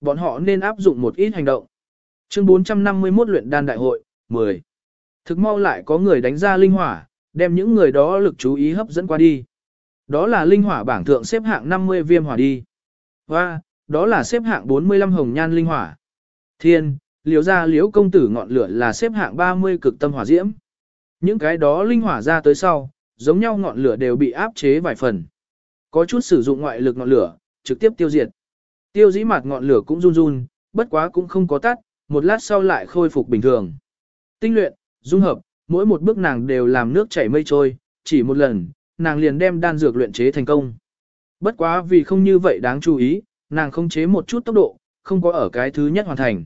bọn họ nên áp dụng một ít hành động. Chương 451 luyện đan đại hội, 10. Thực mau lại có người đánh ra linh hỏa, đem những người đó lực chú ý hấp dẫn qua đi. Đó là linh hỏa bảng thượng xếp hạng 50 viêm hỏa đi. Và, đó là xếp hạng 45 hồng nhan linh hỏa. Thiên, liếu ra liếu công tử ngọn lửa là xếp hạng 30 cực tâm hỏa diễm. Những cái đó linh hỏa ra tới sau, giống nhau ngọn lửa đều bị áp chế vài phần. Có chút sử dụng ngoại lực ngọn lửa, trực tiếp tiêu diệt. Tiêu dĩ mặt ngọn lửa cũng run run, bất quá cũng không có tắt, một lát sau lại khôi phục bình thường. Tinh luyện, dung hợp, mỗi một bước nàng đều làm nước chảy mây trôi, chỉ một lần, nàng liền đem đan dược luyện chế thành công. Bất quá vì không như vậy đáng chú ý, nàng không chế một chút tốc độ, không có ở cái thứ nhất hoàn thành.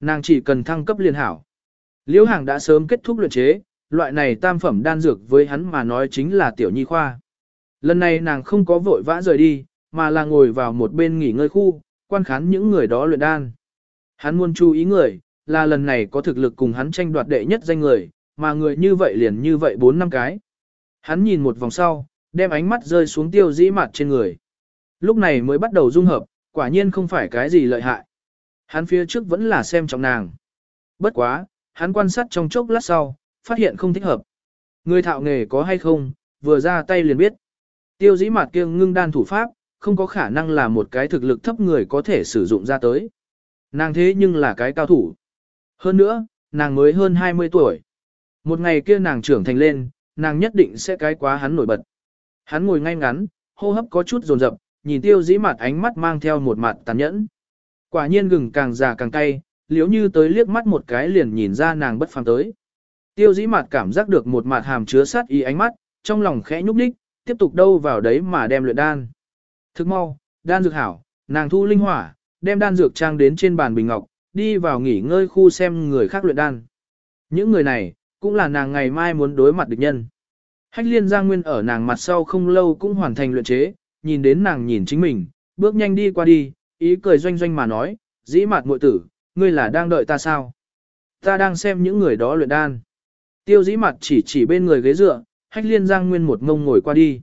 Nàng chỉ cần thăng cấp liền hảo. Liễu Hàng đã sớm kết thúc luyện chế, loại này tam phẩm đan dược với hắn mà nói chính là tiểu nhi khoa. Lần này nàng không có vội vã rời đi, mà là ngồi vào một bên nghỉ ngơi khu, quan khán những người đó luyện đan. Hắn muốn chú ý người, là lần này có thực lực cùng hắn tranh đoạt đệ nhất danh người, mà người như vậy liền như vậy bốn năm cái. Hắn nhìn một vòng sau, đem ánh mắt rơi xuống tiêu dĩ mặt trên người. Lúc này mới bắt đầu dung hợp, quả nhiên không phải cái gì lợi hại. Hắn phía trước vẫn là xem trọng nàng. Bất quá, hắn quan sát trong chốc lát sau, phát hiện không thích hợp. Người thạo nghề có hay không, vừa ra tay liền biết. Tiêu dĩ mặt kia ngưng đan thủ pháp, không có khả năng là một cái thực lực thấp người có thể sử dụng ra tới. Nàng thế nhưng là cái cao thủ. Hơn nữa, nàng mới hơn 20 tuổi. Một ngày kia nàng trưởng thành lên, nàng nhất định sẽ cái quá hắn nổi bật. Hắn ngồi ngay ngắn, hô hấp có chút rồn rập, nhìn tiêu dĩ mặt ánh mắt mang theo một mặt tàn nhẫn. Quả nhiên gừng càng già càng cay, liếu như tới liếc mắt một cái liền nhìn ra nàng bất phàm tới. Tiêu dĩ mặt cảm giác được một mặt hàm chứa sát ý ánh mắt, trong lòng khẽ nhúc đích, tiếp tục đâu vào đấy mà đem luyện đan. Thức mau, đan dược hảo, nàng thu linh hỏa, đem đan dược trang đến trên bàn bình ngọc, đi vào nghỉ ngơi khu xem người khác luyện đan. Những người này, cũng là nàng ngày mai muốn đối mặt địch nhân. Hách liên Giang Nguyên ở nàng mặt sau không lâu cũng hoàn thành luyện chế, nhìn đến nàng nhìn chính mình, bước nhanh đi qua đi, ý cười doanh doanh mà nói, dĩ mặt muội tử, ngươi là đang đợi ta sao? Ta đang xem những người đó luyện đan. Tiêu dĩ mặt chỉ chỉ bên người ghế dựa, hách liên Giang Nguyên một ngông ngồi qua đi.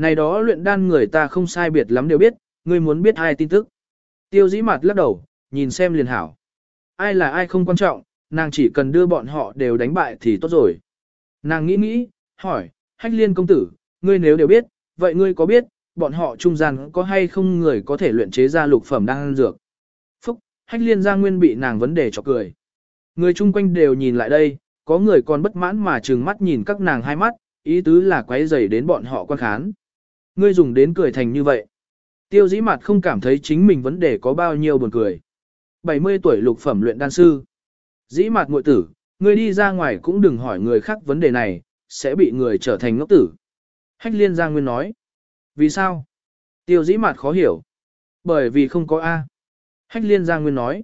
Này đó luyện đan người ta không sai biệt lắm đều biết, ngươi muốn biết ai tin tức. Tiêu dĩ mặt lắc đầu, nhìn xem liền hảo. Ai là ai không quan trọng, nàng chỉ cần đưa bọn họ đều đánh bại thì tốt rồi. Nàng nghĩ nghĩ, hỏi, hách liên công tử, ngươi nếu đều biết, vậy ngươi có biết, bọn họ trung gian có hay không người có thể luyện chế ra lục phẩm đan dược? Phúc, hách liên gia nguyên bị nàng vấn đề cho cười. Người chung quanh đều nhìn lại đây, có người còn bất mãn mà trừng mắt nhìn các nàng hai mắt, ý tứ là quấy rầy đến bọn họ quan khán. Ngươi dùng đến cười thành như vậy. Tiêu dĩ mặt không cảm thấy chính mình vấn đề có bao nhiêu buồn cười. 70 tuổi lục phẩm luyện đan sư. Dĩ mặt ngội tử, ngươi đi ra ngoài cũng đừng hỏi người khác vấn đề này, sẽ bị người trở thành ngốc tử. Hách liên Giang Nguyên nói. Vì sao? Tiêu dĩ mặt khó hiểu. Bởi vì không có A. Hách liên Giang Nguyên nói.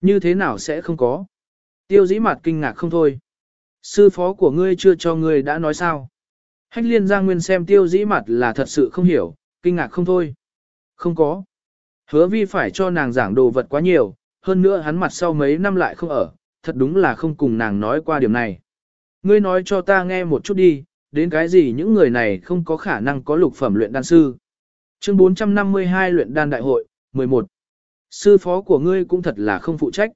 Như thế nào sẽ không có? Tiêu dĩ mặt kinh ngạc không thôi. Sư phó của ngươi chưa cho ngươi đã nói sao? Hách liên Giang Nguyên xem tiêu dĩ mặt là thật sự không hiểu, kinh ngạc không thôi. Không có. Hứa vi phải cho nàng giảng đồ vật quá nhiều, hơn nữa hắn mặt sau mấy năm lại không ở, thật đúng là không cùng nàng nói qua điểm này. Ngươi nói cho ta nghe một chút đi, đến cái gì những người này không có khả năng có lục phẩm luyện đan sư. Chương 452 luyện đan đại hội, 11. Sư phó của ngươi cũng thật là không phụ trách.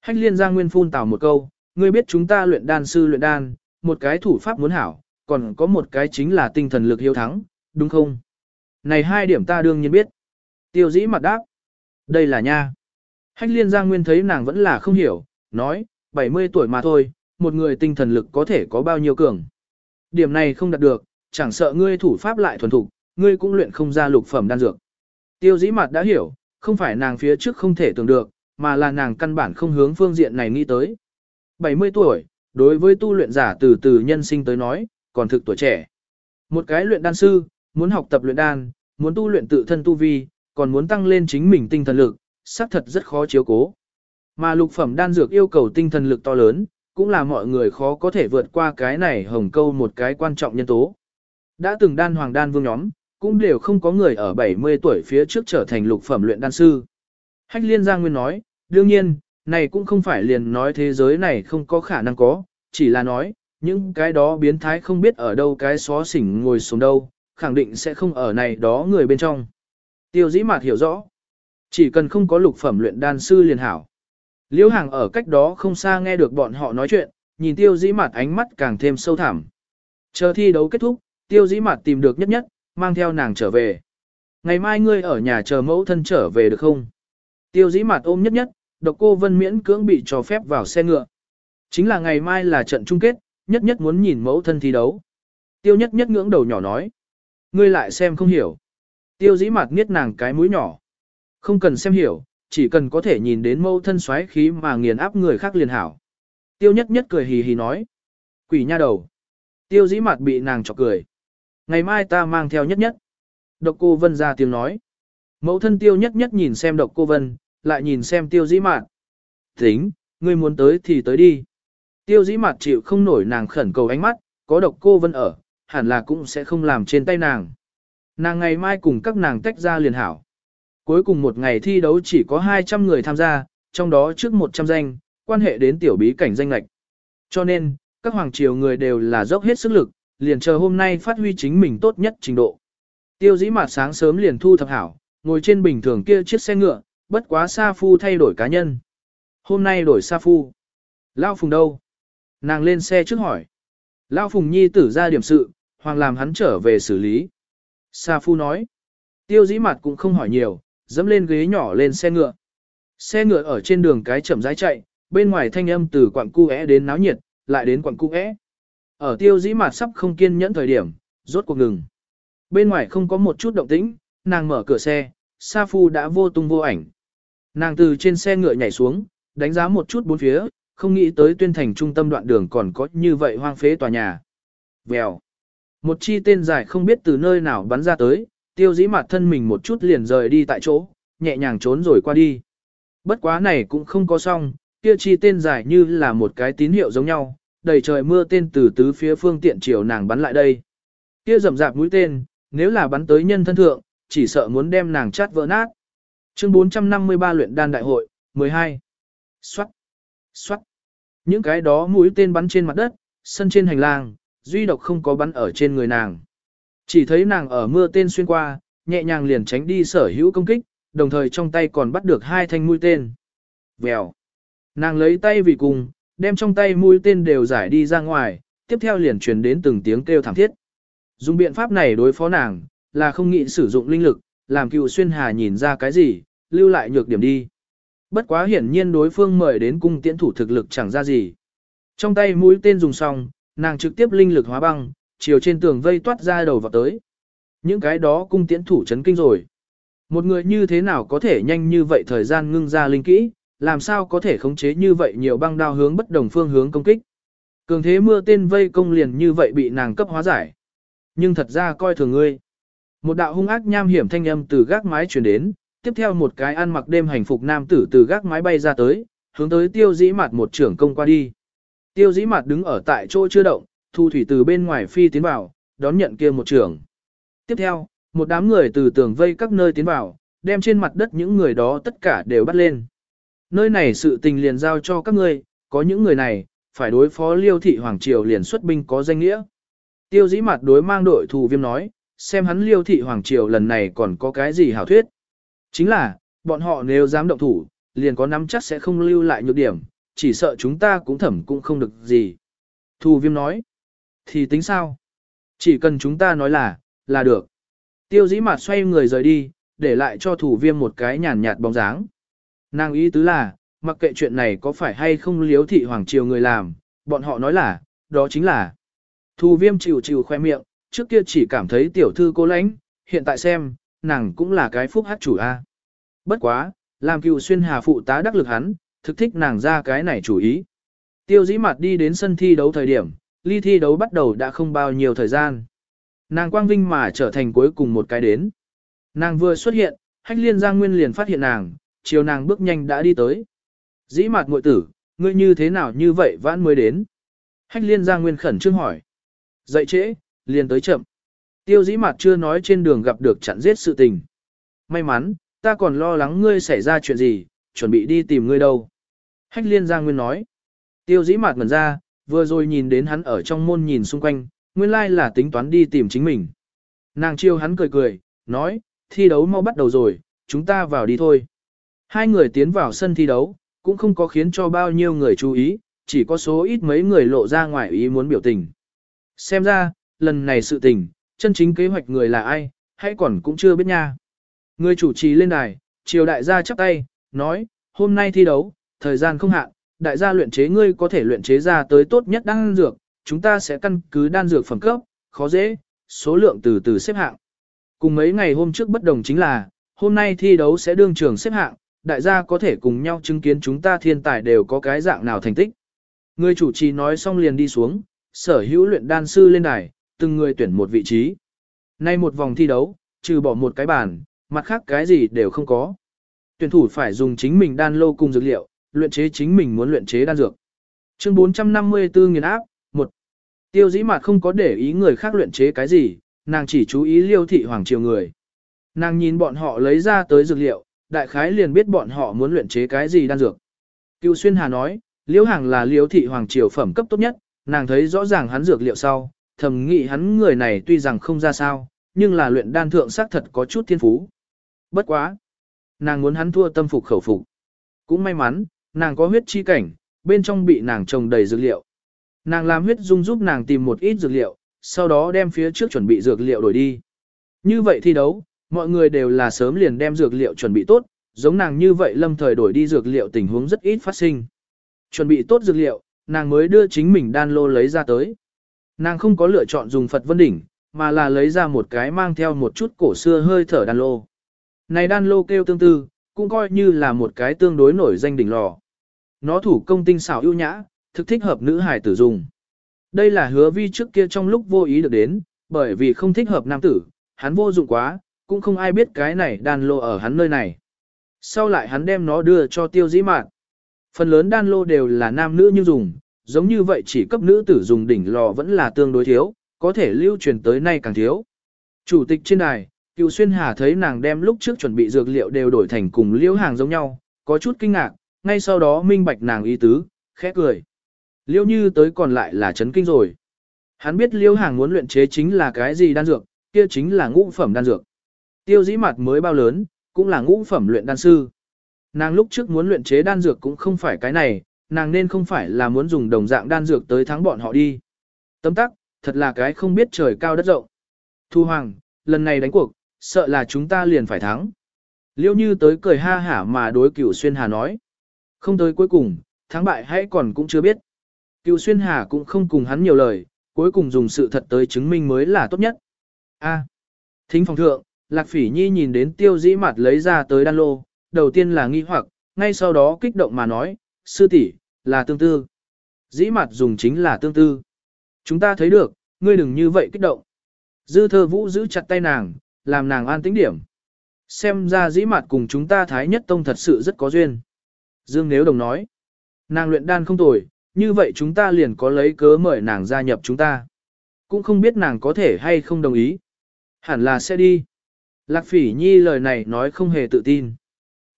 Hách liên giang nguyên phun tào một câu, ngươi biết chúng ta luyện đan sư luyện đan, một cái thủ pháp muốn hảo, còn có một cái chính là tinh thần lực hiếu thắng, đúng không? Này hai điểm ta đương nhiên biết. Tiêu dĩ mặt đáp. Đây là nha. Hách liên giang nguyên thấy nàng vẫn là không hiểu, nói, 70 tuổi mà thôi, một người tinh thần lực có thể có bao nhiêu cường. Điểm này không đạt được, chẳng sợ ngươi thủ pháp lại thuần thục, ngươi cũng luyện không ra lục phẩm đan dược. Tiêu dĩ mặt đã hiểu, không phải nàng phía trước không thể tưởng được, mà là nàng căn bản không hướng phương diện này nghĩ tới. 70 tuổi, đối với tu luyện giả từ từ nhân sinh tới nói, còn thực tuổi trẻ. Một cái luyện đan sư, muốn học tập luyện đan, muốn tu luyện tự thân tu vi, còn muốn tăng lên chính mình tinh thần lực, xác thật rất khó chiếu cố. Mà lục phẩm đan dược yêu cầu tinh thần lực to lớn, cũng là mọi người khó có thể vượt qua cái này hồng câu một cái quan trọng nhân tố. Đã từng đan hoàng đan vương nhóm, cũng đều không có người ở 70 tuổi phía trước trở thành lục phẩm luyện đan sư. Hách liên Giang Nguyên nói, đương nhiên, này cũng không phải liền nói thế giới này không có khả năng có, chỉ là nói, những cái đó biến thái không biết ở đâu cái xó xỉnh ngồi xuống đâu, khẳng định sẽ không ở này đó người bên trong. Tiêu dĩ mạt hiểu rõ. Chỉ cần không có lục phẩm luyện đan sư liền hảo. Liễu Hàng ở cách đó không xa nghe được bọn họ nói chuyện, nhìn tiêu dĩ mạt ánh mắt càng thêm sâu thẳm. Chờ thi đấu kết thúc, tiêu dĩ mạt tìm được nhất nhất, mang theo nàng trở về. Ngày mai ngươi ở nhà chờ mẫu thân trở về được không? Tiêu dĩ mạt ôm nhất nhất, độc cô vân miễn cưỡng bị cho phép vào xe ngựa. Chính là ngày mai là trận chung kết, nhất nhất muốn nhìn mẫu thân thi đấu. Tiêu nhất nhất ngưỡng đầu nhỏ nói. Ngươi lại xem không hiểu. Tiêu dĩ mặt nghiết nàng cái mũi nhỏ. Không cần xem hiểu, chỉ cần có thể nhìn đến mẫu thân xoáy khí mà nghiền áp người khác liền hảo. Tiêu nhất nhất cười hì hì nói. Quỷ nha đầu. Tiêu dĩ mặt bị nàng chọc cười. Ngày mai ta mang theo nhất nhất. Độc cô vân ra tiếng nói. Mẫu thân tiêu nhất nhất nhìn xem độc cô vân, lại nhìn xem tiêu dĩ mạn. Tính, ngươi muốn tới thì tới đi. Tiêu dĩ mặt chịu không nổi nàng khẩn cầu ánh mắt, có độc cô vân ở, hẳn là cũng sẽ không làm trên tay nàng. Nàng ngày mai cùng các nàng tách ra liền hảo. Cuối cùng một ngày thi đấu chỉ có 200 người tham gia, trong đó trước 100 danh, quan hệ đến tiểu bí cảnh danh lạch. Cho nên, các hoàng triều người đều là dốc hết sức lực, liền chờ hôm nay phát huy chính mình tốt nhất trình độ. Tiêu dĩ mặt sáng sớm liền thu thập hảo, ngồi trên bình thường kia chiếc xe ngựa, bất quá Sa Phu thay đổi cá nhân. Hôm nay đổi Sa Phu. Lao Phùng đâu? Nàng lên xe trước hỏi. lão Phùng Nhi tử ra điểm sự, hoàng làm hắn trở về xử lý. Sa Phu nói. Tiêu dĩ mặt cũng không hỏi nhiều, dẫm lên ghế nhỏ lên xe ngựa. Xe ngựa ở trên đường cái chậm rãi chạy, bên ngoài thanh âm từ quặng cu é đến náo nhiệt, lại đến quặng cu é. Ở tiêu dĩ mặt sắp không kiên nhẫn thời điểm, rốt cuộc ngừng. Bên ngoài không có một chút động tĩnh, nàng mở cửa xe, Sa Phu đã vô tung vô ảnh. Nàng từ trên xe ngựa nhảy xuống, đánh giá một chút bốn phía, không nghĩ tới tuyên thành trung tâm đoạn đường còn có như vậy hoang phế tòa nhà. Vèo. Một chi tên dài không biết từ nơi nào bắn ra tới, tiêu dĩ mặt thân mình một chút liền rời đi tại chỗ, nhẹ nhàng trốn rồi qua đi. Bất quá này cũng không có xong, kia chi tên dài như là một cái tín hiệu giống nhau, đầy trời mưa tên từ tứ phía phương tiện chiều nàng bắn lại đây. Kia rầm rạp mũi tên, nếu là bắn tới nhân thân thượng, chỉ sợ muốn đem nàng chát vỡ nát. Chương 453 luyện đan đại hội, 12. Xoát, xoát. Những cái đó mũi tên bắn trên mặt đất, sân trên hành lang, duy độc không có bắn ở trên người nàng. Chỉ thấy nàng ở mưa tên xuyên qua, nhẹ nhàng liền tránh đi sở hữu công kích, đồng thời trong tay còn bắt được hai thanh mũi tên. Vèo. Nàng lấy tay vì cùng, đem trong tay mũi tên đều giải đi ra ngoài, tiếp theo liền truyền đến từng tiếng kêu thảm thiết. Dùng biện pháp này đối phó nàng, là không nghĩ sử dụng linh lực, làm cựu xuyên hà nhìn ra cái gì, lưu lại nhược điểm đi. Bất quá hiển nhiên đối phương mời đến cung tiễn thủ thực lực chẳng ra gì. Trong tay mũi tên dùng xong, nàng trực tiếp linh lực hóa băng, chiều trên tường vây toát ra đầu vào tới. Những cái đó cung tiễn thủ chấn kinh rồi. Một người như thế nào có thể nhanh như vậy thời gian ngưng ra linh kỹ, làm sao có thể khống chế như vậy nhiều băng đao hướng bất đồng phương hướng công kích. Cường thế mưa tên vây công liền như vậy bị nàng cấp hóa giải. Nhưng thật ra coi thường ngươi. Một đạo hung ác nham hiểm thanh âm từ gác mái truyền đến, tiếp theo một cái ăn mặc đêm hành phục nam tử từ gác mái bay ra tới, hướng tới tiêu dĩ mặt một trưởng công qua đi. Tiêu dĩ mặt đứng ở tại chỗ chưa động, thu thủy từ bên ngoài phi tiến vào, đón nhận kia một trưởng. Tiếp theo, một đám người từ tường vây các nơi tiến vào, đem trên mặt đất những người đó tất cả đều bắt lên. Nơi này sự tình liền giao cho các ngươi, có những người này, phải đối phó liêu thị Hoàng Triều liền xuất binh có danh nghĩa. Tiêu dĩ mặt đối mang đội thù viêm nói, xem hắn liêu thị Hoàng Triều lần này còn có cái gì hảo thuyết. Chính là, bọn họ nếu dám động thủ, liền có nắm chắc sẽ không lưu lại nhược điểm, chỉ sợ chúng ta cũng thẩm cũng không được gì. Thù viêm nói, thì tính sao? Chỉ cần chúng ta nói là, là được. Tiêu dĩ mặt xoay người rời đi, để lại cho thủ viêm một cái nhàn nhạt bóng dáng. Nàng ý tứ là, mặc kệ chuyện này có phải hay không liếu thị hoàng triều người làm, bọn họ nói là, đó chính là. Thù viêm chịu chịu khoe miệng, trước kia chỉ cảm thấy tiểu thư cô lãnh, hiện tại xem, nàng cũng là cái phúc hát chủ a. Bất quá, làm cựu xuyên hà phụ tá đắc lực hắn, thực thích nàng ra cái này chủ ý. Tiêu dĩ mặt đi đến sân thi đấu thời điểm, ly thi đấu bắt đầu đã không bao nhiêu thời gian. Nàng quang vinh mà trở thành cuối cùng một cái đến. Nàng vừa xuất hiện, hách liên giang nguyên liền phát hiện nàng, chiều nàng bước nhanh đã đi tới. Dĩ mặt ngội tử, ngươi như thế nào như vậy vãn mới đến? Hách liên giang nguyên khẩn trương hỏi. Dậy trễ, liền tới chậm. Tiêu dĩ mặt chưa nói trên đường gặp được chặn giết sự tình. May mắn, ta còn lo lắng ngươi xảy ra chuyện gì, chuẩn bị đi tìm ngươi đâu. Hách liên giang nguyên nói. Tiêu dĩ mặt ngần ra, vừa rồi nhìn đến hắn ở trong môn nhìn xung quanh, nguyên lai là tính toán đi tìm chính mình. Nàng chiêu hắn cười cười, nói, thi đấu mau bắt đầu rồi, chúng ta vào đi thôi. Hai người tiến vào sân thi đấu, cũng không có khiến cho bao nhiêu người chú ý, chỉ có số ít mấy người lộ ra ngoài ý muốn biểu tình. Xem ra, lần này sự tình, chân chính kế hoạch người là ai, hay còn cũng chưa biết nha. Người chủ trì lên đài, triều đại gia chắp tay, nói, hôm nay thi đấu, thời gian không hạn, đại gia luyện chế ngươi có thể luyện chế ra tới tốt nhất đan dược, chúng ta sẽ căn cứ đan dược phẩm cấp, khó dễ, số lượng từ từ xếp hạng. Cùng mấy ngày hôm trước bất đồng chính là, hôm nay thi đấu sẽ đương trường xếp hạng, đại gia có thể cùng nhau chứng kiến chúng ta thiên tài đều có cái dạng nào thành tích. Người chủ trì nói xong liền đi xuống, sở hữu luyện đan sư lên đài, từng người tuyển một vị trí. Nay một vòng thi đấu, trừ bỏ một cái bàn, mặt khác cái gì đều không có. Tuyển thủ phải dùng chính mình đan lô cùng dược liệu, luyện chế chính mình muốn luyện chế đan dược. Chương 454 nghiền áp, 1. Tiêu dĩ mặt không có để ý người khác luyện chế cái gì, nàng chỉ chú ý liêu thị hoàng triều người. Nàng nhìn bọn họ lấy ra tới dược liệu, đại khái liền biết bọn họ muốn luyện chế cái gì đan dược. Cựu xuyên hà nói, liêu hàng là liêu thị hoàng triều phẩm cấp tốt nhất, nàng thấy rõ ràng hắn dược liệu sau, thầm nghĩ hắn người này tuy rằng không ra sao, nhưng là luyện đan thượng xác thật có chút thiên phú. Bất quá. Nàng muốn hắn thua tâm phục khẩu phục. Cũng may mắn, nàng có huyết chi cảnh, bên trong bị nàng trồng đầy dược liệu. Nàng làm huyết dung giúp nàng tìm một ít dược liệu, sau đó đem phía trước chuẩn bị dược liệu đổi đi. Như vậy thi đấu, mọi người đều là sớm liền đem dược liệu chuẩn bị tốt, giống nàng như vậy lâm thời đổi đi dược liệu tình huống rất ít phát sinh. Chuẩn bị tốt dược liệu, nàng mới đưa chính mình đan lô lấy ra tới. Nàng không có lựa chọn dùng Phật Vân Đỉnh, mà là lấy ra một cái mang theo một chút cổ xưa hơi thở đan lô. Này đan lô kêu tương tư, cũng coi như là một cái tương đối nổi danh đỉnh lò. Nó thủ công tinh xảo ưu nhã, thực thích hợp nữ hài tử dùng. Đây là hứa vi trước kia trong lúc vô ý được đến, bởi vì không thích hợp nam tử, hắn vô dụng quá, cũng không ai biết cái này đan lô ở hắn nơi này. Sau lại hắn đem nó đưa cho tiêu dĩ mạn. Phần lớn đan lô đều là nam nữ như dùng, giống như vậy chỉ cấp nữ tử dùng đỉnh lò vẫn là tương đối thiếu, có thể lưu truyền tới nay càng thiếu. Chủ tịch trên đài, Cựu Xuyên Hà thấy nàng đem lúc trước chuẩn bị dược liệu đều đổi thành cùng liễu hàng giống nhau, có chút kinh ngạc, ngay sau đó minh bạch nàng ý tứ, khẽ cười. Liễu như tới còn lại là chấn kinh rồi. Hắn biết liễu hàng muốn luyện chế chính là cái gì đan dược, kia chính là ngũ phẩm đan dược. Tiêu dĩ mặt mới bao lớn, cũng là ngũ phẩm luyện đan sư. Nàng lúc trước muốn luyện chế đan dược cũng không phải cái này, nàng nên không phải là muốn dùng đồng dạng đan dược tới thắng bọn họ đi. Tấm tắc, thật là cái không biết trời cao đất rộng. Thu Hoàng, lần này đánh cuộc, sợ là chúng ta liền phải thắng. Liêu như tới cười ha hả mà đối cửu xuyên hà nói. Không tới cuối cùng, thắng bại hãy còn cũng chưa biết. Cựu xuyên hà cũng không cùng hắn nhiều lời, cuối cùng dùng sự thật tới chứng minh mới là tốt nhất. A. thính phòng thượng, Lạc Phỉ Nhi nhìn đến tiêu dĩ mặt lấy ra tới đan lô, đầu tiên là nghi hoặc, ngay sau đó kích động mà nói, sư tỷ là tương tư. Dĩ mặt dùng chính là tương tư. Chúng ta thấy được, ngươi đừng như vậy kích động. Dư thơ vũ giữ chặt tay nàng, làm nàng an tĩnh điểm. Xem ra dĩ mặt cùng chúng ta thái nhất tông thật sự rất có duyên. Dương Nếu Đồng nói, nàng luyện đan không tồi, như vậy chúng ta liền có lấy cớ mời nàng gia nhập chúng ta. Cũng không biết nàng có thể hay không đồng ý. Hẳn là sẽ đi. Lạc phỉ nhi lời này nói không hề tự tin.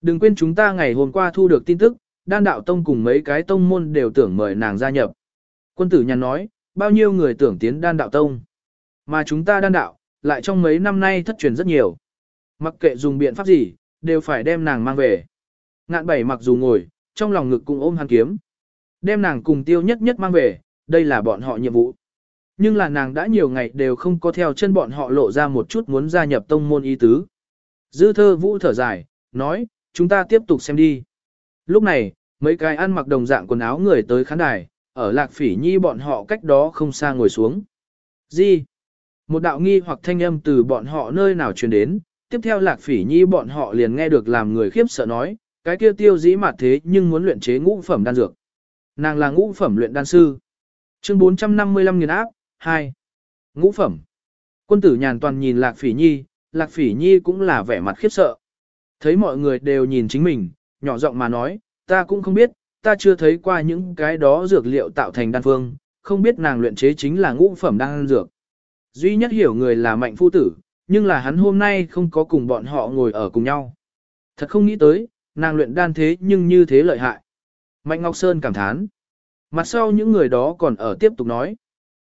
Đừng quên chúng ta ngày hôm qua thu được tin tức, đan đạo tông cùng mấy cái tông môn đều tưởng mời nàng gia nhập. Quân tử nhàn nói, bao nhiêu người tưởng tiến đan đạo tông. Mà chúng ta đan đạo, lại trong mấy năm nay thất truyền rất nhiều. Mặc kệ dùng biện pháp gì, đều phải đem nàng mang về. Ngạn bảy mặc dù ngồi, trong lòng ngực cùng ôm hắn kiếm. Đem nàng cùng tiêu nhất nhất mang về, đây là bọn họ nhiệm vụ. Nhưng là nàng đã nhiều ngày đều không có theo chân bọn họ lộ ra một chút muốn gia nhập tông môn ý tứ. Dư thơ vũ thở dài, nói, chúng ta tiếp tục xem đi. Lúc này, mấy cái ăn mặc đồng dạng quần áo người tới khán đài, ở lạc phỉ nhi bọn họ cách đó không xa ngồi xuống. Gì? Một đạo nghi hoặc thanh âm từ bọn họ nơi nào truyền đến, tiếp theo lạc phỉ nhi bọn họ liền nghe được làm người khiếp sợ nói, cái kia tiêu dĩ mặt thế nhưng muốn luyện chế ngũ phẩm đan dược. Nàng là ngũ phẩm luyện đan sư. Chương 455 nghìn áp, 2. Ngũ phẩm. Quân tử nhàn toàn nhìn lạc phỉ nhi, lạc phỉ nhi cũng là vẻ mặt khiếp sợ. Thấy mọi người đều nhìn chính mình, nhỏ giọng mà nói, ta cũng không biết, ta chưa thấy qua những cái đó dược liệu tạo thành đan phương, không biết nàng luyện chế chính là ngũ phẩm đan dược. Duy nhất hiểu người là mạnh phu tử, nhưng là hắn hôm nay không có cùng bọn họ ngồi ở cùng nhau. Thật không nghĩ tới, nàng luyện đan thế nhưng như thế lợi hại. Mạnh Ngọc Sơn cảm thán. Mặt sau những người đó còn ở tiếp tục nói.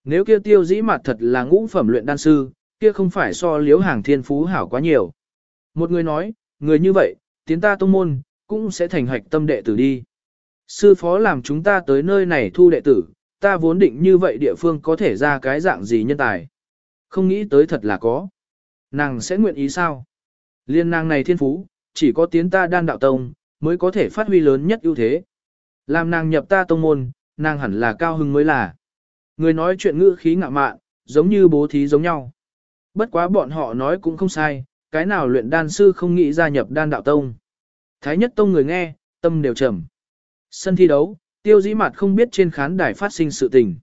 Nếu kia tiêu dĩ mặt thật là ngũ phẩm luyện đan sư, kia không phải so liếu hàng thiên phú hảo quá nhiều. Một người nói, người như vậy, tiến ta tông môn, cũng sẽ thành hoạch tâm đệ tử đi. Sư phó làm chúng ta tới nơi này thu đệ tử, ta vốn định như vậy địa phương có thể ra cái dạng gì nhân tài. Không nghĩ tới thật là có. Nàng sẽ nguyện ý sao? Liên nàng này thiên phú, chỉ có tiến ta đan đạo tông, mới có thể phát huy lớn nhất ưu thế. Làm nàng nhập ta tông môn, nàng hẳn là cao hưng mới là. Người nói chuyện ngữ khí ngạo mạn, giống như bố thí giống nhau. Bất quá bọn họ nói cũng không sai, cái nào luyện đan sư không nghĩ gia nhập đan đạo tông. Thái nhất tông người nghe, tâm đều trầm. Sân thi đấu, tiêu dĩ mặt không biết trên khán đài phát sinh sự tình.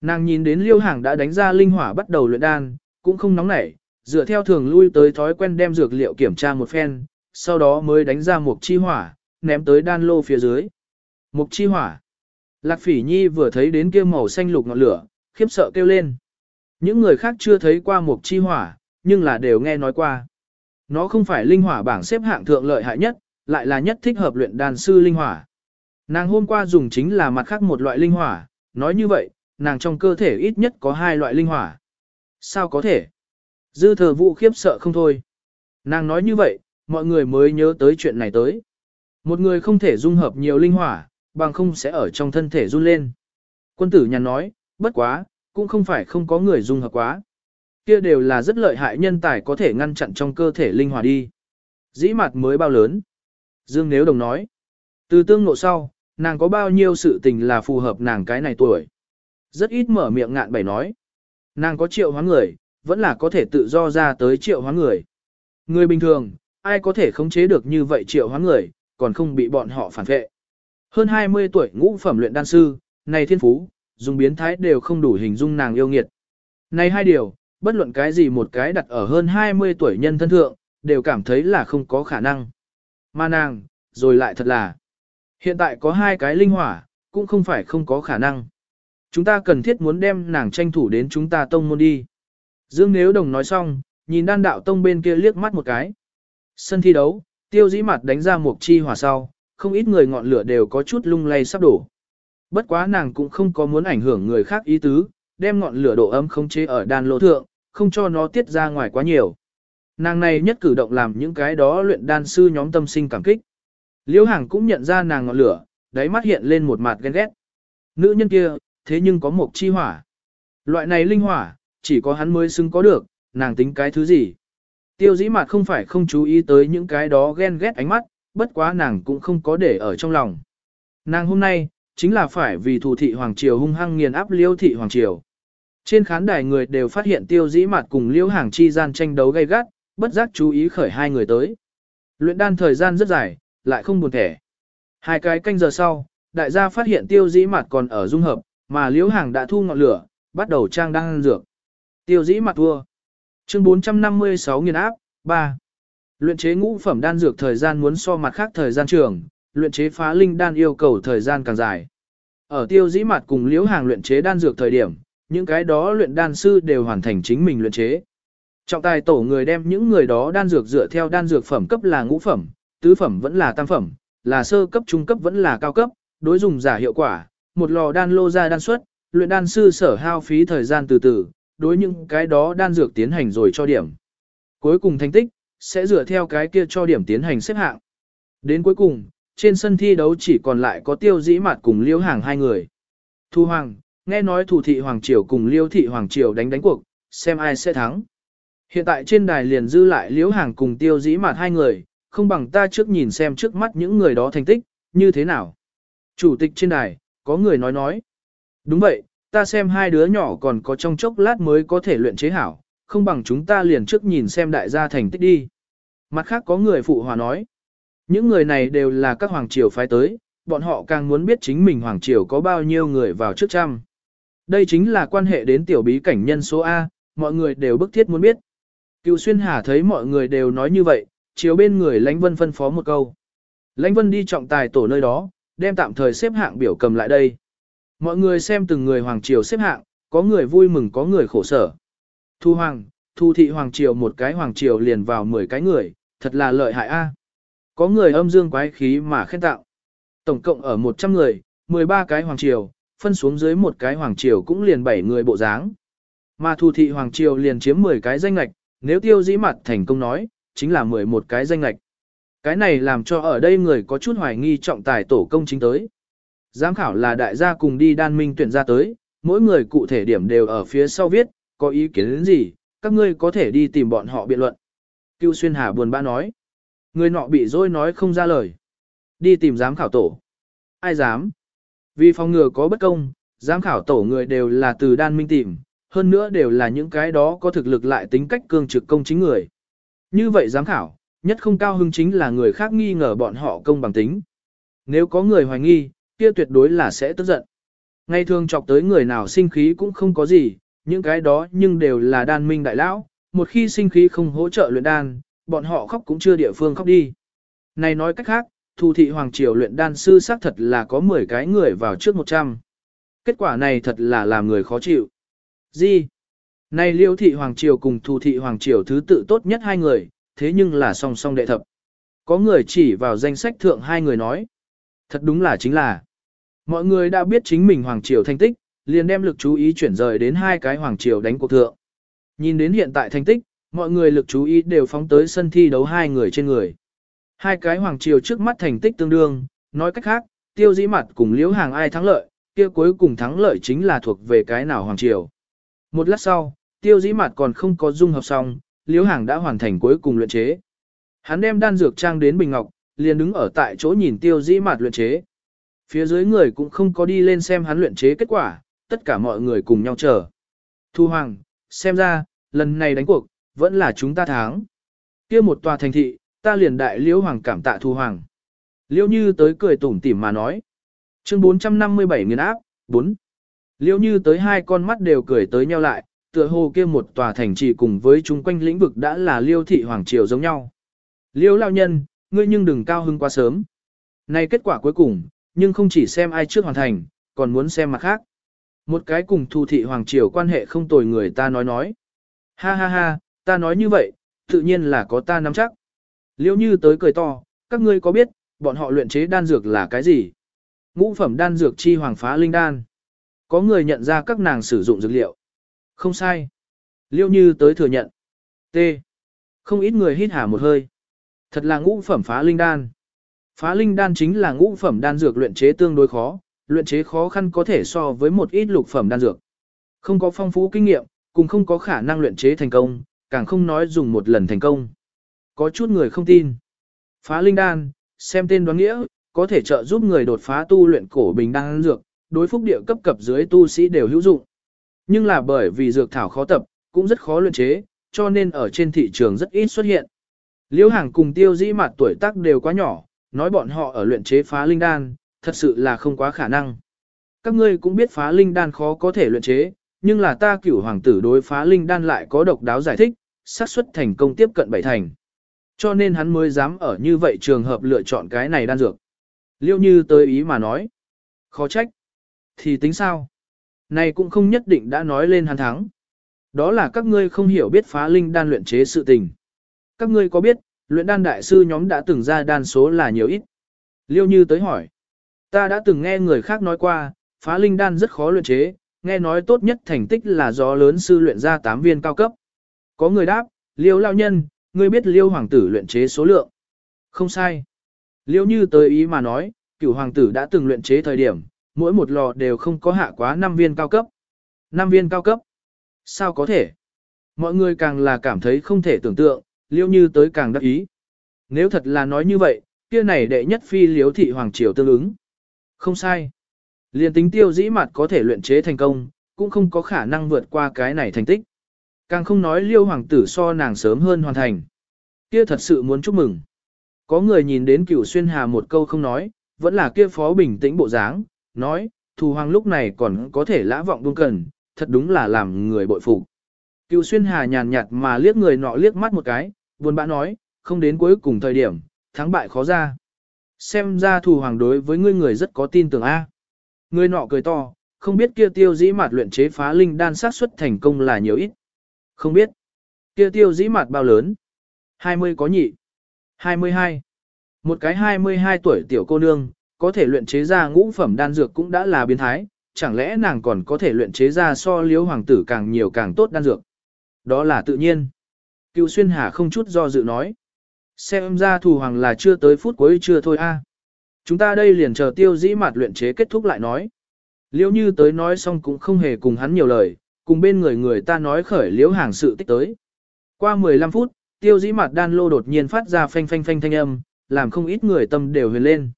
Nàng nhìn đến liêu hàng đã đánh ra linh hỏa bắt đầu luyện đan, cũng không nóng nảy, dựa theo thường lui tới thói quen đem dược liệu kiểm tra một phen, sau đó mới đánh ra một chi hỏa, ném tới đan lô phía dưới. Mục chi hỏa. Lạc phỉ nhi vừa thấy đến kia màu xanh lục ngọn lửa, khiếp sợ kêu lên. Những người khác chưa thấy qua mục chi hỏa, nhưng là đều nghe nói qua. Nó không phải linh hỏa bảng xếp hạng thượng lợi hại nhất, lại là nhất thích hợp luyện đan sư linh hỏa. Nàng hôm qua dùng chính là mặt khác một loại linh hỏa, nói như vậy, nàng trong cơ thể ít nhất có hai loại linh hỏa. Sao có thể? Dư thờ vụ khiếp sợ không thôi. Nàng nói như vậy, mọi người mới nhớ tới chuyện này tới. Một người không thể dung hợp nhiều linh hỏa, bằng không sẽ ở trong thân thể run lên. Quân tử nhàn nói, bất quá, cũng không phải không có người dung hợp quá. Kia đều là rất lợi hại nhân tài có thể ngăn chặn trong cơ thể linh hỏa đi. Dĩ mặt mới bao lớn. Dương Nếu Đồng nói, từ tương ngộ sau, nàng có bao nhiêu sự tình là phù hợp nàng cái này tuổi. Rất ít mở miệng ngạn bảy nói. Nàng có triệu hóa người, vẫn là có thể tự do ra tới triệu hóa người. Người bình thường, ai có thể khống chế được như vậy triệu hóa người, còn không bị bọn họ phản vệ. Hơn 20 tuổi ngũ phẩm luyện đan sư, này thiên phú, dùng biến thái đều không đủ hình dung nàng yêu nghiệt. Này hai điều, bất luận cái gì một cái đặt ở hơn 20 tuổi nhân thân thượng, đều cảm thấy là không có khả năng. Mà nàng, rồi lại thật là. Hiện tại có hai cái linh hỏa, cũng không phải không có khả năng. Chúng ta cần thiết muốn đem nàng tranh thủ đến chúng ta tông môn đi. Dương Nếu Đồng nói xong, nhìn đan đạo tông bên kia liếc mắt một cái. Sân thi đấu, tiêu dĩ mặt đánh ra một chi hỏa sau, không ít người ngọn lửa đều có chút lung lay sắp đổ. Bất quá nàng cũng không có muốn ảnh hưởng người khác ý tứ, đem ngọn lửa độ ấm không chế ở đan lô thượng, không cho nó tiết ra ngoài quá nhiều. Nàng này nhất cử động làm những cái đó luyện đan sư nhóm tâm sinh cảm kích. Liễu Hàng cũng nhận ra nàng ngọn lửa, đáy mắt hiện lên một mặt ghen ghét. Nữ nhân kia, thế nhưng có một chi hỏa. Loại này linh hỏa, chỉ có hắn mới xứng có được, nàng tính cái thứ gì. Tiêu dĩ mặt không phải không chú ý tới những cái đó ghen ghét ánh mắt, bất quá nàng cũng không có để ở trong lòng. Nàng hôm nay, chính là phải vì thủ thị Hoàng Triều hung hăng nghiền áp liêu thị Hoàng Triều. Trên khán đài người đều phát hiện tiêu dĩ mặt cùng liêu hàng chi gian tranh đấu gay gắt, bất giác chú ý khởi hai người tới. Luyện đan thời gian rất dài, lại không buồn thẻ. Hai cái canh giờ sau, đại gia phát hiện tiêu dĩ mặt còn ở dung hợp, mà liễu hàng đã thu ngọn lửa, bắt đầu trang đan dược. Tiêu dĩ mặt thua. Chương 456 nghiên áp, 3. Luyện chế ngũ phẩm đan dược thời gian muốn so mặt khác thời gian trường, luyện chế phá linh đan yêu cầu thời gian càng dài. Ở tiêu dĩ mặt cùng liễu hàng luyện chế đan dược thời điểm, những cái đó luyện đan sư đều hoàn thành chính mình luyện chế. Trọng tài tổ người đem những người đó đan dược dựa theo đan dược phẩm cấp là ngũ phẩm, tứ phẩm vẫn là tam phẩm, là sơ cấp trung cấp vẫn là cao cấp, đối dùng giả hiệu quả, một lò đan lô ra đan suất, luyện đan sư sở hao phí thời gian từ từ, đối những cái đó đan dược tiến hành rồi cho điểm. Cuối cùng thành tích, sẽ dựa theo cái kia cho điểm tiến hành xếp hạng. Đến cuối cùng, trên sân thi đấu chỉ còn lại có tiêu dĩ mạt cùng liêu hàng hai người. Thu Hoàng, nghe nói thủ thị Hoàng Triều cùng liêu thị Hoàng Triều đánh đánh cuộc, xem ai sẽ thắng. Hiện tại trên đài liền dư lại liễu hàng cùng tiêu dĩ mặt hai người, không bằng ta trước nhìn xem trước mắt những người đó thành tích, như thế nào. Chủ tịch trên đài, có người nói nói. Đúng vậy, ta xem hai đứa nhỏ còn có trong chốc lát mới có thể luyện chế hảo, không bằng chúng ta liền trước nhìn xem đại gia thành tích đi. Mặt khác có người phụ hòa nói, những người này đều là các hoàng triều phái tới, bọn họ càng muốn biết chính mình hoàng triều có bao nhiêu người vào trước trăm. Đây chính là quan hệ đến tiểu bí cảnh nhân số A, mọi người đều bức thiết muốn biết. Cựu xuyên hà thấy mọi người đều nói như vậy, chiếu bên người lãnh vân phân phó một câu. Lãnh vân đi trọng tài tổ nơi đó, đem tạm thời xếp hạng biểu cầm lại đây. Mọi người xem từng người hoàng triều xếp hạng, có người vui mừng có người khổ sở. Thu hoàng, thu thị hoàng triều một cái hoàng triều liền vào 10 cái người, thật là lợi hại a. Có người âm dương quái khí mà khen tạo. Tổng cộng ở 100 người, 13 cái hoàng triều, phân xuống dưới một cái hoàng triều cũng liền 7 người bộ dáng. Mà thu thị hoàng triều liền chiếm 10 cái danh lạch, nếu tiêu dĩ mặt thành công nói, chính là 11 cái danh lạch. Cái này làm cho ở đây người có chút hoài nghi trọng tài tổ công chính tới. Giám khảo là đại gia cùng đi đan minh tuyển ra tới, mỗi người cụ thể điểm đều ở phía sau viết, có ý kiến đến gì, các ngươi có thể đi tìm bọn họ biện luận. Cưu Xuyên Hà buồn bã nói. Người nọ bị dối nói không ra lời. Đi tìm giám khảo tổ. Ai dám? Vì phòng ngừa có bất công, giám khảo tổ người đều là từ đan minh tìm, hơn nữa đều là những cái đó có thực lực lại tính cách cương trực công chính người. Như vậy giám khảo, nhất không cao hứng chính là người khác nghi ngờ bọn họ công bằng tính. Nếu có người hoài nghi, kia tuyệt đối là sẽ tức giận. Ngày thường chọc tới người nào sinh khí cũng không có gì, những cái đó nhưng đều là đan minh đại lão, một khi sinh khí không hỗ trợ luyện đan, bọn họ khóc cũng chưa địa phương khóc đi. Này nói cách khác, thu thị hoàng triều luyện đan sư xác thật là có 10 cái người vào trước 100. Kết quả này thật là làm người khó chịu. Gì? Này liêu thị hoàng triều cùng thu thị hoàng triều thứ tự tốt nhất hai người, thế nhưng là song song đệ thập. Có người chỉ vào danh sách thượng hai người nói. Thật đúng là chính là. Mọi người đã biết chính mình hoàng triều thành tích, liền đem lực chú ý chuyển rời đến hai cái hoàng triều đánh cuộc thượng. Nhìn đến hiện tại thành tích, mọi người lực chú ý đều phóng tới sân thi đấu hai người trên người. Hai cái hoàng triều trước mắt thành tích tương đương, nói cách khác, tiêu dĩ mặt cùng liễu hàng ai thắng lợi, kia cuối cùng thắng lợi chính là thuộc về cái nào hoàng triều. Một lát sau, tiêu dĩ mặt còn không có dung hợp xong, liễu hàng đã hoàn thành cuối cùng luyện chế. Hắn đem đan dược trang đến bình ngọc, liền đứng ở tại chỗ nhìn tiêu dĩ mặt luyện chế. Phía dưới người cũng không có đi lên xem hắn luyện chế kết quả, tất cả mọi người cùng nhau chờ. Thu Hoàng, xem ra, lần này đánh cuộc, vẫn là chúng ta thắng. kia một tòa thành thị, ta liền đại liễu hoàng cảm tạ Thu Hoàng. Liễu như tới cười tủm tỉm mà nói. Chương 457 nghiên áp, 4. Liễu như tới hai con mắt đều cười tới nhau lại, tựa hồ kia một tòa thành trì cùng với chung quanh lĩnh vực đã là liêu thị hoàng triều giống nhau. Liêu lao nhân, ngươi nhưng đừng cao hưng quá sớm. Này kết quả cuối cùng, nhưng không chỉ xem ai trước hoàn thành, còn muốn xem mặt khác. Một cái cùng thu thị hoàng triều quan hệ không tồi người ta nói nói. Ha ha ha, ta nói như vậy, tự nhiên là có ta nắm chắc. Liêu như tới cười to, các ngươi có biết, bọn họ luyện chế đan dược là cái gì? Ngũ phẩm đan dược chi hoàng phá linh đan. Có người nhận ra các nàng sử dụng dược liệu. Không sai. Liêu như tới thừa nhận. T. Không ít người hít hà một hơi. Thật là ngũ phẩm phá linh đan. Phá linh đan chính là ngũ phẩm đan dược luyện chế tương đối khó, luyện chế khó khăn có thể so với một ít lục phẩm đan dược. Không có phong phú kinh nghiệm, cũng không có khả năng luyện chế thành công, càng không nói dùng một lần thành công. Có chút người không tin. Phá linh đan, xem tên đoán nghĩa, có thể trợ giúp người đột phá tu luyện cổ bình đan dược, đối phúc địa cấp cấp dưới tu sĩ đều hữu dụng. Nhưng là bởi vì dược thảo khó tập, cũng rất khó luyện chế, cho nên ở trên thị trường rất ít xuất hiện. Liễu hàng cùng tiêu dĩ Mạt tuổi tác đều quá nhỏ, nói bọn họ ở luyện chế phá linh đan, thật sự là không quá khả năng. Các ngươi cũng biết phá linh đan khó có thể luyện chế, nhưng là ta cửu hoàng tử đối phá linh đan lại có độc đáo giải thích, xác suất thành công tiếp cận bảy thành. Cho nên hắn mới dám ở như vậy trường hợp lựa chọn cái này đan dược. Liêu như tới ý mà nói. Khó trách. Thì tính sao? Này cũng không nhất định đã nói lên hắn thắng. Đó là các ngươi không hiểu biết phá linh đan luyện chế sự tình. Các ngươi có biết, luyện đan đại sư nhóm đã từng ra đan số là nhiều ít. Liêu như tới hỏi. Ta đã từng nghe người khác nói qua, phá linh đan rất khó luyện chế, nghe nói tốt nhất thành tích là do lớn sư luyện ra 8 viên cao cấp. Có người đáp, liêu lao nhân, ngươi biết liêu hoàng tử luyện chế số lượng. Không sai. Liêu như tới ý mà nói, cửu hoàng tử đã từng luyện chế thời điểm, mỗi một lò đều không có hạ quá 5 viên cao cấp. 5 viên cao cấp? Sao có thể? Mọi người càng là cảm thấy không thể tưởng tượng, liêu như tới càng đắc ý. Nếu thật là nói như vậy, kia này đệ nhất phi liếu thị hoàng triều tương ứng. Không sai. Liên tính tiêu dĩ mặt có thể luyện chế thành công, cũng không có khả năng vượt qua cái này thành tích. Càng không nói liêu hoàng tử so nàng sớm hơn hoàn thành. Kia thật sự muốn chúc mừng. Có người nhìn đến cửu xuyên hà một câu không nói, vẫn là kia phó bình tĩnh bộ dáng, nói, thù hoàng lúc này còn có thể lã vọng buông cần, thật đúng là làm người bội phục. Cựu xuyên hà nhàn nhạt mà liếc người nọ liếc mắt một cái, buồn bã nói, không đến cuối cùng thời điểm, thắng bại khó ra. Xem ra thù hoàng đối với ngươi người rất có tin tưởng A. Người nọ cười to, không biết kia tiêu dĩ mạt luyện chế phá linh đan sát xuất thành công là nhiều ít. Không biết. Kia tiêu dĩ mạt bao lớn? 20 có nhị. 22. Một cái 22 tuổi tiểu cô nương, có thể luyện chế ra ngũ phẩm đan dược cũng đã là biến thái, chẳng lẽ nàng còn có thể luyện chế ra so liếu hoàng tử càng nhiều càng tốt đan dược. Đó là tự nhiên. Cựu xuyên hà không chút do dự nói. Xem ra thủ hoàng là chưa tới phút cuối chưa thôi a. Chúng ta đây liền chờ tiêu dĩ mặt luyện chế kết thúc lại nói. Liễu như tới nói xong cũng không hề cùng hắn nhiều lời, cùng bên người người ta nói khởi liễu hàng sự tích tới. Qua 15 phút, tiêu dĩ mặt đan lô đột nhiên phát ra phanh phanh phanh thanh âm, làm không ít người tâm đều huyền lên.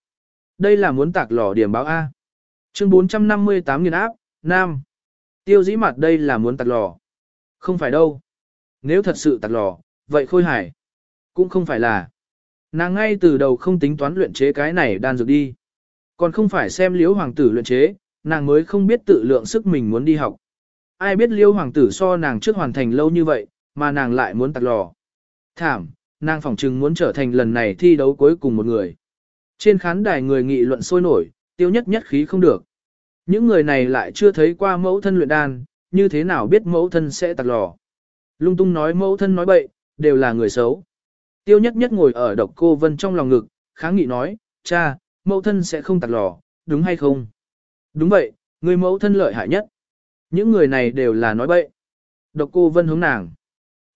Đây là muốn tạc lò điểm báo A. Chương 458 nghìn áp, Nam. Tiêu dĩ mặt đây là muốn tạc lò. Không phải đâu. Nếu thật sự tạc lò, vậy khôi hải. Cũng không phải là. Nàng ngay từ đầu không tính toán luyện chế cái này đan dược đi. Còn không phải xem liễu hoàng tử luyện chế, nàng mới không biết tự lượng sức mình muốn đi học. Ai biết liễu hoàng tử so nàng trước hoàn thành lâu như vậy, mà nàng lại muốn tạc lò. Thảm, nàng phỏng chừng muốn trở thành lần này thi đấu cuối cùng một người. Trên khán đài người nghị luận sôi nổi, tiêu nhất nhất khí không được. Những người này lại chưa thấy qua mẫu thân luyện đan, như thế nào biết mẫu thân sẽ tạc lò. Lung tung nói mẫu thân nói bậy, đều là người xấu. Tiêu nhất nhất ngồi ở độc cô vân trong lòng ngực, kháng nghị nói, cha, mẫu thân sẽ không tạc lò, đúng hay không? Đúng vậy, người mẫu thân lợi hại nhất. Những người này đều là nói bậy. Độc cô vân hướng nàng.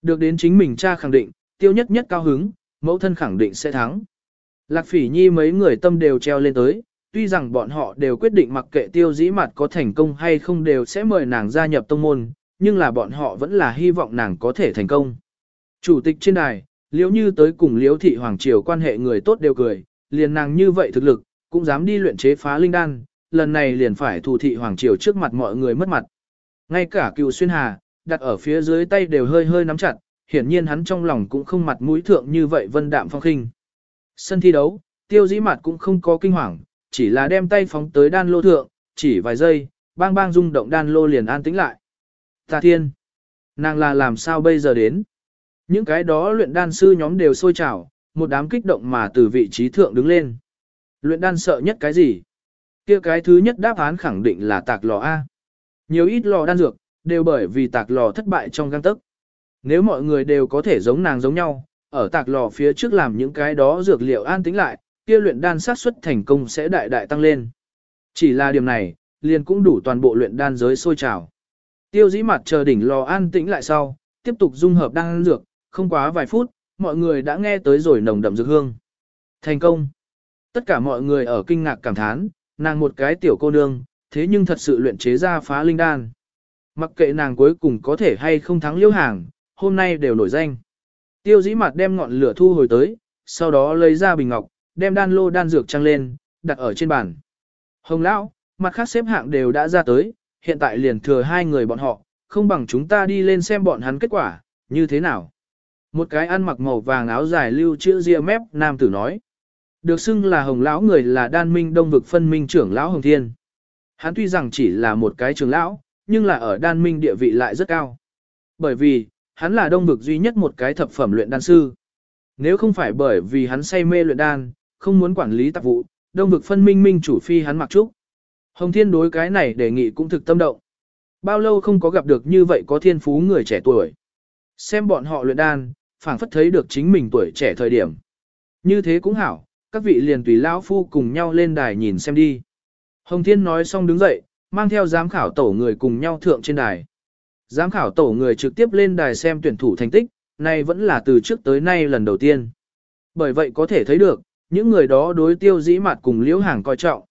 Được đến chính mình cha khẳng định, tiêu nhất nhất cao hứng, mẫu thân khẳng định sẽ thắng. Lạc phỉ nhi mấy người tâm đều treo lên tới, tuy rằng bọn họ đều quyết định mặc kệ tiêu dĩ mặt có thành công hay không đều sẽ mời nàng gia nhập tông môn, nhưng là bọn họ vẫn là hy vọng nàng có thể thành công. Chủ tịch trên đài, liễu như tới cùng liễu thị hoàng triều quan hệ người tốt đều cười, liền nàng như vậy thực lực, cũng dám đi luyện chế phá linh đan, lần này liền phải thủ thị hoàng triều trước mặt mọi người mất mặt. Ngay cả cựu xuyên hà, đặt ở phía dưới tay đều hơi hơi nắm chặt, hiển nhiên hắn trong lòng cũng không mặt mũi thượng như vậy vân đạm phong khinh. Sân thi đấu, tiêu dĩ mặt cũng không có kinh hoàng, chỉ là đem tay phóng tới đan lô thượng, chỉ vài giây, bang bang rung động đan lô liền an tĩnh lại. Tà thiên, nàng là làm sao bây giờ đến? Những cái đó luyện đan sư nhóm đều sôi trào, một đám kích động mà từ vị trí thượng đứng lên. Luyện đan sợ nhất cái gì? kia cái thứ nhất đáp án khẳng định là tạc lò A. Nhiều ít lò đan dược, đều bởi vì tạc lò thất bại trong găng tức. Nếu mọi người đều có thể giống nàng giống nhau, ở tạc lò phía trước làm những cái đó dược liệu an tĩnh lại, kia luyện đan sát suất thành công sẽ đại đại tăng lên. Chỉ là điểm này, liền cũng đủ toàn bộ luyện đan giới sôi trào. Tiêu dĩ mặt chờ đỉnh lò an tĩnh lại sau, tiếp tục dung hợp đan dược, không quá vài phút, mọi người đã nghe tới rồi nồng đậm dược hương. Thành công. Tất cả mọi người ở kinh ngạc cảm thán, nàng một cái tiểu cô nương, thế nhưng thật sự luyện chế ra phá linh đan. Mặc kệ nàng cuối cùng có thể hay không thắng liêu hàng, hôm nay đều nổi danh. Tiêu dĩ mặt đem ngọn lửa thu hồi tới, sau đó lấy ra bình ngọc, đem đan lô đan dược trăng lên, đặt ở trên bàn. Hồng lão, mặt khác xếp hạng đều đã ra tới, hiện tại liền thừa hai người bọn họ, không bằng chúng ta đi lên xem bọn hắn kết quả, như thế nào. Một cái ăn mặc màu vàng áo dài lưu chữ ria mép nam tử nói. Được xưng là hồng lão người là đan minh đông vực phân minh trưởng lão hồng thiên. Hắn tuy rằng chỉ là một cái trưởng lão, nhưng là ở đan minh địa vị lại rất cao. Bởi vì, hắn là đông vực duy nhất một cái thập phẩm luyện đan sư. Nếu không phải bởi vì hắn say mê luyện đan, không muốn quản lý tạp vụ, đông vực phân minh minh chủ phi hắn mặc trúc. Hồng Thiên đối cái này đề nghị cũng thực tâm động. Bao lâu không có gặp được như vậy có thiên phú người trẻ tuổi. Xem bọn họ luyện đan, phảng phất thấy được chính mình tuổi trẻ thời điểm. Như thế cũng hảo, các vị liền tùy lão phu cùng nhau lên đài nhìn xem đi. Hồng Thiên nói xong đứng dậy, mang theo giám khảo tổ người cùng nhau thượng trên đài. Giám khảo tổ người trực tiếp lên đài xem tuyển thủ thành tích, này vẫn là từ trước tới nay lần đầu tiên. Bởi vậy có thể thấy được, những người đó đối tiêu dĩ mặt cùng liễu hàng coi trọng.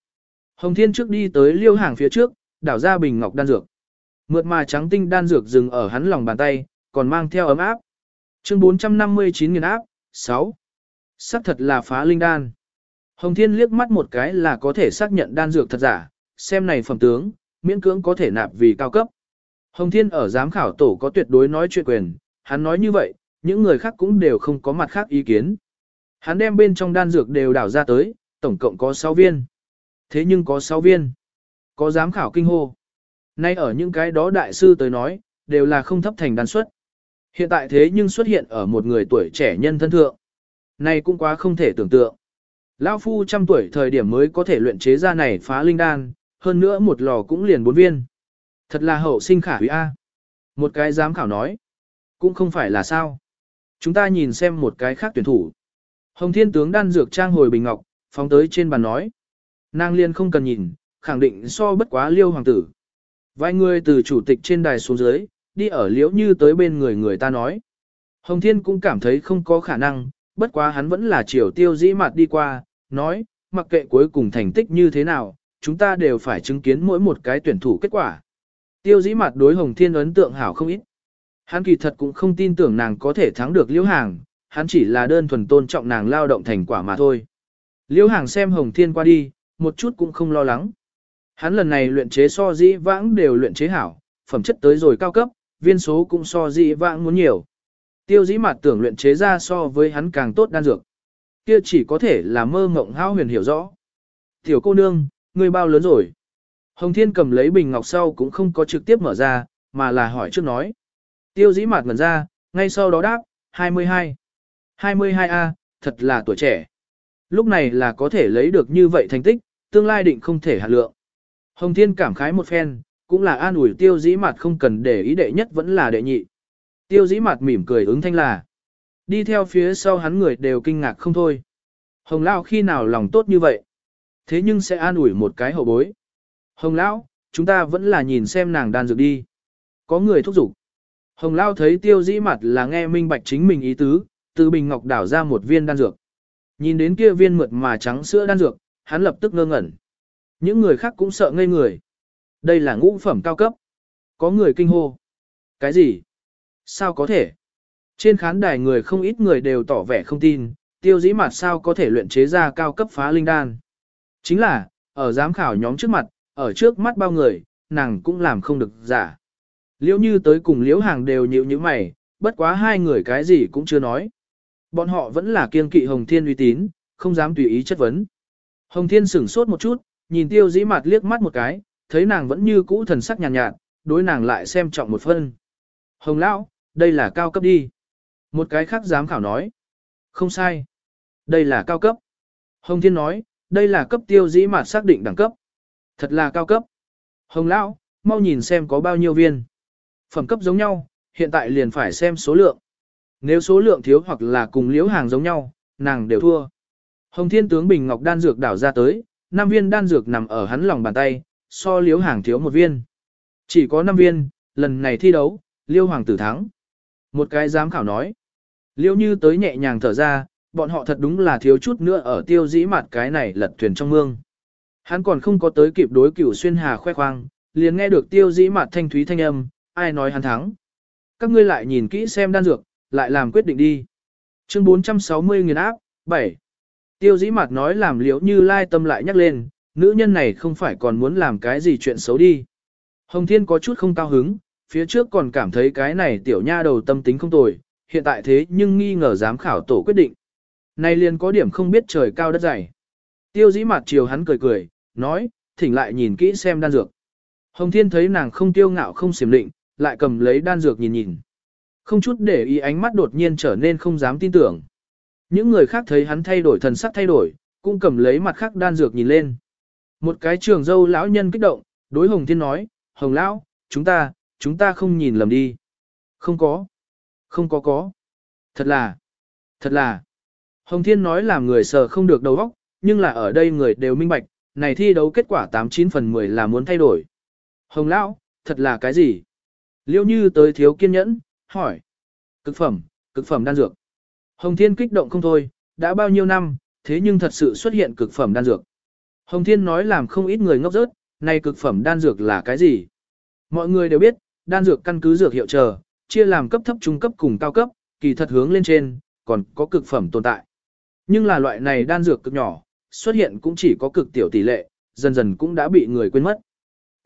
Hồng Thiên trước đi tới liễu hàng phía trước, đảo ra bình ngọc đan dược. Mượt mà trắng tinh đan dược dừng ở hắn lòng bàn tay, còn mang theo ấm áp. Chương 459 nghìn áp, 6. Sắc thật là phá linh đan. Hồng Thiên liếc mắt một cái là có thể xác nhận đan dược thật giả, xem này phẩm tướng, miễn cưỡng có thể nạp vì cao cấp. Hồng Thiên ở giám khảo tổ có tuyệt đối nói chuyện quyền, hắn nói như vậy, những người khác cũng đều không có mặt khác ý kiến. Hắn đem bên trong đan dược đều đảo ra tới, tổng cộng có 6 viên. Thế nhưng có 6 viên. Có giám khảo kinh hô. Nay ở những cái đó đại sư tới nói, đều là không thấp thành đan suất. Hiện tại thế nhưng xuất hiện ở một người tuổi trẻ nhân thân thượng. Này cũng quá không thể tưởng tượng. Lão phu trăm tuổi thời điểm mới có thể luyện chế ra này phá linh đan, hơn nữa một lò cũng liền bốn viên. Thật là hậu sinh khả quý A. Một cái giám khảo nói. Cũng không phải là sao. Chúng ta nhìn xem một cái khác tuyển thủ. Hồng thiên tướng đan dược trang hồi bình ngọc, phóng tới trên bàn nói. Nàng liên không cần nhìn, khẳng định so bất quá liêu hoàng tử. Vài người từ chủ tịch trên đài xuống dưới, đi ở liễu như tới bên người người ta nói. Hồng thiên cũng cảm thấy không có khả năng, bất quá hắn vẫn là chiều tiêu dĩ mặt đi qua, nói, mặc kệ cuối cùng thành tích như thế nào, chúng ta đều phải chứng kiến mỗi một cái tuyển thủ kết quả. Tiêu dĩ mặt đối Hồng Thiên ấn tượng hảo không ít. Hắn kỳ thật cũng không tin tưởng nàng có thể thắng được liễu hàng, hắn chỉ là đơn thuần tôn trọng nàng lao động thành quả mà thôi. Liễu hàng xem Hồng Thiên qua đi, một chút cũng không lo lắng. Hắn lần này luyện chế so dĩ vãng đều luyện chế hảo, phẩm chất tới rồi cao cấp, viên số cũng so dĩ vãng muốn nhiều. Tiêu dĩ mặt tưởng luyện chế ra so với hắn càng tốt đan dược. Kia chỉ có thể là mơ mộng hao huyền hiểu rõ. Tiểu cô nương, ngươi bao lớn rồi? Hồng Thiên cầm lấy bình ngọc sau cũng không có trực tiếp mở ra, mà là hỏi trước nói. Tiêu dĩ mạt ngẩn ra, ngay sau đó đáp, 22. 22A, thật là tuổi trẻ. Lúc này là có thể lấy được như vậy thành tích, tương lai định không thể hạt lượng. Hồng Thiên cảm khái một phen, cũng là an ủi tiêu dĩ mạt không cần để ý đệ nhất vẫn là đệ nhị. Tiêu dĩ mạt mỉm cười ứng thanh là. Đi theo phía sau hắn người đều kinh ngạc không thôi. Hồng Lão khi nào lòng tốt như vậy? Thế nhưng sẽ an ủi một cái hậu bối. Hồng Lão, chúng ta vẫn là nhìn xem nàng đan dược đi. Có người thúc giục. Hồng Lão thấy tiêu dĩ mặt là nghe minh bạch chính mình ý tứ, từ bình ngọc đảo ra một viên đan dược. Nhìn đến kia viên mượt mà trắng sữa đan dược, hắn lập tức ngơ ngẩn. Những người khác cũng sợ ngây người. Đây là ngũ phẩm cao cấp. Có người kinh hô. Cái gì? Sao có thể? Trên khán đài người không ít người đều tỏ vẻ không tin, tiêu dĩ mặt sao có thể luyện chế ra cao cấp phá linh đan. Chính là, ở giám khảo nhóm trước mặt, ở trước mắt bao người, nàng cũng làm không được giả. Liễu như tới cùng liễu hàng đều nhịu như mày, bất quá hai người cái gì cũng chưa nói. Bọn họ vẫn là kiên kỵ Hồng Thiên uy tín, không dám tùy ý chất vấn. Hồng Thiên sửng sốt một chút, nhìn tiêu dĩ mặt liếc mắt một cái, thấy nàng vẫn như cũ thần sắc nhàn nhạt, nhạt, đối nàng lại xem trọng một phân. Hồng Lão, đây là cao cấp đi. Một cái khác giám khảo nói. Không sai. Đây là cao cấp. Hồng Thiên nói, đây là cấp tiêu dĩ mặt xác định đẳng cấp. Thật là cao cấp. Hồng Lão, mau nhìn xem có bao nhiêu viên. Phẩm cấp giống nhau, hiện tại liền phải xem số lượng. Nếu số lượng thiếu hoặc là cùng liễu hàng giống nhau, nàng đều thua. Hồng Thiên tướng Bình Ngọc đan dược đảo ra tới, năm viên đan dược nằm ở hắn lòng bàn tay, so liễu hàng thiếu một viên. Chỉ có 5 viên, lần này thi đấu, liêu hoàng tử thắng. Một cái giám khảo nói. Liêu như tới nhẹ nhàng thở ra, bọn họ thật đúng là thiếu chút nữa ở tiêu dĩ mặt cái này lật thuyền trong mương. Hắn còn không có tới kịp đối cửu xuyên hà khoe khoang, liền nghe được tiêu dĩ mặt thanh thúy thanh âm, ai nói hắn thắng. Các ngươi lại nhìn kỹ xem đan dược, lại làm quyết định đi. Chương 460 nghìn áp, 7. Tiêu dĩ mặt nói làm liễu như lai tâm lại nhắc lên, nữ nhân này không phải còn muốn làm cái gì chuyện xấu đi. Hồng Thiên có chút không cao hứng, phía trước còn cảm thấy cái này tiểu nha đầu tâm tính không tồi, hiện tại thế nhưng nghi ngờ giám khảo tổ quyết định. Này liền có điểm không biết trời cao đất dày. Tiêu dĩ mặt chiều hắn cười cười, nói, thỉnh lại nhìn kỹ xem đan dược. Hồng Thiên thấy nàng không tiêu ngạo không xiểm định, lại cầm lấy đan dược nhìn nhìn. Không chút để ý ánh mắt đột nhiên trở nên không dám tin tưởng. Những người khác thấy hắn thay đổi thần sắc thay đổi, cũng cầm lấy mặt khác đan dược nhìn lên. Một cái trường dâu lão nhân kích động, đối Hồng Thiên nói, Hồng lão, chúng ta, chúng ta không nhìn lầm đi. Không có. Không có có. Thật là. Thật là. Hồng Thiên nói làm người sợ không được đầu óc, nhưng là ở đây người đều minh bạch, này thi đấu kết quả 89 phần 10 là muốn thay đổi. Hồng lão, thật là cái gì? Liêu như tới thiếu kiên nhẫn, hỏi. Cực phẩm, cực phẩm đan dược. Hồng Thiên kích động không thôi, đã bao nhiêu năm, thế nhưng thật sự xuất hiện cực phẩm đan dược. Hồng Thiên nói làm không ít người ngốc rớt, này cực phẩm đan dược là cái gì? Mọi người đều biết, đan dược căn cứ dược hiệu chờ, chia làm cấp thấp trung cấp cùng cao cấp, kỳ thật hướng lên trên, còn có cực phẩm tồn tại. Nhưng là loại này đan dược cực nhỏ, xuất hiện cũng chỉ có cực tiểu tỷ lệ, dần dần cũng đã bị người quên mất.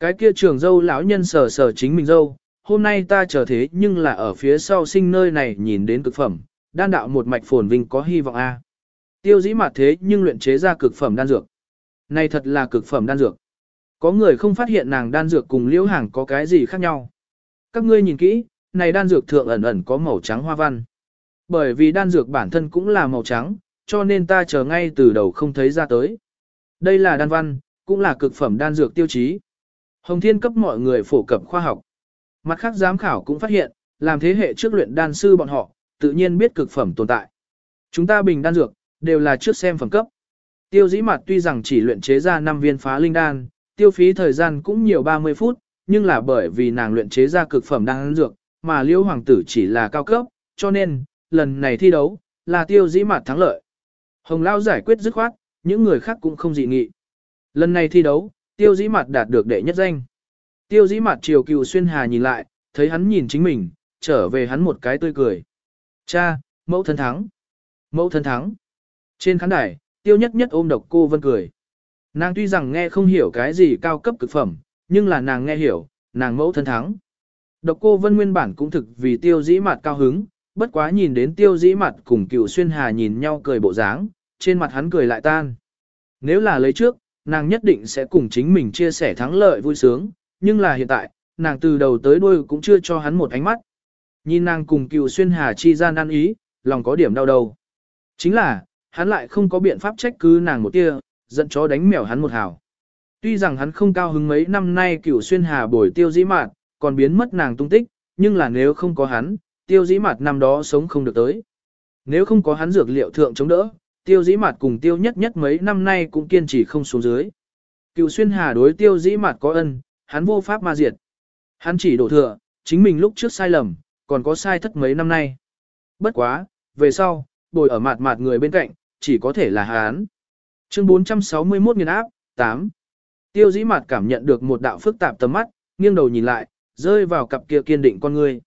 Cái kia trường dâu lão nhân sờ sờ chính mình dâu, hôm nay ta chờ thế nhưng là ở phía sau sinh nơi này nhìn đến cực phẩm, đan đạo một mạch phồn vinh có hy vọng a. Tiêu dĩ mặt thế nhưng luyện chế ra cực phẩm đan dược. Này thật là cực phẩm đan dược. Có người không phát hiện nàng đan dược cùng liễu hàng có cái gì khác nhau. Các ngươi nhìn kỹ, này đan dược thượng ẩn ẩn có màu trắng hoa văn. Bởi vì đan dược bản thân cũng là màu trắng, cho nên ta chờ ngay từ đầu không thấy ra tới. Đây là đan văn, cũng là cực phẩm đan dược tiêu chí. Hồng Thiên cấp mọi người phổ cập khoa học. Mặt khác giám khảo cũng phát hiện, làm thế hệ trước luyện đan sư bọn họ, tự nhiên biết cực phẩm tồn tại. Chúng ta bình đan dược, đều là trước xem phẩm cấp. Tiêu dĩ mặt tuy rằng chỉ luyện chế ra 5 viên phá linh đan, tiêu phí thời gian cũng nhiều 30 phút, nhưng là bởi vì nàng luyện chế ra cực phẩm đan dược, mà liễu hoàng tử chỉ là cao cấp, cho nên, lần này thi đấu, là tiêu dĩ mặt thắng lợi. Hồng Lao giải quyết dứt khoát, những người khác cũng không dị nghị. Lần này thi đấu, tiêu dĩ mặt đạt được đệ nhất danh. Tiêu dĩ mặt chiều cựu xuyên hà nhìn lại, thấy hắn nhìn chính mình, trở về hắn một cái tươi cười. Cha, mẫu thân thắng. Mẫu thân thắng. Trên khán đài, tiêu nhất nhất ôm độc cô vân cười. Nàng tuy rằng nghe không hiểu cái gì cao cấp cực phẩm, nhưng là nàng nghe hiểu, nàng mẫu thân thắng. Độc cô vân nguyên bản cũng thực vì tiêu dĩ mặt cao hứng, bất quá nhìn đến tiêu dĩ mặt cùng cựu xuyên hà nhìn nhau cười bộ dáng, trên mặt hắn cười lại tan. Nếu là lấy trước, nàng nhất định sẽ cùng chính mình chia sẻ thắng lợi vui sướng, nhưng là hiện tại, nàng từ đầu tới đuôi cũng chưa cho hắn một ánh mắt. Nhìn nàng cùng cựu xuyên hà chi gian ăn ý, lòng có điểm đau đầu. Chính là, hắn lại không có biện pháp trách cứ nàng một tia, giận chó đánh mèo hắn một hào. Tuy rằng hắn không cao hứng mấy năm nay cựu xuyên hà bồi tiêu dĩ mạn còn biến mất nàng tung tích, nhưng là nếu không có hắn, tiêu dĩ mặt năm đó sống không được tới. Nếu không có hắn dược liệu thượng chống đỡ, tiêu dĩ mặt cùng tiêu nhất nhất mấy năm nay cũng kiên trì không xuống dưới. Cựu xuyên hà đối tiêu dĩ mặt có ân, hắn vô pháp ma diệt. Hắn chỉ đổ thừa, chính mình lúc trước sai lầm, còn có sai thất mấy năm nay. Bất quá, về sau, bồi ở mặt mặt người bên cạnh, chỉ có thể là hắn. Chương 461 nghiên áp, 8. Tiêu dĩ mặt cảm nhận được một đạo phức tạp tầm mắt, nghiêng đầu nhìn lại, rơi vào cặp kia kiên định con người.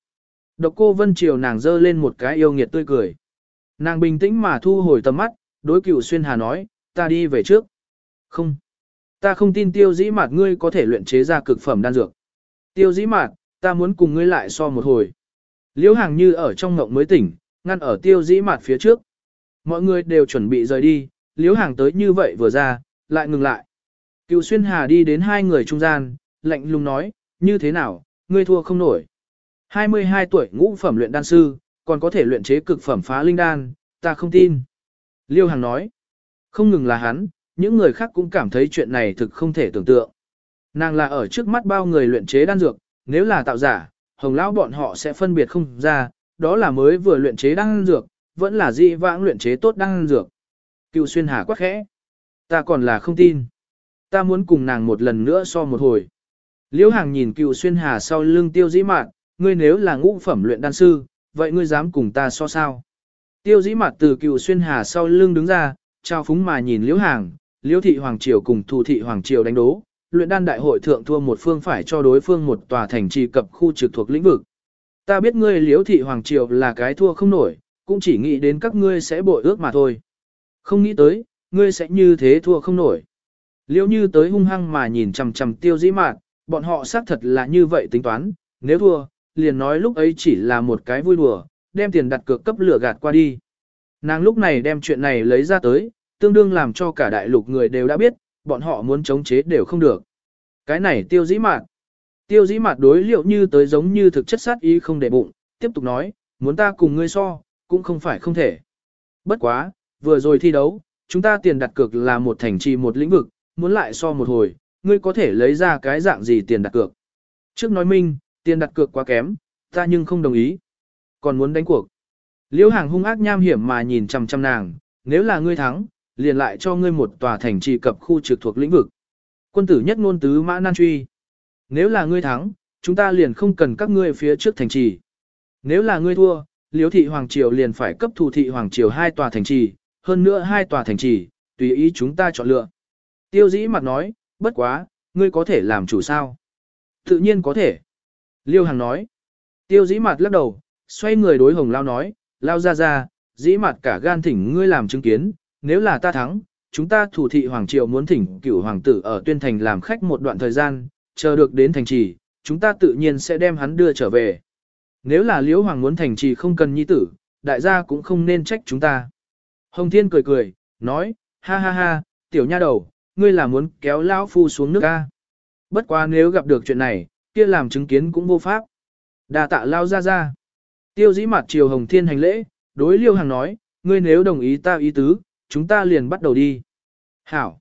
Độc cô Vân Triều nàng dơ lên một cái yêu nghiệt tươi cười. Nàng bình tĩnh mà thu hồi tầm mắt, đối cửu xuyên hà nói, ta đi về trước. Không. Ta không tin tiêu dĩ mạt ngươi có thể luyện chế ra cực phẩm đan dược. Tiêu dĩ mạt, ta muốn cùng ngươi lại so một hồi. Liễu hàng như ở trong ngộng mới tỉnh, ngăn ở tiêu dĩ mạt phía trước. Mọi người đều chuẩn bị rời đi, liễu hàng tới như vậy vừa ra, lại ngừng lại. Cựu xuyên hà đi đến hai người trung gian, lạnh lùng nói, như thế nào, ngươi thua không nổi. 22 tuổi ngũ phẩm luyện đan sư, còn có thể luyện chế cực phẩm phá linh đan, ta không tin. Liêu Hằng nói, không ngừng là hắn, những người khác cũng cảm thấy chuyện này thực không thể tưởng tượng. Nàng là ở trước mắt bao người luyện chế đan dược, nếu là tạo giả, hồng lão bọn họ sẽ phân biệt không ra, đó là mới vừa luyện chế đan dược, vẫn là dị vãng luyện chế tốt đan dược. Cựu xuyên hà quắc khẽ. Ta còn là không tin. Ta muốn cùng nàng một lần nữa so một hồi. Liễu Hàng nhìn cựu xuyên hà sau lưng tiêu dĩ mạn, ngươi nếu là ngũ phẩm luyện đan sư, vậy ngươi dám cùng ta so sao? Tiêu dĩ mặt từ cựu xuyên hà sau lưng đứng ra, trao phúng mà nhìn Liễu Hàng, Liễu thị Hoàng Triều cùng Thù thị Hoàng Triều đánh đố, luyện đan đại hội thượng thua một phương phải cho đối phương một tòa thành trì cập khu trực thuộc lĩnh vực. Ta biết ngươi Liễu thị Hoàng Triều là cái thua không nổi, cũng chỉ nghĩ đến các ngươi sẽ bội ước mà thôi. Không nghĩ tới, ngươi sẽ như thế thua không nổi. Liễu như tới hung hăng mà nhìn chằm chằm tiêu dĩ mạn, bọn họ xác thật là như vậy tính toán, nếu thua, liền nói lúc ấy chỉ là một cái vui đùa, đem tiền đặt cược cấp lửa gạt qua đi. Nàng lúc này đem chuyện này lấy ra tới, tương đương làm cho cả đại lục người đều đã biết, bọn họ muốn chống chế đều không được. Cái này tiêu dĩ mạt, Tiêu dĩ mạt đối liệu như tới giống như thực chất sát ý không để bụng, tiếp tục nói, muốn ta cùng ngươi so, cũng không phải không thể. Bất quá, vừa rồi thi đấu, chúng ta tiền đặt cược là một thành trì một lĩnh vực, muốn lại so một hồi, ngươi có thể lấy ra cái dạng gì tiền đặt cược. Trước nói minh, tiền đặt cược quá kém, ta nhưng không đồng ý. Còn muốn đánh cuộc. Liễu hàng hung ác nham hiểm mà nhìn chằm chằm nàng, nếu là ngươi thắng, liền lại cho ngươi một tòa thành trì cập khu trực thuộc lĩnh vực. Quân tử nhất ngôn tứ mã nan truy. Nếu là ngươi thắng, chúng ta liền không cần các ngươi phía trước thành trì. Nếu là ngươi thua, Liễu thị hoàng triều liền phải cấp thủ thị hoàng triều hai tòa thành trì, hơn nữa hai tòa thành trì, tùy ý chúng ta chọn lựa. Tiêu dĩ mặt nói, bất quá, ngươi có thể làm chủ sao? Tự nhiên có thể. Liêu Hằng nói. Tiêu dĩ mặt lắc đầu, xoay người đối hồng lao nói, lao ra ra, dĩ mặt cả gan thỉnh ngươi làm chứng kiến, nếu là ta thắng, chúng ta thủ thị hoàng Triệu muốn thỉnh cửu hoàng tử ở tuyên thành làm khách một đoạn thời gian, chờ được đến thành trì, chúng ta tự nhiên sẽ đem hắn đưa trở về. Nếu là liễu hoàng muốn thành trì không cần nhi tử, đại gia cũng không nên trách chúng ta. Hồng Thiên cười cười, nói, ha ha ha, tiểu nha đầu, ngươi là muốn kéo lão phu xuống nước ca. Bất quá nếu gặp được chuyện này, kia làm chứng kiến cũng vô pháp. Đà tạ lao ra ra. Tiêu dĩ mặt triều Hồng Thiên hành lễ, đối liêu hàng nói, ngươi nếu đồng ý ta ý tứ, chúng ta liền bắt đầu đi. Hảo.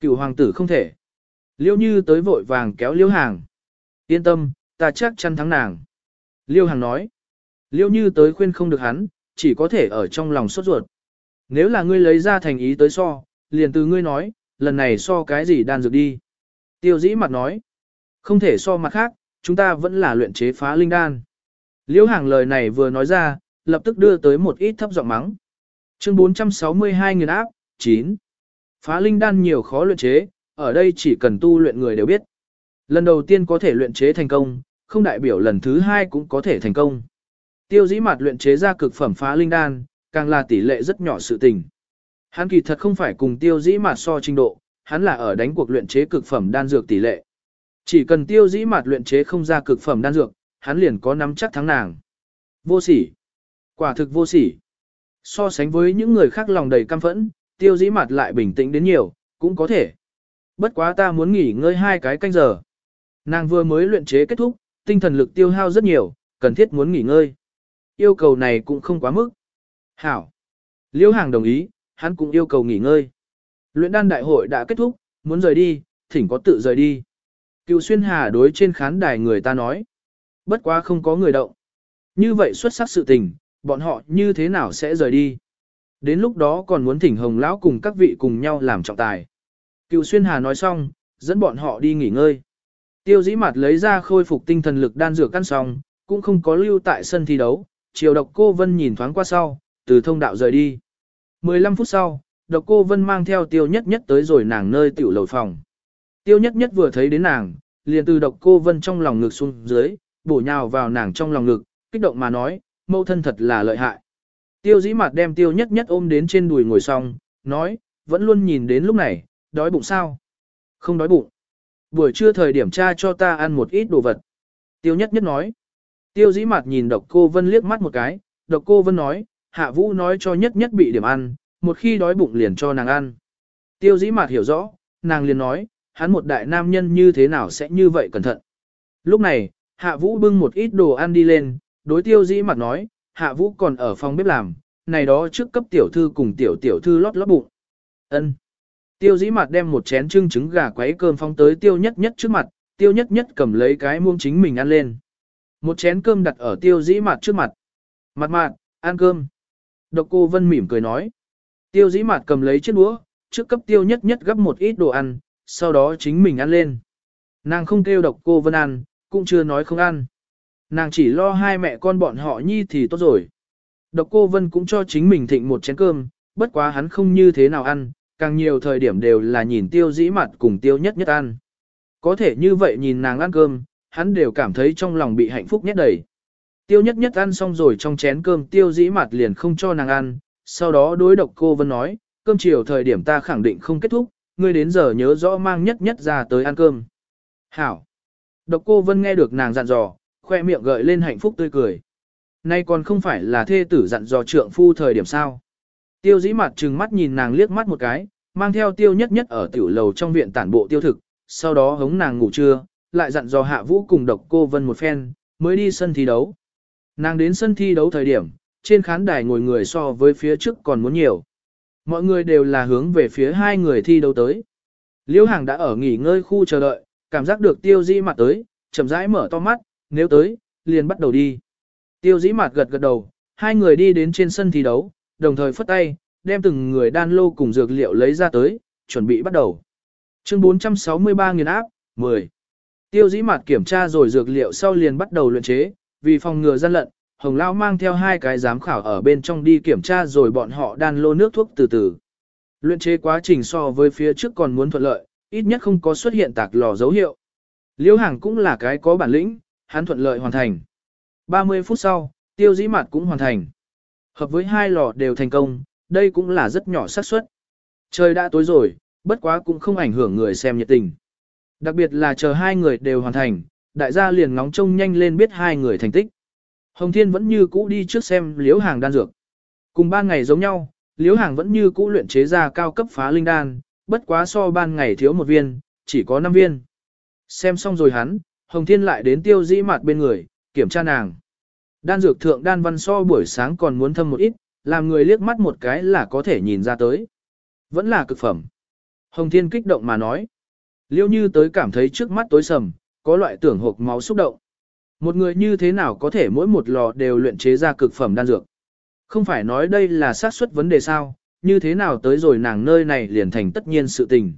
Cựu hoàng tử không thể. Liêu như tới vội vàng kéo liêu hàng. Yên tâm, ta chắc chắn thắng nàng. Liêu hàng nói. Liêu như tới khuyên không được hắn, chỉ có thể ở trong lòng sốt ruột. Nếu là ngươi lấy ra thành ý tới so, liền từ ngươi nói, lần này so cái gì đan dược đi. Tiêu dĩ mặt nói. Không thể so mặt khác, chúng ta vẫn là luyện chế phá linh đan. liễu hàng lời này vừa nói ra, lập tức đưa tới một ít thấp giọng mắng. Chương 462 nghìn áp, 9. Phá linh đan nhiều khó luyện chế, ở đây chỉ cần tu luyện người đều biết. Lần đầu tiên có thể luyện chế thành công, không đại biểu lần thứ hai cũng có thể thành công. Tiêu dĩ mặt luyện chế ra cực phẩm phá linh đan, càng là tỷ lệ rất nhỏ sự tình. Hắn kỳ thật không phải cùng tiêu dĩ mặt so trình độ, hắn là ở đánh cuộc luyện chế cực phẩm đan dược tỷ lệ. Chỉ cần tiêu dĩ mạt luyện chế không ra cực phẩm đan dược, hắn liền có nắm chắc thắng nàng. Vô sỉ. Quả thực vô sỉ. So sánh với những người khác lòng đầy căm phẫn, tiêu dĩ mạt lại bình tĩnh đến nhiều, cũng có thể. Bất quá ta muốn nghỉ ngơi hai cái canh giờ. Nàng vừa mới luyện chế kết thúc, tinh thần lực tiêu hao rất nhiều, cần thiết muốn nghỉ ngơi. Yêu cầu này cũng không quá mức. Hảo. Liêu hàng đồng ý, hắn cũng yêu cầu nghỉ ngơi. Luyện đan đại hội đã kết thúc, muốn rời đi, thỉnh có tự rời đi. Cựu xuyên hà đối trên khán đài người ta nói. Bất quá không có người động. Như vậy xuất sắc sự tình, bọn họ như thế nào sẽ rời đi. Đến lúc đó còn muốn thỉnh hồng lão cùng các vị cùng nhau làm trọng tài. Cựu xuyên hà nói xong, dẫn bọn họ đi nghỉ ngơi. Tiêu dĩ mặt lấy ra khôi phục tinh thần lực đan dược căn xong, cũng không có lưu tại sân thi đấu. Chiều độc cô Vân nhìn thoáng qua sau, từ thông đạo rời đi. 15 phút sau, độc cô Vân mang theo tiêu nhất nhất tới rồi nàng nơi tiểu lầu phòng. Tiêu nhất nhất vừa thấy đến nàng, liền từ độc cô Vân trong lòng ngực xuống dưới, bổ nhào vào nàng trong lòng ngực, kích động mà nói, mâu thân thật là lợi hại. Tiêu dĩ mặt đem tiêu nhất nhất ôm đến trên đùi ngồi xong, nói, vẫn luôn nhìn đến lúc này, đói bụng sao? Không đói bụng. Buổi trưa thời điểm tra cho ta ăn một ít đồ vật. Tiêu nhất nhất nói. Tiêu dĩ mặt nhìn độc cô Vân liếc mắt một cái, độc cô Vân nói, hạ vũ nói cho nhất nhất bị điểm ăn, một khi đói bụng liền cho nàng ăn. Tiêu dĩ mặt hiểu rõ, nàng liền nói, hắn một đại nam nhân như thế nào sẽ như vậy cẩn thận. Lúc này, hạ vũ bưng một ít đồ ăn đi lên, đối tiêu dĩ mặt nói, hạ vũ còn ở phòng bếp làm, này đó trước cấp tiểu thư cùng tiểu tiểu thư lót lót bụng. ân Tiêu dĩ mặt đem một chén trưng trứng gà quấy cơm phong tới tiêu nhất nhất trước mặt, tiêu nhất nhất cầm lấy cái muông chính mình ăn lên. Một chén cơm đặt ở tiêu dĩ mặt trước mặt. Mặt mặt, ăn cơm. Độc cô Vân mỉm cười nói. Tiêu dĩ mặt cầm lấy chiếc đũa, trước cấp tiêu nhất nhất gấp một ít đồ ăn, sau đó chính mình ăn lên. Nàng không kêu độc cô Vân ăn, cũng chưa nói không ăn. Nàng chỉ lo hai mẹ con bọn họ nhi thì tốt rồi. Độc cô Vân cũng cho chính mình thịnh một chén cơm, bất quá hắn không như thế nào ăn, càng nhiều thời điểm đều là nhìn tiêu dĩ mặt cùng tiêu nhất nhất ăn. Có thể như vậy nhìn nàng ăn cơm, hắn đều cảm thấy trong lòng bị hạnh phúc nhất đầy. Tiêu nhất nhất ăn xong rồi trong chén cơm tiêu dĩ mặt liền không cho nàng ăn, sau đó đối độc cô Vân nói, cơm chiều thời điểm ta khẳng định không kết thúc, ngươi đến giờ nhớ rõ mang nhất nhất ra tới ăn cơm. Hảo! Độc cô Vân nghe được nàng dặn dò, khoe miệng gợi lên hạnh phúc tươi cười. Nay còn không phải là thê tử dặn dò trượng phu thời điểm sao. Tiêu dĩ mặt trừng mắt nhìn nàng liếc mắt một cái, mang theo tiêu nhất nhất ở tiểu lầu trong viện tản bộ tiêu thực, sau đó hống nàng ngủ trưa, lại dặn dò hạ vũ cùng độc cô vân một phen, mới đi sân thi đấu. Nàng đến sân thi đấu thời điểm, trên khán đài ngồi người so với phía trước còn muốn nhiều. Mọi người đều là hướng về phía hai người thi đấu tới. Liễu Hàng đã ở nghỉ ngơi khu chờ đợi, cảm giác được tiêu dĩ Mạt tới, chậm rãi mở to mắt, nếu tới, liền bắt đầu đi. Tiêu dĩ Mạt gật gật đầu, hai người đi đến trên sân thi đấu, đồng thời phất tay, đem từng người đan lô cùng dược liệu lấy ra tới, chuẩn bị bắt đầu. Chương 463 nghiền áp, 10. Tiêu dĩ Mạt kiểm tra rồi dược liệu sau liền bắt đầu luyện chế, vì phòng ngừa gian lận, Hồng Lão mang theo hai cái giám khảo ở bên trong đi kiểm tra rồi bọn họ đan lô nước thuốc từ từ. Luyện chế quá trình so với phía trước còn muốn thuận lợi, ít nhất không có xuất hiện tạc lò dấu hiệu. Liễu Hàng cũng là cái có bản lĩnh, hắn thuận lợi hoàn thành. 30 phút sau, tiêu dĩ mặt cũng hoàn thành. Hợp với hai lò đều thành công, đây cũng là rất nhỏ xác suất. Trời đã tối rồi, bất quá cũng không ảnh hưởng người xem nhiệt tình. Đặc biệt là chờ hai người đều hoàn thành, đại gia liền ngóng trông nhanh lên biết hai người thành tích. Hồng Thiên vẫn như cũ đi trước xem liễu hàng đan dược. Cùng ban ngày giống nhau, liễu hàng vẫn như cũ luyện chế ra cao cấp phá linh đan, bất quá so ban ngày thiếu một viên, chỉ có 5 viên. Xem xong rồi hắn, Hồng Thiên lại đến tiêu dĩ mặt bên người, kiểm tra nàng. Đan dược thượng đan văn so buổi sáng còn muốn thâm một ít, làm người liếc mắt một cái là có thể nhìn ra tới. Vẫn là cực phẩm. Hồng Thiên kích động mà nói. Liêu như tới cảm thấy trước mắt tối sầm, có loại tưởng hộp máu xúc động. Một người như thế nào có thể mỗi một lò đều luyện chế ra cực phẩm đan dược. Không phải nói đây là xác suất vấn đề sao, như thế nào tới rồi nàng nơi này liền thành tất nhiên sự tình.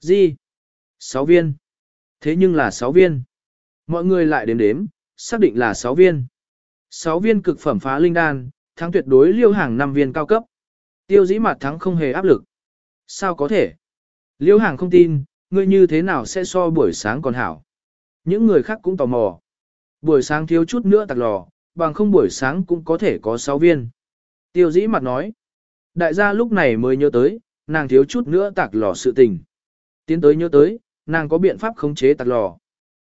Gì? Sáu viên. Thế nhưng là sáu viên. Mọi người lại đếm đếm, xác định là sáu viên. Sáu viên cực phẩm phá linh đan, thắng tuyệt đối liêu hàng năm viên cao cấp. Tiêu dĩ mặt thắng không hề áp lực. Sao có thể? Liêu hàng không tin, ngươi như thế nào sẽ so buổi sáng còn hảo. Những người khác cũng tò mò. Buổi sáng thiếu chút nữa tạc lò, bằng không buổi sáng cũng có thể có 6 viên. Tiêu dĩ mặt nói. Đại gia lúc này mới nhớ tới, nàng thiếu chút nữa tạc lò sự tình. Tiến tới nhớ tới, nàng có biện pháp khống chế tạc lò.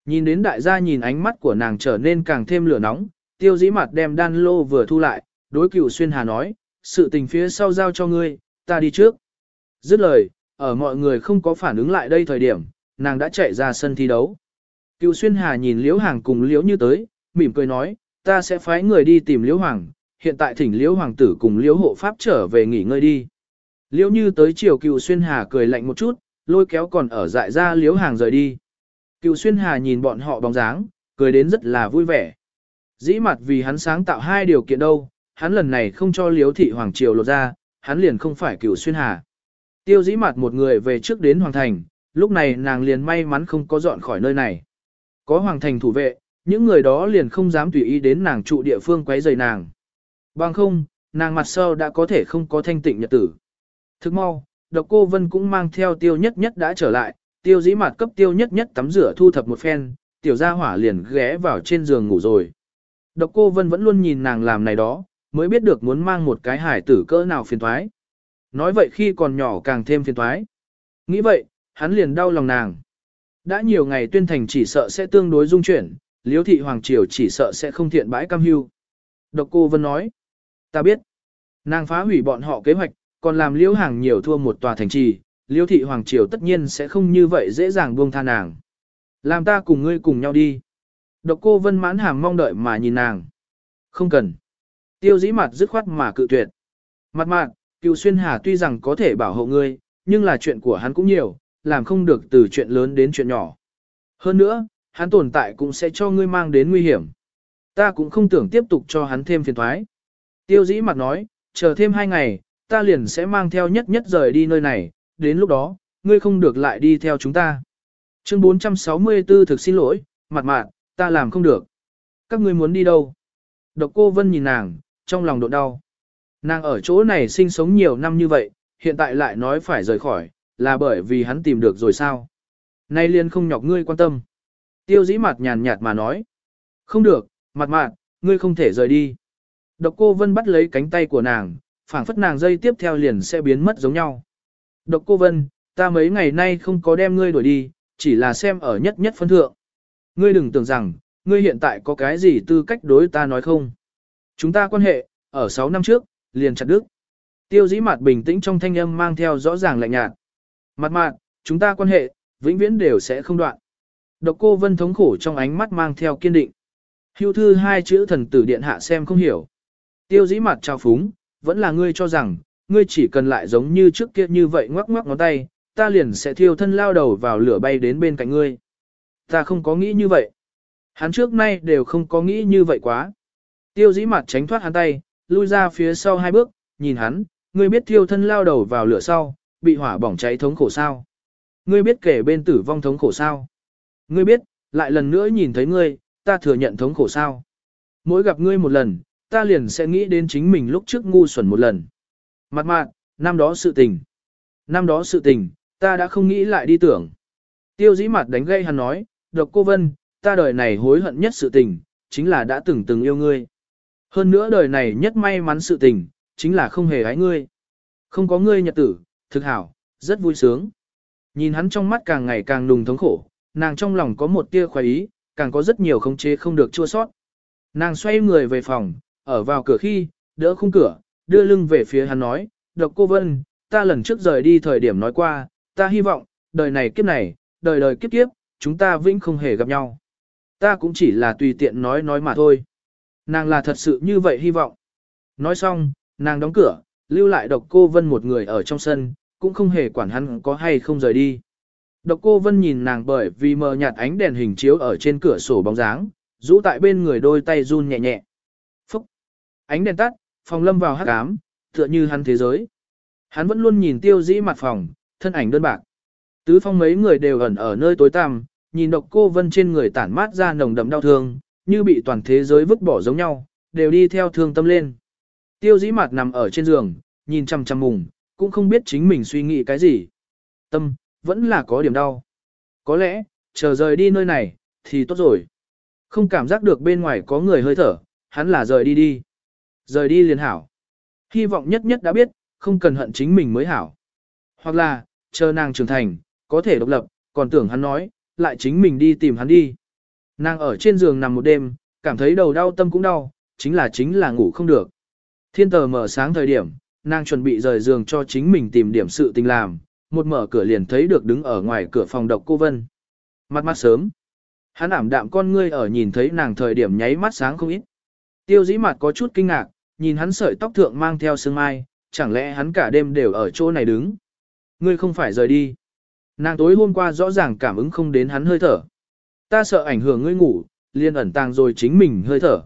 Nhìn đến đại gia nhìn ánh mắt của nàng trở nên càng thêm lửa nóng, tiêu dĩ mặt đem đan lô vừa thu lại, đối cửu xuyên hà nói, sự tình phía sau giao cho ngươi, ta đi trước. Dứt lời, ở mọi người không có phản ứng lại đây thời điểm, nàng đã chạy ra sân thi đấu. Cựu xuyên hà nhìn liễu hàng cùng liễu như tới, mỉm cười nói, ta sẽ phái người đi tìm liễu hoàng, hiện tại thỉnh liễu hoàng tử cùng liễu hộ pháp trở về nghỉ ngơi đi. Liễu như tới chiều cựu xuyên hà cười lạnh một chút, lôi kéo còn ở dại ra liễu hàng rời đi. Cựu xuyên hà nhìn bọn họ bóng dáng, cười đến rất là vui vẻ. Dĩ mặt vì hắn sáng tạo hai điều kiện đâu, hắn lần này không cho liễu thị hoàng triều lột ra, hắn liền không phải cựu xuyên hà. Tiêu dĩ mặt một người về trước đến hoàng thành, lúc này nàng liền may mắn không có dọn khỏi nơi này. Có hoàng thành thủ vệ, những người đó liền không dám tùy ý đến nàng trụ địa phương quấy rầy nàng. Bằng không, nàng mặt sau đã có thể không có thanh tịnh nhật tử. Thức mau, độc cô Vân cũng mang theo tiêu nhất nhất đã trở lại, tiêu dĩ mặt cấp tiêu nhất nhất tắm rửa thu thập một phen, tiểu gia hỏa liền ghé vào trên giường ngủ rồi. Độc cô Vân vẫn luôn nhìn nàng làm này đó, mới biết được muốn mang một cái hải tử cỡ nào phiền thoái. Nói vậy khi còn nhỏ càng thêm phiền thoái. Nghĩ vậy, hắn liền đau lòng nàng. Đã nhiều ngày tuyên thành chỉ sợ sẽ tương đối dung chuyển, liếu thị hoàng triều chỉ sợ sẽ không thiện bãi cam hưu. Độc cô Vân nói, ta biết, nàng phá hủy bọn họ kế hoạch, còn làm liễu hàng nhiều thua một tòa thành trì, liễu thị hoàng triều tất nhiên sẽ không như vậy dễ dàng buông tha nàng. Làm ta cùng ngươi cùng nhau đi. Độc cô Vân mãn hàm mong đợi mà nhìn nàng. Không cần. Tiêu dĩ mặt dứt khoát mà cự tuyệt. Mặt mạn, cựu xuyên hà tuy rằng có thể bảo hộ ngươi, nhưng là chuyện của hắn cũng nhiều, làm không được từ chuyện lớn đến chuyện nhỏ. Hơn nữa, hắn tồn tại cũng sẽ cho ngươi mang đến nguy hiểm. Ta cũng không tưởng tiếp tục cho hắn thêm phiền thoái. Tiêu dĩ mặt nói, chờ thêm hai ngày, ta liền sẽ mang theo nhất nhất rời đi nơi này, đến lúc đó, ngươi không được lại đi theo chúng ta. Chương 464 thực xin lỗi, mặt mạn, ta làm không được. Các ngươi muốn đi đâu? Độc cô Vân nhìn nàng, trong lòng độ đau. Nàng ở chỗ này sinh sống nhiều năm như vậy, hiện tại lại nói phải rời khỏi, là bởi vì hắn tìm được rồi sao? Nay liền không nhọc ngươi quan tâm. Tiêu dĩ mặt nhàn nhạt mà nói. Không được, mặt mạn, ngươi không thể rời đi. Độc cô Vân bắt lấy cánh tay của nàng, phảng phất nàng dây tiếp theo liền sẽ biến mất giống nhau. Độc cô Vân, ta mấy ngày nay không có đem ngươi đuổi đi, chỉ là xem ở nhất nhất phân thượng. Ngươi đừng tưởng rằng, ngươi hiện tại có cái gì tư cách đối ta nói không. Chúng ta quan hệ, ở 6 năm trước, liền chặt đứt. Tiêu dĩ mặt bình tĩnh trong thanh âm mang theo rõ ràng lạnh nhạt. Mặt mạng, chúng ta quan hệ, vĩnh viễn đều sẽ không đoạn. Độc cô vân thống khổ trong ánh mắt mang theo kiên định. Hưu thư hai chữ thần tử điện hạ xem không hiểu. Tiêu dĩ mặt trao phúng, vẫn là ngươi cho rằng, ngươi chỉ cần lại giống như trước kia như vậy ngoắc ngoắc ngón tay, ta liền sẽ thiêu thân lao đầu vào lửa bay đến bên cạnh ngươi. Ta không có nghĩ như vậy. Hắn trước nay đều không có nghĩ như vậy quá. Tiêu dĩ mặt tránh thoát hắn tay, lui ra phía sau hai bước, nhìn hắn, ngươi biết thiêu thân lao đầu vào lửa sau, bị hỏa bỏng cháy thống khổ sao. Ngươi biết kể bên tử vong thống khổ sao. Ngươi biết, lại lần nữa nhìn thấy ngươi, ta thừa nhận thống khổ sao. Mỗi gặp ngươi một lần, ta liền sẽ nghĩ đến chính mình lúc trước ngu xuẩn một lần. Mặt mạn, năm đó sự tình. Năm đó sự tình, ta đã không nghĩ lại đi tưởng. Tiêu dĩ mặt đánh gây hắn nói, độc cô Vân, ta đời này hối hận nhất sự tình, chính là đã từng từng yêu ngươi. Hơn nữa đời này nhất may mắn sự tình, chính là không hề ái ngươi. Không có ngươi nhật tử, thực hảo, rất vui sướng. Nhìn hắn trong mắt càng ngày càng nùng thống khổ, nàng trong lòng có một tia khoái ý, càng có rất nhiều khống chế không được chua sót. Nàng xoay người về phòng, ở vào cửa khi, đỡ khung cửa, đưa lưng về phía hắn nói, độc cô Vân, ta lần trước rời đi thời điểm nói qua, ta hy vọng, đời này kiếp này, đời đời kiếp kiếp, chúng ta vĩnh không hề gặp nhau. Ta cũng chỉ là tùy tiện nói nói mà thôi. Nàng là thật sự như vậy hy vọng. Nói xong, nàng đóng cửa, lưu lại độc cô Vân một người ở trong sân, cũng không hề quản hắn có hay không rời đi. Độc cô Vân nhìn nàng bởi vì mờ nhạt ánh đèn hình chiếu ở trên cửa sổ bóng dáng, rũ tại bên người đôi tay run nhẹ nhẹ. Phúc! Ánh đèn tắt, phòng lâm vào hắc ám, tựa như hắn thế giới. Hắn vẫn luôn nhìn tiêu dĩ mặt phòng, thân ảnh đơn bạc. Tứ phong mấy người đều ẩn ở nơi tối tăm, nhìn độc cô Vân trên người tản mát ra nồng đậm đau thương, như bị toàn thế giới vứt bỏ giống nhau, đều đi theo thương tâm lên. Tiêu dĩ mặt nằm ở trên giường, nhìn chằm chằm mùng, cũng không biết chính mình suy nghĩ cái gì. Tâm, vẫn là có điểm đau. Có lẽ, chờ rời đi nơi này, thì tốt rồi. Không cảm giác được bên ngoài có người hơi thở, hắn là rời đi đi. Rời đi liền hảo. Hy vọng nhất nhất đã biết, không cần hận chính mình mới hảo. Hoặc là, chờ nàng trưởng thành, có thể độc lập, còn tưởng hắn nói, lại chính mình đi tìm hắn đi. Nàng ở trên giường nằm một đêm, cảm thấy đầu đau tâm cũng đau, chính là chính là ngủ không được. Thiên tờ mở sáng thời điểm, nàng chuẩn bị rời giường cho chính mình tìm điểm sự tình làm, một mở cửa liền thấy được đứng ở ngoài cửa phòng độc cô Vân. Mặt mắt sớm. Hắn ảm đạm con ngươi ở nhìn thấy nàng thời điểm nháy mắt sáng không ít. Tiêu dĩ mặt có chút kinh ngạc, nhìn hắn sợi tóc thượng mang theo sương mai, chẳng lẽ hắn cả đêm đều ở chỗ này đứng. Ngươi không phải rời đi. Nàng tối hôm qua rõ ràng cảm ứng không đến hắn hơi thở. Ta sợ ảnh hưởng ngươi ngủ, liền ẩn tàng rồi chính mình hơi thở.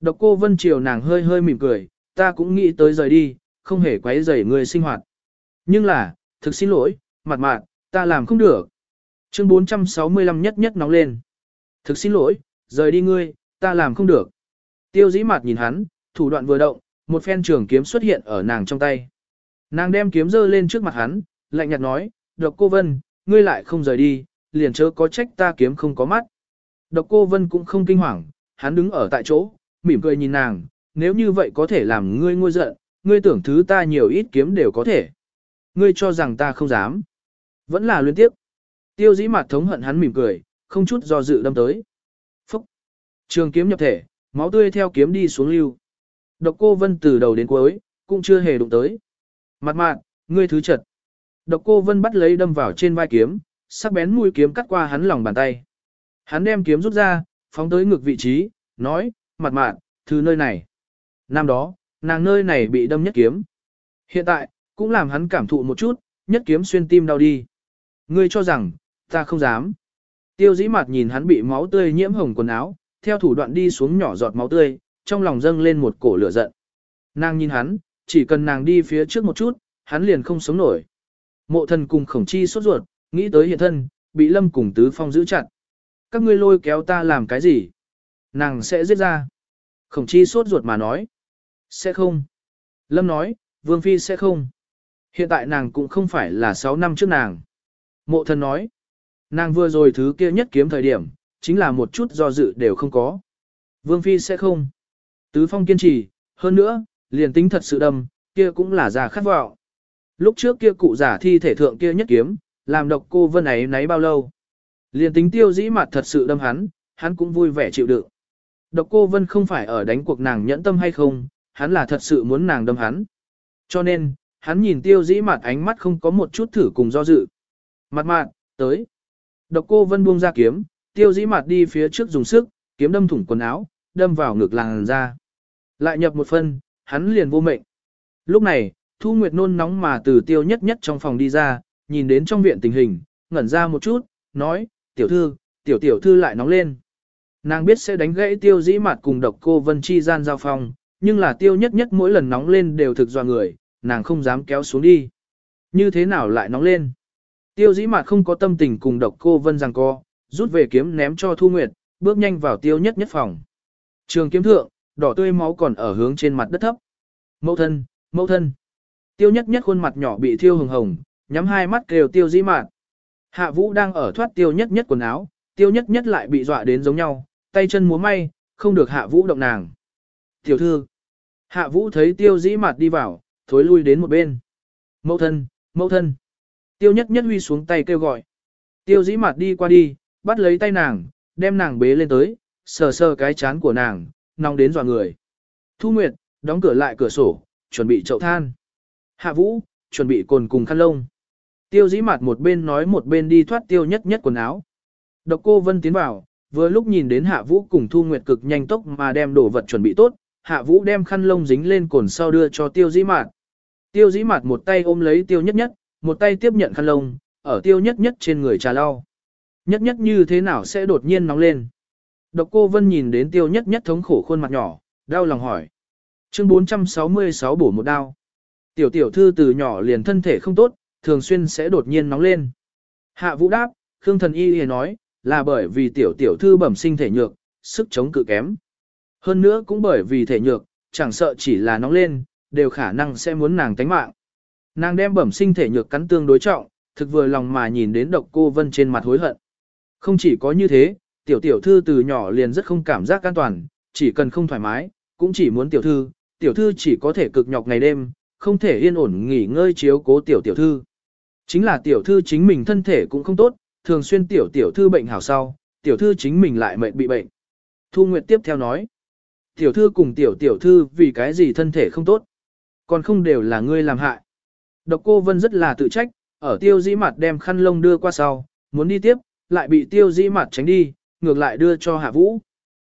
Độc cô Vân Triều nàng hơi hơi mỉm cười, ta cũng nghĩ tới rời đi, không hề quấy rầy người sinh hoạt. Nhưng là, thực xin lỗi, mặt mạn, ta làm không được. Chương 465 nhất nhất nóng lên. Thực xin lỗi, rời đi ngươi, ta làm không được. Tiêu dĩ mặt nhìn hắn, thủ đoạn vừa động, một phen trường kiếm xuất hiện ở nàng trong tay. Nàng đem kiếm giơ lên trước mặt hắn, lạnh nhạt nói, độc cô Vân, ngươi lại không rời đi, liền chớ có trách ta kiếm không có mắt. Độc cô Vân cũng không kinh hoàng, hắn đứng ở tại chỗ, mỉm cười nhìn nàng, nếu như vậy có thể làm ngươi ngôi giận, ngươi tưởng thứ ta nhiều ít kiếm đều có thể. Ngươi cho rằng ta không dám. Vẫn là luyến tiếp. Tiêu dĩ mặt thống hận hắn mỉm cười, không chút do dự đâm tới. Phúc! Trường kiếm nhập thể, máu tươi theo kiếm đi xuống lưu. Độc cô Vân từ đầu đến cuối, cũng chưa hề đụng tới. Mặt mạn, ngươi thứ chật. Độc cô Vân bắt lấy đâm vào trên vai kiếm, sắc bén mũi kiếm cắt qua hắn lòng bàn tay. Hắn đem kiếm rút ra, phóng tới ngực vị trí, nói, mặt mạn, thứ nơi này. Năm đó, nàng nơi này bị đâm nhất kiếm. Hiện tại, cũng làm hắn cảm thụ một chút, nhất kiếm xuyên tim đau đi. Ngươi cho rằng, ta không dám. Tiêu dĩ mặt nhìn hắn bị máu tươi nhiễm hồng quần áo, theo thủ đoạn đi xuống nhỏ giọt máu tươi, trong lòng dâng lên một cổ lửa giận. Nàng nhìn hắn, chỉ cần nàng đi phía trước một chút, hắn liền không sống nổi. Mộ thần cùng khổng chi sốt ruột, nghĩ tới hiện thân, bị lâm cùng tứ phong giữ chặt. Các ngươi lôi kéo ta làm cái gì? Nàng sẽ giết ra. Khổng chi sốt ruột mà nói. Sẽ không. Lâm nói, vương phi sẽ không. Hiện tại nàng cũng không phải là 6 năm trước nàng. Mộ thần nói. Nàng vừa rồi thứ kia nhất kiếm thời điểm, chính là một chút do dự đều không có. Vương phi sẽ không. Tứ phong kiên trì, hơn nữa, liền tính thật sự đâm, kia cũng là già khát vọng. Lúc trước kia cụ giả thi thể thượng kia nhất kiếm, làm độc cô vân ấy nấy bao lâu. Liền tính tiêu dĩ mặt thật sự đâm hắn, hắn cũng vui vẻ chịu đựng. Độc cô vân không phải ở đánh cuộc nàng nhẫn tâm hay không, hắn là thật sự muốn nàng đâm hắn. Cho nên, hắn nhìn tiêu dĩ mặt ánh mắt không có một chút thử cùng do dự. Mặt mạn, tới. Độc cô vân buông ra kiếm, tiêu dĩ mặt đi phía trước dùng sức, kiếm đâm thủng quần áo, đâm vào ngực làng ra. Lại nhập một phân, hắn liền vô mệnh. Lúc này, Thu Nguyệt nôn nóng mà từ tiêu nhất nhất trong phòng đi ra, nhìn đến trong viện tình hình, ngẩn ra một chút, nói, tiểu thư, tiểu tiểu thư lại nóng lên. Nàng biết sẽ đánh gãy tiêu dĩ mặt cùng độc cô vân chi gian giao phong, nhưng là tiêu nhất nhất mỗi lần nóng lên đều thực dọa người, nàng không dám kéo xuống đi. Như thế nào lại nóng lên? Tiêu dĩ mặt không có tâm tình cùng độc cô vân rằng co, rút về kiếm ném cho Thu Nguyệt, bước nhanh vào tiêu nhất nhất phòng. Trường kiếm thượng, đỏ tươi máu còn ở hướng trên mặt đất thấp. Mẫu thân, mẫu thân. Tiêu nhất nhất khuôn mặt nhỏ bị thiêu hồng hồng, nhắm hai mắt kêu tiêu dĩ mạn. Hạ vũ đang ở thoát tiêu nhất nhất quần áo, tiêu nhất nhất lại bị dọa đến giống nhau, tay chân múa may, không được hạ vũ động nàng. Tiểu thư. Hạ vũ thấy tiêu dĩ mặt đi vào, thối lui đến một bên. Mẫu thân, mẫu thân. Tiêu nhất nhất huy xuống tay kêu gọi. Tiêu dĩ mặt đi qua đi, bắt lấy tay nàng, đem nàng bế lên tới, sờ sờ cái chán của nàng, nóng đến dọa người. Thu Nguyệt, đóng cửa lại cửa sổ, chuẩn bị chậu than. Hạ Vũ, chuẩn bị cồn cùng khăn lông. Tiêu dĩ mặt một bên nói một bên đi thoát tiêu nhất nhất quần áo. Độc cô Vân tiến vào, vừa lúc nhìn đến Hạ Vũ cùng Thu Nguyệt cực nhanh tốc mà đem đồ vật chuẩn bị tốt, Hạ Vũ đem khăn lông dính lên cồn sau đưa cho tiêu dĩ mạt. Tiêu dĩ mạt một tay ôm lấy tiêu nhất nhất, một tay tiếp nhận khăn lông, ở tiêu nhất nhất trên người trà lau. Nhất nhất như thế nào sẽ đột nhiên nóng lên. Độc cô Vân nhìn đến tiêu nhất nhất thống khổ khuôn mặt nhỏ, đau lòng hỏi. Chương 466 bổ một đao. Tiểu tiểu thư từ nhỏ liền thân thể không tốt, thường xuyên sẽ đột nhiên nóng lên. Hạ vũ đáp, Khương thần y y nói, là bởi vì tiểu tiểu thư bẩm sinh thể nhược, sức chống cự kém. Hơn nữa cũng bởi vì thể nhược, chẳng sợ chỉ là nóng lên, đều khả năng sẽ muốn nàng tánh mạng. Nàng đem bẩm sinh thể nhược cắn tương đối trọng, thực vừa lòng mà nhìn đến độc cô vân trên mặt hối hận. Không chỉ có như thế, tiểu tiểu thư từ nhỏ liền rất không cảm giác an toàn, chỉ cần không thoải mái, cũng chỉ muốn tiểu thư, tiểu thư chỉ có thể cực nhọc ngày đêm, không thể yên ổn nghỉ ngơi chiếu cố tiểu tiểu thư. Chính là tiểu thư chính mình thân thể cũng không tốt, thường xuyên tiểu tiểu thư bệnh hảo sau, tiểu thư chính mình lại mệnh bị bệnh. Thu Nguyệt tiếp theo nói, tiểu thư cùng tiểu tiểu thư vì cái gì thân thể không tốt, còn không đều là ngươi làm hại. Độc cô Vân rất là tự trách, ở tiêu dĩ mặt đem khăn lông đưa qua sau, muốn đi tiếp, lại bị tiêu dĩ mặt tránh đi, ngược lại đưa cho hạ vũ.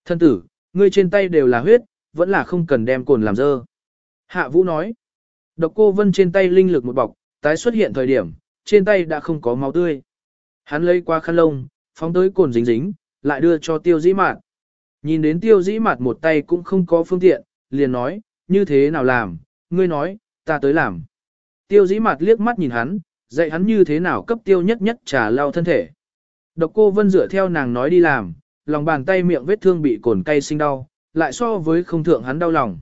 Thân tử, ngươi trên tay đều là huyết, vẫn là không cần đem cồn làm dơ. Hạ vũ nói, độc cô Vân trên tay linh lực một bọc, tái xuất hiện thời điểm, trên tay đã không có máu tươi. Hắn lấy qua khăn lông, phóng tới cồn dính dính, lại đưa cho tiêu dĩ Mạn. Nhìn đến tiêu dĩ mạt một tay cũng không có phương tiện, liền nói, như thế nào làm, ngươi nói, ta tới làm. Tiêu dĩ mạt liếc mắt nhìn hắn, dạy hắn như thế nào cấp tiêu nhất nhất trà lau thân thể. Độc cô vân dựa theo nàng nói đi làm, lòng bàn tay miệng vết thương bị cồn cay sinh đau, lại so với không thượng hắn đau lòng.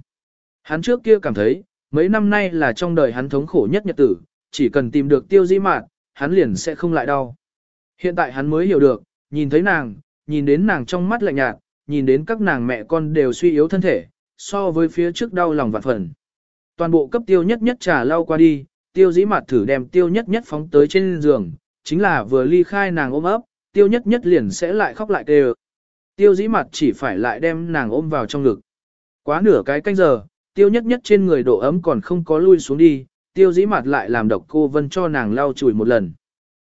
Hắn trước kia cảm thấy, mấy năm nay là trong đời hắn thống khổ nhất nhật tử, chỉ cần tìm được tiêu dĩ mạt, hắn liền sẽ không lại đau. Hiện tại hắn mới hiểu được, nhìn thấy nàng, nhìn đến nàng trong mắt lạnh nhạt, nhìn đến các nàng mẹ con đều suy yếu thân thể, so với phía trước đau lòng vạn phần. Toàn bộ cấp tiêu nhất nhất trà lau qua đi, tiêu dĩ mặt thử đem tiêu nhất nhất phóng tới trên giường, chính là vừa ly khai nàng ôm ấp, tiêu nhất nhất liền sẽ lại khóc lại kêu. Tiêu dĩ mặt chỉ phải lại đem nàng ôm vào trong ngực. Quá nửa cái canh giờ, tiêu nhất nhất trên người độ ấm còn không có lui xuống đi, tiêu dĩ mặt lại làm độc cô vân cho nàng lau chùi một lần.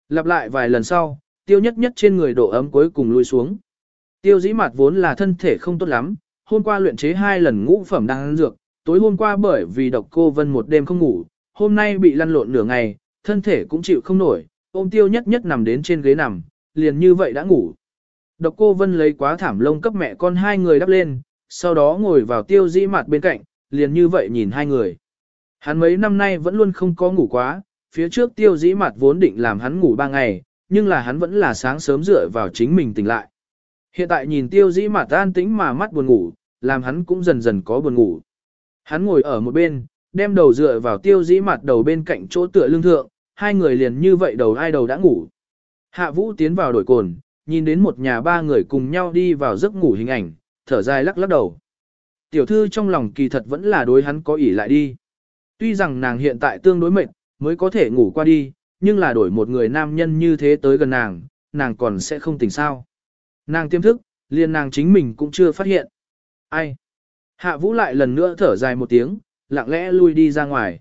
Lặp lại vài lần sau, tiêu nhất nhất trên người độ ấm cuối cùng lui xuống. Tiêu dĩ mặt vốn là thân thể không tốt lắm, hôm qua luyện chế hai lần ngũ phẩm đang ăn dược, tối hôm qua bởi vì độc cô vân một đêm không ngủ, hôm nay bị lăn lộn nửa ngày, thân thể cũng chịu không nổi, ôm tiêu nhất nhất nằm đến trên ghế nằm, liền như vậy đã ngủ. Độc cô vân lấy quá thảm lông cấp mẹ con hai người đắp lên, sau đó ngồi vào tiêu dĩ mặt bên cạnh, liền như vậy nhìn hai người. Hắn mấy năm nay vẫn luôn không có ngủ quá, phía trước tiêu dĩ mặt vốn định làm hắn ngủ ba ngày, nhưng là hắn vẫn là sáng sớm dựa vào chính mình tỉnh lại. Hiện tại nhìn tiêu dĩ mặt an tĩnh mà mắt buồn ngủ, làm hắn cũng dần dần có buồn ngủ. Hắn ngồi ở một bên, đem đầu dựa vào tiêu dĩ mặt đầu bên cạnh chỗ tựa lưng thượng, hai người liền như vậy đầu ai đầu đã ngủ. Hạ vũ tiến vào đổi cồn, nhìn đến một nhà ba người cùng nhau đi vào giấc ngủ hình ảnh, thở dài lắc lắc đầu. Tiểu thư trong lòng kỳ thật vẫn là đối hắn có ỷ lại đi. Tuy rằng nàng hiện tại tương đối mệt, mới có thể ngủ qua đi, nhưng là đổi một người nam nhân như thế tới gần nàng, nàng còn sẽ không tỉnh sao. Nàng tiêm thức, liền nàng chính mình cũng chưa phát hiện. Ai? Hạ vũ lại lần nữa thở dài một tiếng, lặng lẽ lui đi ra ngoài.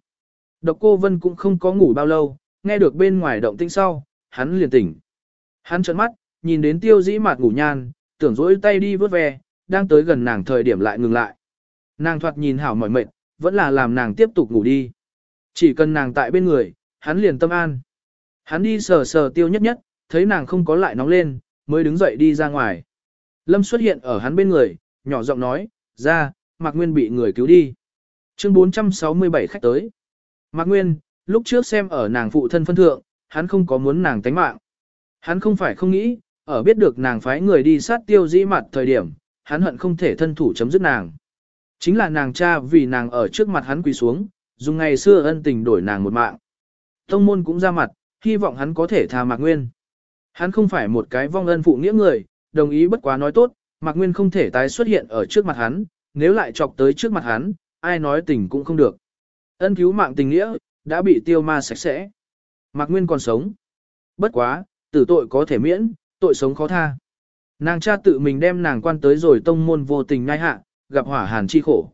Độc cô Vân cũng không có ngủ bao lâu, nghe được bên ngoài động tĩnh sau, hắn liền tỉnh. Hắn trợn mắt, nhìn đến tiêu dĩ mạt ngủ nhan, tưởng dỗi tay đi vớt ve, đang tới gần nàng thời điểm lại ngừng lại. Nàng thoạt nhìn hảo mỏi mệt, vẫn là làm nàng tiếp tục ngủ đi. Chỉ cần nàng tại bên người, hắn liền tâm an. Hắn đi sờ sờ tiêu nhất nhất, thấy nàng không có lại nóng lên, mới đứng dậy đi ra ngoài. Lâm xuất hiện ở hắn bên người, nhỏ giọng nói, ra, Mạc Nguyên bị người cứu đi. Chương 467 khách tới. Mạc Nguyên, lúc trước xem ở nàng phụ thân phân thượng, hắn không có muốn nàng tánh mạng. Hắn không phải không nghĩ, ở biết được nàng phái người đi sát tiêu dĩ mặt thời điểm, hắn hận không thể thân thủ chấm dứt nàng. Chính là nàng cha vì nàng ở trước mặt hắn quỳ xuống, dùng ngày xưa ân tình đổi nàng một mạng. Tông môn cũng ra mặt, hy vọng hắn có thể tha Mạc Nguyên. Hắn không phải một cái vong ân phụ nghĩa người, đồng ý bất quá nói tốt, Mạc Nguyên không thể tái xuất hiện ở trước mặt hắn, nếu lại chọc tới trước mặt hắn, ai nói tình cũng không được. Ân cứu mạng tình nghĩa, đã bị tiêu ma sạch sẽ. Mạc Nguyên còn sống. Bất quá, tử tội có thể miễn, tội sống khó tha. Nàng cha tự mình đem nàng quan tới rồi tông môn vô tình ngai hạ, gặp hỏa hàn chi khổ.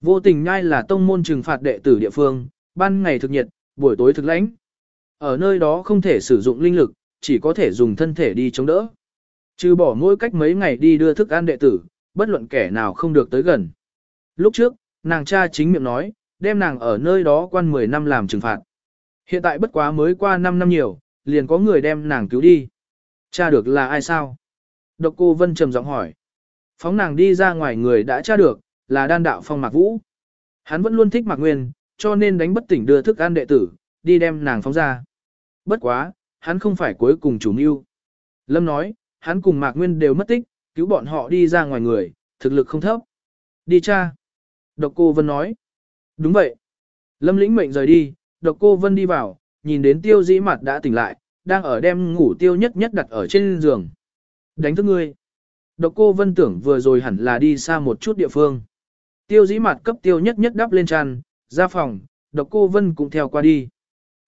Vô tình nhai là tông môn trừng phạt đệ tử địa phương, ban ngày thực nhiệt, buổi tối thực lãnh. Ở nơi đó không thể sử dụng linh lực, chỉ có thể dùng thân thể đi chống đỡ. Trừ bỏ mỗi cách mấy ngày đi đưa thức ăn đệ tử, bất luận kẻ nào không được tới gần. Lúc trước, nàng cha chính miệng nói, đem nàng ở nơi đó quan 10 năm làm trừng phạt. Hiện tại bất quá mới qua 5 năm nhiều, liền có người đem nàng cứu đi. Cha được là ai sao? Độc cô Vân trầm giọng hỏi. Phóng nàng đi ra ngoài người đã tra được, là đan đạo phong mạc vũ. Hắn vẫn luôn thích mạc nguyên, cho nên đánh bất tỉnh đưa thức ăn đệ tử, đi đem nàng phóng ra. Bất quá, hắn không phải cuối cùng chủ mưu. Lâm nói, hắn cùng mạc nguyên đều mất tích, cứu bọn họ đi ra ngoài người, thực lực không thấp. Đi cha. Độc cô Vân nói. Đúng vậy. Lâm lĩnh mệnh rời đi, độc cô Vân đi vào, nhìn đến tiêu dĩ mặt đã tỉnh lại, đang ở đem ngủ tiêu nhất nhất đặt ở trên giường. Đánh thức ngươi. Độc cô Vân tưởng vừa rồi hẳn là đi xa một chút địa phương. Tiêu dĩ mặt cấp tiêu nhất nhất đắp lên tràn, ra phòng, độc cô Vân cũng theo qua đi.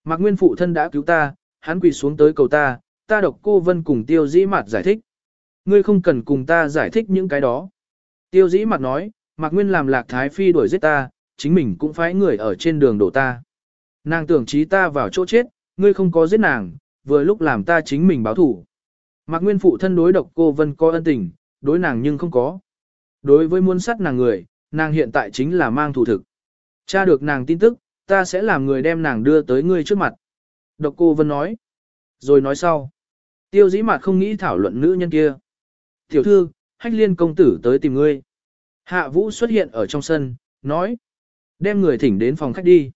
Mạc Nguyên phụ thân đã cứu ta, hắn quỳ xuống tới cầu ta, ta độc cô Vân cùng tiêu dĩ mặt giải thích. Ngươi không cần cùng ta giải thích những cái đó. Tiêu dĩ mặt nói, Mạc Nguyên làm lạc thái phi đuổi giết ta, chính mình cũng phải người ở trên đường đổ ta. Nàng tưởng trí ta vào chỗ chết, ngươi không có giết nàng, vừa lúc làm ta chính mình báo thủ. Mạc Nguyên phụ thân đối độc cô Vân có ân tình, đối nàng nhưng không có. Đối với muốn sát nàng người, nàng hiện tại chính là mang thủ thực. Cha được nàng tin tức, ta sẽ làm người đem nàng đưa tới ngươi trước mặt. Độc cô Vân nói. Rồi nói sau. Tiêu dĩ mặt không nghĩ thảo luận nữ nhân kia. Tiểu thư, hách liên công tử tới tìm ngươi. Hạ vũ xuất hiện ở trong sân, nói. Đem người thỉnh đến phòng khách đi.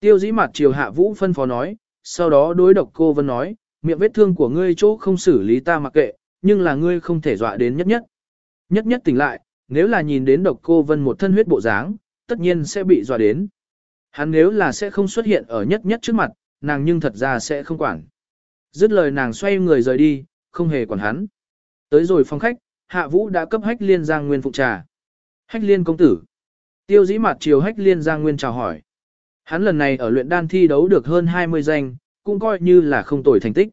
Tiêu dĩ mặt chiều hạ vũ phân phó nói, sau đó đối độc cô Vân nói, miệng vết thương của ngươi chỗ không xử lý ta mặc kệ, nhưng là ngươi không thể dọa đến nhất nhất. Nhất nhất tỉnh lại, nếu là nhìn đến độc cô Vân một thân huyết bộ dáng, tất nhiên sẽ bị dọa đến. Hắn nếu là sẽ không xuất hiện ở nhất nhất trước mặt, nàng nhưng thật ra sẽ không quản. Dứt lời nàng xoay người rời đi, không hề quản hắn. Tới rồi phòng khách, hạ vũ đã cấp hách liên giang nguyên phụ trà. Hách liên công tử. Tiêu dĩ mặt chiều hách liên giang nguyên chào hỏi. Hắn lần này ở luyện đan thi đấu được hơn 20 danh, cũng coi như là không tồi thành tích.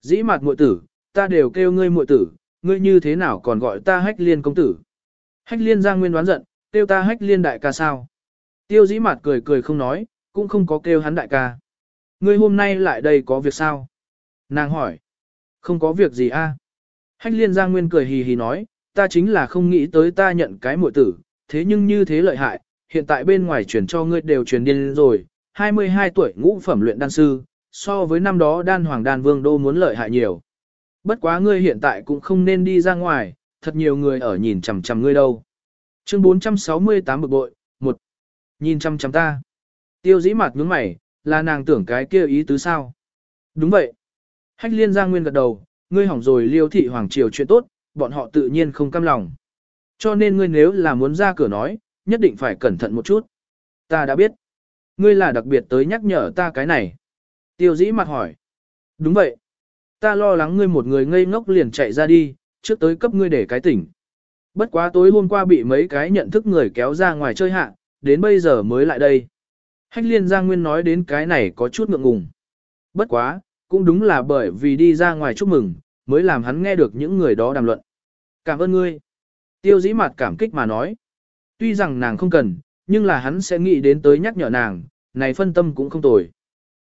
Dĩ mặt muội tử, ta đều kêu ngươi muội tử, ngươi như thế nào còn gọi ta hách liên công tử. Hách liên giang nguyên đoán giận, kêu ta hách liên đại ca sao. Tiêu dĩ mặt cười cười không nói, cũng không có kêu hắn đại ca. Ngươi hôm nay lại đây có việc sao? Nàng hỏi. Không có việc gì a? Hách liên giang nguyên cười hì hì nói, ta chính là không nghĩ tới ta nhận cái muội tử, thế nhưng như thế lợi hại, hiện tại bên ngoài chuyển cho ngươi đều truyền điên rồi, 22 tuổi ngũ phẩm luyện đan sư, so với năm đó đan hoàng đan vương đô muốn lợi hại nhiều. Bất quá ngươi hiện tại cũng không nên đi ra ngoài, thật nhiều người ở nhìn chằm chằm ngươi đâu. Chương 468 bực bội, 1. Nhìn chằm chằm ta. Tiêu dĩ mặt nhướng mày, là nàng tưởng cái kia ý tứ sao? Đúng vậy. Hách liên giang nguyên gật đầu, ngươi hỏng rồi liêu thị hoàng triều chuyện tốt, bọn họ tự nhiên không cam lòng. Cho nên ngươi nếu là muốn ra cửa nói, nhất định phải cẩn thận một chút. Ta đã biết. Ngươi là đặc biệt tới nhắc nhở ta cái này. Tiêu dĩ mặt hỏi. Đúng vậy. Ta lo lắng ngươi một người ngây ngốc liền chạy ra đi, trước tới cấp ngươi để cái tỉnh. Bất quá tối hôm qua bị mấy cái nhận thức người kéo ra ngoài chơi hạ, đến bây giờ mới lại đây. Hách liên Giang Nguyên nói đến cái này có chút ngượng ngùng. Bất quá, cũng đúng là bởi vì đi ra ngoài chúc mừng, mới làm hắn nghe được những người đó đàm luận. Cảm ơn ngươi. Tiêu dĩ mặt cảm kích mà nói. Tuy rằng nàng không cần, nhưng là hắn sẽ nghĩ đến tới nhắc nhở nàng, này phân tâm cũng không tồi.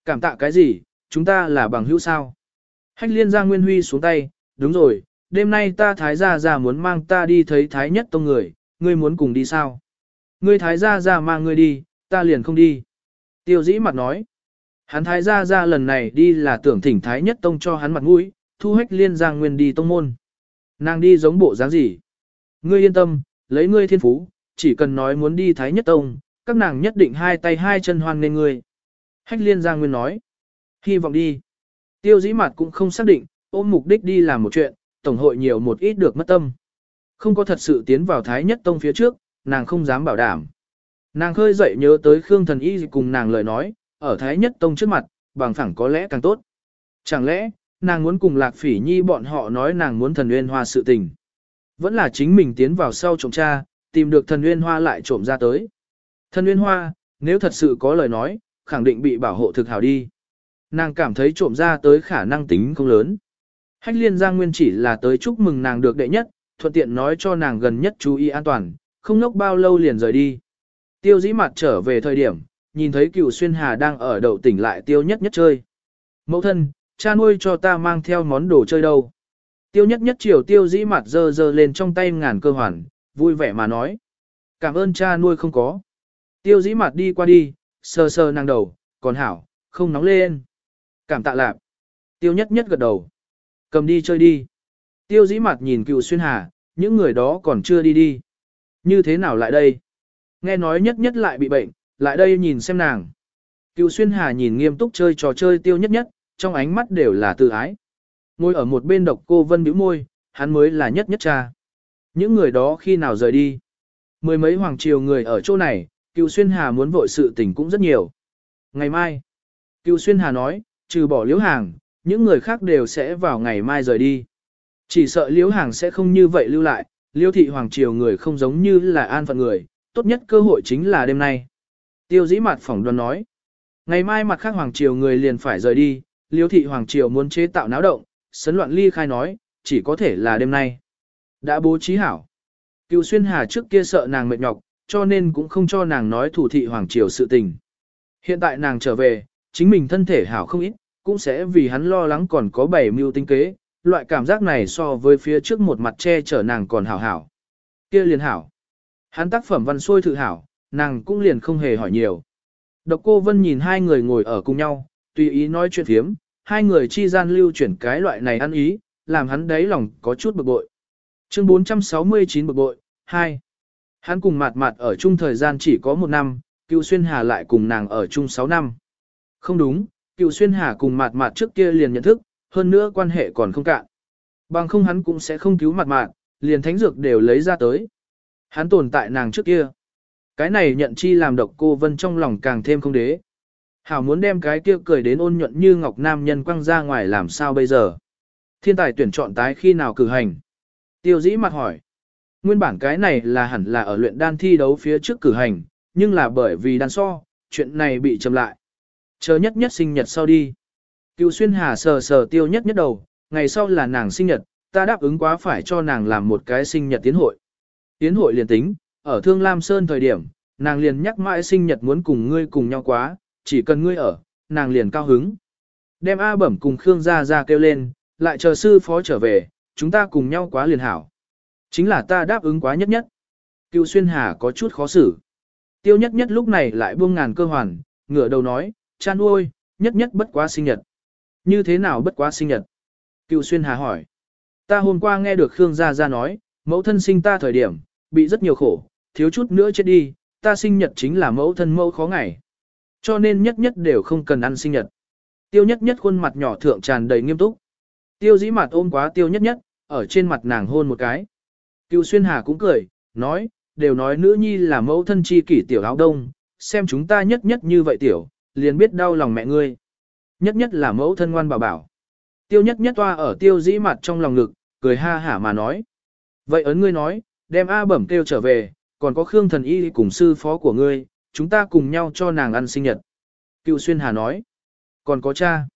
Cảm tạ cái gì, chúng ta là bằng hữu sao. Hách liên Giang Nguyên Huy xuống tay, đúng rồi, đêm nay ta thái gia gia muốn mang ta đi thấy thái nhất tông người, ngươi muốn cùng đi sao? Ngươi thái gia gia mang ngươi đi, ta liền không đi. Tiêu dĩ mặt nói, hắn thái gia gia lần này đi là tưởng thỉnh thái nhất tông cho hắn mặt mũi, thu hách liên giang nguyên đi tông môn. Nàng đi giống bộ dáng gì? Ngươi yên tâm, lấy ngươi thiên phú, chỉ cần nói muốn đi thái nhất tông, các nàng nhất định hai tay hai chân hoan nên ngươi. Hách liên giang nguyên nói, hy vọng đi. Tiêu dĩ mặt cũng không xác định, ôm mục đích đi làm một chuyện, tổng hội nhiều một ít được mất tâm. Không có thật sự tiến vào Thái Nhất Tông phía trước, nàng không dám bảo đảm. Nàng khơi dậy nhớ tới Khương Thần Y cùng nàng lời nói, ở Thái Nhất Tông trước mặt, bằng phẳng có lẽ càng tốt. Chẳng lẽ, nàng muốn cùng Lạc Phỉ Nhi bọn họ nói nàng muốn thần nguyên hoa sự tình. Vẫn là chính mình tiến vào sau trộm cha, tìm được thần nguyên hoa lại trộm ra tới. Thần nguyên hoa, nếu thật sự có lời nói, khẳng định bị bảo hộ thực hảo đi. Nàng cảm thấy trộm ra tới khả năng tính không lớn. Hách liên Giang Nguyên chỉ là tới chúc mừng nàng được đệ nhất, thuận tiện nói cho nàng gần nhất chú ý an toàn, không nốc bao lâu liền rời đi. Tiêu dĩ mặt trở về thời điểm, nhìn thấy cựu xuyên hà đang ở đậu tỉnh lại tiêu nhất nhất chơi. Mẫu thân, cha nuôi cho ta mang theo món đồ chơi đâu. Tiêu nhất nhất chiều tiêu dĩ mặt dơ dơ lên trong tay ngàn cơ hoàn, vui vẻ mà nói. Cảm ơn cha nuôi không có. Tiêu dĩ mặt đi qua đi, sờ sờ nàng đầu, còn hảo, không nóng lên. Cảm tạ lạp. Tiêu nhất nhất gật đầu. Cầm đi chơi đi. Tiêu dĩ mặt nhìn cựu xuyên hà, những người đó còn chưa đi đi. Như thế nào lại đây? Nghe nói nhất nhất lại bị bệnh, lại đây nhìn xem nàng. Cựu xuyên hà nhìn nghiêm túc chơi trò chơi tiêu nhất nhất, trong ánh mắt đều là tự ái. Ngồi ở một bên độc cô vân bĩu môi, hắn mới là nhất nhất cha. Những người đó khi nào rời đi? Mười mấy hoàng triều người ở chỗ này, Cựu Xuyên Hà muốn vội sự tình cũng rất nhiều. Ngày mai, Cựu Xuyên Hà nói, trừ bỏ liễu hàng, những người khác đều sẽ vào ngày mai rời đi. Chỉ sợ liễu hàng sẽ không như vậy lưu lại, liễu thị hoàng triều người không giống như là an phận người, tốt nhất cơ hội chính là đêm nay. Tiêu dĩ mặt phỏng đoán nói, ngày mai mặt khác hoàng triều người liền phải rời đi, Liêu thị hoàng triều muốn chế tạo náo động, sấn loạn ly khai nói, chỉ có thể là đêm nay. Đã bố trí hảo. Cựu xuyên hà trước kia sợ nàng mệt nhọc, cho nên cũng không cho nàng nói thủ thị hoàng triều sự tình. Hiện tại nàng trở về, chính mình thân thể hảo không ít, cũng sẽ vì hắn lo lắng còn có bảy mưu tinh kế, loại cảm giác này so với phía trước một mặt che chở nàng còn hảo hảo. Kia liền hảo. Hắn tác phẩm văn xuôi thử hảo, nàng cũng liền không hề hỏi nhiều. Độc cô Vân nhìn hai người ngồi ở cùng nhau, tùy ý nói chuyện thiếm, hai người chi gian lưu chuyển cái loại này ăn ý, làm hắn đáy lòng có chút bực bội. Chương 469 bực bội, 2. Hắn cùng mạt mạt ở chung thời gian chỉ có một năm, cựu xuyên hà lại cùng nàng ở chung 6 năm. Không đúng, cựu xuyên hà cùng mạt mạt trước kia liền nhận thức, hơn nữa quan hệ còn không cạn. Bằng không hắn cũng sẽ không cứu mạt mạt liền thánh dược đều lấy ra tới. Hắn tồn tại nàng trước kia. Cái này nhận chi làm độc cô vân trong lòng càng thêm không đế. Hảo muốn đem cái kia cười đến ôn nhuận như ngọc nam nhân quăng ra ngoài làm sao bây giờ. Thiên tài tuyển chọn tái khi nào cử hành. Tiêu dĩ mặt hỏi. Nguyên bản cái này là hẳn là ở luyện đan thi đấu phía trước cử hành, nhưng là bởi vì đan so, chuyện này bị chậm lại. Chờ nhất nhất sinh nhật sau đi. Cựu xuyên hà sờ sờ tiêu nhất nhất đầu, ngày sau là nàng sinh nhật, ta đáp ứng quá phải cho nàng làm một cái sinh nhật tiến hội. Tiến hội liền tính, ở Thương Lam Sơn thời điểm, nàng liền nhắc mãi sinh nhật muốn cùng ngươi cùng nhau quá, chỉ cần ngươi ở, nàng liền cao hứng. Đem A bẩm cùng Khương Gia Gia kêu lên, lại chờ sư phó trở về, chúng ta cùng nhau quá liền hảo. Chính là ta đáp ứng quá nhất nhất. Cựu xuyên hà có chút khó xử. Tiêu nhất nhất lúc này lại buông ngàn cơ hoàn, ngửa đầu nói, chan uôi, nhất nhất bất quá sinh nhật. Như thế nào bất quá sinh nhật? Cựu xuyên hà hỏi. Ta hôm qua nghe được Khương Gia Gia nói, mẫu thân sinh ta thời điểm, bị rất nhiều khổ, thiếu chút nữa chết đi, ta sinh nhật chính là mẫu thân mẫu khó ngày. Cho nên nhất nhất đều không cần ăn sinh nhật. Tiêu nhất nhất khuôn mặt nhỏ thượng tràn đầy nghiêm túc. Tiêu dĩ mặt ôm quá tiêu nhất nhất, ở trên mặt nàng hôn một cái. Cựu xuyên hà cũng cười, nói, đều nói nữ nhi là mẫu thân chi kỷ tiểu áo đông, xem chúng ta nhất nhất như vậy tiểu, liền biết đau lòng mẹ ngươi. Nhất nhất là mẫu thân ngoan bảo bảo. Tiêu nhất nhất toa ở tiêu dĩ mặt trong lòng ngực, cười ha hả mà nói. Vậy ấn ngươi nói, đem A bẩm kêu trở về, còn có Khương thần y cùng sư phó của ngươi, chúng ta cùng nhau cho nàng ăn sinh nhật. Cựu xuyên hà nói. Còn có cha.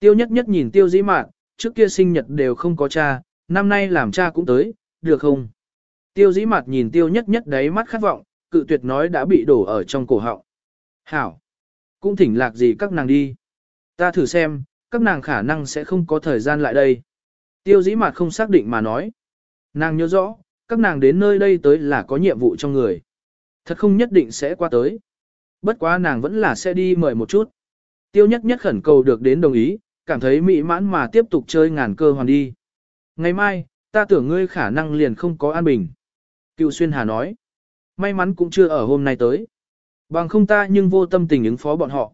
Tiêu nhất nhất nhìn tiêu dĩ mạn, trước kia sinh nhật đều không có cha, năm nay làm cha cũng tới, được không? Tiêu dĩ mặt nhìn tiêu nhất nhất đấy mắt khát vọng, cự tuyệt nói đã bị đổ ở trong cổ họng. Hảo! Cũng thỉnh lạc gì các nàng đi. Ta thử xem, các nàng khả năng sẽ không có thời gian lại đây. Tiêu dĩ mặt không xác định mà nói. Nàng nhớ rõ, các nàng đến nơi đây tới là có nhiệm vụ trong người. Thật không nhất định sẽ qua tới. Bất quá nàng vẫn là sẽ đi mời một chút. Tiêu nhất nhất khẩn cầu được đến đồng ý, cảm thấy mỹ mãn mà tiếp tục chơi ngàn cơ hoàn đi. Ngày mai, ta tưởng ngươi khả năng liền không có an bình. Cựu Xuyên Hà nói, may mắn cũng chưa ở hôm nay tới. Bằng không ta nhưng vô tâm tình ứng phó bọn họ.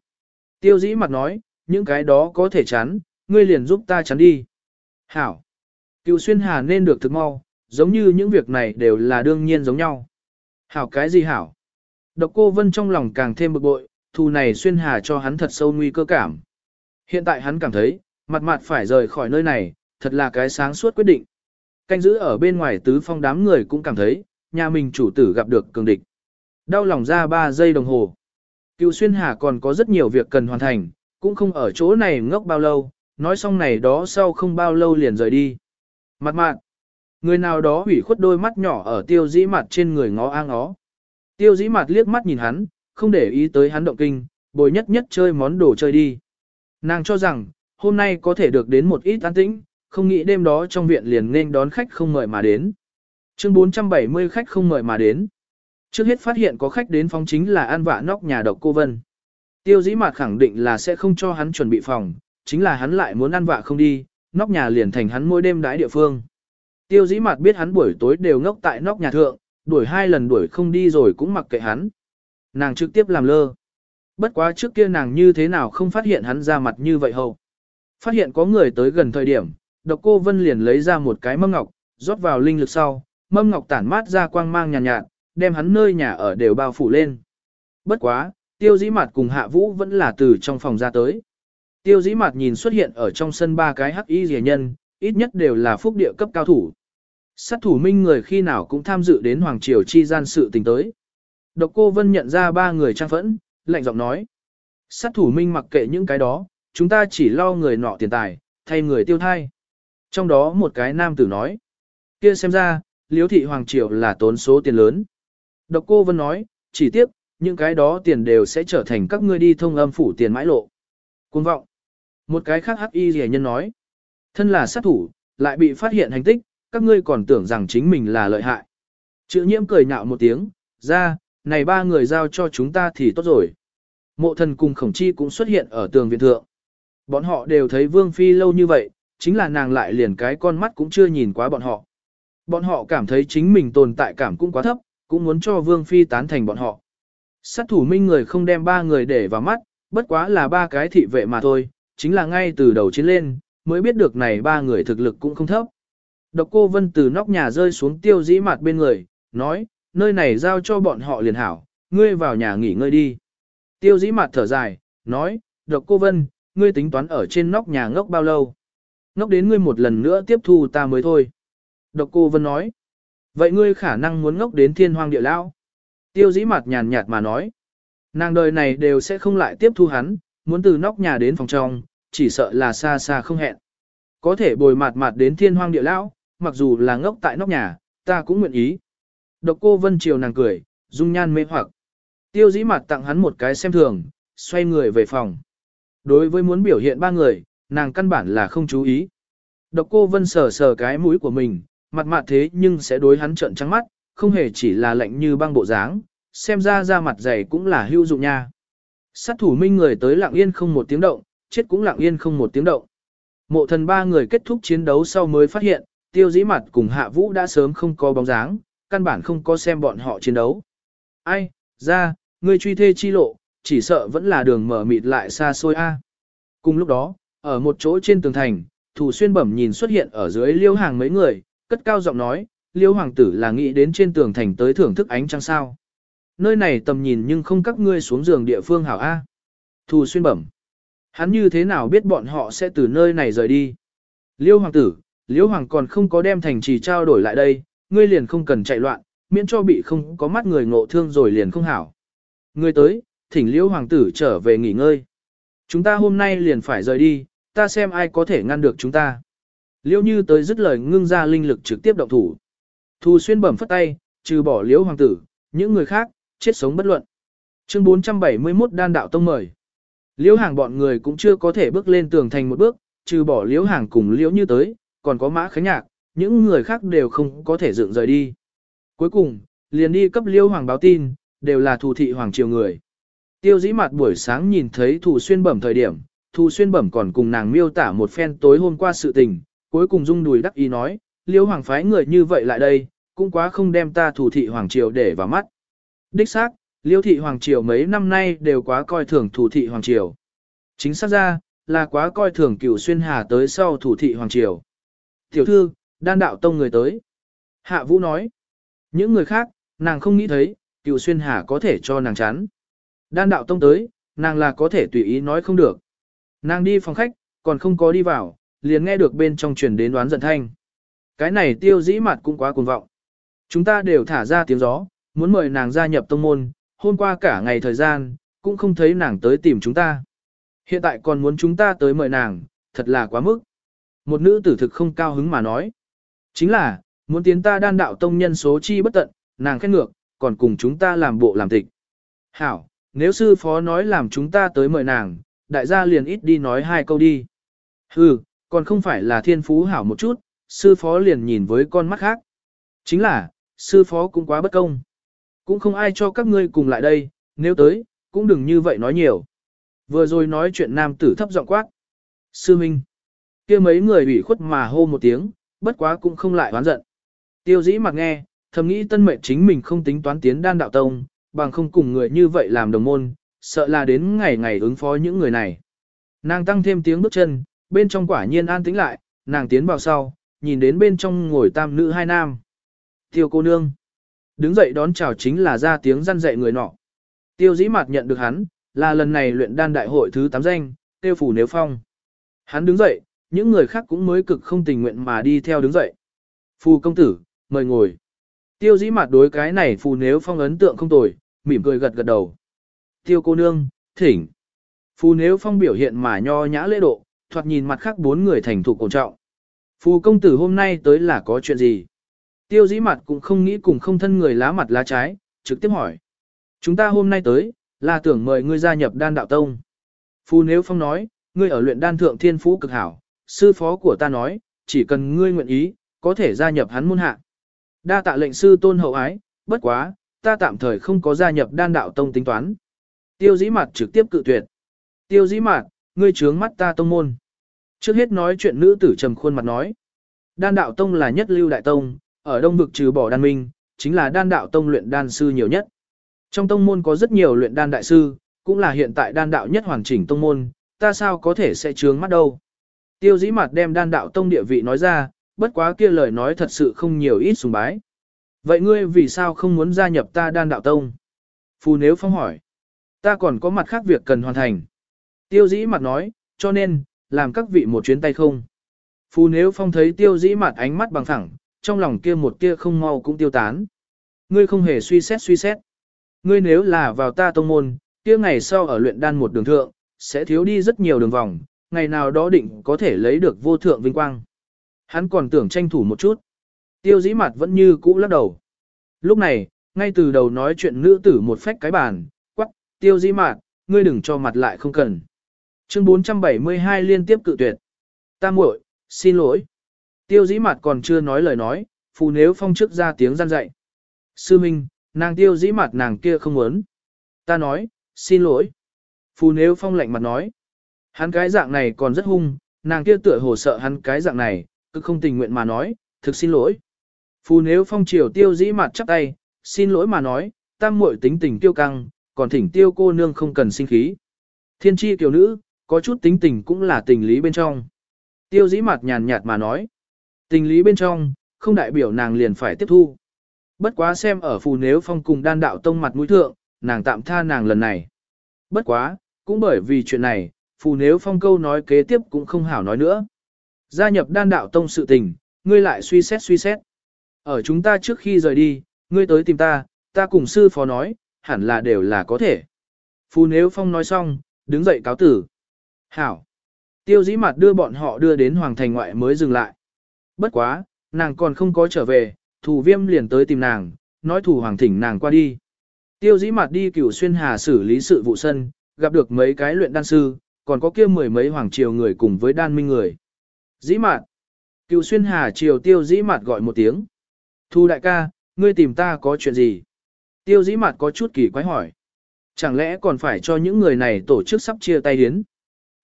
Tiêu dĩ mặt nói, những cái đó có thể chắn, ngươi liền giúp ta chắn đi. Hảo. Cựu Xuyên Hà nên được thực mau, giống như những việc này đều là đương nhiên giống nhau. Hảo cái gì hảo? Độc cô Vân trong lòng càng thêm bực bội, thù này Xuyên Hà cho hắn thật sâu nguy cơ cảm. Hiện tại hắn cảm thấy, mặt mặt phải rời khỏi nơi này, thật là cái sáng suốt quyết định. Canh giữ ở bên ngoài tứ phong đám người cũng cảm thấy, nhà mình chủ tử gặp được cường địch. Đau lòng ra 3 giây đồng hồ. Cựu Xuyên Hà còn có rất nhiều việc cần hoàn thành, cũng không ở chỗ này ngốc bao lâu, nói xong này đó sau không bao lâu liền rời đi. Mặt mạn, người nào đó hủy khuất đôi mắt nhỏ ở tiêu dĩ mặt trên người ngó ang ó. Tiêu dĩ mặt liếc mắt nhìn hắn, không để ý tới hắn động kinh, bồi nhất nhất chơi món đồ chơi đi. Nàng cho rằng, hôm nay có thể được đến một ít an tĩnh, không nghĩ đêm đó trong viện liền nên đón khách không mời mà đến. Chương 470 khách không mời mà đến. Trước hết phát hiện có khách đến phòng chính là an vạ nóc nhà độc cô Vân. Tiêu dĩ mạt khẳng định là sẽ không cho hắn chuẩn bị phòng, chính là hắn lại muốn ăn vạ không đi, nóc nhà liền thành hắn mỗi đêm đái địa phương. Tiêu dĩ mặt biết hắn buổi tối đều ngốc tại nóc nhà thượng, đuổi hai lần đuổi không đi rồi cũng mặc kệ hắn. Nàng trực tiếp làm lơ. Bất quá trước kia nàng như thế nào không phát hiện hắn ra mặt như vậy hầu. Phát hiện có người tới gần thời điểm, độc cô Vân liền lấy ra một cái mâm ngọc, rót vào linh lực sau, mâm ngọc tản mát ra quang mang nhàn nhạt, nhạt, đem hắn nơi nhà ở đều bao phủ lên. Bất quá, tiêu dĩ mặt cùng hạ vũ vẫn là từ trong phòng ra tới. Tiêu dĩ mặt nhìn xuất hiện ở trong sân ba cái hắc y rẻ nhân, ít nhất đều là phúc địa cấp cao thủ. Sát thủ minh người khi nào cũng tham dự đến Hoàng Triều chi gian sự tình tới. Độc cô Vân nhận ra ba người trang phẫn, lạnh giọng nói. Sát thủ minh mặc kệ những cái đó, chúng ta chỉ lo người nọ tiền tài, thay người tiêu thai. Trong đó một cái nam tử nói. kia xem ra, liếu thị Hoàng Triều là tốn số tiền lớn. Độc cô Vân nói, chỉ tiếp, những cái đó tiền đều sẽ trở thành các ngươi đi thông âm phủ tiền mãi lộ. Cuồng vọng. Một cái khác hắc y rẻ nhân nói. Thân là sát thủ, lại bị phát hiện hành tích, các ngươi còn tưởng rằng chính mình là lợi hại. Chữ nhiễm cười nhạo một tiếng, ra, này ba người giao cho chúng ta thì tốt rồi. Mộ thần cùng khổng chi cũng xuất hiện ở tường viện thượng. Bọn họ đều thấy Vương Phi lâu như vậy, chính là nàng lại liền cái con mắt cũng chưa nhìn quá bọn họ. Bọn họ cảm thấy chính mình tồn tại cảm cũng quá thấp, cũng muốn cho Vương Phi tán thành bọn họ. Sát thủ minh người không đem ba người để vào mắt, bất quá là ba cái thị vệ mà thôi, chính là ngay từ đầu chiến lên, mới biết được này ba người thực lực cũng không thấp. Độc cô Vân từ nóc nhà rơi xuống tiêu dĩ mặt bên người, nói, nơi này giao cho bọn họ liền hảo, ngươi vào nhà nghỉ ngơi đi. Tiêu dĩ mặt thở dài, nói, độc cô Vân, ngươi tính toán ở trên nóc nhà ngốc bao lâu? Ngốc đến ngươi một lần nữa tiếp thu ta mới thôi. Độc cô Vân nói, vậy ngươi khả năng muốn ngốc đến thiên hoang địa lão. Tiêu dĩ mặt nhàn nhạt mà nói, nàng đời này đều sẽ không lại tiếp thu hắn, muốn từ nóc nhà đến phòng trong, chỉ sợ là xa xa không hẹn. Có thể bồi mạt mạt đến thiên hoang địa lão, mặc dù là ngốc tại nóc nhà, ta cũng nguyện ý. Độc cô Vân Triều nàng cười, dung nhan mê hoặc. Tiêu dĩ mặt tặng hắn một cái xem thường, xoay người về phòng. Đối với muốn biểu hiện ba người, nàng căn bản là không chú ý. Độc cô Vân sờ sờ cái mũi của mình, mặt mặt thế nhưng sẽ đối hắn trợn trắng mắt, không hề chỉ là lạnh như băng bộ dáng, xem ra da mặt dày cũng là hữu dụng nha. Sát thủ minh người tới lặng yên không một tiếng động, chết cũng lặng yên không một tiếng động. Mộ thần ba người kết thúc chiến đấu sau mới phát hiện, tiêu dĩ mặt cùng hạ vũ đã sớm không có bóng dáng, căn bản không có xem bọn họ chiến đấu. Ai, ra, người truy thê chi lộ, chỉ sợ vẫn là đường mở mịt lại xa xôi a. Cùng lúc đó, ở một chỗ trên tường thành, thủ xuyên bẩm nhìn xuất hiện ở dưới liêu hàng mấy người, cất cao giọng nói, liêu hoàng tử là nghĩ đến trên tường thành tới thưởng thức ánh trăng sao. Nơi này tầm nhìn nhưng không các ngươi xuống giường địa phương hảo A. Thù xuyên bẩm. Hắn như thế nào biết bọn họ sẽ từ nơi này rời đi. Liêu hoàng tử, liêu hoàng còn không có đem thành trì trao đổi lại đây, ngươi liền không cần chạy loạn, miễn cho bị không có mắt người ngộ thương rồi liền không hảo. Ngươi tới, thỉnh liêu hoàng tử trở về nghỉ ngơi. Chúng ta hôm nay liền phải rời đi, ta xem ai có thể ngăn được chúng ta. Liêu như tới dứt lời ngưng ra linh lực trực tiếp động thủ. Thu xuyên bẩm phất tay, trừ bỏ liêu hoàng tử, những người khác, chết sống bất luận. Chương 471 đan đạo tông mời. Liễu hàng bọn người cũng chưa có thể bước lên tường thành một bước, trừ bỏ liễu hàng cùng liễu như tới, còn có mã khánh nhạc, những người khác đều không có thể dựng rời đi. Cuối cùng, liền đi cấp liễu hoàng báo tin, đều là thủ thị hoàng triều người. Tiêu dĩ mặt buổi sáng nhìn thấy thủ xuyên bẩm thời điểm, thủ xuyên bẩm còn cùng nàng miêu tả một phen tối hôm qua sự tình, cuối cùng rung đùi đắc ý nói, liễu hoàng phái người như vậy lại đây, cũng quá không đem ta thủ thị hoàng triều để vào mắt. Đích xác, liêu thị hoàng triều mấy năm nay đều quá coi thường thủ thị hoàng triều. Chính xác ra, là quá coi thường cửu xuyên hà tới sau thủ thị hoàng triều. Tiểu thư, đan đạo tông người tới. Hạ vũ nói, những người khác, nàng không nghĩ thấy, cửu xuyên hà có thể cho nàng chán. Đan đạo tông tới, nàng là có thể tùy ý nói không được. Nàng đi phòng khách, còn không có đi vào, liền nghe được bên trong truyền đến đoán giận thanh. Cái này tiêu dĩ mặt cũng quá cuồng vọng. Chúng ta đều thả ra tiếng gió, muốn mời nàng gia nhập tông môn, hôm qua cả ngày thời gian, cũng không thấy nàng tới tìm chúng ta. Hiện tại còn muốn chúng ta tới mời nàng, thật là quá mức. Một nữ tử thực không cao hứng mà nói. Chính là, muốn tiến ta đan đạo tông nhân số chi bất tận, nàng khét ngược, còn cùng chúng ta làm bộ làm tịch. Hảo, nếu sư phó nói làm chúng ta tới mời nàng, đại gia liền ít đi nói hai câu đi. Hừ, còn không phải là thiên phú hảo một chút, sư phó liền nhìn với con mắt khác. Chính là, sư phó cũng quá bất công. Cũng không ai cho các ngươi cùng lại đây, nếu tới, cũng đừng như vậy nói nhiều. Vừa rồi nói chuyện nam tử thấp giọng quát. Sư Minh. kia mấy người ủy khuất mà hô một tiếng, bất quá cũng không lại oán giận. Tiêu dĩ mặc nghe, thầm nghĩ tân mệnh chính mình không tính toán tiến đan đạo tông, bằng không cùng người như vậy làm đồng môn, sợ là đến ngày ngày ứng phó những người này. Nàng tăng thêm tiếng bước chân, bên trong quả nhiên an tĩnh lại, nàng tiến vào sau, nhìn đến bên trong ngồi tam nữ hai nam. Tiêu cô nương. Đứng dậy đón chào chính là ra tiếng răn dạy người nọ. Tiêu dĩ mặt nhận được hắn, là lần này luyện đan đại hội thứ 8 danh, tiêu phủ nếu phong. Hắn đứng dậy, những người khác cũng mới cực không tình nguyện mà đi theo đứng dậy. Phù công tử, mời ngồi. Tiêu dĩ mặt đối cái này phù nếu phong ấn tượng không tồi, mỉm cười gật gật đầu. Tiêu cô nương, thỉnh. Phù nếu phong biểu hiện mà nho nhã lễ độ, thoạt nhìn mặt khác bốn người thành thủ cổ trọng. Phù công tử hôm nay tới là có chuyện gì? Tiêu dĩ mặt cũng không nghĩ cùng không thân người lá mặt lá trái, trực tiếp hỏi. Chúng ta hôm nay tới, là tưởng mời ngươi gia nhập đan đạo tông. Phù nếu phong nói, ngươi ở luyện đan thượng thiên phú cực hảo, sư phó của ta nói, chỉ cần ngươi nguyện ý, có thể gia nhập hắn môn hạ. Đa tạ lệnh sư tôn hậu ái, bất quá, ta tạm thời không có gia nhập đan đạo tông tính toán. Tiêu dĩ mặt trực tiếp cự tuyệt. Tiêu dĩ mặt, ngươi trướng mắt ta tông môn. Trước hết nói chuyện nữ tử trầm khuôn mặt nói. Đan đạo tông là nhất lưu đại tông, ở đông vực trừ bỏ đan minh, chính là đan đạo tông luyện đan sư nhiều nhất. Trong tông môn có rất nhiều luyện đan đại sư, cũng là hiện tại đan đạo nhất hoàn chỉnh tông môn, ta sao có thể sẽ trướng mắt đâu. Tiêu dĩ mặt đem đan đạo tông địa vị nói ra, bất quá kia lời nói thật sự không nhiều ít sùng bái. Vậy ngươi vì sao không muốn gia nhập ta đan đạo tông? Phù nếu phong hỏi. Ta còn có mặt khác việc cần hoàn thành. Tiêu dĩ mặt nói, cho nên, làm các vị một chuyến tay không. Phù nếu phong thấy tiêu dĩ mặt ánh mắt bằng thẳng, trong lòng kia một kia không mau cũng tiêu tán. Ngươi không hề suy xét suy xét. Ngươi nếu là vào ta tông môn, kia ngày sau ở luyện đan một đường thượng, sẽ thiếu đi rất nhiều đường vòng, ngày nào đó định có thể lấy được vô thượng vinh quang. Hắn còn tưởng tranh thủ một chút. Tiêu dĩ mặt vẫn như cũ lắc đầu. Lúc này, ngay từ đầu nói chuyện nữ tử một phách cái bàn, quắc, tiêu dĩ mặt, ngươi đừng cho mặt lại không cần. Chương 472 liên tiếp cự tuyệt. Ta muội, xin lỗi. Tiêu dĩ mặt còn chưa nói lời nói, phù nếu phong trước ra tiếng gian dạy. Sư Minh, nàng tiêu dĩ mặt nàng kia không muốn. Ta nói, xin lỗi. Phù nếu phong lạnh mặt nói. Hắn cái dạng này còn rất hung, nàng kia tựa hồ sợ hắn cái dạng này, cứ không tình nguyện mà nói, thực xin lỗi. Phù nếu phong triều tiêu dĩ mặt chắp tay, xin lỗi mà nói, tam muội tính tình tiêu căng, còn thỉnh tiêu cô nương không cần sinh khí. Thiên tri tiểu nữ, có chút tính tình cũng là tình lý bên trong. Tiêu dĩ mặt nhàn nhạt mà nói, tình lý bên trong, không đại biểu nàng liền phải tiếp thu. Bất quá xem ở phù nếu phong cùng đan đạo tông mặt mũi thượng, nàng tạm tha nàng lần này. Bất quá, cũng bởi vì chuyện này, phù nếu phong câu nói kế tiếp cũng không hảo nói nữa. Gia nhập đan đạo tông sự tình, ngươi lại suy xét suy xét. Ở chúng ta trước khi rời đi, ngươi tới tìm ta, ta cùng sư phó nói, hẳn là đều là có thể. Phù nếu phong nói xong, đứng dậy cáo tử. Hảo. Tiêu dĩ mặt đưa bọn họ đưa đến hoàng thành ngoại mới dừng lại. Bất quá, nàng còn không có trở về, thủ viêm liền tới tìm nàng, nói thủ hoàng thỉnh nàng qua đi. Tiêu dĩ mặt đi cửu xuyên hà xử lý sự vụ sân, gặp được mấy cái luyện đan sư, còn có kia mười mấy hoàng triều người cùng với đan minh người. Dĩ mạt. Cựu xuyên hà triều tiêu dĩ mạt gọi một tiếng. Thu đại ca, ngươi tìm ta có chuyện gì? Tiêu dĩ mạt có chút kỳ quái hỏi. Chẳng lẽ còn phải cho những người này tổ chức sắp chia tay hiến?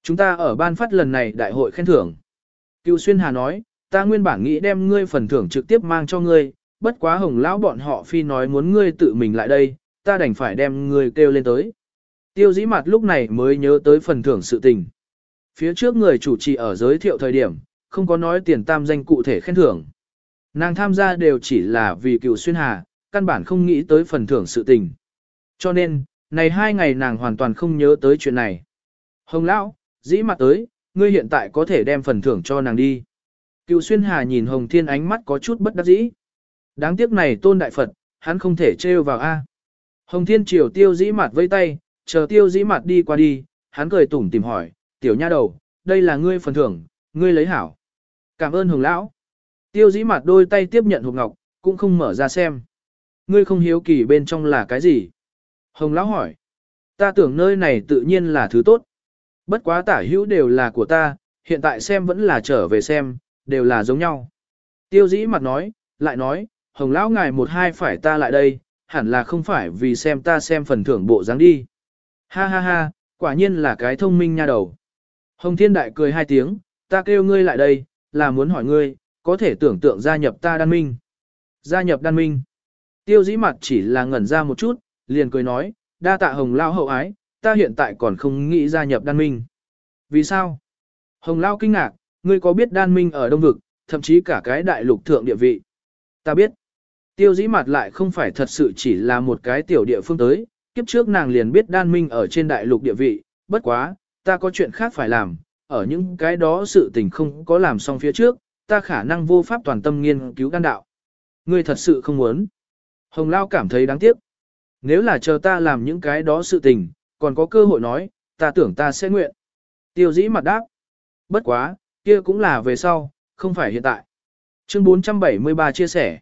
Chúng ta ở ban phát lần này đại hội khen thưởng. Cựu xuyên hà nói, ta nguyên bản nghĩ đem ngươi phần thưởng trực tiếp mang cho ngươi, bất quá hồng lão bọn họ phi nói muốn ngươi tự mình lại đây, ta đành phải đem ngươi kêu lên tới. Tiêu dĩ mặt lúc này mới nhớ tới phần thưởng sự tình. Phía trước người chủ trì ở giới thiệu thời điểm, không có nói tiền tam danh cụ thể khen thưởng. Nàng tham gia đều chỉ là vì cựu xuyên hà, căn bản không nghĩ tới phần thưởng sự tình. Cho nên, này hai ngày nàng hoàn toàn không nhớ tới chuyện này. Hồng lão, dĩ mặt tới, ngươi hiện tại có thể đem phần thưởng cho nàng đi. Cựu xuyên hà nhìn Hồng Thiên ánh mắt có chút bất đắc dĩ. Đáng tiếc này tôn đại Phật, hắn không thể trêu vào A. Hồng Thiên triều tiêu dĩ mặt vây tay, chờ tiêu dĩ mặt đi qua đi, hắn cười tủm tìm hỏi, tiểu nha đầu, đây là ngươi phần thưởng, ngươi lấy hảo. Cảm ơn hồng lão. Tiêu dĩ mặt đôi tay tiếp nhận hộp ngọc, cũng không mở ra xem. Ngươi không hiếu kỳ bên trong là cái gì? Hồng lão hỏi. Ta tưởng nơi này tự nhiên là thứ tốt. Bất quá tả hữu đều là của ta, hiện tại xem vẫn là trở về xem, đều là giống nhau. Tiêu dĩ mặt nói, lại nói, hồng lão ngài một hai phải ta lại đây, hẳn là không phải vì xem ta xem phần thưởng bộ dáng đi. Ha ha ha, quả nhiên là cái thông minh nha đầu. Hồng Thiên Đại cười hai tiếng, ta kêu ngươi lại đây, là muốn hỏi ngươi, có thể tưởng tượng gia nhập ta đan minh. Gia nhập đan minh. Tiêu dĩ mặt chỉ là ngẩn ra một chút, liền cười nói, đa tạ hồng lao hậu ái, ta hiện tại còn không nghĩ gia nhập đan minh. Vì sao? Hồng lao kinh ngạc, ngươi có biết đan minh ở Đông Vực, thậm chí cả cái đại lục thượng địa vị. Ta biết. Tiêu dĩ mặt lại không phải thật sự chỉ là một cái tiểu địa phương tới, kiếp trước nàng liền biết đan minh ở trên đại lục địa vị, bất quá, ta có chuyện khác phải làm, ở những cái đó sự tình không có làm xong phía trước, ta khả năng vô pháp toàn tâm nghiên cứu đan đạo. Ngươi thật sự không muốn. Hồng Lao cảm thấy đáng tiếc. Nếu là chờ ta làm những cái đó sự tình, còn có cơ hội nói, ta tưởng ta sẽ nguyện. Tiêu dĩ mặt đáp. Bất quá, kia cũng là về sau, không phải hiện tại. Chương 473 chia sẻ.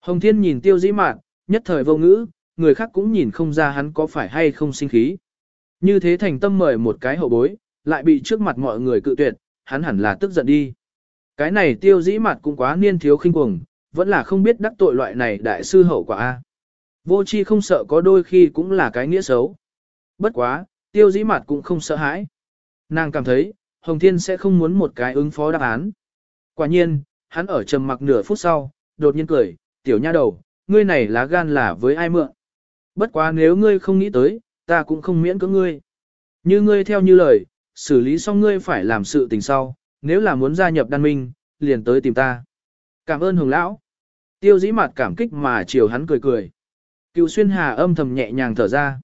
Hồng Thiên nhìn tiêu dĩ mạn, nhất thời vô ngữ, người khác cũng nhìn không ra hắn có phải hay không sinh khí. Như thế thành tâm mời một cái hậu bối, lại bị trước mặt mọi người cự tuyệt, hắn hẳn là tức giận đi. Cái này tiêu dĩ mặt cũng quá niên thiếu khinh cuồng, vẫn là không biết đắc tội loại này đại sư hậu quả A. Vô chi không sợ có đôi khi cũng là cái nghĩa xấu. Bất quá, tiêu dĩ mặt cũng không sợ hãi. Nàng cảm thấy, Hồng Thiên sẽ không muốn một cái ứng phó đáp án. Quả nhiên, hắn ở trầm mặc nửa phút sau, đột nhiên cười, tiểu nha đầu, ngươi này lá gan là với ai mượn. Bất quá nếu ngươi không nghĩ tới, ta cũng không miễn cưỡng ngươi. Như ngươi theo như lời, xử lý xong ngươi phải làm sự tình sau, nếu là muốn gia nhập đan minh, liền tới tìm ta. Cảm ơn hồng lão. Tiêu dĩ mặt cảm kích mà chiều hắn cười cười. Cựu xuyên hà âm thầm nhẹ nhàng thở ra.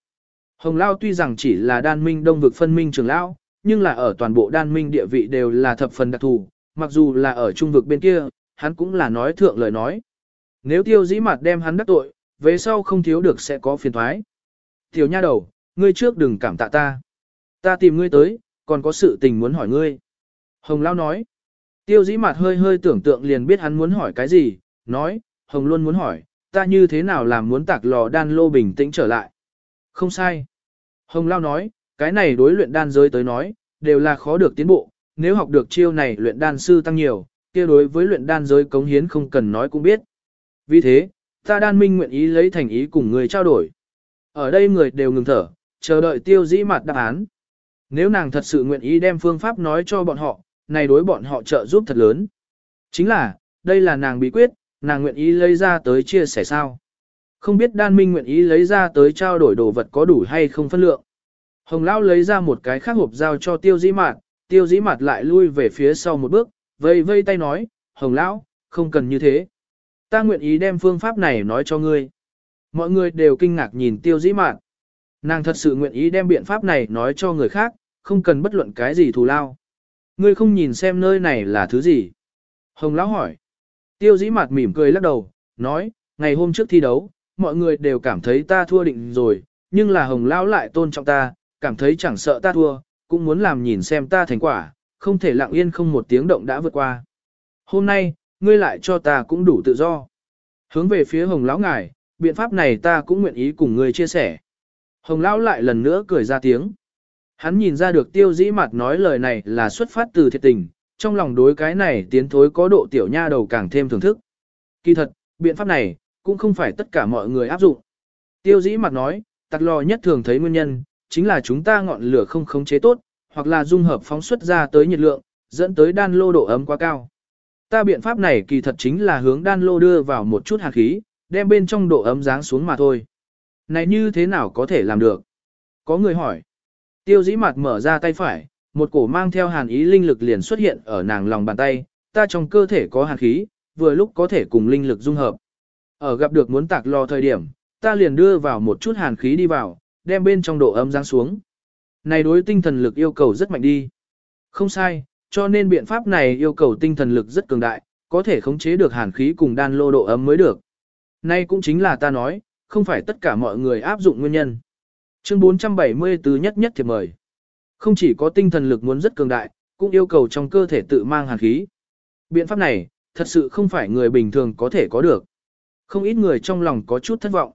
Hồng lão tuy rằng chỉ là đan minh đông vực phân minh trường lão, nhưng là ở toàn bộ đan minh địa vị đều là thập phần đặc thù, mặc dù là ở trung vực bên kia, hắn cũng là nói thượng lời nói. Nếu tiêu dĩ mặt đem hắn đắc tội, về sau không thiếu được sẽ có phiền thoái. Tiểu nha đầu, ngươi trước đừng cảm tạ ta. Ta tìm ngươi tới, còn có sự tình muốn hỏi ngươi. Hồng Lao nói. Tiêu dĩ mặt hơi hơi tưởng tượng liền biết hắn muốn hỏi cái gì, nói, Hồng luôn muốn hỏi, ta như thế nào làm muốn tạc lò đan lô bình tĩnh trở lại. Không sai. Hồng Lao nói, cái này đối luyện đan giới tới nói, đều là khó được tiến bộ, nếu học được chiêu này luyện đan sư tăng nhiều, kia đối với luyện đan giới cống hiến không cần nói cũng biết. Vì thế, ta đan minh nguyện ý lấy thành ý cùng người trao đổi. Ở đây người đều ngừng thở, chờ đợi tiêu dĩ mặt đáp án. Nếu nàng thật sự nguyện ý đem phương pháp nói cho bọn họ, này đối bọn họ trợ giúp thật lớn. Chính là, đây là nàng bí quyết, nàng nguyện ý lấy ra tới chia sẻ sao. Không biết đan minh nguyện ý lấy ra tới trao đổi đồ vật có đủ hay không phân lượng. Hồng Lão lấy ra một cái khác hộp giao cho tiêu dĩ mạt, tiêu dĩ mạt lại lui về phía sau một bước, vây vây tay nói, Hồng Lão, không cần như thế. Ta nguyện ý đem phương pháp này nói cho ngươi. Mọi người đều kinh ngạc nhìn tiêu dĩ mạt. Nàng thật sự nguyện ý đem biện pháp này nói cho người khác, không cần bất luận cái gì thù lao. Ngươi không nhìn xem nơi này là thứ gì. Hồng Lão hỏi. Tiêu dĩ mạt mỉm cười lắc đầu, nói, ngày hôm trước thi đấu, mọi người đều cảm thấy ta thua định rồi, nhưng là Hồng Lão lại tôn trọng ta, cảm thấy chẳng sợ ta thua, cũng muốn làm nhìn xem ta thành quả, không thể lặng yên không một tiếng động đã vượt qua. Hôm nay, ngươi lại cho ta cũng đủ tự do. Hướng về phía Hồng Lão ngài, biện pháp này ta cũng nguyện ý cùng ngươi chia sẻ. Hồng Lão lại lần nữa cười ra tiếng. Hắn nhìn ra được tiêu dĩ mặt nói lời này là xuất phát từ thiệt tình, trong lòng đối cái này tiến thối có độ tiểu nha đầu càng thêm thưởng thức. Kỳ thật, biện pháp này, cũng không phải tất cả mọi người áp dụng. Tiêu dĩ mặt nói, tặc lò nhất thường thấy nguyên nhân, chính là chúng ta ngọn lửa không khống chế tốt, hoặc là dung hợp phóng xuất ra tới nhiệt lượng, dẫn tới đan lô độ ấm quá cao. Ta biện pháp này kỳ thật chính là hướng đan lô đưa vào một chút hạt khí, đem bên trong độ ấm giáng xuống mà thôi. Này như thế nào có thể làm được? Có người hỏi. Tiêu dĩ mặt mở ra tay phải, một cổ mang theo hàn ý linh lực liền xuất hiện ở nàng lòng bàn tay, ta trong cơ thể có hàn khí, vừa lúc có thể cùng linh lực dung hợp. Ở gặp được muốn tạc lò thời điểm, ta liền đưa vào một chút hàn khí đi vào, đem bên trong độ ấm giáng xuống. Này đối tinh thần lực yêu cầu rất mạnh đi. Không sai, cho nên biện pháp này yêu cầu tinh thần lực rất cường đại, có thể khống chế được hàn khí cùng đan lô độ ấm mới được. Nay cũng chính là ta nói, không phải tất cả mọi người áp dụng nguyên nhân. Chương 474 nhất nhất thiệp mời. Không chỉ có tinh thần lực muốn rất cường đại, cũng yêu cầu trong cơ thể tự mang hàn khí. Biện pháp này, thật sự không phải người bình thường có thể có được. Không ít người trong lòng có chút thất vọng.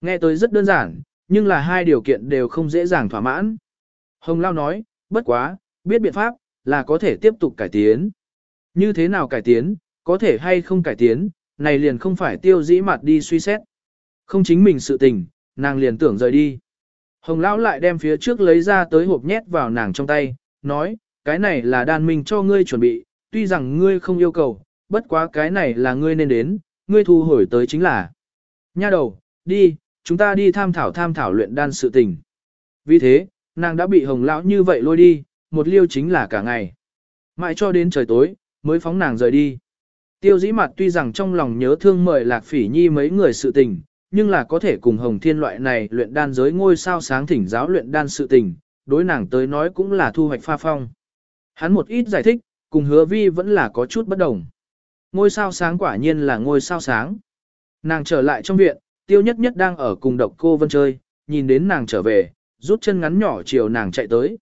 Nghe tới rất đơn giản, nhưng là hai điều kiện đều không dễ dàng thỏa mãn. Hồng Lao nói, bất quá, biết biện pháp, là có thể tiếp tục cải tiến. Như thế nào cải tiến, có thể hay không cải tiến, này liền không phải tiêu dĩ mặt đi suy xét. Không chính mình sự tình, nàng liền tưởng rời đi. Hồng Lão lại đem phía trước lấy ra tới hộp nhét vào nàng trong tay, nói, cái này là đan minh cho ngươi chuẩn bị, tuy rằng ngươi không yêu cầu, bất quá cái này là ngươi nên đến, ngươi thu hồi tới chính là. Nha đầu, đi, chúng ta đi tham thảo tham thảo luyện đan sự tình. Vì thế, nàng đã bị hồng lão như vậy lôi đi, một liêu chính là cả ngày. Mãi cho đến trời tối, mới phóng nàng rời đi. Tiêu dĩ mặt tuy rằng trong lòng nhớ thương mời lạc phỉ nhi mấy người sự tình, nhưng là có thể cùng Hồng Thiên loại này luyện đan giới ngôi sao sáng thỉnh giáo luyện đan sự tình, đối nàng tới nói cũng là thu hoạch pha phong. Hắn một ít giải thích, cùng hứa vi vẫn là có chút bất đồng. Ngôi sao sáng quả nhiên là ngôi sao sáng. Nàng trở lại trong viện, tiêu nhất nhất đang ở cùng độc cô vân chơi, nhìn đến nàng trở về, rút chân ngắn nhỏ chiều nàng chạy tới.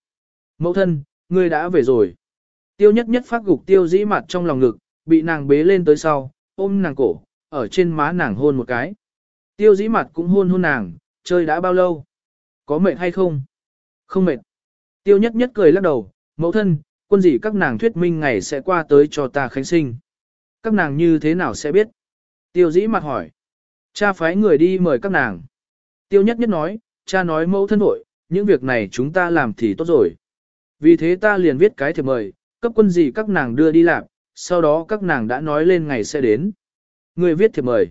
Mẫu thân, ngươi đã về rồi. Tiêu nhất nhất phát gục tiêu dĩ mặt trong lòng ngực, bị nàng bế lên tới sau, ôm nàng cổ, ở trên má nàng hôn một cái. Tiêu dĩ mặt cũng hôn hôn nàng, chơi đã bao lâu? Có mệt hay không? Không mệt. Tiêu nhất nhất cười lắc đầu, mẫu thân, quân gì các nàng thuyết minh ngày sẽ qua tới cho ta khánh sinh. Các nàng như thế nào sẽ biết? Tiêu dĩ mặt hỏi. Cha phái người đi mời các nàng. Tiêu nhất nhất nói, cha nói mẫu thân nội, những việc này chúng ta làm thì tốt rồi. Vì thế ta liền viết cái thiệp mời, cấp quân gì các nàng đưa đi làm, sau đó các nàng đã nói lên ngày sẽ đến. Người viết thiệp mời.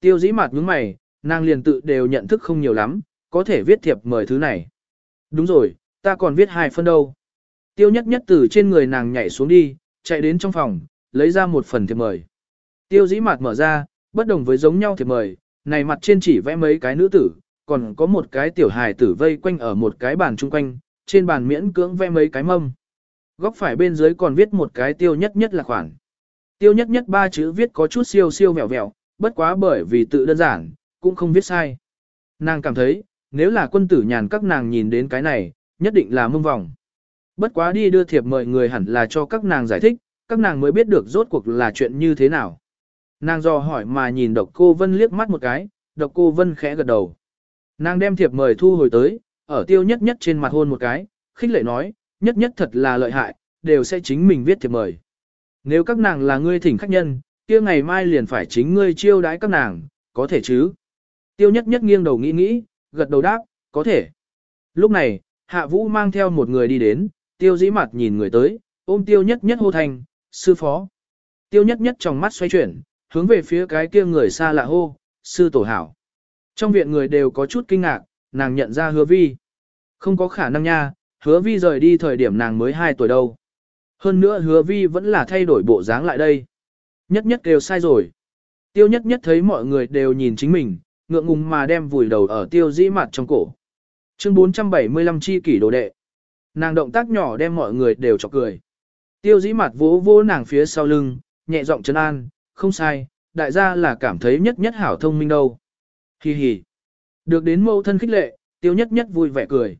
Tiêu dĩ mặt nhướng mày, nàng liền tự đều nhận thức không nhiều lắm, có thể viết thiệp mời thứ này. Đúng rồi, ta còn viết hai phân đâu. Tiêu nhất nhất từ trên người nàng nhảy xuống đi, chạy đến trong phòng, lấy ra một phần thiệp mời. Tiêu dĩ mặt mở ra, bất đồng với giống nhau thiệp mời, này mặt trên chỉ vẽ mấy cái nữ tử, còn có một cái tiểu hài tử vây quanh ở một cái bàn chung quanh, trên bàn miễn cưỡng vẽ mấy cái mâm. Góc phải bên dưới còn viết một cái tiêu nhất nhất là khoản. Tiêu nhất nhất ba chữ viết có chút siêu siêu vẹo vẹo, bất quá bởi vì tự đơn giản, cũng không viết sai. Nàng cảm thấy, nếu là quân tử nhàn các nàng nhìn đến cái này, nhất định là mông vòng. Bất quá đi đưa thiệp mời người hẳn là cho các nàng giải thích, các nàng mới biết được rốt cuộc là chuyện như thế nào. Nàng do hỏi mà nhìn độc cô Vân liếc mắt một cái, độc cô Vân khẽ gật đầu. Nàng đem thiệp mời thu hồi tới, ở tiêu nhất nhất trên mặt hôn một cái, khích lệ nói, nhất nhất thật là lợi hại, đều sẽ chính mình viết thiệp mời. Nếu các nàng là ngươi thỉnh khách nhân, kia ngày mai liền phải chính ngươi chiêu đãi các nàng, có thể chứ? Tiêu nhất nhất nghiêng đầu nghĩ nghĩ, gật đầu đáp, có thể. Lúc này, hạ vũ mang theo một người đi đến, tiêu dĩ mặt nhìn người tới, ôm tiêu nhất nhất hô thành, sư phó. Tiêu nhất nhất trong mắt xoay chuyển, hướng về phía cái kia người xa lạ hô, sư tổ hảo. Trong viện người đều có chút kinh ngạc, nàng nhận ra hứa vi. Không có khả năng nha, hứa vi rời đi thời điểm nàng mới 2 tuổi đâu. Hơn nữa hứa vi vẫn là thay đổi bộ dáng lại đây. Nhất nhất đều sai rồi. Tiêu nhất nhất thấy mọi người đều nhìn chính mình, ngượng ngùng mà đem vùi đầu ở tiêu dĩ mặt trong cổ. Chương 475 chi kỷ đồ đệ. Nàng động tác nhỏ đem mọi người đều chọc cười. Tiêu dĩ mặt vỗ vỗ nàng phía sau lưng, nhẹ giọng chân an, không sai, đại gia là cảm thấy nhất nhất hảo thông minh đâu. Hi hi. Được đến mâu thân khích lệ, tiêu nhất nhất vui vẻ cười.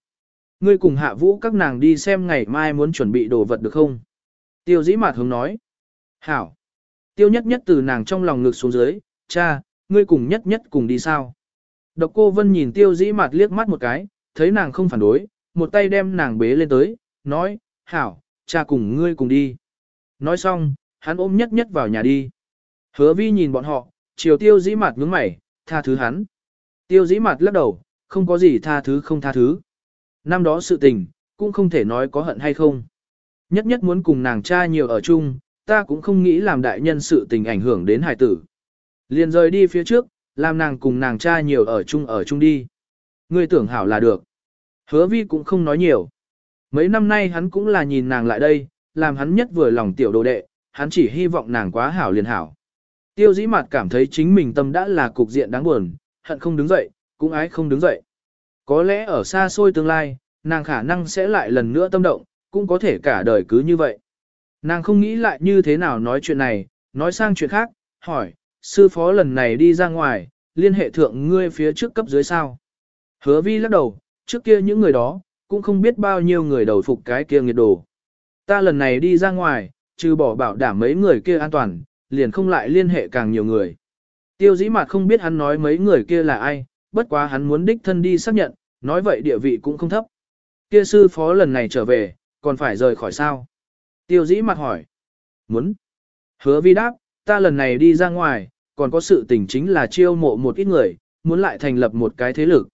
Ngươi cùng hạ vũ các nàng đi xem ngày mai muốn chuẩn bị đồ vật được không? Tiêu dĩ mạt hướng nói. Hảo. Tiêu nhất nhất từ nàng trong lòng ngực xuống dưới, cha, ngươi cùng nhất nhất cùng đi sao? Độc cô Vân nhìn tiêu dĩ mạt liếc mắt một cái, thấy nàng không phản đối, một tay đem nàng bế lên tới, nói, hảo, cha cùng ngươi cùng đi. Nói xong, hắn ôm nhất nhất vào nhà đi. Hứa vi nhìn bọn họ, chiều tiêu dĩ mặt nhướng mày, tha thứ hắn. Tiêu dĩ mặt lắc đầu, không có gì tha thứ không tha thứ. Năm đó sự tình, cũng không thể nói có hận hay không. Nhất nhất muốn cùng nàng cha nhiều ở chung, ta cũng không nghĩ làm đại nhân sự tình ảnh hưởng đến hải tử. Liền rời đi phía trước, làm nàng cùng nàng cha nhiều ở chung ở chung đi. Ngươi tưởng hảo là được. Hứa vi cũng không nói nhiều. Mấy năm nay hắn cũng là nhìn nàng lại đây, làm hắn nhất vừa lòng tiểu đồ đệ, hắn chỉ hy vọng nàng quá hảo liền hảo. Tiêu dĩ mặt cảm thấy chính mình tâm đã là cục diện đáng buồn, hận không đứng dậy, cũng ái không đứng dậy. Có lẽ ở xa xôi tương lai, nàng khả năng sẽ lại lần nữa tâm động, cũng có thể cả đời cứ như vậy. Nàng không nghĩ lại như thế nào nói chuyện này, nói sang chuyện khác, hỏi, sư phó lần này đi ra ngoài, liên hệ thượng ngươi phía trước cấp dưới sao. Hứa vi lắc đầu, trước kia những người đó, cũng không biết bao nhiêu người đầu phục cái kia nghiệt đồ. Ta lần này đi ra ngoài, trừ bỏ bảo đảm mấy người kia an toàn, liền không lại liên hệ càng nhiều người. Tiêu dĩ mặt không biết hắn nói mấy người kia là ai, bất quá hắn muốn đích thân đi xác nhận, nói vậy địa vị cũng không thấp. Kia sư phó lần này trở về, còn phải rời khỏi sao? Tiêu dĩ mặt hỏi. Muốn. Hứa vi đáp, ta lần này đi ra ngoài, còn có sự tình chính là chiêu mộ một ít người, muốn lại thành lập một cái thế lực.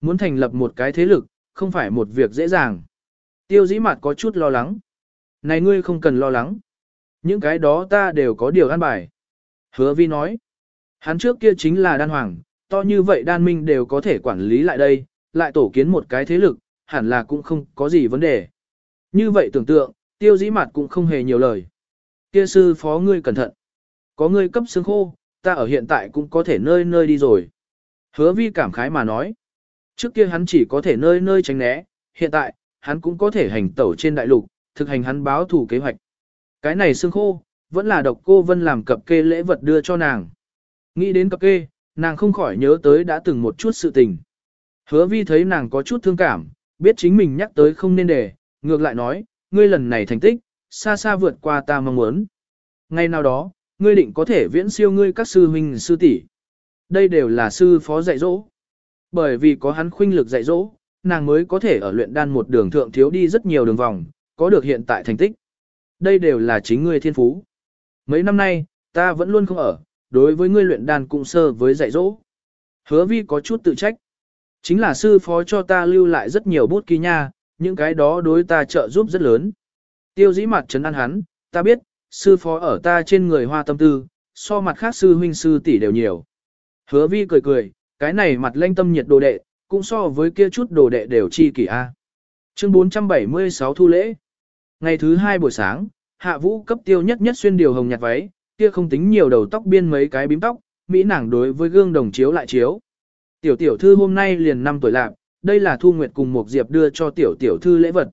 Muốn thành lập một cái thế lực, không phải một việc dễ dàng. Tiêu dĩ mặt có chút lo lắng. Này ngươi không cần lo lắng. Những cái đó ta đều có điều an bài. Hứa vi nói. Hắn trước kia chính là đan hoàng, to như vậy đan minh đều có thể quản lý lại đây, lại tổ kiến một cái thế lực, hẳn là cũng không có gì vấn đề. Như vậy tưởng tượng, tiêu dĩ mặt cũng không hề nhiều lời. Kia sư phó ngươi cẩn thận. Có ngươi cấp xương khô, ta ở hiện tại cũng có thể nơi nơi đi rồi. Hứa vi cảm khái mà nói. Trước kia hắn chỉ có thể nơi nơi tránh né, hiện tại, hắn cũng có thể hành tẩu trên đại lục, thực hành hắn báo thủ kế hoạch. Cái này xương khô, vẫn là độc cô vân làm cập kê lễ vật đưa cho nàng. Nghĩ đến cập kê, nàng không khỏi nhớ tới đã từng một chút sự tình. Hứa vi thấy nàng có chút thương cảm, biết chính mình nhắc tới không nên để, ngược lại nói, ngươi lần này thành tích, xa xa vượt qua ta mong muốn. Ngay nào đó, ngươi định có thể viễn siêu ngươi các sư huynh sư tỷ. Đây đều là sư phó dạy dỗ. Bởi vì có hắn khuynh lực dạy dỗ, nàng mới có thể ở luyện đan một đường thượng thiếu đi rất nhiều đường vòng, có được hiện tại thành tích. Đây đều là chính ngươi thiên phú. Mấy năm nay, ta vẫn luôn không ở, đối với ngươi luyện đan cũng sơ với dạy dỗ. Hứa vi có chút tự trách. Chính là sư phó cho ta lưu lại rất nhiều bút ký nha, những cái đó đối ta trợ giúp rất lớn. Tiêu dĩ mặt trấn an hắn, ta biết, sư phó ở ta trên người hoa tâm tư, so mặt khác sư huynh sư tỷ đều nhiều. Hứa vi cười cười, cái này mặt lanh tâm nhiệt đồ đệ, cũng so với kia chút đồ đệ đều chi kỷ a. Chương 476 thu lễ. Ngày thứ hai buổi sáng, hạ vũ cấp tiêu nhất nhất xuyên điều hồng nhạt váy, kia không tính nhiều đầu tóc biên mấy cái bím tóc, mỹ nàng đối với gương đồng chiếu lại chiếu. Tiểu tiểu thư hôm nay liền 5 tuổi lạc, đây là Thu Nguyệt cùng một diệp đưa cho tiểu tiểu thư lễ vật.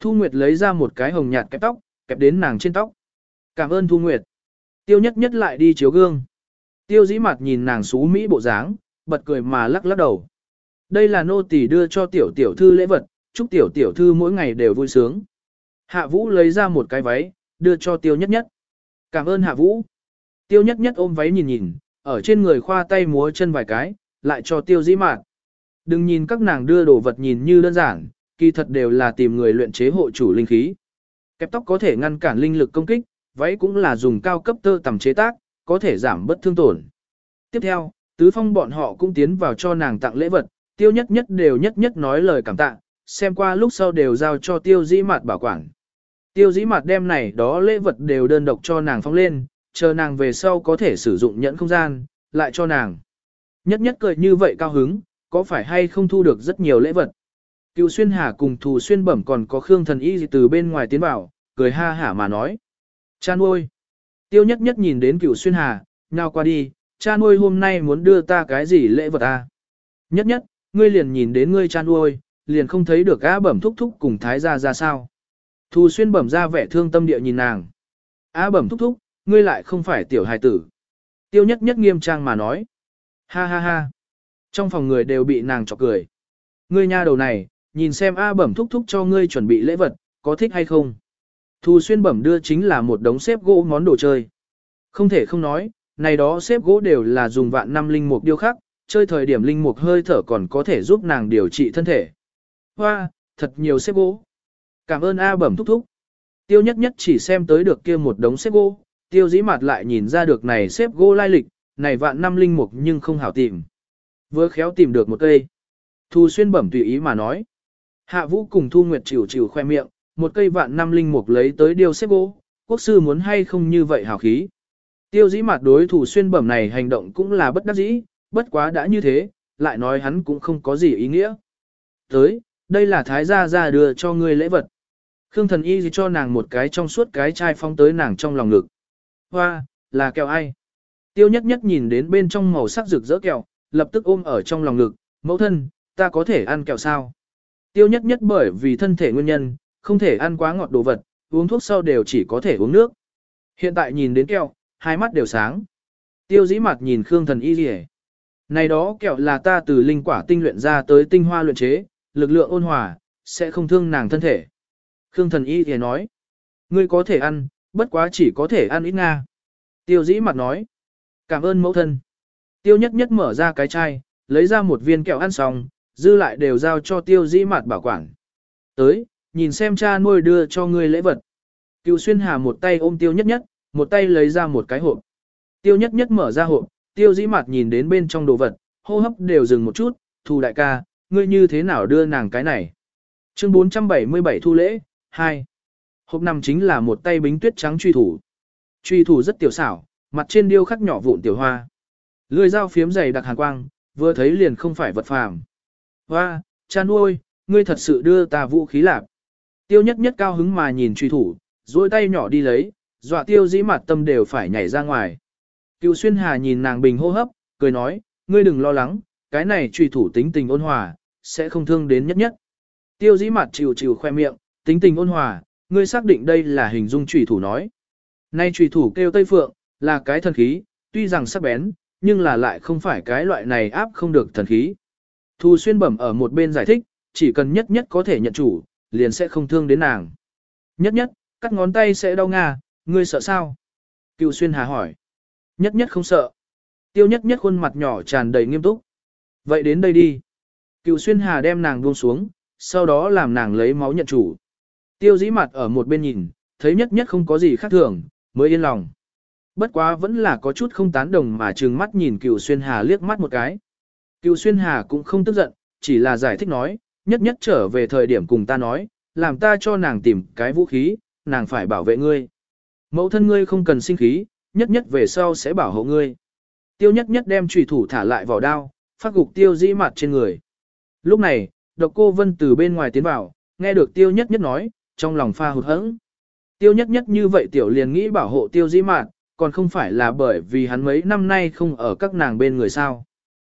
Thu Nguyệt lấy ra một cái hồng nhạt kẹp tóc, kẹp đến nàng trên tóc. Cảm ơn Thu Nguyệt. Tiêu nhất nhất lại đi chiếu gương. Tiêu dĩ mặt nhìn nàng xú mỹ bộ dáng, bật cười mà lắc lắc đầu. Đây là nô tỳ đưa cho tiểu tiểu thư lễ vật, chúc tiểu tiểu thư mỗi ngày đều vui sướng. Hạ vũ lấy ra một cái váy, đưa cho tiêu nhất nhất. Cảm ơn hạ vũ. Tiêu nhất nhất ôm váy nhìn nhìn, ở trên người khoa tay múa chân vài cái, lại cho tiêu dĩ Mạn. Đừng nhìn các nàng đưa đồ vật nhìn như đơn giản, kỳ thật đều là tìm người luyện chế hộ chủ linh khí. Kẹp tóc có thể ngăn cản linh lực công kích, váy cũng là dùng cao cấp tơ tầm chế tác, có thể giảm bất thương tổn. Tiếp theo, tứ phong bọn họ cũng tiến vào cho nàng tặng lễ vật, tiêu nhất nhất đều nhất nhất nói lời cảm tạ, xem qua lúc sau đều giao cho tiêu dĩ mạt bảo quản. Tiêu dĩ mặt đem này đó lễ vật đều đơn độc cho nàng phong lên, chờ nàng về sau có thể sử dụng nhẫn không gian, lại cho nàng. Nhất nhất cười như vậy cao hứng, có phải hay không thu được rất nhiều lễ vật. Cựu xuyên hà cùng thù xuyên bẩm còn có khương thần y gì từ bên ngoài tiến vào, cười ha hả mà nói. Cha nuôi. Tiêu nhất nhất nhìn đến cựu xuyên hà, nào qua đi, cha nuôi hôm nay muốn đưa ta cái gì lễ vật à? Nhất nhất, ngươi liền nhìn đến ngươi cha nuôi, liền không thấy được á bẩm thúc thúc cùng thái gia ra sao. Thù xuyên bẩm ra vẻ thương tâm địa nhìn nàng. Á bẩm thúc thúc, ngươi lại không phải tiểu hài tử. Tiêu nhất nhất nghiêm trang mà nói. Ha ha ha. Trong phòng người đều bị nàng chọc cười. Ngươi nha đầu này, nhìn xem A bẩm thúc thúc cho ngươi chuẩn bị lễ vật, có thích hay không? Thù xuyên bẩm đưa chính là một đống xếp gỗ món đồ chơi. Không thể không nói, này đó xếp gỗ đều là dùng vạn năm linh mục điêu khắc, chơi thời điểm linh mục hơi thở còn có thể giúp nàng điều trị thân thể. Hoa, thật nhiều xếp gỗ. Cảm ơn A bẩm thúc thúc. Tiêu nhất nhất chỉ xem tới được kia một đống xếp gỗ, tiêu dĩ mặt lại nhìn ra được này xếp gỗ lai lịch, này vạn năm linh mục nhưng không hảo tìm. Vừa khéo tìm được một cây. Thu xuyên bẩm tùy ý mà nói. Hạ vũ cùng Thu Nguyệt chịu chịu khoe miệng, một cây vạn năm linh mục lấy tới điều xếp gỗ, quốc sư muốn hay không như vậy hào khí. Tiêu dĩ mặt đối thủ xuyên bẩm này hành động cũng là bất đắc dĩ, bất quá đã như thế, lại nói hắn cũng không có gì ý nghĩa. Tới, đây là thái gia ra đưa cho ngươi lễ vật. Khương thần y cho nàng một cái trong suốt cái chai phong tới nàng trong lòng ngực. Hoa, là kẹo ai? Tiêu nhất nhất nhìn đến bên trong màu sắc rực rỡ kẹo, lập tức ôm ở trong lòng ngực, mẫu thân, ta có thể ăn kẹo sao? Tiêu nhất nhất bởi vì thân thể nguyên nhân, không thể ăn quá ngọt đồ vật, uống thuốc sau đều chỉ có thể uống nước. Hiện tại nhìn đến kẹo, hai mắt đều sáng. Tiêu dĩ mặt nhìn Khương thần y gì Này đó kẹo là ta từ linh quả tinh luyện ra tới tinh hoa luyện chế, lực lượng ôn hòa, sẽ không thương nàng thân thể. Khương thần y thì nói, ngươi có thể ăn, bất quá chỉ có thể ăn ít nga. Tiêu dĩ mặt nói, cảm ơn mẫu thân. Tiêu nhất nhất mở ra cái chai, lấy ra một viên kẹo ăn xong, dư lại đều giao cho tiêu dĩ mặt bảo quản. Tới, nhìn xem cha nuôi đưa cho ngươi lễ vật. Cựu xuyên hà một tay ôm tiêu nhất nhất, một tay lấy ra một cái hộp. Tiêu nhất nhất mở ra hộp, tiêu dĩ mặt nhìn đến bên trong đồ vật, hô hấp đều dừng một chút, thù đại ca, ngươi như thế nào đưa nàng cái này. Chương 477 thu lễ, 2. Hộp nằm chính là một tay bính tuyết trắng truy thủ. Truy thủ rất tiểu xảo, mặt trên điêu khắc nhỏ vụn tiểu hoa. Lưỡi dao phiếm dày đặc hàn quang, vừa thấy liền không phải vật phàm. Hoa, cha nuôi, ngươi thật sự đưa ta vũ khí lạc. Tiêu nhất nhất cao hứng mà nhìn truy thủ, duỗi tay nhỏ đi lấy, dọa tiêu dĩ mặt tâm đều phải nhảy ra ngoài. Cựu xuyên hà nhìn nàng bình hô hấp, cười nói, ngươi đừng lo lắng, cái này truy thủ tính tình ôn hòa, sẽ không thương đến nhất nhất. Tiêu dĩ mặt chịu chịu khoe miệng, tính tình ôn hòa, ngươi xác định đây là hình dung trùy thủ nói. Nay trùy thủ kêu Tây Phượng, là cái thần khí, tuy rằng sắc bén, nhưng là lại không phải cái loại này áp không được thần khí. Thu xuyên bẩm ở một bên giải thích, chỉ cần nhất nhất có thể nhận chủ, liền sẽ không thương đến nàng. Nhất nhất, cắt ngón tay sẽ đau nga, ngươi sợ sao? Cựu xuyên hà hỏi. Nhất nhất không sợ. Tiêu nhất nhất khuôn mặt nhỏ tràn đầy nghiêm túc. Vậy đến đây đi. Cựu xuyên hà đem nàng buông xuống, sau đó làm nàng lấy máu nhận chủ. Tiêu dĩ mặt ở một bên nhìn, thấy nhất nhất không có gì khác thường, mới yên lòng. Bất quá vẫn là có chút không tán đồng mà trừng mắt nhìn cựu xuyên hà liếc mắt một cái. Cựu xuyên hà cũng không tức giận, chỉ là giải thích nói, nhất nhất trở về thời điểm cùng ta nói, làm ta cho nàng tìm cái vũ khí, nàng phải bảo vệ ngươi. Mẫu thân ngươi không cần sinh khí, nhất nhất về sau sẽ bảo hộ ngươi. Tiêu nhất nhất đem trùy thủ thả lại vào đao, phát gục tiêu dĩ mặt trên người. Lúc này, độc cô vân từ bên ngoài tiến vào, nghe được tiêu nhất nhất nói, trong lòng pha hụt hẫng. Tiêu nhất nhất như vậy tiểu liền nghĩ bảo hộ tiêu dĩ mạn, còn không phải là bởi vì hắn mấy năm nay không ở các nàng bên người sao.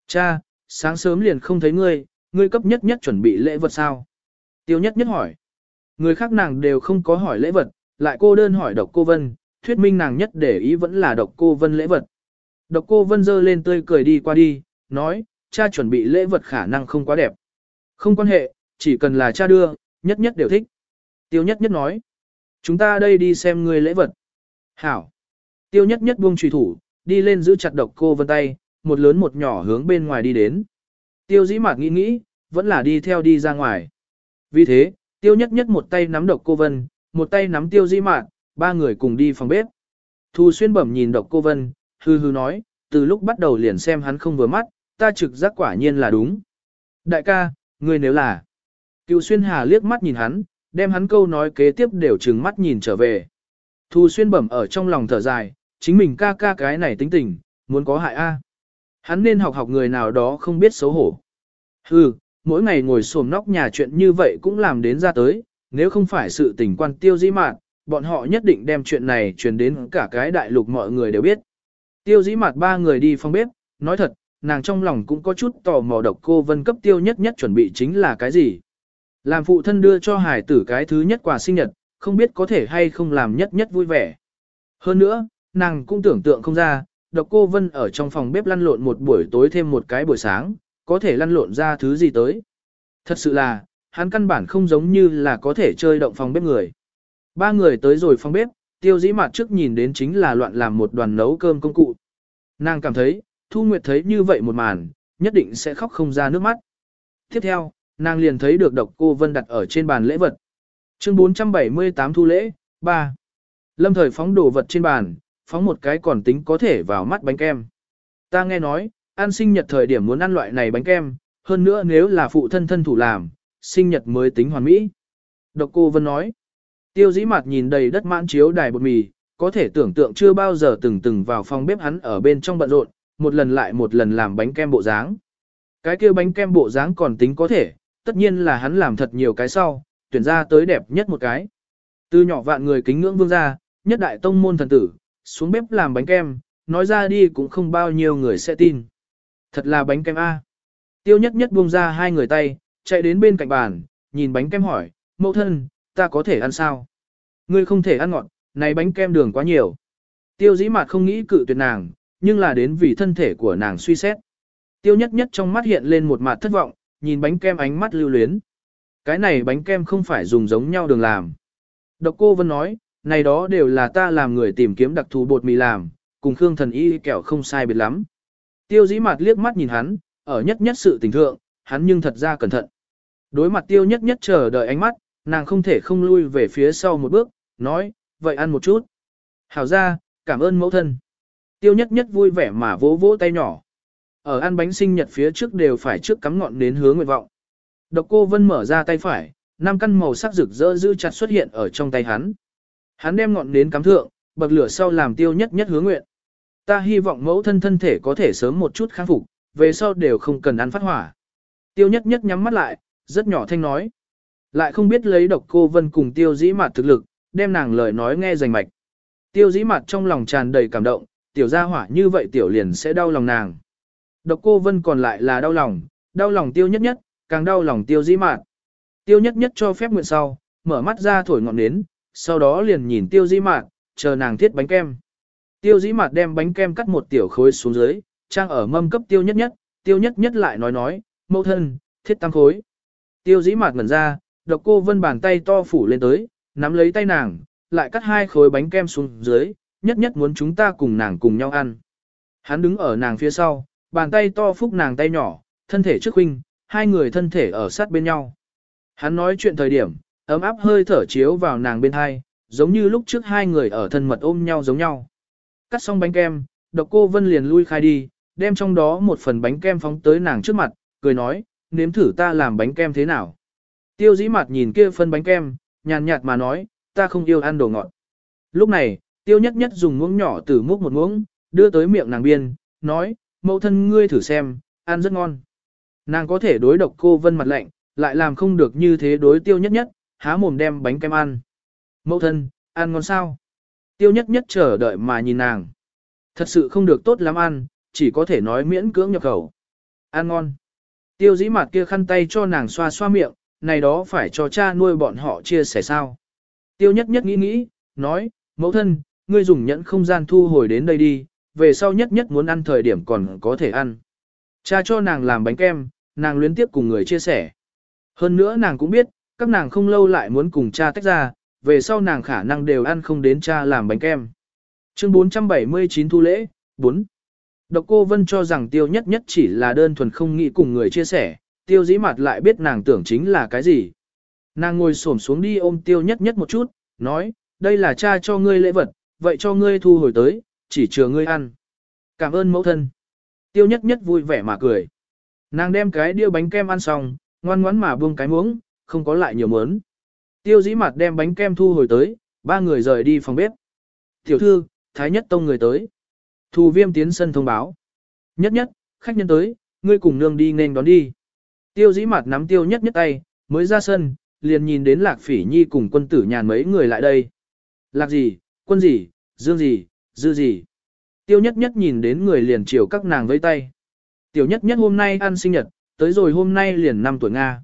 Cha, sáng sớm liền không thấy ngươi, ngươi cấp nhất nhất chuẩn bị lễ vật sao? Tiêu nhất nhất hỏi. Người khác nàng đều không có hỏi lễ vật, lại cô đơn hỏi độc cô Vân, thuyết minh nàng nhất để ý vẫn là độc cô Vân lễ vật. Độc cô Vân dơ lên tươi cười đi qua đi, nói, cha chuẩn bị lễ vật khả năng không quá đẹp. Không quan hệ, chỉ cần là cha đưa, nhất nhất đều thích. Tiêu nhất nhất nói, chúng ta đây đi xem ngươi lễ vật. Hảo. Tiêu nhất nhất buông trùy thủ, đi lên giữ chặt độc cô Vân tay, một lớn một nhỏ hướng bên ngoài đi đến. Tiêu dĩ mạc nghĩ nghĩ, vẫn là đi theo đi ra ngoài. Vì thế, tiêu nhất nhất một tay nắm độc cô Vân, một tay nắm tiêu dĩ mạc, ba người cùng đi phòng bếp. Thu xuyên bẩm nhìn độc cô Vân, hư hư nói, từ lúc bắt đầu liền xem hắn không vừa mắt, ta trực giác quả nhiên là đúng. Đại ca, ngươi nếu là... Cựu xuyên hà liếc mắt nhìn hắn, đem hắn câu nói kế tiếp đều trừng mắt nhìn trở về. Thu xuyên bẩm ở trong lòng thở dài, chính mình ca ca cái này tính tình, muốn có hại a. Hắn nên học học người nào đó không biết xấu hổ. Hừ, mỗi ngày ngồi xổm nóc nhà chuyện như vậy cũng làm đến ra tới, nếu không phải sự tình quan tiêu dĩ mạn, bọn họ nhất định đem chuyện này truyền đến cả cái đại lục mọi người đều biết. Tiêu dĩ mạt ba người đi phong bếp, nói thật, nàng trong lòng cũng có chút tò mò độc cô vân cấp tiêu nhất nhất chuẩn bị chính là cái gì. Làm phụ thân đưa cho hải tử cái thứ nhất quà sinh nhật, không biết có thể hay không làm nhất nhất vui vẻ. Hơn nữa, nàng cũng tưởng tượng không ra, độc cô vân ở trong phòng bếp lăn lộn một buổi tối thêm một cái buổi sáng, có thể lăn lộn ra thứ gì tới. Thật sự là, hắn căn bản không giống như là có thể chơi động phòng bếp người. Ba người tới rồi phòng bếp, tiêu dĩ mặt trước nhìn đến chính là loạn làm một đoàn nấu cơm công cụ. Nàng cảm thấy, Thu Nguyệt thấy như vậy một màn, nhất định sẽ khóc không ra nước mắt. Tiếp theo, nàng liền thấy được độc cô Vân đặt ở trên bàn lễ vật. Chương 478 thu lễ, 3. Lâm thời phóng đồ vật trên bàn, phóng một cái còn tính có thể vào mắt bánh kem. Ta nghe nói, ăn sinh nhật thời điểm muốn ăn loại này bánh kem, hơn nữa nếu là phụ thân thân thủ làm, sinh nhật mới tính hoàn mỹ. Độc cô Vân nói, tiêu dĩ mặt nhìn đầy đất mãn chiếu đài bột mì, có thể tưởng tượng chưa bao giờ từng từng vào phòng bếp hắn ở bên trong bận rộn, một lần lại một lần làm bánh kem bộ dáng. Cái kia bánh kem bộ dáng còn tính có thể, tất nhiên là hắn làm thật nhiều cái sau, tuyển ra tới đẹp nhất một cái. Từ nhỏ vạn người kính ngưỡng vương gia, nhất đại tông môn thần tử, xuống bếp làm bánh kem, nói ra đi cũng không bao nhiêu người sẽ tin. Thật là bánh kem A. Tiêu nhất nhất buông ra hai người tay, chạy đến bên cạnh bàn, nhìn bánh kem hỏi, mẫu thân, ta có thể ăn sao? Ngươi không thể ăn ngọt, này bánh kem đường quá nhiều. Tiêu dĩ mặt không nghĩ cự tuyệt nàng, nhưng là đến vì thân thể của nàng suy xét. Tiêu nhất nhất trong mắt hiện lên một mặt thất vọng, nhìn bánh kem ánh mắt lưu luyến. Cái này bánh kem không phải dùng giống nhau đường làm. Độc cô Vân nói, này đó đều là ta làm người tìm kiếm đặc thù bột mì làm, cùng Khương thần y kẹo không sai biệt lắm. Tiêu dĩ mặt liếc mắt nhìn hắn, ở nhất nhất sự tình thượng, hắn nhưng thật ra cẩn thận. Đối mặt tiêu nhất nhất chờ đợi ánh mắt, nàng không thể không lui về phía sau một bước, nói, vậy ăn một chút. Hảo ra, cảm ơn mẫu thân. Tiêu nhất nhất vui vẻ mà vỗ vỗ tay nhỏ. Ở ăn bánh sinh nhật phía trước đều phải trước cắm ngọn đến hướng nguyện vọng. Độc cô Vân mở ra tay phải, năm căn màu sắc rực rỡ giữ chặt xuất hiện ở trong tay hắn. Hắn đem ngọn đến cắm thượng, bậc lửa sau làm tiêu nhất nhất hướng nguyện. Ta hy vọng mẫu thân thân thể có thể sớm một chút khang phục, về sau đều không cần ăn phát hỏa. Tiêu nhất nhất nhắm mắt lại, rất nhỏ thanh nói. Lại không biết lấy độc cô vân cùng tiêu dĩ mặt thực lực, đem nàng lời nói nghe rành mạch. Tiêu dĩ mặt trong lòng tràn đầy cảm động, tiểu gia hỏa như vậy tiểu liền sẽ đau lòng nàng. Độc cô Vân còn lại là đau lòng, đau lòng tiêu nhất nhất, càng đau lòng tiêu dĩ mạt. Tiêu nhất nhất cho phép nguyện sau, mở mắt ra thổi ngọn nến, sau đó liền nhìn tiêu dĩ mạt, chờ nàng thiết bánh kem. Tiêu dĩ mạt đem bánh kem cắt một tiểu khối xuống dưới, trang ở mâm cấp tiêu nhất nhất, tiêu nhất nhất lại nói nói, mẫu thân, thiết tăng khối. Tiêu dĩ mạt ngẩn ra, độc cô vân bàn tay to phủ lên tới, nắm lấy tay nàng, lại cắt hai khối bánh kem xuống dưới, nhất nhất muốn chúng ta cùng nàng cùng nhau ăn. Hắn đứng ở nàng phía sau, bàn tay to phúc nàng tay nhỏ, thân thể trước huynh, hai người thân thể ở sát bên nhau. Hắn nói chuyện thời điểm, ấm áp hơi thở chiếu vào nàng bên hai, giống như lúc trước hai người ở thân mật ôm nhau giống nhau. Cắt xong bánh kem, độc cô Vân liền lui khai đi, đem trong đó một phần bánh kem phóng tới nàng trước mặt, cười nói, nếm thử ta làm bánh kem thế nào. Tiêu dĩ mặt nhìn kia phân bánh kem, nhàn nhạt mà nói, ta không yêu ăn đồ ngọt. Lúc này, tiêu nhất nhất dùng muỗng nhỏ từ múc một muỗng, đưa tới miệng nàng biên, nói, mẫu thân ngươi thử xem, ăn rất ngon. Nàng có thể đối độc cô vân mặt lạnh, lại làm không được như thế đối tiêu nhất nhất, há mồm đem bánh kem ăn. Mẫu thân, ăn ngon sao? Tiêu nhất nhất chờ đợi mà nhìn nàng. Thật sự không được tốt lắm ăn, chỉ có thể nói miễn cưỡng nhập khẩu. Ăn ngon. Tiêu dĩ mặt kia khăn tay cho nàng xoa xoa miệng, này đó phải cho cha nuôi bọn họ chia sẻ sao. Tiêu nhất nhất nghĩ nghĩ, nói, mẫu thân, ngươi dùng nhẫn không gian thu hồi đến đây đi, về sau nhất nhất muốn ăn thời điểm còn có thể ăn. Cha cho nàng làm bánh kem, nàng luyến tiếp cùng người chia sẻ. Hơn nữa nàng cũng biết, các nàng không lâu lại muốn cùng cha tách ra, về sau nàng khả năng đều ăn không đến cha làm bánh kem. Chương 479 thu lễ, 4. Độc cô Vân cho rằng tiêu nhất nhất chỉ là đơn thuần không nghĩ cùng người chia sẻ, tiêu dĩ mặt lại biết nàng tưởng chính là cái gì. Nàng ngồi xổm xuống đi ôm tiêu nhất nhất một chút, nói, đây là cha cho ngươi lễ vật, vậy cho ngươi thu hồi tới, chỉ chờ ngươi ăn. Cảm ơn mẫu thân. Tiêu nhất nhất vui vẻ mà cười. Nàng đem cái đĩa bánh kem ăn xong, ngoan ngoãn mà buông cái muỗng, không có lại nhiều mớn. Tiêu dĩ mặt đem bánh kem thu hồi tới, ba người rời đi phòng bếp. Tiểu thư, Thái Nhất Tông người tới. Thù viêm tiến sân thông báo. Nhất nhất, khách nhân tới, ngươi cùng nương đi nên đón đi. Tiêu dĩ mặt nắm tiêu nhất nhất tay, mới ra sân, liền nhìn đến lạc phỉ nhi cùng quân tử nhàn mấy người lại đây. Lạc gì, quân gì, dương gì, dư gì. Tiêu nhất nhất nhìn đến người liền chiều các nàng với tay. Tiểu nhất nhất hôm nay ăn sinh nhật, tới rồi hôm nay liền 5 tuổi Nga.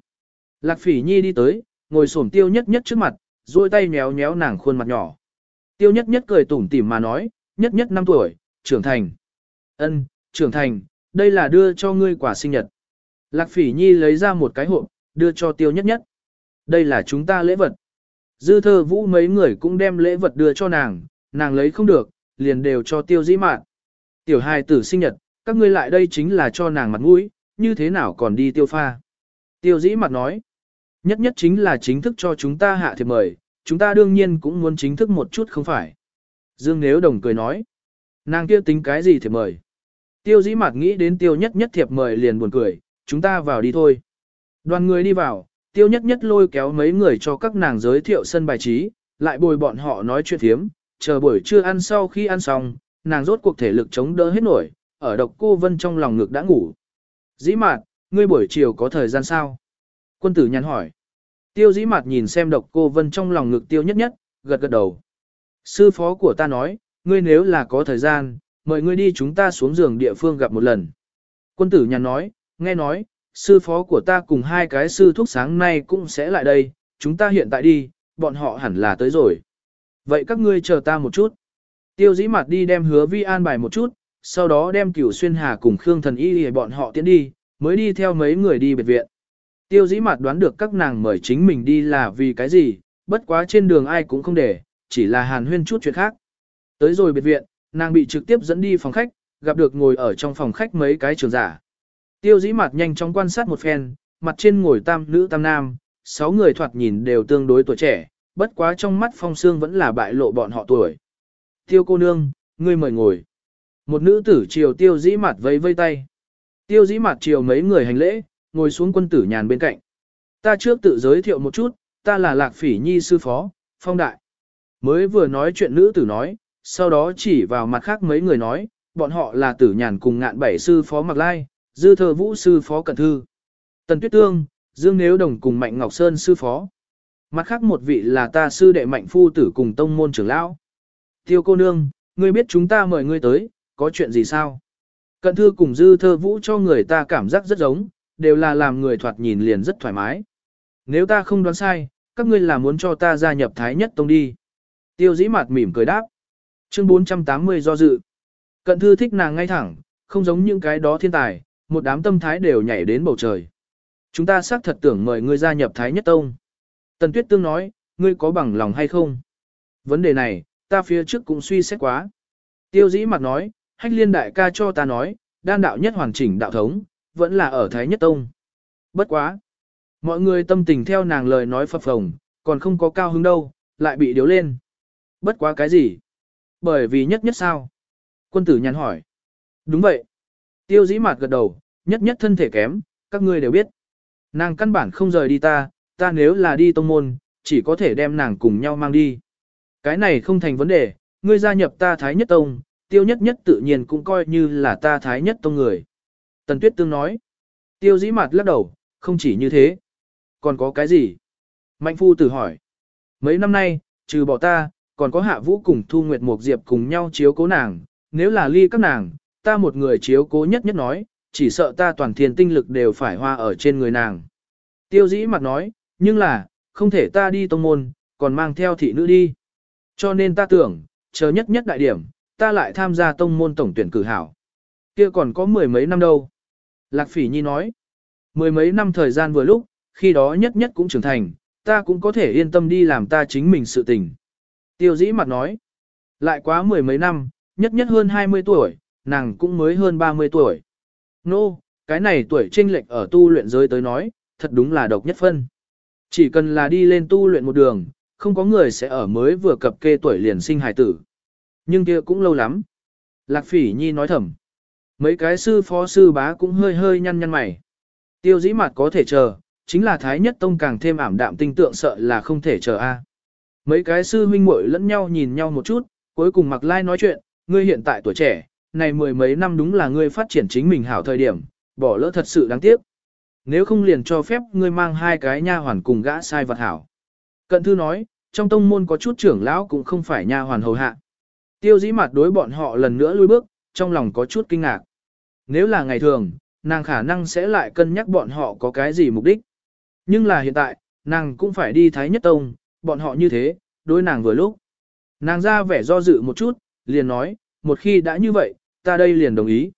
Lạc phỉ nhi đi tới, ngồi xổm tiêu nhất nhất trước mặt, duỗi tay nhéo nhéo nàng khuôn mặt nhỏ. Tiêu nhất nhất cười tủm tỉm mà nói, nhất nhất 5 tuổi, trưởng thành. Ân, trưởng thành, đây là đưa cho ngươi quả sinh nhật. Lạc phỉ nhi lấy ra một cái hộp, đưa cho tiêu nhất nhất. Đây là chúng ta lễ vật. Dư thơ vũ mấy người cũng đem lễ vật đưa cho nàng, nàng lấy không được, liền đều cho tiêu dĩ mạn. Tiểu hài tử sinh nhật, các ngươi lại đây chính là cho nàng mặt mũi, như thế nào còn đi tiêu pha. Tiêu dĩ mặt nói, nhất nhất chính là chính thức cho chúng ta hạ thiệp mời, chúng ta đương nhiên cũng muốn chính thức một chút không phải. Dương Nếu Đồng cười nói, nàng kia tính cái gì thiệp mời. Tiêu dĩ mặt nghĩ đến tiêu nhất nhất thiệp mời liền buồn cười, chúng ta vào đi thôi. Đoàn người đi vào, tiêu nhất nhất lôi kéo mấy người cho các nàng giới thiệu sân bài trí, lại bồi bọn họ nói chuyện thiếm, chờ buổi trưa ăn sau khi ăn xong, nàng rốt cuộc thể lực chống đỡ hết nổi, ở độc cô vân trong lòng ngực đã ngủ. Dĩ mạt, ngươi buổi chiều có thời gian sao? Quân tử nhắn hỏi. Tiêu dĩ mạt nhìn xem độc cô vân trong lòng ngực tiêu nhất nhất, gật gật đầu. Sư phó của ta nói, ngươi nếu là có thời gian, mời ngươi đi chúng ta xuống giường địa phương gặp một lần. Quân tử nhắn nói, nghe nói, sư phó của ta cùng hai cái sư thuốc sáng nay cũng sẽ lại đây, chúng ta hiện tại đi, bọn họ hẳn là tới rồi. Vậy các ngươi chờ ta một chút. Tiêu dĩ mặt đi đem hứa vi an bài một chút, sau đó đem cửu xuyên hà cùng Khương thần y để bọn họ tiến đi, mới đi theo mấy người đi biệt viện. Tiêu dĩ mặt đoán được các nàng mời chính mình đi là vì cái gì, bất quá trên đường ai cũng không để, chỉ là hàn huyên chút chuyện khác. Tới rồi biệt viện, nàng bị trực tiếp dẫn đi phòng khách, gặp được ngồi ở trong phòng khách mấy cái trường giả. Tiêu dĩ mặt nhanh chóng quan sát một phen, mặt trên ngồi tam nữ tam nam, sáu người thoạt nhìn đều tương đối tuổi trẻ, bất quá trong mắt phong sương vẫn là bại lộ bọn họ tuổi. Tiêu cô nương, ngươi mời ngồi. Một nữ tử chiều tiêu dĩ mặt vây vây tay. Tiêu dĩ mặt chiều mấy người hành lễ, ngồi xuống quân tử nhàn bên cạnh. Ta trước tự giới thiệu một chút, ta là lạc phỉ nhi sư phó, phong đại. Mới vừa nói chuyện nữ tử nói, sau đó chỉ vào mặt khác mấy người nói, bọn họ là tử nhàn cùng ngạn bảy sư phó mặc lai, dư thờ vũ sư phó cẩn thư. Tần Tuyết Tương, Dương Nếu Đồng cùng Mạnh Ngọc Sơn sư phó. Mặt khác một vị là ta sư đệ Mạnh Phu tử cùng tông môn trưởng lão. Tiêu cô nương, ngươi biết chúng ta mời ngươi tới, có chuyện gì sao? Cận thư cùng dư thơ vũ cho người ta cảm giác rất giống, đều là làm người thoạt nhìn liền rất thoải mái. Nếu ta không đoán sai, các ngươi là muốn cho ta gia nhập Thái Nhất Tông đi. Tiêu dĩ mặt mỉm cười đáp. Chương 480 do dự. Cận thư thích nàng ngay thẳng, không giống những cái đó thiên tài, một đám tâm thái đều nhảy đến bầu trời. Chúng ta xác thật tưởng mời ngươi gia nhập Thái Nhất Tông. Tần Tuyết Tương nói, ngươi có bằng lòng hay không? Vấn đề này, ta phía trước cũng suy xét quá. Tiêu dĩ mặt nói, hách liên đại ca cho ta nói, đan đạo nhất hoàn chỉnh đạo thống, vẫn là ở Thái Nhất Tông. Bất quá. Mọi người tâm tình theo nàng lời nói phập phồng, còn không có cao hứng đâu, lại bị điếu lên. Bất quá cái gì? Bởi vì nhất nhất sao? Quân tử nhắn hỏi. Đúng vậy. Tiêu dĩ mặt gật đầu, nhất nhất thân thể kém, các ngươi đều biết. Nàng căn bản không rời đi ta, ta nếu là đi tông môn, chỉ có thể đem nàng cùng nhau mang đi. Cái này không thành vấn đề, ngươi gia nhập ta Thái Nhất Tông, tiêu nhất nhất tự nhiên cũng coi như là ta Thái Nhất Tông người. Tần Tuyết Tương nói. Tiêu dĩ mặt lắc đầu, không chỉ như thế. Còn có cái gì? Mạnh phu tử hỏi. Mấy năm nay, trừ bỏ ta, còn có hạ vũ cùng Thu Nguyệt một Diệp cùng nhau chiếu cố nàng. Nếu là ly các nàng, ta một người chiếu cố nhất nhất nói, chỉ sợ ta toàn thiên tinh lực đều phải hoa ở trên người nàng. Tiêu dĩ mặt nói, nhưng là, không thể ta đi tông môn, còn mang theo thị nữ đi. Cho nên ta tưởng, chờ nhất nhất đại điểm, ta lại tham gia tông môn tổng tuyển cử hảo. Kia còn có mười mấy năm đâu. Lạc Phỉ Nhi nói, mười mấy năm thời gian vừa lúc, khi đó nhất nhất cũng trưởng thành, ta cũng có thể yên tâm đi làm ta chính mình sự tình. Tiêu dĩ mặt nói, lại quá mười mấy năm, nhất nhất hơn 20 tuổi, nàng cũng mới hơn 30 tuổi. Nô, no, cái này tuổi trinh lệch ở tu luyện giới tới nói, thật đúng là độc nhất phân. Chỉ cần là đi lên tu luyện một đường, không có người sẽ ở mới vừa cập kê tuổi liền sinh hài tử. Nhưng kia cũng lâu lắm. Lạc Phỉ Nhi nói thầm. Mấy cái sư phó sư bá cũng hơi hơi nhăn nhăn mày. Tiêu dĩ mặt có thể chờ, chính là Thái Nhất Tông càng thêm ảm đạm tinh tượng sợ là không thể chờ a. À. Mấy cái sư huynh muội lẫn nhau nhìn nhau một chút, cuối cùng Mặc Lai nói chuyện, ngươi hiện tại tuổi trẻ, này mười mấy năm đúng là ngươi phát triển chính mình hảo thời điểm, bỏ lỡ thật sự đáng tiếc. Nếu không liền cho phép ngươi mang hai cái nha hoàn cùng gã sai vật hảo. Cận thư nói, trong tông môn có chút trưởng lão cũng không phải nha hoàn hầu hạ. Tiêu dĩ mặt đối bọn họ lần nữa lui bước, trong lòng có chút kinh ngạc. Nếu là ngày thường, nàng khả năng sẽ lại cân nhắc bọn họ có cái gì mục đích. Nhưng là hiện tại, nàng cũng phải đi Thái Nhất Tông, bọn họ như thế, đối nàng vừa lúc. Nàng ra vẻ do dự một chút, liền nói, một khi đã như vậy, ta đây liền đồng ý.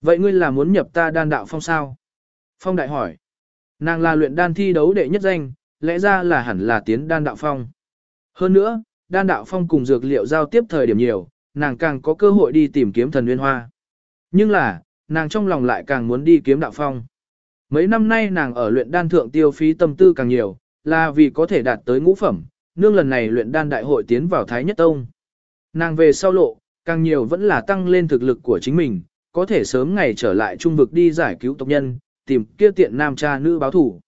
Vậy ngươi là muốn nhập ta đan đạo phong sao? Phong đại hỏi. Nàng là luyện đan thi đấu đệ nhất danh, lẽ ra là hẳn là tiến đan đạo phong. Hơn nữa, đan đạo phong cùng dược liệu giao tiếp thời điểm nhiều, nàng càng có cơ hội đi tìm kiếm thần nguyên hoa. Nhưng là, nàng trong lòng lại càng muốn đi kiếm đạo phong. Mấy năm nay nàng ở luyện đan thượng tiêu phí tâm tư càng nhiều, là vì có thể đạt tới ngũ phẩm, nương lần này luyện đan đại hội tiến vào Thái Nhất Tông. Nàng về sau lộ, càng nhiều vẫn là tăng lên thực lực của chính mình, có thể sớm ngày trở lại trung vực đi giải cứu tộc nhân, tìm kia tiện nam cha nữ báo thủ.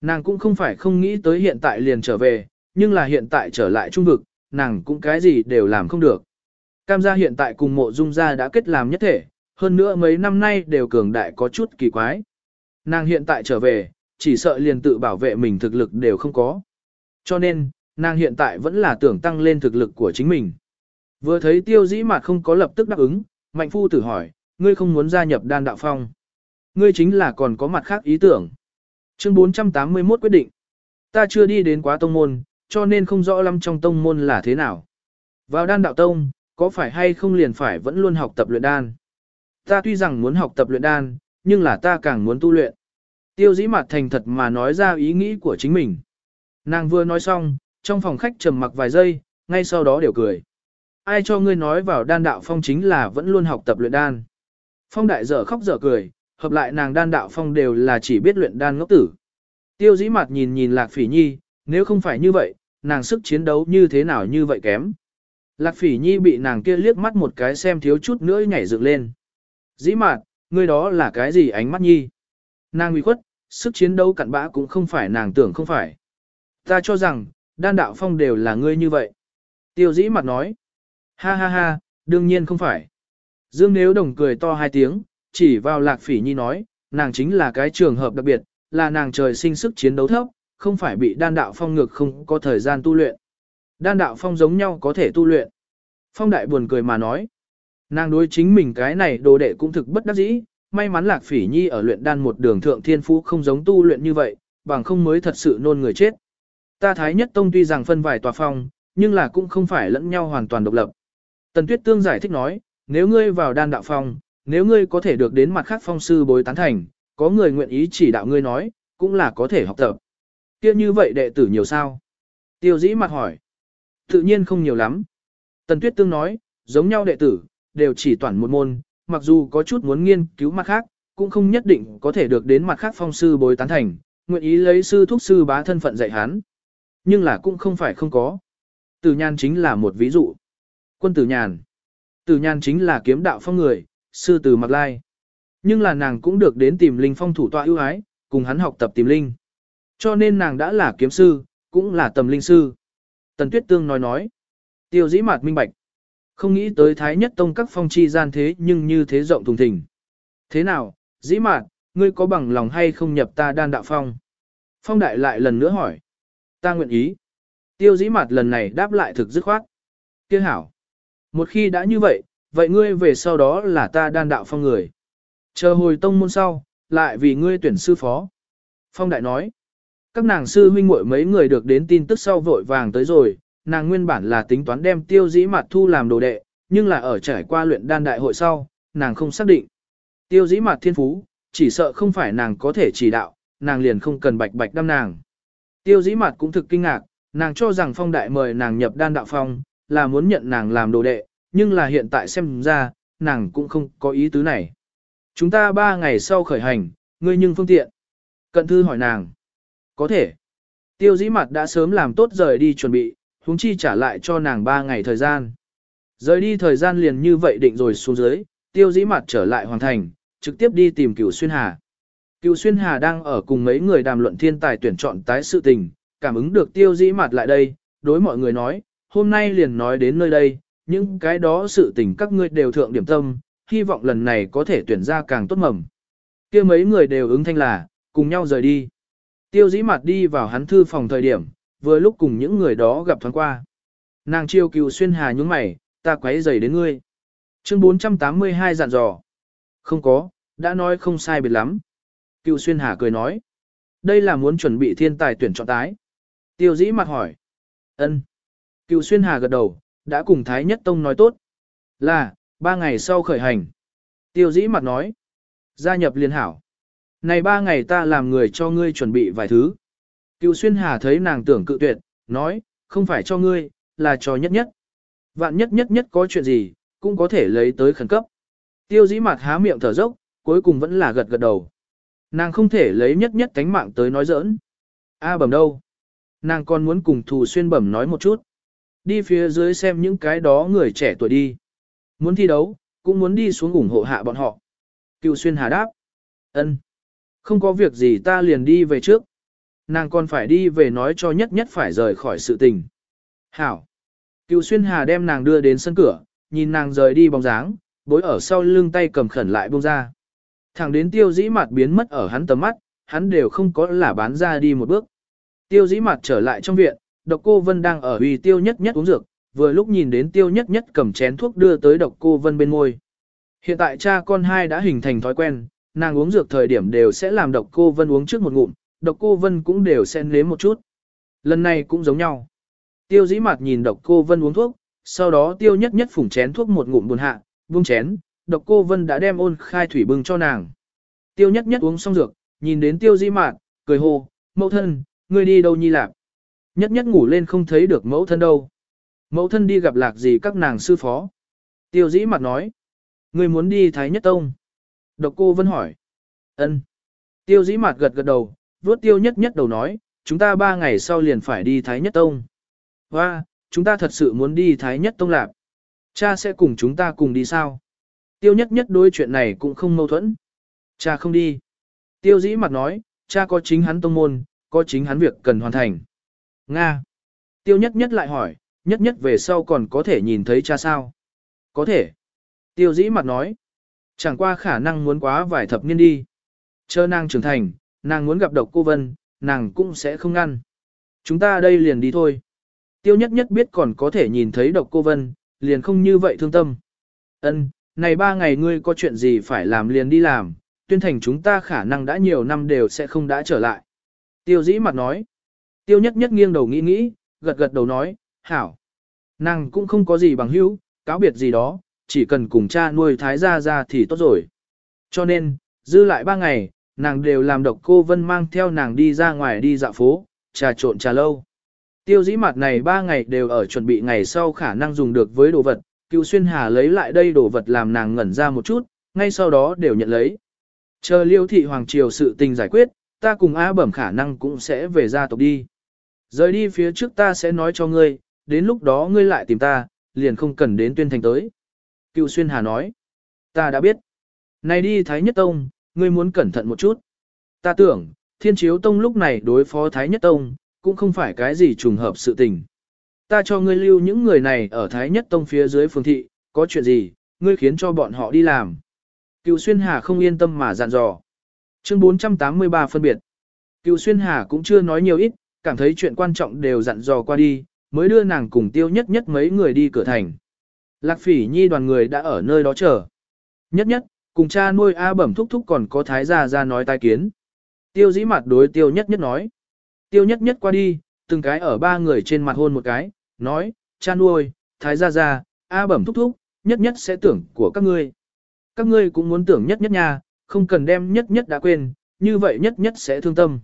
Nàng cũng không phải không nghĩ tới hiện tại liền trở về, nhưng là hiện tại trở lại trung vực, nàng cũng cái gì đều làm không được. Cam gia hiện tại cùng mộ dung gia đã kết làm nhất thể, hơn nữa mấy năm nay đều cường đại có chút kỳ quái. Nàng hiện tại trở về, chỉ sợ liền tự bảo vệ mình thực lực đều không có. Cho nên, nàng hiện tại vẫn là tưởng tăng lên thực lực của chính mình. Vừa thấy tiêu dĩ mà không có lập tức đáp ứng, mạnh phu tử hỏi, ngươi không muốn gia nhập đan đạo phong. Ngươi chính là còn có mặt khác ý tưởng. Chương 481 quyết định. Ta chưa đi đến quá tông môn, cho nên không rõ lắm trong tông môn là thế nào. Vào đan đạo tông, có phải hay không liền phải vẫn luôn học tập luyện đan. Ta tuy rằng muốn học tập luyện đan, nhưng là ta càng muốn tu luyện. Tiêu dĩ mặt thành thật mà nói ra ý nghĩ của chính mình. Nàng vừa nói xong, trong phòng khách trầm mặc vài giây, ngay sau đó đều cười. Ai cho ngươi nói vào đan đạo phong chính là vẫn luôn học tập luyện đan. Phong đại dở khóc dở cười, hợp lại nàng đan đạo phong đều là chỉ biết luyện đan ngốc tử. Tiêu dĩ mặt nhìn nhìn lạc phỉ nhi, nếu không phải như vậy, nàng sức chiến đấu như thế nào như vậy kém. Lạc phỉ nhi bị nàng kia liếc mắt một cái xem thiếu chút nữa nhảy dựng lên. Dĩ mặt, ngươi đó là cái gì ánh mắt nhi? Nàng uy khuất, sức chiến đấu cặn bã cũng không phải nàng tưởng không phải. Ta cho rằng, đan đạo phong đều là ngươi như vậy. Tiêu dĩ mặt nói. Ha ha ha, đương nhiên không phải. Dương Nếu Đồng cười to hai tiếng, chỉ vào Lạc Phỉ Nhi nói, nàng chính là cái trường hợp đặc biệt, là nàng trời sinh sức chiến đấu thấp, không phải bị đan đạo phong ngược không có thời gian tu luyện. Đan đạo phong giống nhau có thể tu luyện. Phong đại buồn cười mà nói. Nàng đối chính mình cái này đồ đệ cũng thực bất đắc dĩ, may mắn lạc phỉ nhi ở luyện đan một đường thượng thiên phú không giống tu luyện như vậy, bằng không mới thật sự nôn người chết. Ta thái nhất tông tuy rằng phân vài tòa phong, nhưng là cũng không phải lẫn nhau hoàn toàn độc lập. Tần Tuyết Tương giải thích nói, nếu ngươi vào đan đạo phong, nếu ngươi có thể được đến mặt khác phong sư bối tán thành, có người nguyện ý chỉ đạo ngươi nói, cũng là có thể học tập. Kia như vậy đệ tử nhiều sao? Tiêu dĩ mặt hỏi. Tự nhiên không nhiều lắm. Tần Tuyết Tương nói, giống nhau đệ tử, đều chỉ toàn một môn, mặc dù có chút muốn nghiên cứu mặt khác, cũng không nhất định có thể được đến mặt khác phong sư bối tán thành, nguyện ý lấy sư thúc sư bá thân phận dạy hắn. Nhưng là cũng không phải không có. Tử Nhan chính là một ví dụ. Quân Tử Nhàn. Tử Nhan chính là kiếm đạo phong người, sư từ mặc Lai. Nhưng là nàng cũng được đến tìm linh phong thủ tọa ưu ái, cùng hắn học tập tìm linh. Cho nên nàng đã là kiếm sư, cũng là tầm linh sư. Tần Tuyết Tương nói nói. Tiêu dĩ mạt minh bạch. Không nghĩ tới Thái Nhất Tông các phong chi gian thế nhưng như thế rộng thùng thình. Thế nào, dĩ mạt, ngươi có bằng lòng hay không nhập ta đan đạo phong? Phong đại lại lần nữa hỏi. Ta nguyện ý. Tiêu dĩ mạt lần này đáp lại thực dứt khoát. Kia hảo. Một khi đã như vậy, vậy ngươi về sau đó là ta đan đạo phong người. Chờ hồi tông môn sau, lại vì ngươi tuyển sư phó. Phong đại nói. Các nàng sư huynh muội mấy người được đến tin tức sau vội vàng tới rồi, nàng nguyên bản là tính toán đem tiêu dĩ mặt thu làm đồ đệ, nhưng là ở trải qua luyện đan đại hội sau, nàng không xác định. Tiêu dĩ mặt thiên phú, chỉ sợ không phải nàng có thể chỉ đạo, nàng liền không cần bạch bạch đâm nàng. Tiêu dĩ mặt cũng thực kinh ngạc, nàng cho rằng phong đại mời nàng nhập đan đạo phong, là muốn nhận nàng làm đồ đệ, nhưng là hiện tại xem ra, nàng cũng không có ý tứ này. Chúng ta ba ngày sau khởi hành, ngươi nhưng phương tiện. Cận thư hỏi nàng. Có thể. Tiêu dĩ mặt đã sớm làm tốt rời đi chuẩn bị, huống chi trả lại cho nàng ba ngày thời gian. Rời đi thời gian liền như vậy định rồi xuống dưới, tiêu dĩ mặt trở lại hoàn thành, trực tiếp đi tìm cửu xuyên hà. Cựu xuyên hà đang ở cùng mấy người đàm luận thiên tài tuyển chọn tái sự tình, cảm ứng được tiêu dĩ mặt lại đây, đối mọi người nói, hôm nay liền nói đến nơi đây, những cái đó sự tình các ngươi đều thượng điểm tâm, hy vọng lần này có thể tuyển ra càng tốt mầm. kia mấy người đều ứng thanh là, cùng nhau rời đi. Tiêu dĩ mặt đi vào hắn thư phòng thời điểm, vừa lúc cùng những người đó gặp thoáng qua. Nàng chiêu cựu xuyên hà nhúng mày, ta quấy rầy đến ngươi. Chương 482 dặn dò. Không có, đã nói không sai biệt lắm. Cựu xuyên hà cười nói. Đây là muốn chuẩn bị thiên tài tuyển chọn tái. Tiêu dĩ mặt hỏi. ân. Cựu xuyên hà gật đầu, đã cùng Thái Nhất Tông nói tốt. Là, ba ngày sau khởi hành. Tiêu dĩ mặt nói. Gia nhập liên hảo. Này ba ngày ta làm người cho ngươi chuẩn bị vài thứ. Cựu xuyên hà thấy nàng tưởng cự tuyệt, nói, không phải cho ngươi, là cho nhất nhất. Vạn nhất nhất nhất có chuyện gì, cũng có thể lấy tới khẩn cấp. Tiêu dĩ mặt há miệng thở dốc, cuối cùng vẫn là gật gật đầu. Nàng không thể lấy nhất nhất cánh mạng tới nói giỡn. A bẩm đâu? Nàng còn muốn cùng thù xuyên bẩm nói một chút. Đi phía dưới xem những cái đó người trẻ tuổi đi. Muốn thi đấu, cũng muốn đi xuống ủng hộ hạ bọn họ. Cựu xuyên hà đáp. ân, Không có việc gì ta liền đi về trước. Nàng còn phải đi về nói cho nhất nhất phải rời khỏi sự tình. Hảo. Cựu xuyên hà đem nàng đưa đến sân cửa, nhìn nàng rời đi bóng dáng, bối ở sau lưng tay cầm khẩn lại buông ra. Thẳng đến tiêu dĩ mặt biến mất ở hắn tầm mắt, hắn đều không có là bán ra đi một bước. Tiêu dĩ mặt trở lại trong viện, độc cô Vân đang ở uy tiêu nhất nhất uống dược, vừa lúc nhìn đến tiêu nhất nhất cầm chén thuốc đưa tới độc cô Vân bên ngôi. Hiện tại cha con hai đã hình thành thói quen, nàng uống dược thời điểm đều sẽ làm độc cô Vân uống trước một ngụm, độc cô Vân cũng đều sẽ nếm một chút. Lần này cũng giống nhau. Tiêu dĩ mặt nhìn độc cô Vân uống thuốc, sau đó tiêu nhất nhất phủng chén thuốc một ngụm buồn hạ, buông chén, độc cô Vân đã đem ôn khai thủy bưng cho nàng. Tiêu nhất nhất uống xong dược, nhìn đến tiêu dĩ mạt, cười hô, mẫu thân, ngươi đi đâu nhi lạc. Nhất nhất ngủ lên không thấy được mẫu thân đâu. Mẫu thân đi gặp lạc gì các nàng sư phó. Tiêu dĩ mặt nói, người muốn đi Thái Nhất Tông. Độc cô Vân hỏi, ân. Tiêu dĩ mặt gật gật đầu, vuốt tiêu nhất nhất đầu nói, chúng ta ba ngày sau liền phải đi Thái Nhất Tông. Và, chúng ta thật sự muốn đi Thái Nhất Tông lạc. Cha sẽ cùng chúng ta cùng đi sao? Tiêu nhất nhất đối chuyện này cũng không mâu thuẫn. Cha không đi. Tiêu dĩ mặt nói, cha có chính hắn tông môn, có chính hắn việc cần hoàn thành. Nga. Tiêu nhất nhất lại hỏi, nhất nhất về sau còn có thể nhìn thấy cha sao? Có thể. Tiêu dĩ mặt nói. Chẳng qua khả năng muốn quá vài thập niên đi. Chờ nàng trưởng thành, nàng muốn gặp độc cô Vân, nàng cũng sẽ không ngăn. Chúng ta đây liền đi thôi. Tiêu nhất nhất biết còn có thể nhìn thấy độc cô Vân, liền không như vậy thương tâm. Ân, này ba ngày ngươi có chuyện gì phải làm liền đi làm, tuyên thành chúng ta khả năng đã nhiều năm đều sẽ không đã trở lại. Tiêu dĩ mặt nói. Tiêu nhất nhất nghiêng đầu nghĩ nghĩ, gật gật đầu nói, hảo. Nàng cũng không có gì bằng hữu, cáo biệt gì đó, chỉ cần cùng cha nuôi thái gia ra thì tốt rồi. Cho nên, dư lại ba ngày, nàng đều làm độc cô vân mang theo nàng đi ra ngoài đi dạo phố, trà trộn trà lâu. Tiêu dĩ mặt này ba ngày đều ở chuẩn bị ngày sau khả năng dùng được với đồ vật, cựu xuyên hà lấy lại đây đồ vật làm nàng ngẩn ra một chút, ngay sau đó đều nhận lấy. Chờ liêu thị hoàng triều sự tình giải quyết, ta cùng A bẩm khả năng cũng sẽ về gia tộc đi. Rời đi phía trước ta sẽ nói cho ngươi, đến lúc đó ngươi lại tìm ta, liền không cần đến tuyên thành tới. Cựu xuyên hà nói, ta đã biết. Này đi Thái Nhất Tông, ngươi muốn cẩn thận một chút. Ta tưởng, Thiên Chiếu Tông lúc này đối phó Thái Nhất Tông, cũng không phải cái gì trùng hợp sự tình. Ta cho ngươi lưu những người này ở Thái Nhất Tông phía dưới phương thị, có chuyện gì, ngươi khiến cho bọn họ đi làm. Cựu Xuyên Hà không yên tâm mà dặn dò. Chương 483 phân biệt. Cựu Xuyên Hà cũng chưa nói nhiều ít, cảm thấy chuyện quan trọng đều dặn dò qua đi, mới đưa nàng cùng tiêu nhất nhất mấy người đi cửa thành. Lạc phỉ nhi đoàn người đã ở nơi đó chờ. Nhất nhất, cùng cha nuôi A bẩm thúc thúc còn có thái gia ra nói tai kiến. Tiêu dĩ mặt đối tiêu nhất nhất nói. Tiêu nhất nhất qua đi, từng cái ở ba người trên mặt hôn một cái, nói, cha nuôi, thái gia gia, A bẩm thúc thúc, nhất nhất sẽ tưởng của các ngươi. Các ngươi cũng muốn tưởng nhất nhất nha, không cần đem nhất nhất đã quên, như vậy nhất nhất sẽ thương tâm.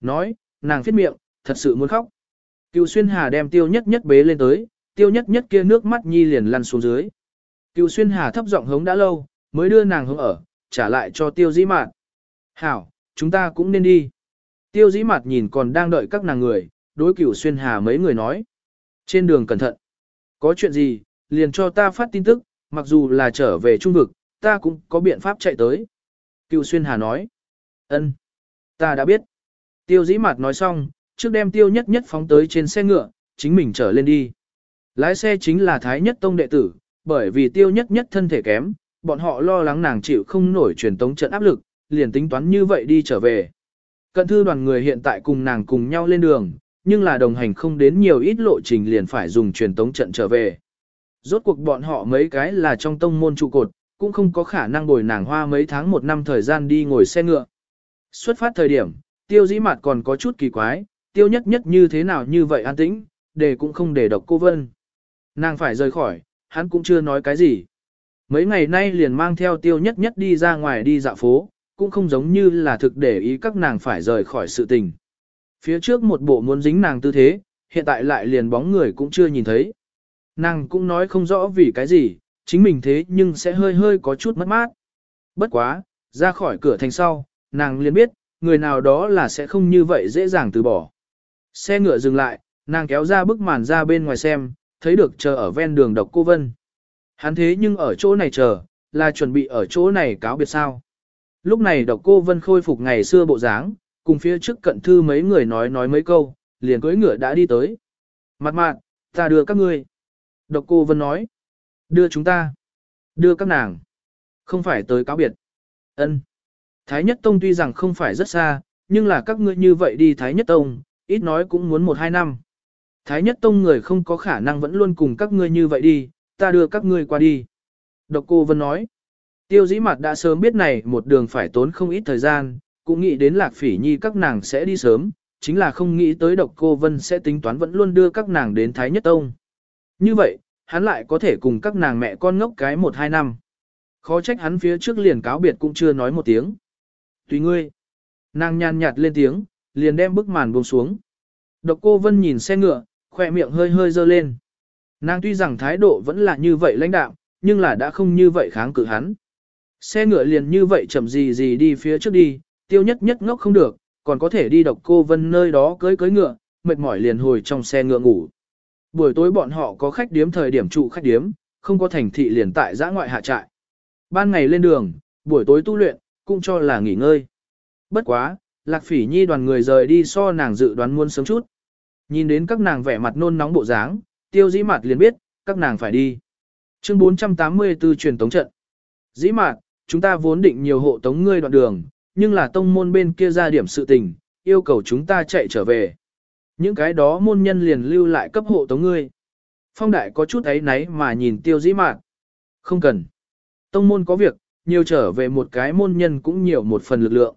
Nói, nàng phiết miệng, thật sự muốn khóc. Cựu xuyên hà đem tiêu nhất nhất bế lên tới, tiêu nhất nhất kia nước mắt nhi liền lăn xuống dưới. Cựu xuyên hà thấp giọng hống đã lâu, mới đưa nàng hướng ở, trả lại cho tiêu dĩ mạt. Hảo, chúng ta cũng nên đi. Tiêu dĩ mạt nhìn còn đang đợi các nàng người, đối cửu xuyên hà mấy người nói. Trên đường cẩn thận. Có chuyện gì, liền cho ta phát tin tức, mặc dù là trở về trung vực, ta cũng có biện pháp chạy tới. Cựu xuyên hà nói. ân, ta đã biết. Tiêu dĩ mạt nói xong, trước đem tiêu nhất nhất phóng tới trên xe ngựa, chính mình trở lên đi. Lái xe chính là Thái Nhất Tông đệ tử, bởi vì tiêu nhất nhất thân thể kém, bọn họ lo lắng nàng chịu không nổi truyền tống trận áp lực, liền tính toán như vậy đi trở về. Cận thư đoàn người hiện tại cùng nàng cùng nhau lên đường, nhưng là đồng hành không đến nhiều ít lộ trình liền phải dùng truyền tống trận trở về. Rốt cuộc bọn họ mấy cái là trong tông môn trụ cột, cũng không có khả năng bồi nàng hoa mấy tháng một năm thời gian đi ngồi xe ngựa. Xuất phát thời điểm, tiêu dĩ mặt còn có chút kỳ quái, tiêu nhất nhất như thế nào như vậy an tĩnh, để cũng không để độc cô Vân. Nàng phải rời khỏi, hắn cũng chưa nói cái gì. Mấy ngày nay liền mang theo tiêu nhất nhất đi ra ngoài đi dạo phố, cũng không giống như là thực để ý các nàng phải rời khỏi sự tình. Phía trước một bộ muốn dính nàng tư thế, hiện tại lại liền bóng người cũng chưa nhìn thấy. Nàng cũng nói không rõ vì cái gì, chính mình thế nhưng sẽ hơi hơi có chút mất mát. Bất quá, ra khỏi cửa thành sau, nàng liền biết, người nào đó là sẽ không như vậy dễ dàng từ bỏ. Xe ngựa dừng lại, nàng kéo ra bức màn ra bên ngoài xem, thấy được chờ ở ven đường độc cô Vân. Hắn thế nhưng ở chỗ này chờ, là chuẩn bị ở chỗ này cáo biệt sao. Lúc này độc cô Vân khôi phục ngày xưa bộ dáng, cùng phía trước cận thư mấy người nói nói mấy câu, liền cưỡi ngựa đã đi tới. Mặt mạn, ta đưa các ngươi. Độc cô Vân nói. Đưa chúng ta. Đưa các nàng. Không phải tới cáo biệt. ân Thái Nhất Tông tuy rằng không phải rất xa, nhưng là các ngươi như vậy đi Thái Nhất Tông, ít nói cũng muốn một hai năm. Thái Nhất Tông người không có khả năng vẫn luôn cùng các ngươi như vậy đi, ta đưa các ngươi qua đi. Độc cô Vân nói. Tiêu dĩ mặt đã sớm biết này một đường phải tốn không ít thời gian, cũng nghĩ đến lạc phỉ nhi các nàng sẽ đi sớm, chính là không nghĩ tới độc cô Vân sẽ tính toán vẫn luôn đưa các nàng đến Thái Nhất Tông. Như vậy, hắn lại có thể cùng các nàng mẹ con ngốc cái một hai năm. Khó trách hắn phía trước liền cáo biệt cũng chưa nói một tiếng. Tùy ngươi. Nàng nhàn nhạt lên tiếng, liền đem bức màn buông xuống. Độc cô Vân nhìn xe ngựa, khỏe miệng hơi hơi dơ lên. Nàng tuy rằng thái độ vẫn là như vậy lãnh đạo, nhưng là đã không như vậy kháng cự hắn. Xe ngựa liền như vậy chậm gì gì đi phía trước đi, tiêu nhất nhất ngốc không được, còn có thể đi độc cô Vân nơi đó cưới cưới ngựa, mệt mỏi liền hồi trong xe ngựa ngủ. Buổi tối bọn họ có khách điếm thời điểm trụ khách điếm, không có thành thị liền tại giã ngoại hạ trại. Ban ngày lên đường, buổi tối tu luyện, cũng cho là nghỉ ngơi. Bất quá, Lạc Phỉ Nhi đoàn người rời đi so nàng dự đoán muôn sớm chút. Nhìn đến các nàng vẻ mặt nôn nóng bộ dáng, tiêu dĩ Mạt liền biết, các nàng phải đi. Chương 484 truyền tống trận. Dĩ mạt, chúng ta vốn định nhiều hộ tống ngươi đoạn đường, nhưng là tông môn bên kia ra điểm sự tình, yêu cầu chúng ta chạy trở về. Những cái đó môn nhân liền lưu lại cấp hộ tống ngươi. Phong đại có chút ấy náy mà nhìn tiêu dĩ mạt. Không cần. Tông môn có việc, nhiều trở về một cái môn nhân cũng nhiều một phần lực lượng.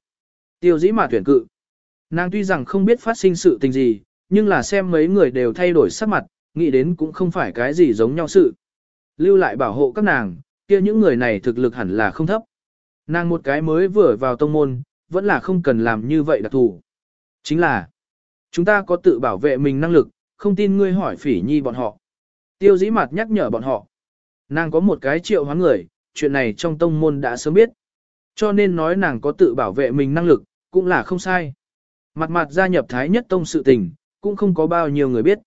Tiêu dĩ mà tuyển cự. Nàng tuy rằng không biết phát sinh sự tình gì, nhưng là xem mấy người đều thay đổi sắc mặt, nghĩ đến cũng không phải cái gì giống nhau sự. Lưu lại bảo hộ các nàng, kia những người này thực lực hẳn là không thấp. Nàng một cái mới vừa vào tông môn, vẫn là không cần làm như vậy đặc thủ. Chính là, chúng ta có tự bảo vệ mình năng lực, không tin ngươi hỏi phỉ nhi bọn họ. Tiêu dĩ mặt nhắc nhở bọn họ. Nàng có một cái triệu hóa người, chuyện này trong tông môn đã sớm biết. Cho nên nói nàng có tự bảo vệ mình năng lực, cũng là không sai. Mặt mặt gia nhập Thái Nhất Tông sự tình, cũng không có bao nhiêu người biết.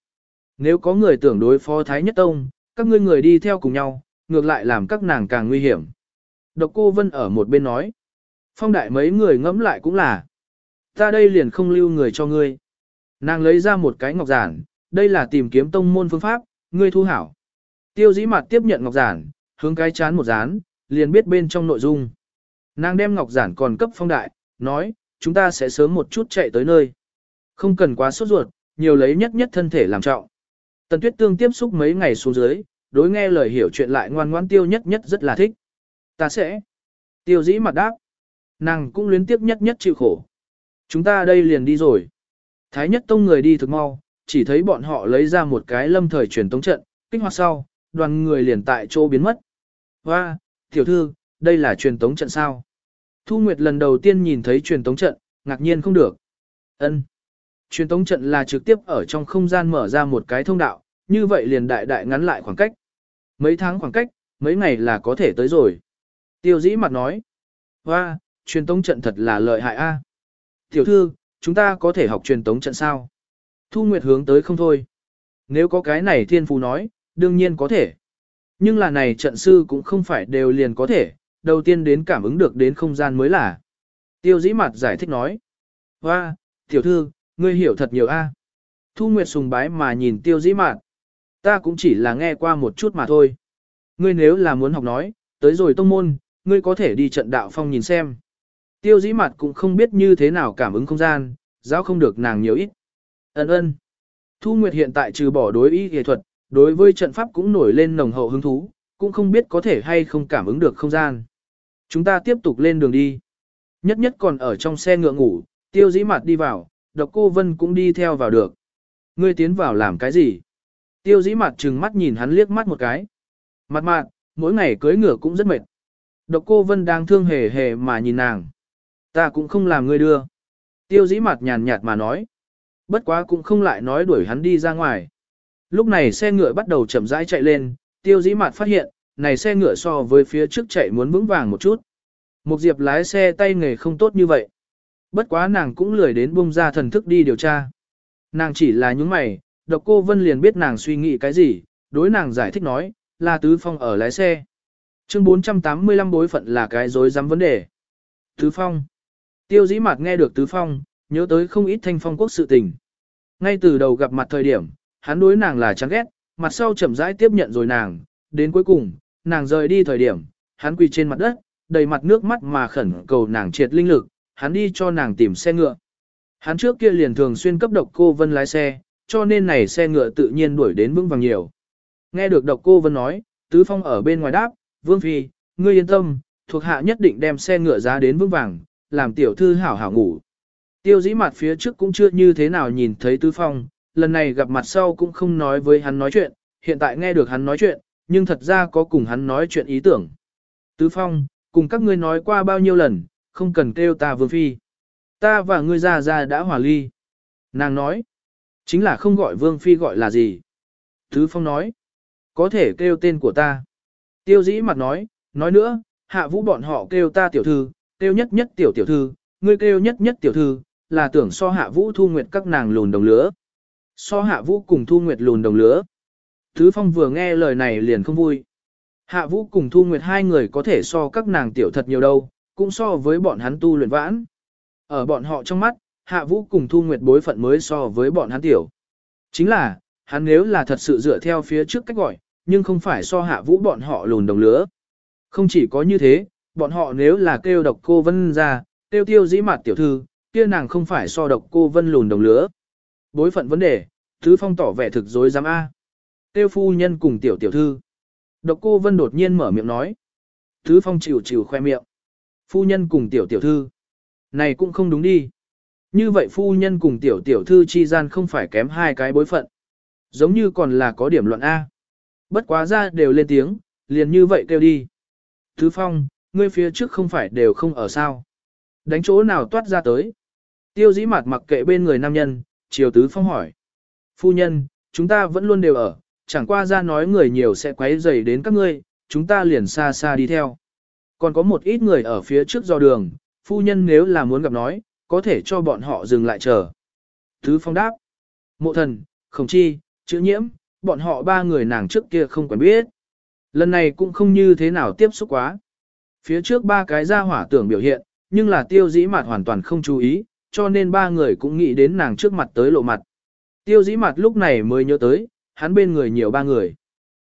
Nếu có người tưởng đối phó Thái Nhất Tông, các ngươi người đi theo cùng nhau, ngược lại làm các nàng càng nguy hiểm. Độc cô Vân ở một bên nói. Phong đại mấy người ngẫm lại cũng là. Ta đây liền không lưu người cho ngươi. Nàng lấy ra một cái ngọc giản, đây là tìm kiếm tông môn phương pháp, ngươi thu hảo. Tiêu dĩ mặt tiếp nhận ngọc giản, hướng cái chán một dán, liền biết bên trong nội dung. Nàng đem ngọc giản còn cấp phong đại, nói, chúng ta sẽ sớm một chút chạy tới nơi. Không cần quá sốt ruột, nhiều lấy nhất nhất thân thể làm trọng. Tần Tuyết Tương tiếp xúc mấy ngày xuống dưới, đối nghe lời hiểu chuyện lại ngoan ngoãn tiêu nhất nhất rất là thích. Ta sẽ. Tiêu dĩ mặt đáp. Nàng cũng luyến tiếp nhất nhất chịu khổ. Chúng ta đây liền đi rồi. Thái nhất tông người đi thực mau, chỉ thấy bọn họ lấy ra một cái lâm thời truyền tống trận, kích hoạt sau, đoàn người liền tại chỗ biến mất. Hoa, tiểu thư, đây là truyền tống trận sao? Thu Nguyệt lần đầu tiên nhìn thấy truyền tống trận, ngạc nhiên không được. Ân. Truyền tống trận là trực tiếp ở trong không gian mở ra một cái thông đạo, như vậy liền đại đại ngắn lại khoảng cách. Mấy tháng khoảng cách, mấy ngày là có thể tới rồi. Tiêu dĩ mặt nói. Hoa, truyền tống trận thật là lợi hại a. Tiểu thư, chúng ta có thể học truyền tống trận sao? Thu Nguyệt hướng tới không thôi. Nếu có cái này thiên phú nói, đương nhiên có thể. Nhưng là này trận sư cũng không phải đều liền có thể, đầu tiên đến cảm ứng được đến không gian mới là. Tiêu dĩ mặt giải thích nói. Hoa, tiểu thư, ngươi hiểu thật nhiều a. Thu Nguyệt sùng bái mà nhìn tiêu dĩ mặt. Ta cũng chỉ là nghe qua một chút mà thôi. Ngươi nếu là muốn học nói, tới rồi tông môn, ngươi có thể đi trận đạo phong nhìn xem. Tiêu dĩ mặt cũng không biết như thế nào cảm ứng không gian, giáo không được nàng nhiều ít. Ấn ơn. Thu Nguyệt hiện tại trừ bỏ đối ý nghệ thuật, đối với trận pháp cũng nổi lên nồng hậu hứng thú, cũng không biết có thể hay không cảm ứng được không gian. Chúng ta tiếp tục lên đường đi. Nhất nhất còn ở trong xe ngựa ngủ, tiêu dĩ mặt đi vào, độc cô Vân cũng đi theo vào được. Ngươi tiến vào làm cái gì? Tiêu dĩ mặt trừng mắt nhìn hắn liếc mắt một cái. Mặt mặt, mỗi ngày cưới ngựa cũng rất mệt. Độc cô Vân đang thương hề hề mà nhìn nàng. Ta cũng không làm ngươi đưa. Tiêu dĩ mặt nhàn nhạt mà nói. Bất quá cũng không lại nói đuổi hắn đi ra ngoài. Lúc này xe ngựa bắt đầu chậm rãi chạy lên, tiêu dĩ mặt phát hiện, này xe ngựa so với phía trước chạy muốn vững vàng một chút. Một diệp lái xe tay nghề không tốt như vậy. Bất quá nàng cũng lười đến bung ra thần thức đi điều tra. Nàng chỉ là những mày, độc cô Vân liền biết nàng suy nghĩ cái gì, đối nàng giải thích nói, là tứ phong ở lái xe. Chương 485 bối phận là cái dối dám vấn đề. Tứ phong. Tiêu dĩ mặt nghe được tứ phong, nhớ tới không ít thanh phong quốc sự tình. Ngay từ đầu gặp mặt thời điểm, hắn đối nàng là chán ghét, mặt sau chậm rãi tiếp nhận rồi nàng, đến cuối cùng, nàng rời đi thời điểm, hắn quỳ trên mặt đất, đầy mặt nước mắt mà khẩn cầu nàng triệt linh lực, hắn đi cho nàng tìm xe ngựa. Hắn trước kia liền thường xuyên cấp độc cô Vân lái xe, cho nên này xe ngựa tự nhiên đuổi đến vững vàng nhiều. Nghe được độc cô Vân nói, Tứ Phong ở bên ngoài đáp, Vương Phi, ngươi yên tâm, thuộc hạ nhất định đem xe ngựa giá đến vững vàng, làm tiểu thư hảo hảo ngủ. Tiêu dĩ mặt phía trước cũng chưa như thế nào nhìn thấy Tứ Phong, lần này gặp mặt sau cũng không nói với hắn nói chuyện, hiện tại nghe được hắn nói chuyện, nhưng thật ra có cùng hắn nói chuyện ý tưởng. Tứ Phong, cùng các ngươi nói qua bao nhiêu lần, không cần kêu ta Vương Phi. Ta và ngươi già già đã hòa ly. Nàng nói, chính là không gọi Vương Phi gọi là gì. Tứ Phong nói, có thể kêu tên của ta. Tiêu dĩ mặt nói, nói nữa, hạ vũ bọn họ kêu ta tiểu thư, kêu nhất nhất tiểu tiểu thư, ngươi kêu nhất nhất tiểu thư, là tưởng so hạ vũ thu nguyệt các nàng lùn đồng lứa. So hạ vũ cùng thu nguyệt lùn đồng lứa. Thứ phong vừa nghe lời này liền không vui. Hạ vũ cùng thu nguyệt hai người có thể so các nàng tiểu thật nhiều đâu, cũng so với bọn hắn tu luyện vãn. Ở bọn họ trong mắt, hạ vũ cùng thu nguyệt bối phận mới so với bọn hắn tiểu. Chính là, hắn nếu là thật sự dựa theo phía trước cách gọi, nhưng không phải so hạ vũ bọn họ lùn đồng lứa. Không chỉ có như thế, bọn họ nếu là kêu độc cô vân ra, tiêu tiêu dĩ mặt tiểu thư, kia nàng không phải so độc cô vân lùn đồng lứa. Bối phận vấn đề, Thứ Phong tỏ vẻ thực dối dám A. Tiêu phu nhân cùng tiểu tiểu thư. Độc cô vân đột nhiên mở miệng nói. Thứ phong chịu chịu khoe miệng. Phu nhân cùng tiểu tiểu thư. Này cũng không đúng đi. Như vậy phu nhân cùng tiểu tiểu thư chi gian không phải kém hai cái bối phận. Giống như còn là có điểm luận A. Bất quá ra đều lên tiếng, liền như vậy kêu đi. Thứ phong, ngươi phía trước không phải đều không ở sao. Đánh chỗ nào toát ra tới. Tiêu dĩ mặt mặc kệ bên người nam nhân, chiều tứ phong hỏi. Phu nhân, chúng ta vẫn luôn đều ở, chẳng qua ra nói người nhiều sẽ quấy rầy đến các ngươi, chúng ta liền xa xa đi theo. Còn có một ít người ở phía trước do đường, phu nhân nếu là muốn gặp nói, có thể cho bọn họ dừng lại chờ. Thứ phong đáp. Mộ thần, khổng chi, chữ nhiễm, bọn họ ba người nàng trước kia không quen biết. Lần này cũng không như thế nào tiếp xúc quá. Phía trước ba cái ra hỏa tưởng biểu hiện, nhưng là tiêu dĩ mặt hoàn toàn không chú ý, cho nên ba người cũng nghĩ đến nàng trước mặt tới lộ mặt. Tiêu dĩ mặt lúc này mới nhớ tới, hắn bên người nhiều ba người.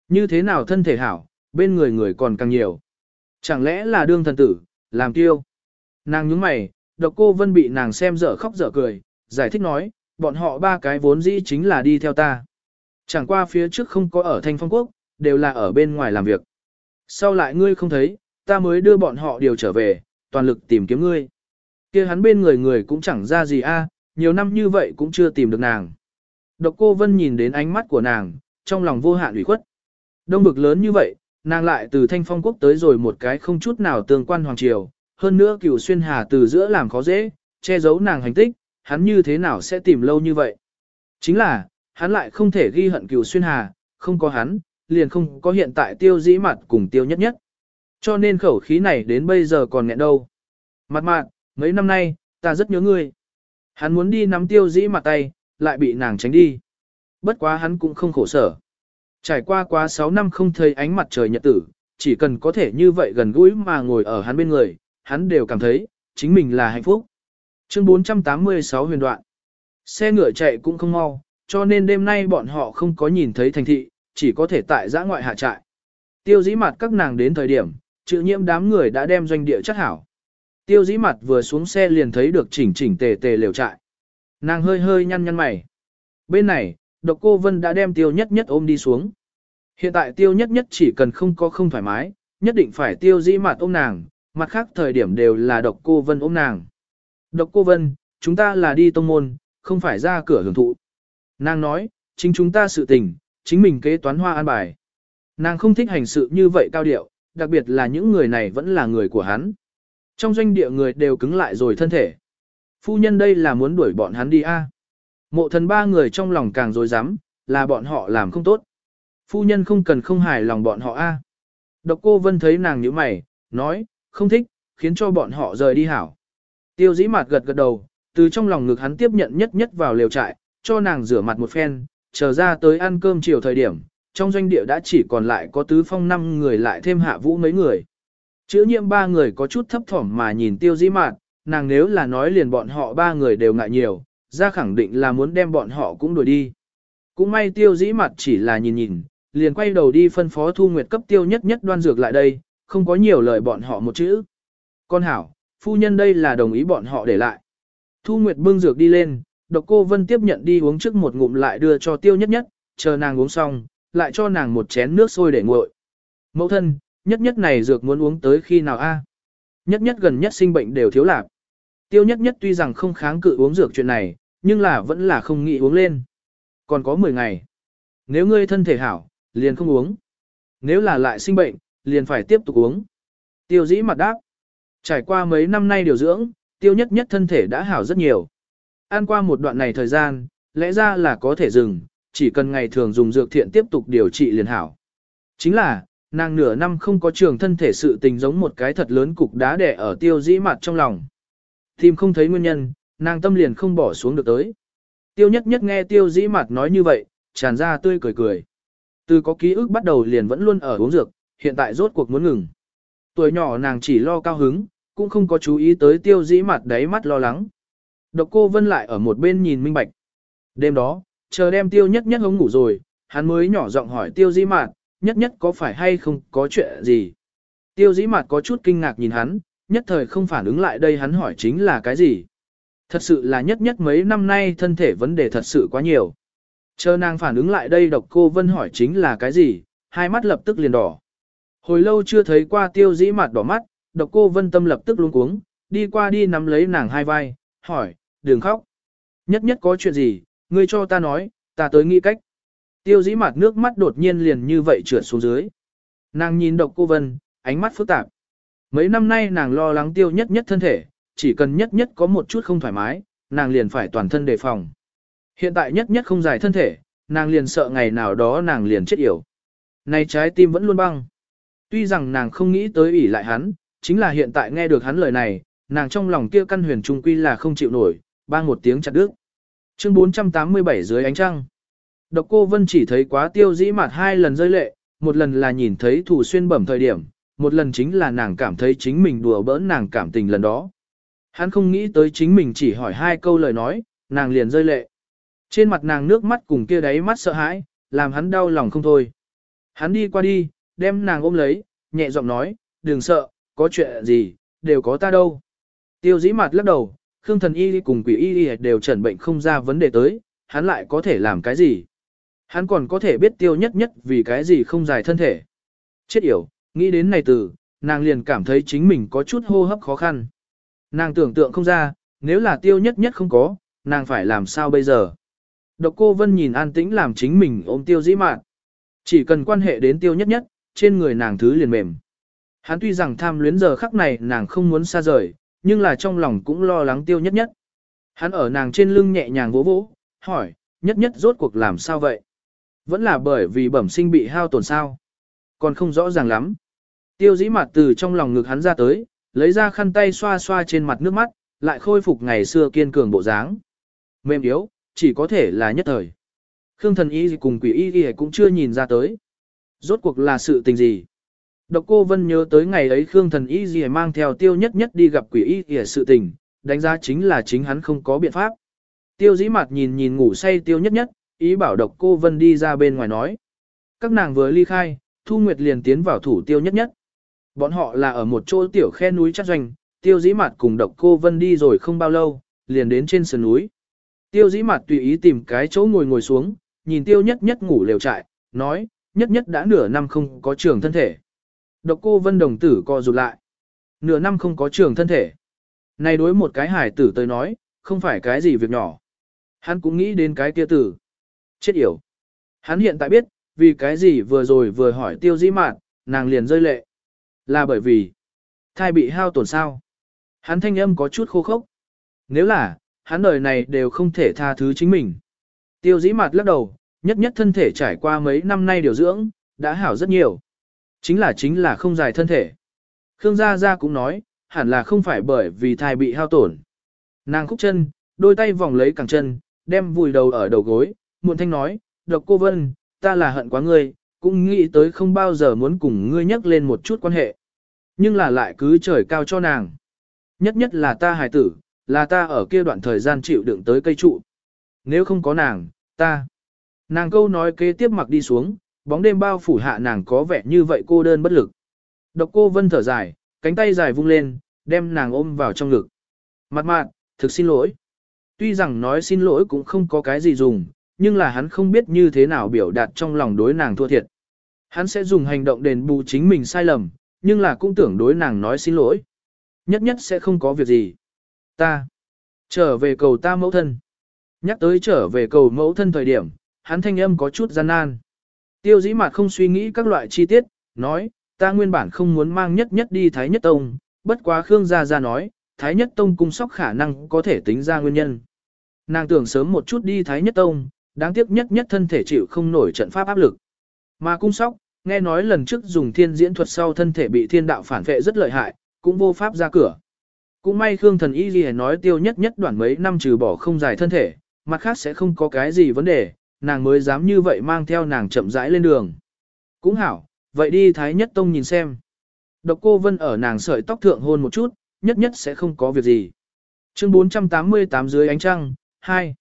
Như thế nào thân thể hảo, bên người người còn càng nhiều. Chẳng lẽ là đương thần tử, làm tiêu. Nàng nhướng mày, độc cô vân bị nàng xem dở khóc dở cười, giải thích nói, bọn họ ba cái vốn dĩ chính là đi theo ta. Chẳng qua phía trước không có ở thanh phong quốc, đều là ở bên ngoài làm việc. Sau lại ngươi không thấy, ta mới đưa bọn họ điều trở về, toàn lực tìm kiếm ngươi. kia hắn bên người người cũng chẳng ra gì a, nhiều năm như vậy cũng chưa tìm được nàng. Độc cô Vân nhìn đến ánh mắt của nàng, trong lòng vô hạn ủy khuất. Đông bực lớn như vậy, nàng lại từ thanh phong quốc tới rồi một cái không chút nào tương quan hoàng triều, hơn nữa cửu xuyên hà từ giữa làm khó dễ, che giấu nàng hành tích, hắn như thế nào sẽ tìm lâu như vậy. Chính là, hắn lại không thể ghi hận cửu xuyên hà, không có hắn, liền không có hiện tại tiêu dĩ mặt cùng tiêu nhất nhất. Cho nên khẩu khí này đến bây giờ còn nghẹn đâu. Mặt mạn, mấy năm nay, ta rất nhớ ngươi. Hắn muốn đi nắm tiêu dĩ mặt tay, lại bị nàng tránh đi. Bất quá hắn cũng không khổ sở. Trải qua quá 6 năm không thấy ánh mặt trời nhật tử, chỉ cần có thể như vậy gần gũi mà ngồi ở hắn bên người, hắn đều cảm thấy, chính mình là hạnh phúc. Chương 486 huyền đoạn. Xe ngựa chạy cũng không mau, cho nên đêm nay bọn họ không có nhìn thấy thành thị, chỉ có thể tại giã ngoại hạ trại. Tiêu dĩ mặt các nàng đến thời điểm, chữ nhiễm đám người đã đem doanh địa chất hảo. Tiêu dĩ mặt vừa xuống xe liền thấy được chỉnh chỉnh tề tề lều trại. Nàng hơi hơi nhăn nhăn mày. Bên này, độc cô Vân đã đem tiêu nhất nhất ôm đi xuống. Hiện tại tiêu nhất nhất chỉ cần không có không thoải mái, nhất định phải tiêu dĩ mặt ôm nàng, mặt khác thời điểm đều là độc cô Vân ôm nàng. Độc cô Vân, chúng ta là đi tông môn, không phải ra cửa hưởng thụ. Nàng nói, chính chúng ta sự tình, chính mình kế toán hoa an bài. Nàng không thích hành sự như vậy cao điệu, đặc biệt là những người này vẫn là người của hắn. Trong doanh địa người đều cứng lại rồi thân thể. Phu nhân đây là muốn đuổi bọn hắn đi a. Mộ thần ba người trong lòng càng dối rắm là bọn họ làm không tốt. Phu nhân không cần không hài lòng bọn họ a. Độc cô Vân thấy nàng như mày, nói, không thích, khiến cho bọn họ rời đi hảo. Tiêu dĩ Mạt gật gật đầu, từ trong lòng ngực hắn tiếp nhận nhất nhất vào lều trại, cho nàng rửa mặt một phen, chờ ra tới ăn cơm chiều thời điểm, trong doanh địa đã chỉ còn lại có tứ phong năm người lại thêm hạ vũ mấy người. Chữ nhiệm ba người có chút thấp thỏm mà nhìn tiêu dĩ Mạt nàng nếu là nói liền bọn họ ba người đều ngại nhiều, ra khẳng định là muốn đem bọn họ cũng đuổi đi. Cũng may tiêu dĩ mặt chỉ là nhìn nhìn, liền quay đầu đi phân phó thu nguyệt cấp tiêu nhất nhất đoan dược lại đây, không có nhiều lời bọn họ một chữ. Con hảo, phu nhân đây là đồng ý bọn họ để lại. Thu nguyệt bưng dược đi lên, độc cô vân tiếp nhận đi uống trước một ngụm lại đưa cho tiêu nhất nhất, chờ nàng uống xong, lại cho nàng một chén nước sôi để nguội. Mẫu thân, nhất nhất này dược muốn uống tới khi nào a? Nhất nhất gần nhất sinh bệnh đều thiếu lạc. Tiêu nhất nhất tuy rằng không kháng cự uống dược chuyện này, nhưng là vẫn là không nghĩ uống lên. Còn có 10 ngày. Nếu ngươi thân thể hảo, liền không uống. Nếu là lại sinh bệnh, liền phải tiếp tục uống. Tiêu dĩ mặt đáp. Trải qua mấy năm nay điều dưỡng, tiêu nhất nhất thân thể đã hảo rất nhiều. Ăn qua một đoạn này thời gian, lẽ ra là có thể dừng, chỉ cần ngày thường dùng dược thiện tiếp tục điều trị liền hảo. Chính là, nàng nửa năm không có trường thân thể sự tình giống một cái thật lớn cục đá đẻ ở tiêu dĩ mặt trong lòng. Tìm không thấy nguyên nhân, nàng tâm liền không bỏ xuống được tới. Tiêu nhất nhất nghe tiêu dĩ mặt nói như vậy, tràn ra tươi cười cười. Từ có ký ức bắt đầu liền vẫn luôn ở uống dược, hiện tại rốt cuộc muốn ngừng. Tuổi nhỏ nàng chỉ lo cao hứng, cũng không có chú ý tới tiêu dĩ mặt đáy mắt lo lắng. Độc cô vân lại ở một bên nhìn minh bạch. Đêm đó, chờ đem tiêu nhất nhất hống ngủ rồi, hắn mới nhỏ giọng hỏi tiêu dĩ mạt, nhất nhất có phải hay không có chuyện gì. Tiêu dĩ mạt có chút kinh ngạc nhìn hắn, nhất thời không phản ứng lại đây hắn hỏi chính là cái gì. Thật sự là nhất nhất mấy năm nay thân thể vấn đề thật sự quá nhiều. Chờ nàng phản ứng lại đây độc cô vân hỏi chính là cái gì, hai mắt lập tức liền đỏ. Hồi lâu chưa thấy qua tiêu dĩ mặt đỏ mắt, độc cô vân tâm lập tức luống cuống, đi qua đi nắm lấy nàng hai vai, hỏi, đừng khóc. Nhất nhất có chuyện gì, ngươi cho ta nói, ta tới nghĩ cách. Tiêu dĩ mặt nước mắt đột nhiên liền như vậy trượt xuống dưới. Nàng nhìn độc cô vân, ánh mắt phức tạp. Mấy năm nay nàng lo lắng tiêu nhất nhất thân thể, chỉ cần nhất nhất có một chút không thoải mái, nàng liền phải toàn thân đề phòng. Hiện tại nhất nhất không dài thân thể, nàng liền sợ ngày nào đó nàng liền chết yểu. Này trái tim vẫn luôn băng. Tuy rằng nàng không nghĩ tới ủy lại hắn, chính là hiện tại nghe được hắn lời này, nàng trong lòng kia căn huyền trung quy là không chịu nổi, bang một tiếng chặt đứt. Chương 487 dưới ánh trăng. Độc cô Vân chỉ thấy quá tiêu dĩ mặt hai lần rơi lệ, một lần là nhìn thấy thủ xuyên bẩm thời điểm, một lần chính là nàng cảm thấy chính mình đùa bỡn nàng cảm tình lần đó. Hắn không nghĩ tới chính mình chỉ hỏi hai câu lời nói, nàng liền rơi lệ. Trên mặt nàng nước mắt cùng kia đáy mắt sợ hãi, làm hắn đau lòng không thôi. Hắn đi qua đi, đem nàng ôm lấy, nhẹ giọng nói, đừng sợ, có chuyện gì, đều có ta đâu. Tiêu dĩ mặt lắc đầu, Khương thần y cùng quỷ y đều chẩn bệnh không ra vấn đề tới, hắn lại có thể làm cái gì. Hắn còn có thể biết tiêu nhất nhất vì cái gì không dài thân thể. Chết yểu, nghĩ đến này từ, nàng liền cảm thấy chính mình có chút hô hấp khó khăn. Nàng tưởng tượng không ra, nếu là tiêu nhất nhất không có, nàng phải làm sao bây giờ. Độc cô Vân nhìn an tĩnh làm chính mình ôm tiêu dĩ mạn. Chỉ cần quan hệ đến tiêu nhất nhất, trên người nàng thứ liền mềm. Hắn tuy rằng tham luyến giờ khắc này nàng không muốn xa rời, nhưng là trong lòng cũng lo lắng tiêu nhất nhất. Hắn ở nàng trên lưng nhẹ nhàng vỗ vỗ, hỏi, nhất nhất rốt cuộc làm sao vậy? Vẫn là bởi vì bẩm sinh bị hao tổn sao? Còn không rõ ràng lắm. Tiêu dĩ mặt từ trong lòng ngực hắn ra tới, lấy ra khăn tay xoa xoa trên mặt nước mắt, lại khôi phục ngày xưa kiên cường bộ dáng. Mềm yếu, chỉ có thể là nhất thời. Khương thần y cùng quỷ y y cũng chưa nhìn ra tới. Rốt cuộc là sự tình gì? Độc cô Vân nhớ tới ngày ấy Khương thần y y mang theo tiêu nhất nhất đi gặp quỷ y y sự tình, đánh giá chính là chính hắn không có biện pháp. Tiêu dĩ mặt nhìn nhìn ngủ say tiêu nhất nhất, ý bảo độc cô Vân đi ra bên ngoài nói. Các nàng vừa ly khai, Thu Nguyệt liền tiến vào thủ tiêu nhất nhất. Bọn họ là ở một chỗ tiểu khe núi chắc doanh, tiêu dĩ mặt cùng độc cô Vân đi rồi không bao lâu, liền đến trên sườn núi. Tiêu dĩ mặt tùy ý tìm cái chỗ ngồi ngồi xuống, nhìn tiêu nhất nhất ngủ lều trại, nói, nhất nhất đã nửa năm không có trường thân thể. Độc cô vân đồng tử co rụt lại. Nửa năm không có trường thân thể. Này đối một cái hải tử tới nói, không phải cái gì việc nhỏ. Hắn cũng nghĩ đến cái kia tử. Chết yểu. Hắn hiện tại biết, vì cái gì vừa rồi vừa hỏi tiêu dĩ mạn, nàng liền rơi lệ. Là bởi vì, thai bị hao tổn sao. Hắn thanh âm có chút khô khốc. Nếu là, hắn đời này đều không thể tha thứ chính mình. Tiêu dĩ mặt lắc đầu, nhất nhất thân thể trải qua mấy năm nay điều dưỡng, đã hảo rất nhiều. Chính là chính là không dài thân thể. Khương Gia Gia cũng nói, hẳn là không phải bởi vì thai bị hao tổn. Nàng khúc chân, đôi tay vòng lấy cẳng chân, đem vùi đầu ở đầu gối, muộn thanh nói, độc cô Vân, ta là hận quá ngươi, cũng nghĩ tới không bao giờ muốn cùng ngươi nhắc lên một chút quan hệ. Nhưng là lại cứ trời cao cho nàng. Nhất nhất là ta hài tử, là ta ở kia đoạn thời gian chịu đựng tới cây trụ. Nếu không có nàng, ta. Nàng câu nói kế tiếp mặc đi xuống, bóng đêm bao phủ hạ nàng có vẻ như vậy cô đơn bất lực. Độc cô vân thở dài, cánh tay dài vung lên, đem nàng ôm vào trong ngực. Mặt mạn, thực xin lỗi. Tuy rằng nói xin lỗi cũng không có cái gì dùng, nhưng là hắn không biết như thế nào biểu đạt trong lòng đối nàng thua thiệt. Hắn sẽ dùng hành động đền bù chính mình sai lầm, nhưng là cũng tưởng đối nàng nói xin lỗi. Nhất nhất sẽ không có việc gì. Ta. Trở về cầu ta mẫu thân. Nhắc tới trở về cầu mẫu thân thời điểm, hắn thanh âm có chút gian nan. Tiêu dĩ mặt không suy nghĩ các loại chi tiết, nói, ta nguyên bản không muốn mang nhất nhất đi Thái Nhất Tông, bất quá Khương Gia Gia nói, Thái Nhất Tông cung sóc khả năng có thể tính ra nguyên nhân. Nàng tưởng sớm một chút đi Thái Nhất Tông, đáng tiếc nhất nhất thân thể chịu không nổi trận pháp áp lực. Mà cung sóc, nghe nói lần trước dùng thiên diễn thuật sau thân thể bị thiên đạo phản vệ rất lợi hại, cũng vô pháp ra cửa. Cũng may Khương thần y Ghi nói tiêu nhất nhất đoạn mấy năm trừ bỏ không dài thân thể, mặt khác sẽ không có cái gì vấn đề, nàng mới dám như vậy mang theo nàng chậm rãi lên đường. Cũng hảo, vậy đi Thái Nhất Tông nhìn xem. Độc cô Vân ở nàng sợi tóc thượng hôn một chút, nhất nhất sẽ không có việc gì. Chương 488 dưới ánh trăng, 2.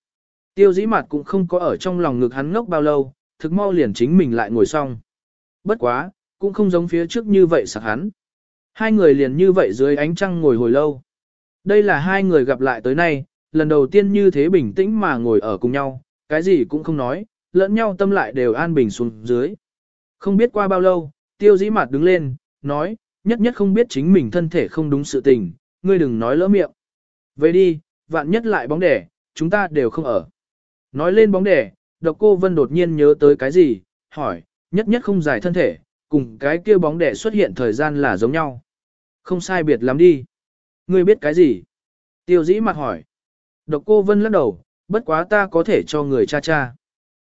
Tiêu dĩ mặt cũng không có ở trong lòng ngực hắn ngốc bao lâu, thực mau liền chính mình lại ngồi xong. Bất quá, cũng không giống phía trước như vậy sạc hắn. Hai người liền như vậy dưới ánh trăng ngồi hồi lâu. Đây là hai người gặp lại tới nay, lần đầu tiên như thế bình tĩnh mà ngồi ở cùng nhau, cái gì cũng không nói, lẫn nhau tâm lại đều an bình xuống dưới. Không biết qua bao lâu, tiêu dĩ mặt đứng lên, nói, nhất nhất không biết chính mình thân thể không đúng sự tình, ngươi đừng nói lỡ miệng. Về đi, vạn nhất lại bóng đẻ, chúng ta đều không ở. Nói lên bóng đẻ, độc cô Vân đột nhiên nhớ tới cái gì, hỏi, nhất nhất không giải thân thể, cùng cái kia bóng đẻ xuất hiện thời gian là giống nhau. Không sai biệt lắm đi. Ngươi biết cái gì? Tiêu dĩ mặt hỏi. Độc cô Vân lắc đầu, bất quá ta có thể cho người cha cha.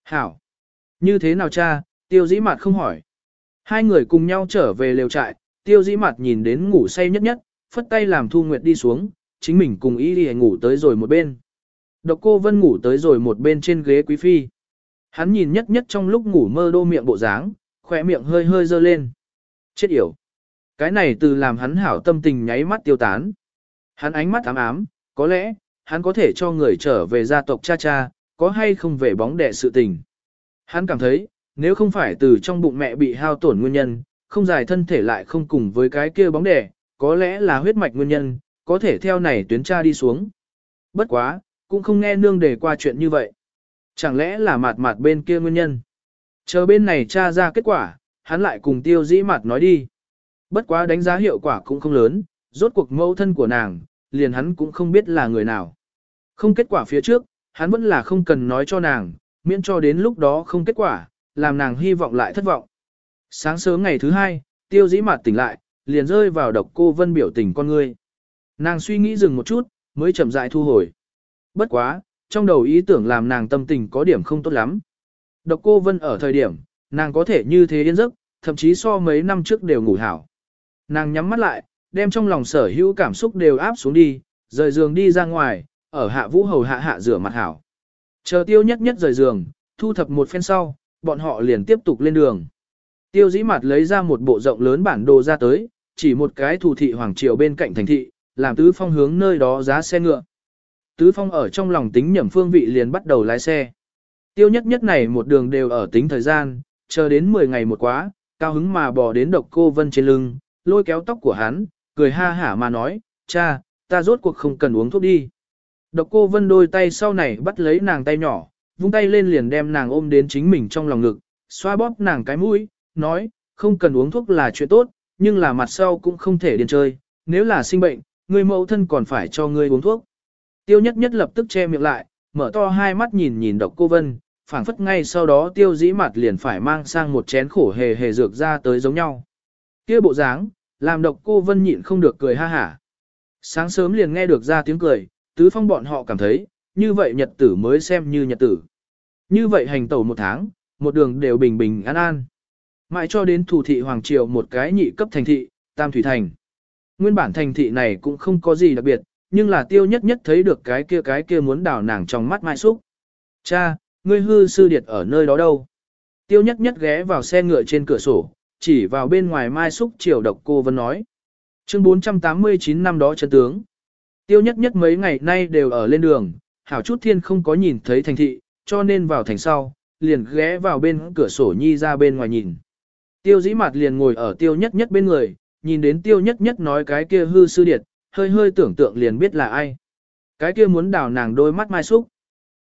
Hảo. Như thế nào cha, tiêu dĩ mặt không hỏi. Hai người cùng nhau trở về lều trại, tiêu dĩ mặt nhìn đến ngủ say nhất nhất, phất tay làm thu nguyệt đi xuống, chính mình cùng ý đi ngủ tới rồi một bên. Độc cô Vân ngủ tới rồi một bên trên ghế quý phi. Hắn nhìn nhất nhất trong lúc ngủ mơ đô miệng bộ dáng, khỏe miệng hơi hơi dơ lên. Chết yểu. Cái này từ làm hắn hảo tâm tình nháy mắt tiêu tán. Hắn ánh mắt ám ám, có lẽ, hắn có thể cho người trở về gia tộc cha cha, có hay không về bóng đẻ sự tình. Hắn cảm thấy, nếu không phải từ trong bụng mẹ bị hao tổn nguyên nhân, không dài thân thể lại không cùng với cái kia bóng đẻ, có lẽ là huyết mạch nguyên nhân, có thể theo này tuyến cha đi xuống. Bất quá, cũng không nghe nương đề qua chuyện như vậy. Chẳng lẽ là mạt mạt bên kia nguyên nhân? Chờ bên này tra ra kết quả, hắn lại cùng tiêu dĩ mạt nói đi. Bất quá đánh giá hiệu quả cũng không lớn, rốt cuộc mẫu thân của nàng, liền hắn cũng không biết là người nào. Không kết quả phía trước, hắn vẫn là không cần nói cho nàng, miễn cho đến lúc đó không kết quả, làm nàng hy vọng lại thất vọng. Sáng sớm ngày thứ hai, tiêu dĩ mạt tỉnh lại, liền rơi vào độc cô vân biểu tình con ngươi. Nàng suy nghĩ dừng một chút, mới chậm rãi thu hồi. Bất quá, trong đầu ý tưởng làm nàng tâm tình có điểm không tốt lắm. Độc cô Vân ở thời điểm, nàng có thể như thế yên giấc, thậm chí so mấy năm trước đều ngủ hảo. Nàng nhắm mắt lại, đem trong lòng sở hữu cảm xúc đều áp xuống đi, rời giường đi ra ngoài, ở hạ vũ hầu hạ hạ rửa mặt hảo. Chờ tiêu nhất nhất rời giường, thu thập một phen sau, bọn họ liền tiếp tục lên đường. Tiêu dĩ mặt lấy ra một bộ rộng lớn bản đồ ra tới, chỉ một cái thủ thị hoàng triều bên cạnh thành thị, làm tứ phong hướng nơi đó giá xe ngựa. Tứ Phong ở trong lòng tính nhẩm phương vị liền bắt đầu lái xe. Tiêu nhất nhất này một đường đều ở tính thời gian, chờ đến 10 ngày một quá, cao hứng mà bò đến độc cô vân trên lưng, lôi kéo tóc của hắn, cười ha hả mà nói, cha, ta rốt cuộc không cần uống thuốc đi. Độc cô vân đôi tay sau này bắt lấy nàng tay nhỏ, vung tay lên liền đem nàng ôm đến chính mình trong lòng ngực, xoa bóp nàng cái mũi, nói, không cần uống thuốc là chuyện tốt, nhưng là mặt sau cũng không thể điên chơi, nếu là sinh bệnh, người mẫu thân còn phải cho ngươi uống thuốc. Tiêu nhất nhất lập tức che miệng lại, mở to hai mắt nhìn nhìn độc cô vân, phảng phất ngay sau đó tiêu dĩ mặt liền phải mang sang một chén khổ hề hề dược ra tới giống nhau. Kia bộ dáng, làm độc cô vân nhịn không được cười ha hả. Sáng sớm liền nghe được ra tiếng cười, tứ phong bọn họ cảm thấy, như vậy nhật tử mới xem như nhật tử. Như vậy hành tẩu một tháng, một đường đều bình bình an an. Mãi cho đến thủ thị Hoàng Triều một cái nhị cấp thành thị, Tam Thủy Thành. Nguyên bản thành thị này cũng không có gì đặc biệt, nhưng là tiêu nhất nhất thấy được cái kia cái kia muốn đào nàng trong mắt mai xúc. Cha, ngươi hư sư điệt ở nơi đó đâu? Tiêu nhất nhất ghé vào xe ngựa trên cửa sổ, chỉ vào bên ngoài mai xúc triều độc cô vân nói. Chương 489 năm đó chân tướng. Tiêu nhất nhất mấy ngày nay đều ở lên đường, hảo chút thiên không có nhìn thấy thành thị, cho nên vào thành sau, liền ghé vào bên cửa sổ nhi ra bên ngoài nhìn. Tiêu dĩ mặt liền ngồi ở tiêu nhất nhất bên người, nhìn đến tiêu nhất nhất nói cái kia hư sư điệt, hơi hơi tưởng tượng liền biết là ai. Cái kia muốn đào nàng đôi mắt mai xúc.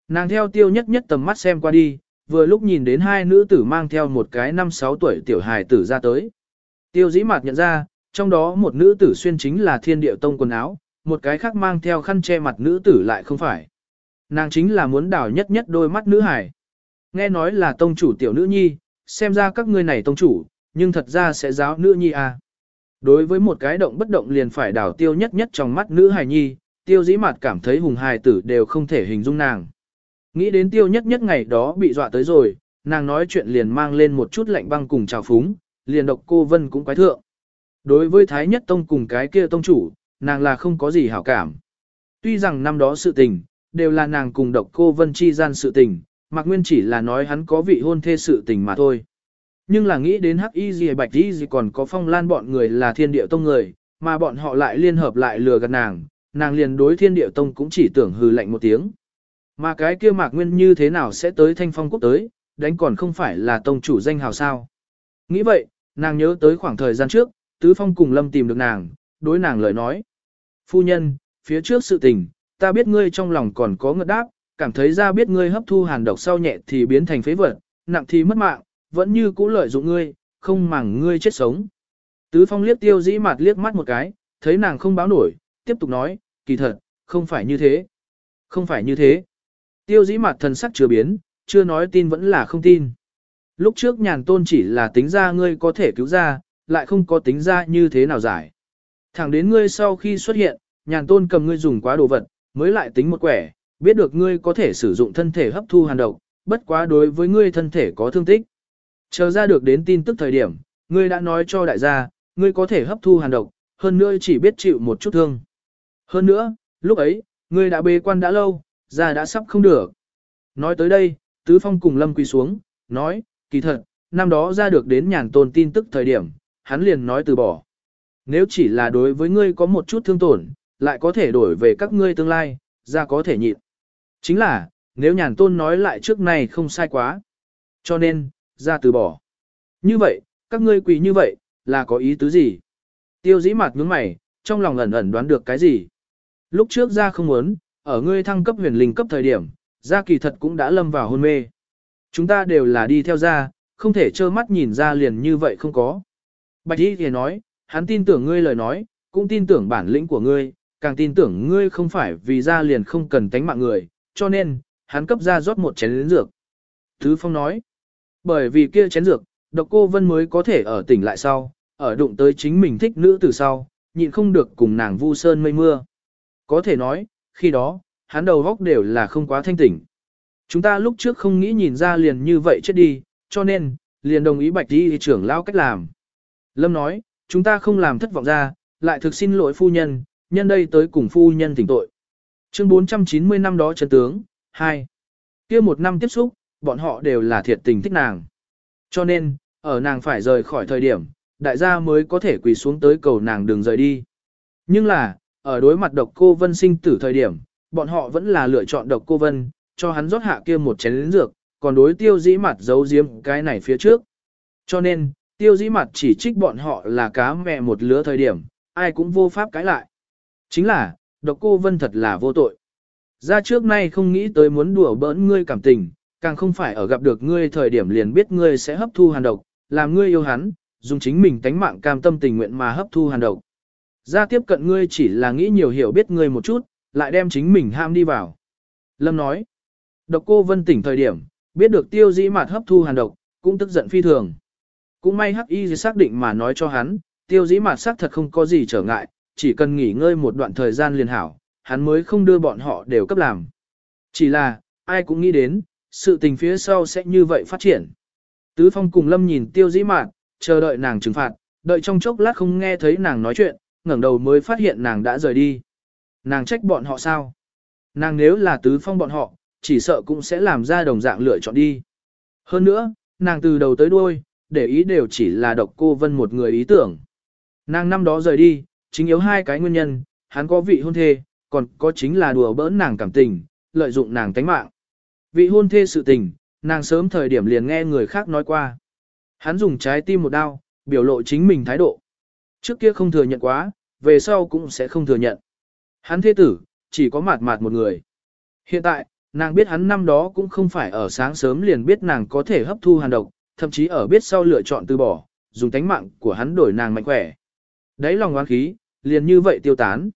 Nàng theo tiêu nhất nhất tầm mắt xem qua đi, vừa lúc nhìn đến hai nữ tử mang theo một cái năm sáu tuổi tiểu hài tử ra tới. Tiêu dĩ mạt nhận ra, trong đó một nữ tử xuyên chính là thiên điệu tông quần áo, một cái khác mang theo khăn che mặt nữ tử lại không phải. Nàng chính là muốn đào nhất nhất đôi mắt nữ hải. Nghe nói là tông chủ tiểu nữ nhi, xem ra các ngươi này tông chủ, nhưng thật ra sẽ giáo nữ nhi à. Đối với một cái động bất động liền phải đảo tiêu nhất nhất trong mắt nữ hài nhi, tiêu dĩ mặt cảm thấy hùng hài tử đều không thể hình dung nàng. Nghĩ đến tiêu nhất nhất ngày đó bị dọa tới rồi, nàng nói chuyện liền mang lên một chút lạnh băng cùng trào phúng, liền độc cô vân cũng quái thượng. Đối với thái nhất tông cùng cái kia tông chủ, nàng là không có gì hảo cảm. Tuy rằng năm đó sự tình, đều là nàng cùng độc cô vân chi gian sự tình, mặc nguyên chỉ là nói hắn có vị hôn thê sự tình mà thôi. Nhưng là nghĩ đến hắc y gì bạch y gì còn có phong lan bọn người là thiên địa tông người, mà bọn họ lại liên hợp lại lừa gạt nàng, nàng liền đối thiên địa tông cũng chỉ tưởng hừ lạnh một tiếng. Mà cái kia mạc nguyên như thế nào sẽ tới thanh phong quốc tới, đánh còn không phải là tông chủ danh hào sao. Nghĩ vậy, nàng nhớ tới khoảng thời gian trước, tứ phong cùng lâm tìm được nàng, đối nàng lời nói. Phu nhân, phía trước sự tình, ta biết ngươi trong lòng còn có ngợt đáp, cảm thấy ra biết ngươi hấp thu hàn độc sau nhẹ thì biến thành phế vật, nặng thì mất mạng, vẫn như cũ lợi dụng ngươi, không màng ngươi chết sống. Tứ phong liếc tiêu dĩ mặt liếc mắt một cái, thấy nàng không báo nổi, tiếp tục nói, kỳ thật, không phải như thế. Không phải như thế. Tiêu dĩ mặt thần sắc chưa biến, chưa nói tin vẫn là không tin. Lúc trước nhàn tôn chỉ là tính ra ngươi có thể cứu ra, lại không có tính ra như thế nào giải. Thẳng đến ngươi sau khi xuất hiện, nhàn tôn cầm ngươi dùng quá đồ vật, mới lại tính một quẻ, biết được ngươi có thể sử dụng thân thể hấp thu hàn độc, bất quá đối với ngươi thân thể có thương tích. Chờ ra được đến tin tức thời điểm, ngươi đã nói cho đại gia, ngươi có thể hấp thu hàn độc, hơn nữa chỉ biết chịu một chút thương. Hơn nữa, lúc ấy, ngươi đã bế quan đã lâu, già đã sắp không được. Nói tới đây, Tứ Phong cùng Lâm quỳ xuống, nói, kỳ thật, năm đó ra được đến nhàn tôn tin tức thời điểm, hắn liền nói từ bỏ. Nếu chỉ là đối với ngươi có một chút thương tổn, lại có thể đổi về các ngươi tương lai, ra có thể nhịn. Chính là, nếu nhàn tôn nói lại trước này không sai quá. Cho nên, ra từ bỏ. Như vậy, các ngươi quỳ như vậy, là có ý tứ gì? Tiêu dĩ mặt nhướng mày, trong lòng ẩn ẩn đoán được cái gì? Lúc trước ra không muốn, ở ngươi thăng cấp huyền linh cấp thời điểm, ra kỳ thật cũng đã lâm vào hôn mê. Chúng ta đều là đi theo ra, không thể trơ mắt nhìn ra liền như vậy không có. Bạch Y thì nói, hắn tin tưởng ngươi lời nói, cũng tin tưởng bản lĩnh của ngươi, càng tin tưởng ngươi không phải vì ra liền không cần tánh mạng người, cho nên, hắn cấp ra rót một chén lĩnh dược. Thứ Phong nói, bởi vì kia chén dược, độc cô Vân mới có thể ở tỉnh lại sau, ở đụng tới chính mình thích nữ từ sau, nhịn không được cùng nàng vu sơn mây mưa. Có thể nói, khi đó, hắn đầu góc đều là không quá thanh tỉnh. Chúng ta lúc trước không nghĩ nhìn ra liền như vậy chết đi, cho nên, liền đồng ý bạch đi trưởng lao cách làm. Lâm nói, chúng ta không làm thất vọng ra, lại thực xin lỗi phu nhân, nhân đây tới cùng phu nhân tỉnh tội. Chương 490 năm đó chân tướng, 2. kia một năm tiếp xúc, bọn họ đều là thiệt tình thích nàng. Cho nên, ở nàng phải rời khỏi thời điểm, đại gia mới có thể quỳ xuống tới cầu nàng đừng rời đi. Nhưng là, ở đối mặt độc cô vân sinh tử thời điểm, bọn họ vẫn là lựa chọn độc cô vân, cho hắn rót hạ kia một chén lĩnh dược, còn đối tiêu dĩ mặt giấu giếm cái này phía trước. Cho nên, tiêu dĩ mặt chỉ trích bọn họ là cá mẹ một lứa thời điểm, ai cũng vô pháp cãi lại. Chính là, độc cô vân thật là vô tội. Ra trước nay không nghĩ tới muốn đùa bỡn ngươi cảm tình, càng không phải ở gặp được ngươi thời điểm liền biết ngươi sẽ hấp thu hàn độc, làm ngươi yêu hắn, dùng chính mình tánh mạng cam tâm tình nguyện mà hấp thu hàn độc. Ra tiếp cận ngươi chỉ là nghĩ nhiều hiểu biết ngươi một chút, lại đem chính mình ham đi vào. Lâm nói, độc cô vân tỉnh thời điểm, biết được tiêu dĩ mạt hấp thu hàn độc, cũng tức giận phi thường. Cũng may hắc y xác định mà nói cho hắn, tiêu dĩ mạt xác thật không có gì trở ngại, chỉ cần nghỉ ngơi một đoạn thời gian liền hảo, hắn mới không đưa bọn họ đều cấp làm. Chỉ là, ai cũng nghĩ đến, sự tình phía sau sẽ như vậy phát triển. Tứ Phong cùng Lâm nhìn tiêu dĩ mạn, chờ đợi nàng trừng phạt, đợi trong chốc lát không nghe thấy nàng nói chuyện, ngẩng đầu mới phát hiện nàng đã rời đi. Nàng trách bọn họ sao? Nàng nếu là Tứ Phong bọn họ, chỉ sợ cũng sẽ làm ra đồng dạng lựa chọn đi. Hơn nữa, nàng từ đầu tới đuôi, để ý đều chỉ là độc cô vân một người ý tưởng. Nàng năm đó rời đi, chính yếu hai cái nguyên nhân, hắn có vị hôn thê, còn có chính là đùa bỡn nàng cảm tình, lợi dụng nàng tánh mạng. Vị hôn thê sự tình, nàng sớm thời điểm liền nghe người khác nói qua. Hắn dùng trái tim một đao, biểu lộ chính mình thái độ. Trước kia không thừa nhận quá, về sau cũng sẽ không thừa nhận. Hắn thế tử, chỉ có mạt mạt một người. Hiện tại, nàng biết hắn năm đó cũng không phải ở sáng sớm liền biết nàng có thể hấp thu hàn độc, thậm chí ở biết sau lựa chọn từ bỏ, dùng tánh mạng của hắn đổi nàng mạnh khỏe. Đấy lòng oán khí, liền như vậy tiêu tán.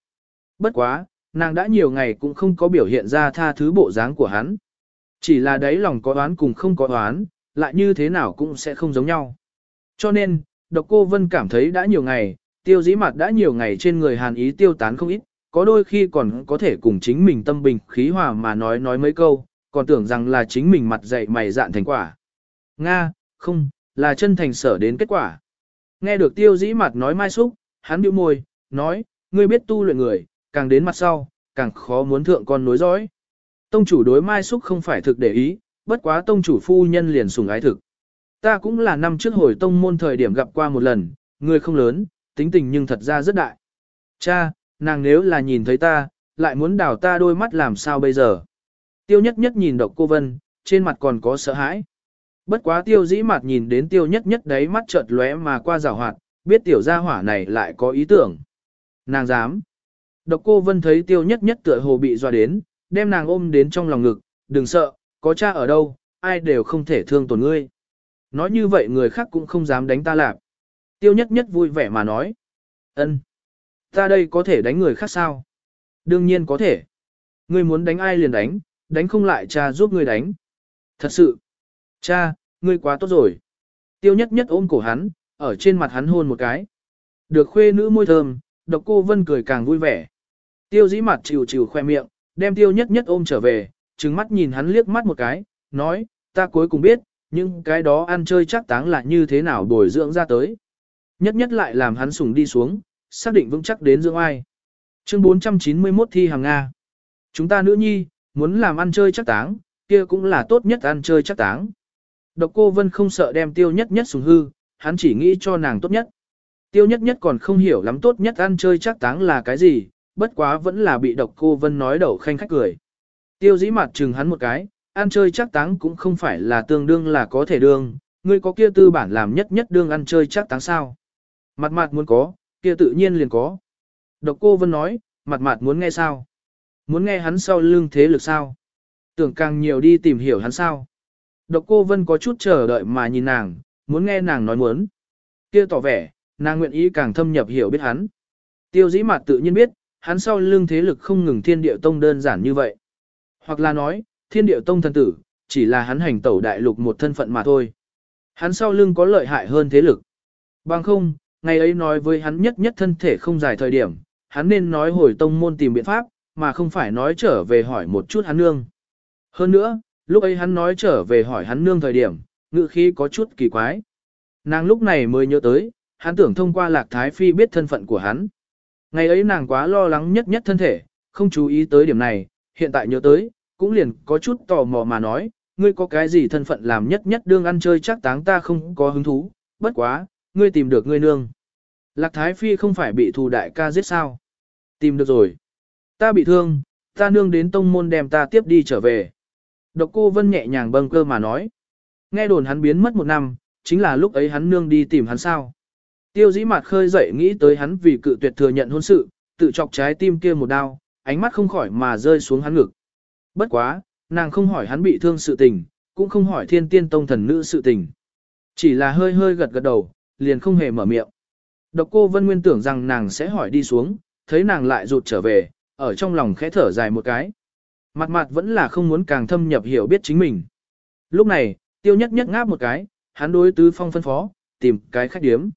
Bất quá, nàng đã nhiều ngày cũng không có biểu hiện ra tha thứ bộ dáng của hắn. Chỉ là đấy lòng có oán cùng không có oán, lại như thế nào cũng sẽ không giống nhau. Cho nên, độc cô Vân cảm thấy đã nhiều ngày, tiêu dĩ mặt đã nhiều ngày trên người hàn ý tiêu tán không ít, có đôi khi còn có thể cùng chính mình tâm bình khí hòa mà nói nói mấy câu, còn tưởng rằng là chính mình mặt dậy mày dạn thành quả. Nga, không, là chân thành sở đến kết quả. Nghe được tiêu dĩ mặt nói mai xúc, hắn bĩu môi, nói, ngươi biết tu luyện người, càng đến mặt sau, càng khó muốn thượng con nối dõi. Tông chủ đối mai xúc không phải thực để ý, bất quá tông chủ phu nhân liền sùng ái thực. Ta cũng là năm trước hồi tông môn thời điểm gặp qua một lần, người không lớn, tính tình nhưng thật ra rất đại. Cha, nàng nếu là nhìn thấy ta, lại muốn đào ta đôi mắt làm sao bây giờ. Tiêu nhất nhất nhìn độc cô Vân, trên mặt còn có sợ hãi. Bất quá tiêu dĩ mặt nhìn đến tiêu nhất nhất đấy mắt chợt lóe mà qua rào hoạt, biết tiểu gia hỏa này lại có ý tưởng. Nàng dám. Độc cô Vân thấy tiêu nhất nhất tựa hồ bị dọa đến, đem nàng ôm đến trong lòng ngực, đừng sợ, có cha ở đâu, ai đều không thể thương tổn ngươi. nói như vậy người khác cũng không dám đánh ta lạp. Tiêu nhất nhất vui vẻ mà nói. ân, Ta đây có thể đánh người khác sao? Đương nhiên có thể. Ngươi muốn đánh ai liền đánh, đánh không lại cha giúp ngươi đánh. Thật sự. Cha, ngươi quá tốt rồi. Tiêu nhất nhất ôm cổ hắn, ở trên mặt hắn hôn một cái. Được khuê nữ môi thơm, độc cô vân cười càng vui vẻ. Tiêu dĩ mặt chịu chịu khoe miệng, đem tiêu nhất nhất ôm trở về, trừng mắt nhìn hắn liếc mắt một cái, nói, ta cuối cùng biết, nhưng cái đó ăn chơi chắc táng là như thế nào bồi dưỡng ra tới. Nhất nhất lại làm hắn sùng đi xuống, xác định vững chắc đến dưỡng ai. Chương 491 thi hàng Nga. Chúng ta nữ nhi, muốn làm ăn chơi chắc táng, kia cũng là tốt nhất ăn chơi chắc táng. Độc cô Vân không sợ đem tiêu nhất nhất sùng hư, hắn chỉ nghĩ cho nàng tốt nhất. Tiêu nhất nhất còn không hiểu lắm tốt nhất ăn chơi chắc táng là cái gì, bất quá vẫn là bị độc cô Vân nói đầu khanh khách cười. Tiêu dĩ mặt chừng hắn một cái, ăn chơi chắc táng cũng không phải là tương đương là có thể đương, ngươi có kia tư bản làm nhất nhất đương ăn chơi chắc táng sao. Mặt mặt muốn có, kia tự nhiên liền có. Độc cô Vân nói, mặt mặt muốn nghe sao? Muốn nghe hắn sau lưng thế lực sao? Tưởng càng nhiều đi tìm hiểu hắn sao? Độc cô Vân có chút chờ đợi mà nhìn nàng, muốn nghe nàng nói muốn. Kia tỏ vẻ, nàng nguyện ý càng thâm nhập hiểu biết hắn. Tiêu dĩ mặt tự nhiên biết, hắn sau lưng thế lực không ngừng thiên điệu tông đơn giản như vậy. Hoặc là nói, thiên điệu tông thần tử, chỉ là hắn hành tẩu đại lục một thân phận mà thôi. Hắn sau lưng có lợi hại hơn thế lực. Bằng không, ngày ấy nói với hắn nhất nhất thân thể không dài thời điểm, hắn nên nói hồi tông môn tìm biện pháp, mà không phải nói trở về hỏi một chút hắn nương. Hơn nữa, lúc ấy hắn nói trở về hỏi hắn nương thời điểm, ngự khí có chút kỳ quái. Nàng lúc này mới nhớ tới, hắn tưởng thông qua lạc thái phi biết thân phận của hắn. Ngày ấy nàng quá lo lắng nhất nhất thân thể, không chú ý tới điểm này, hiện tại nhớ tới, cũng liền có chút tò mò mà nói, ngươi có cái gì thân phận làm nhất nhất đương ăn chơi chắc táng ta không có hứng thú, bất quá, ngươi tìm được ngươi nương. Lạc Thái Phi không phải bị thù đại ca giết sao? Tìm được rồi. Ta bị thương, ta nương đến tông môn đem ta tiếp đi trở về. Độc cô Vân nhẹ nhàng bâng cơ mà nói. Nghe đồn hắn biến mất một năm, chính là lúc ấy hắn nương đi tìm hắn sao. Tiêu dĩ mặt khơi dậy nghĩ tới hắn vì cự tuyệt thừa nhận hôn sự, tự chọc trái tim kia một đau, ánh mắt không khỏi mà rơi xuống hắn ngực. Bất quá, nàng không hỏi hắn bị thương sự tình, cũng không hỏi thiên tiên tông thần nữ sự tình. Chỉ là hơi hơi gật gật đầu, liền không hề mở miệng. Độc cô Vân Nguyên tưởng rằng nàng sẽ hỏi đi xuống, thấy nàng lại rụt trở về, ở trong lòng khẽ thở dài một cái. Mặt mặt vẫn là không muốn càng thâm nhập hiểu biết chính mình. Lúc này, tiêu nhất nhất ngáp một cái, hắn đối tứ phong phân phó, tìm cái khách điếm.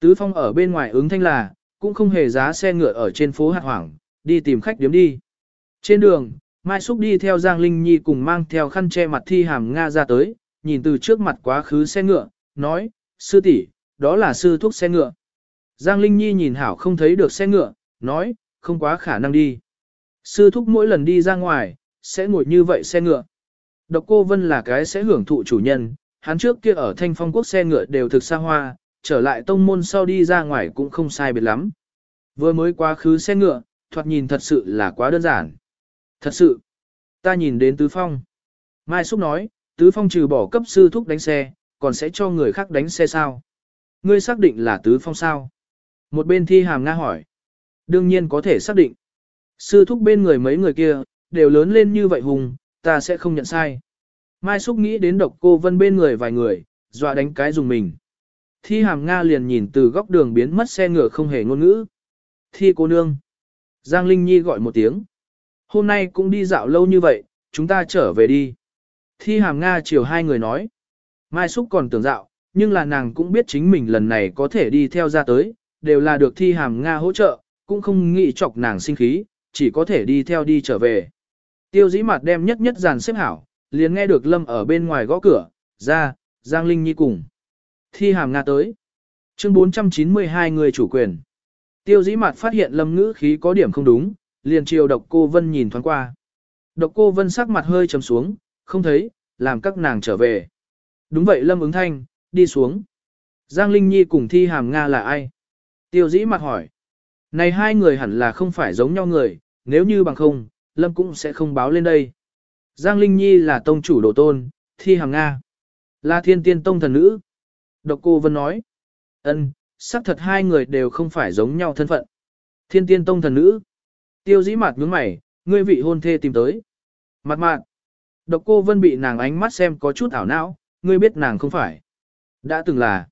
Tứ phong ở bên ngoài ứng thanh là, cũng không hề giá xe ngựa ở trên phố hạt hoảng, đi tìm khách điếm đi. Trên đường, Mai Xúc đi theo Giang Linh Nhi cùng mang theo khăn che mặt thi hàm Nga ra tới, nhìn từ trước mặt quá khứ xe ngựa, nói, sư tỷ, đó là sư thuốc xe ngựa. Giang Linh Nhi nhìn hảo không thấy được xe ngựa, nói, không quá khả năng đi. Sư thúc mỗi lần đi ra ngoài, sẽ ngồi như vậy xe ngựa. Độc cô Vân là cái sẽ hưởng thụ chủ nhân, hắn trước kia ở thanh phong quốc xe ngựa đều thực xa hoa, trở lại tông môn sau đi ra ngoài cũng không sai biệt lắm. Vừa mới quá khứ xe ngựa, thoạt nhìn thật sự là quá đơn giản. Thật sự, ta nhìn đến Tứ Phong. Mai Xúc nói, Tứ Phong trừ bỏ cấp sư thúc đánh xe, còn sẽ cho người khác đánh xe sao? Ngươi xác định là Tứ Phong sao? Một bên thi hàm Nga hỏi. Đương nhiên có thể xác định. Sư thúc bên người mấy người kia, đều lớn lên như vậy hùng, ta sẽ không nhận sai. Mai Xúc nghĩ đến độc cô vân bên người vài người, dọa đánh cái dùng mình. Thi hàm Nga liền nhìn từ góc đường biến mất xe ngựa không hề ngôn ngữ. Thi cô nương. Giang Linh Nhi gọi một tiếng. Hôm nay cũng đi dạo lâu như vậy, chúng ta trở về đi. Thi hàm Nga chiều hai người nói. Mai Xúc còn tưởng dạo, nhưng là nàng cũng biết chính mình lần này có thể đi theo ra tới, đều là được thi hàm Nga hỗ trợ, cũng không nghĩ chọc nàng sinh khí, chỉ có thể đi theo đi trở về. Tiêu dĩ mặt đem nhất nhất dàn xếp hảo, liền nghe được Lâm ở bên ngoài gõ cửa, ra, Giang Linh Nhi cùng. Thi hàm Nga tới. Chương 492 người chủ quyền. Tiêu dĩ mặt phát hiện Lâm ngữ khí có điểm không đúng, liền chiều độc cô Vân nhìn thoáng qua. Độc cô Vân sắc mặt hơi trầm xuống, không thấy, làm các nàng trở về. Đúng vậy Lâm ứng thanh, đi xuống. Giang Linh Nhi cùng Thi Hàm Nga là ai? Tiêu dĩ mặt hỏi. Này hai người hẳn là không phải giống nhau người, nếu như bằng không, Lâm cũng sẽ không báo lên đây. Giang Linh Nhi là tông chủ đồ tôn, Thi Hàm Nga. Là thiên tiên tông thần nữ. Độc cô Vân nói. ân, xác thật hai người đều không phải giống nhau thân phận. Thiên tiên tông thần nữ. Tiêu dĩ mặt nhướng mày, ngươi vị hôn thê tìm tới. Mặt mạn. Độc cô Vân bị nàng ánh mắt xem có chút ảo não, ngươi biết nàng không phải. Đã từng là.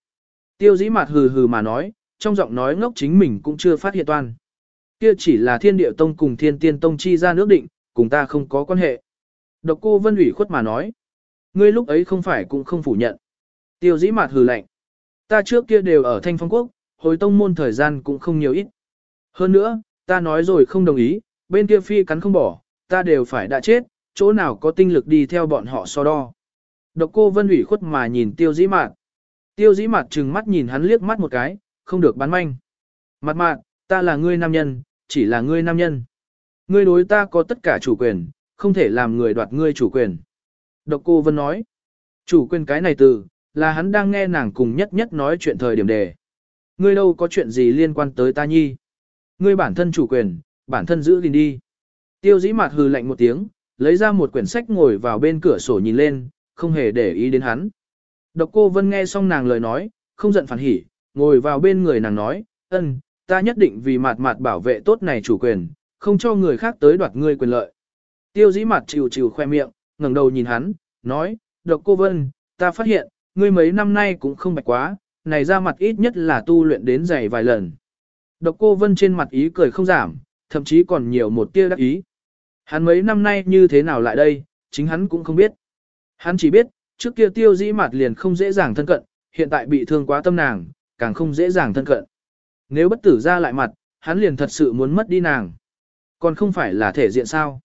Tiêu dĩ mặt hừ hừ mà nói, trong giọng nói ngốc chính mình cũng chưa phát hiện toàn. Kia chỉ là thiên địa tông cùng thiên tiên tông chi ra nước định, cùng ta không có quan hệ. Độc cô vân ủy khuất mà nói. Ngươi lúc ấy không phải cũng không phủ nhận. Tiêu dĩ mạt hừ lạnh. Ta trước kia đều ở thanh phong quốc, hồi tông môn thời gian cũng không nhiều ít. Hơn nữa, ta nói rồi không đồng ý, bên kia phi cắn không bỏ, ta đều phải đã chết, chỗ nào có tinh lực đi theo bọn họ so đo. Độc cô vân ủy khuất mà nhìn tiêu dĩ mạt. Tiêu dĩ mạt trừng mắt nhìn hắn liếc mắt một cái, không được bán manh. Mặt mạn, ta là ngươi nam nhân, chỉ là ngươi nam nhân. Ngươi đối ta có tất cả chủ quyền, không thể làm người đoạt ngươi chủ quyền. Độc cô Vân nói, chủ quyền cái này từ, là hắn đang nghe nàng cùng nhất nhất nói chuyện thời điểm đề. Ngươi đâu có chuyện gì liên quan tới ta nhi. Ngươi bản thân chủ quyền, bản thân giữ gìn đi. Tiêu dĩ mặt hừ lạnh một tiếng, lấy ra một quyển sách ngồi vào bên cửa sổ nhìn lên, không hề để ý đến hắn. Độc cô Vân nghe xong nàng lời nói, không giận phản hỉ, ngồi vào bên người nàng nói, ân, ta nhất định vì mặt mặt bảo vệ tốt này chủ quyền, không cho người khác tới đoạt ngươi quyền lợi. Tiêu dĩ mặt chịu chịu khoe miệng, ngẩng đầu nhìn hắn, nói, độc cô Vân, ta phát hiện, ngươi mấy năm nay cũng không bạch quá, này ra mặt ít nhất là tu luyện đến dày vài lần. Độc cô Vân trên mặt ý cười không giảm, thậm chí còn nhiều một tia đắc ý. Hắn mấy năm nay như thế nào lại đây, chính hắn cũng không biết. Hắn chỉ biết, trước kia tiêu dĩ mặt liền không dễ dàng thân cận, hiện tại bị thương quá tâm nàng, càng không dễ dàng thân cận. Nếu bất tử ra lại mặt, hắn liền thật sự muốn mất đi nàng. Còn không phải là thể diện sao.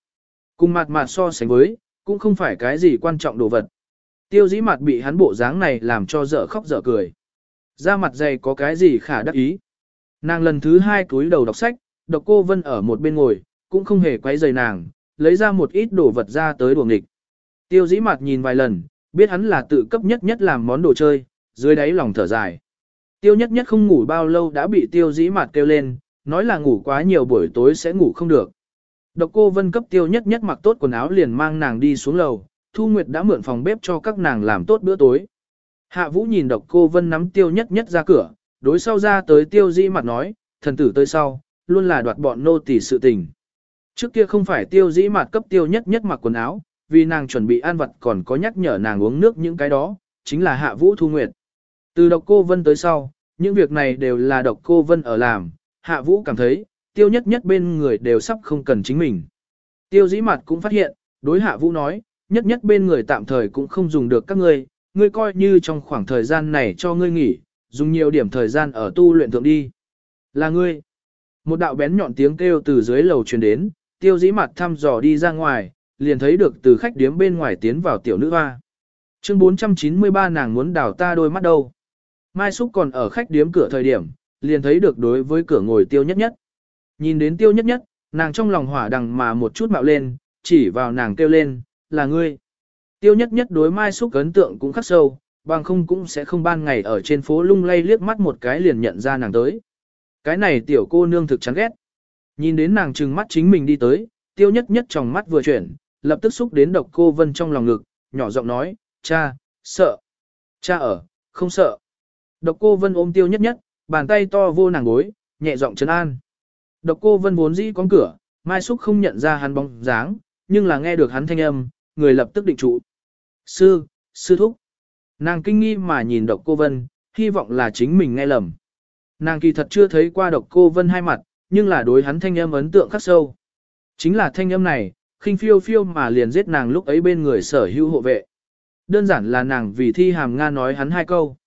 Cùng mặt mặt so sánh với, cũng không phải cái gì quan trọng đồ vật. Tiêu dĩ mặt bị hắn bộ dáng này làm cho dở khóc dở cười. Ra mặt dày có cái gì khả đắc ý. Nàng lần thứ hai cúi đầu đọc sách, độc cô Vân ở một bên ngồi, cũng không hề quấy rầy nàng, lấy ra một ít đồ vật ra tới đùa nghịch. Tiêu dĩ mặt nhìn vài lần, biết hắn là tự cấp nhất nhất làm món đồ chơi, dưới đáy lòng thở dài. Tiêu nhất nhất không ngủ bao lâu đã bị tiêu dĩ mặt kêu lên, nói là ngủ quá nhiều buổi tối sẽ ngủ không được. Độc cô vân cấp tiêu nhất nhất mặc tốt quần áo liền mang nàng đi xuống lầu, Thu Nguyệt đã mượn phòng bếp cho các nàng làm tốt bữa tối. Hạ Vũ nhìn độc cô vân nắm tiêu nhất nhất ra cửa, đối sau ra tới tiêu dĩ mặt nói, thần tử tới sau, luôn là đoạt bọn nô tỳ sự tình. Trước kia không phải tiêu dĩ mặt cấp tiêu nhất nhất mặc quần áo, vì nàng chuẩn bị ăn vật còn có nhắc nhở nàng uống nước những cái đó, chính là Hạ Vũ Thu Nguyệt. Từ độc cô Vân tới sau, những việc này đều là độc cô Vân ở làm, Hạ Vũ cảm thấy, tiêu nhất nhất bên người đều sắp không cần chính mình. Tiêu dĩ mặt cũng phát hiện, đối Hạ Vũ nói, nhất nhất bên người tạm thời cũng không dùng được các ngươi, ngươi coi như trong khoảng thời gian này cho ngươi nghỉ, dùng nhiều điểm thời gian ở tu luyện thượng đi. Là ngươi. Một đạo bén nhọn tiếng kêu từ dưới lầu truyền đến, tiêu dĩ mặt thăm dò đi ra ngoài, liền thấy được từ khách điếm bên ngoài tiến vào tiểu nữ hoa. Chương 493 nàng muốn đào ta đôi mắt đâu. Mai Súc còn ở khách điếm cửa thời điểm, liền thấy được đối với cửa ngồi tiêu nhất nhất. Nhìn đến tiêu nhất nhất, nàng trong lòng hỏa đằng mà một chút mạo lên, chỉ vào nàng kêu lên, là ngươi. Tiêu nhất nhất đối Mai Súc ấn tượng cũng khắc sâu, bằng không cũng sẽ không ban ngày ở trên phố lung lay liếc mắt một cái liền nhận ra nàng tới. Cái này tiểu cô nương thực chán ghét. Nhìn đến nàng trừng mắt chính mình đi tới, tiêu nhất nhất trong mắt vừa chuyển, lập tức xúc đến độc cô vân trong lòng ngực, nhỏ giọng nói, cha, sợ. Cha ở, không sợ. Độc cô vân ôm tiêu nhất nhất, bàn tay to vô nàng gối, nhẹ giọng trấn an. Độc cô vân vốn dĩ con cửa, mai xúc không nhận ra hắn bóng dáng, nhưng là nghe được hắn thanh âm, người lập tức định trụ. Sư, sư thúc. Nàng kinh nghi mà nhìn độc cô vân, hy vọng là chính mình nghe lầm. Nàng kỳ thật chưa thấy qua độc cô vân hai mặt, nhưng là đối hắn thanh âm ấn tượng khắc sâu. Chính là thanh âm này, khinh phiêu phiêu mà liền giết nàng lúc ấy bên người sở hữu hộ vệ. Đơn giản là nàng vì thi hàm Nga nói hắn hai câu.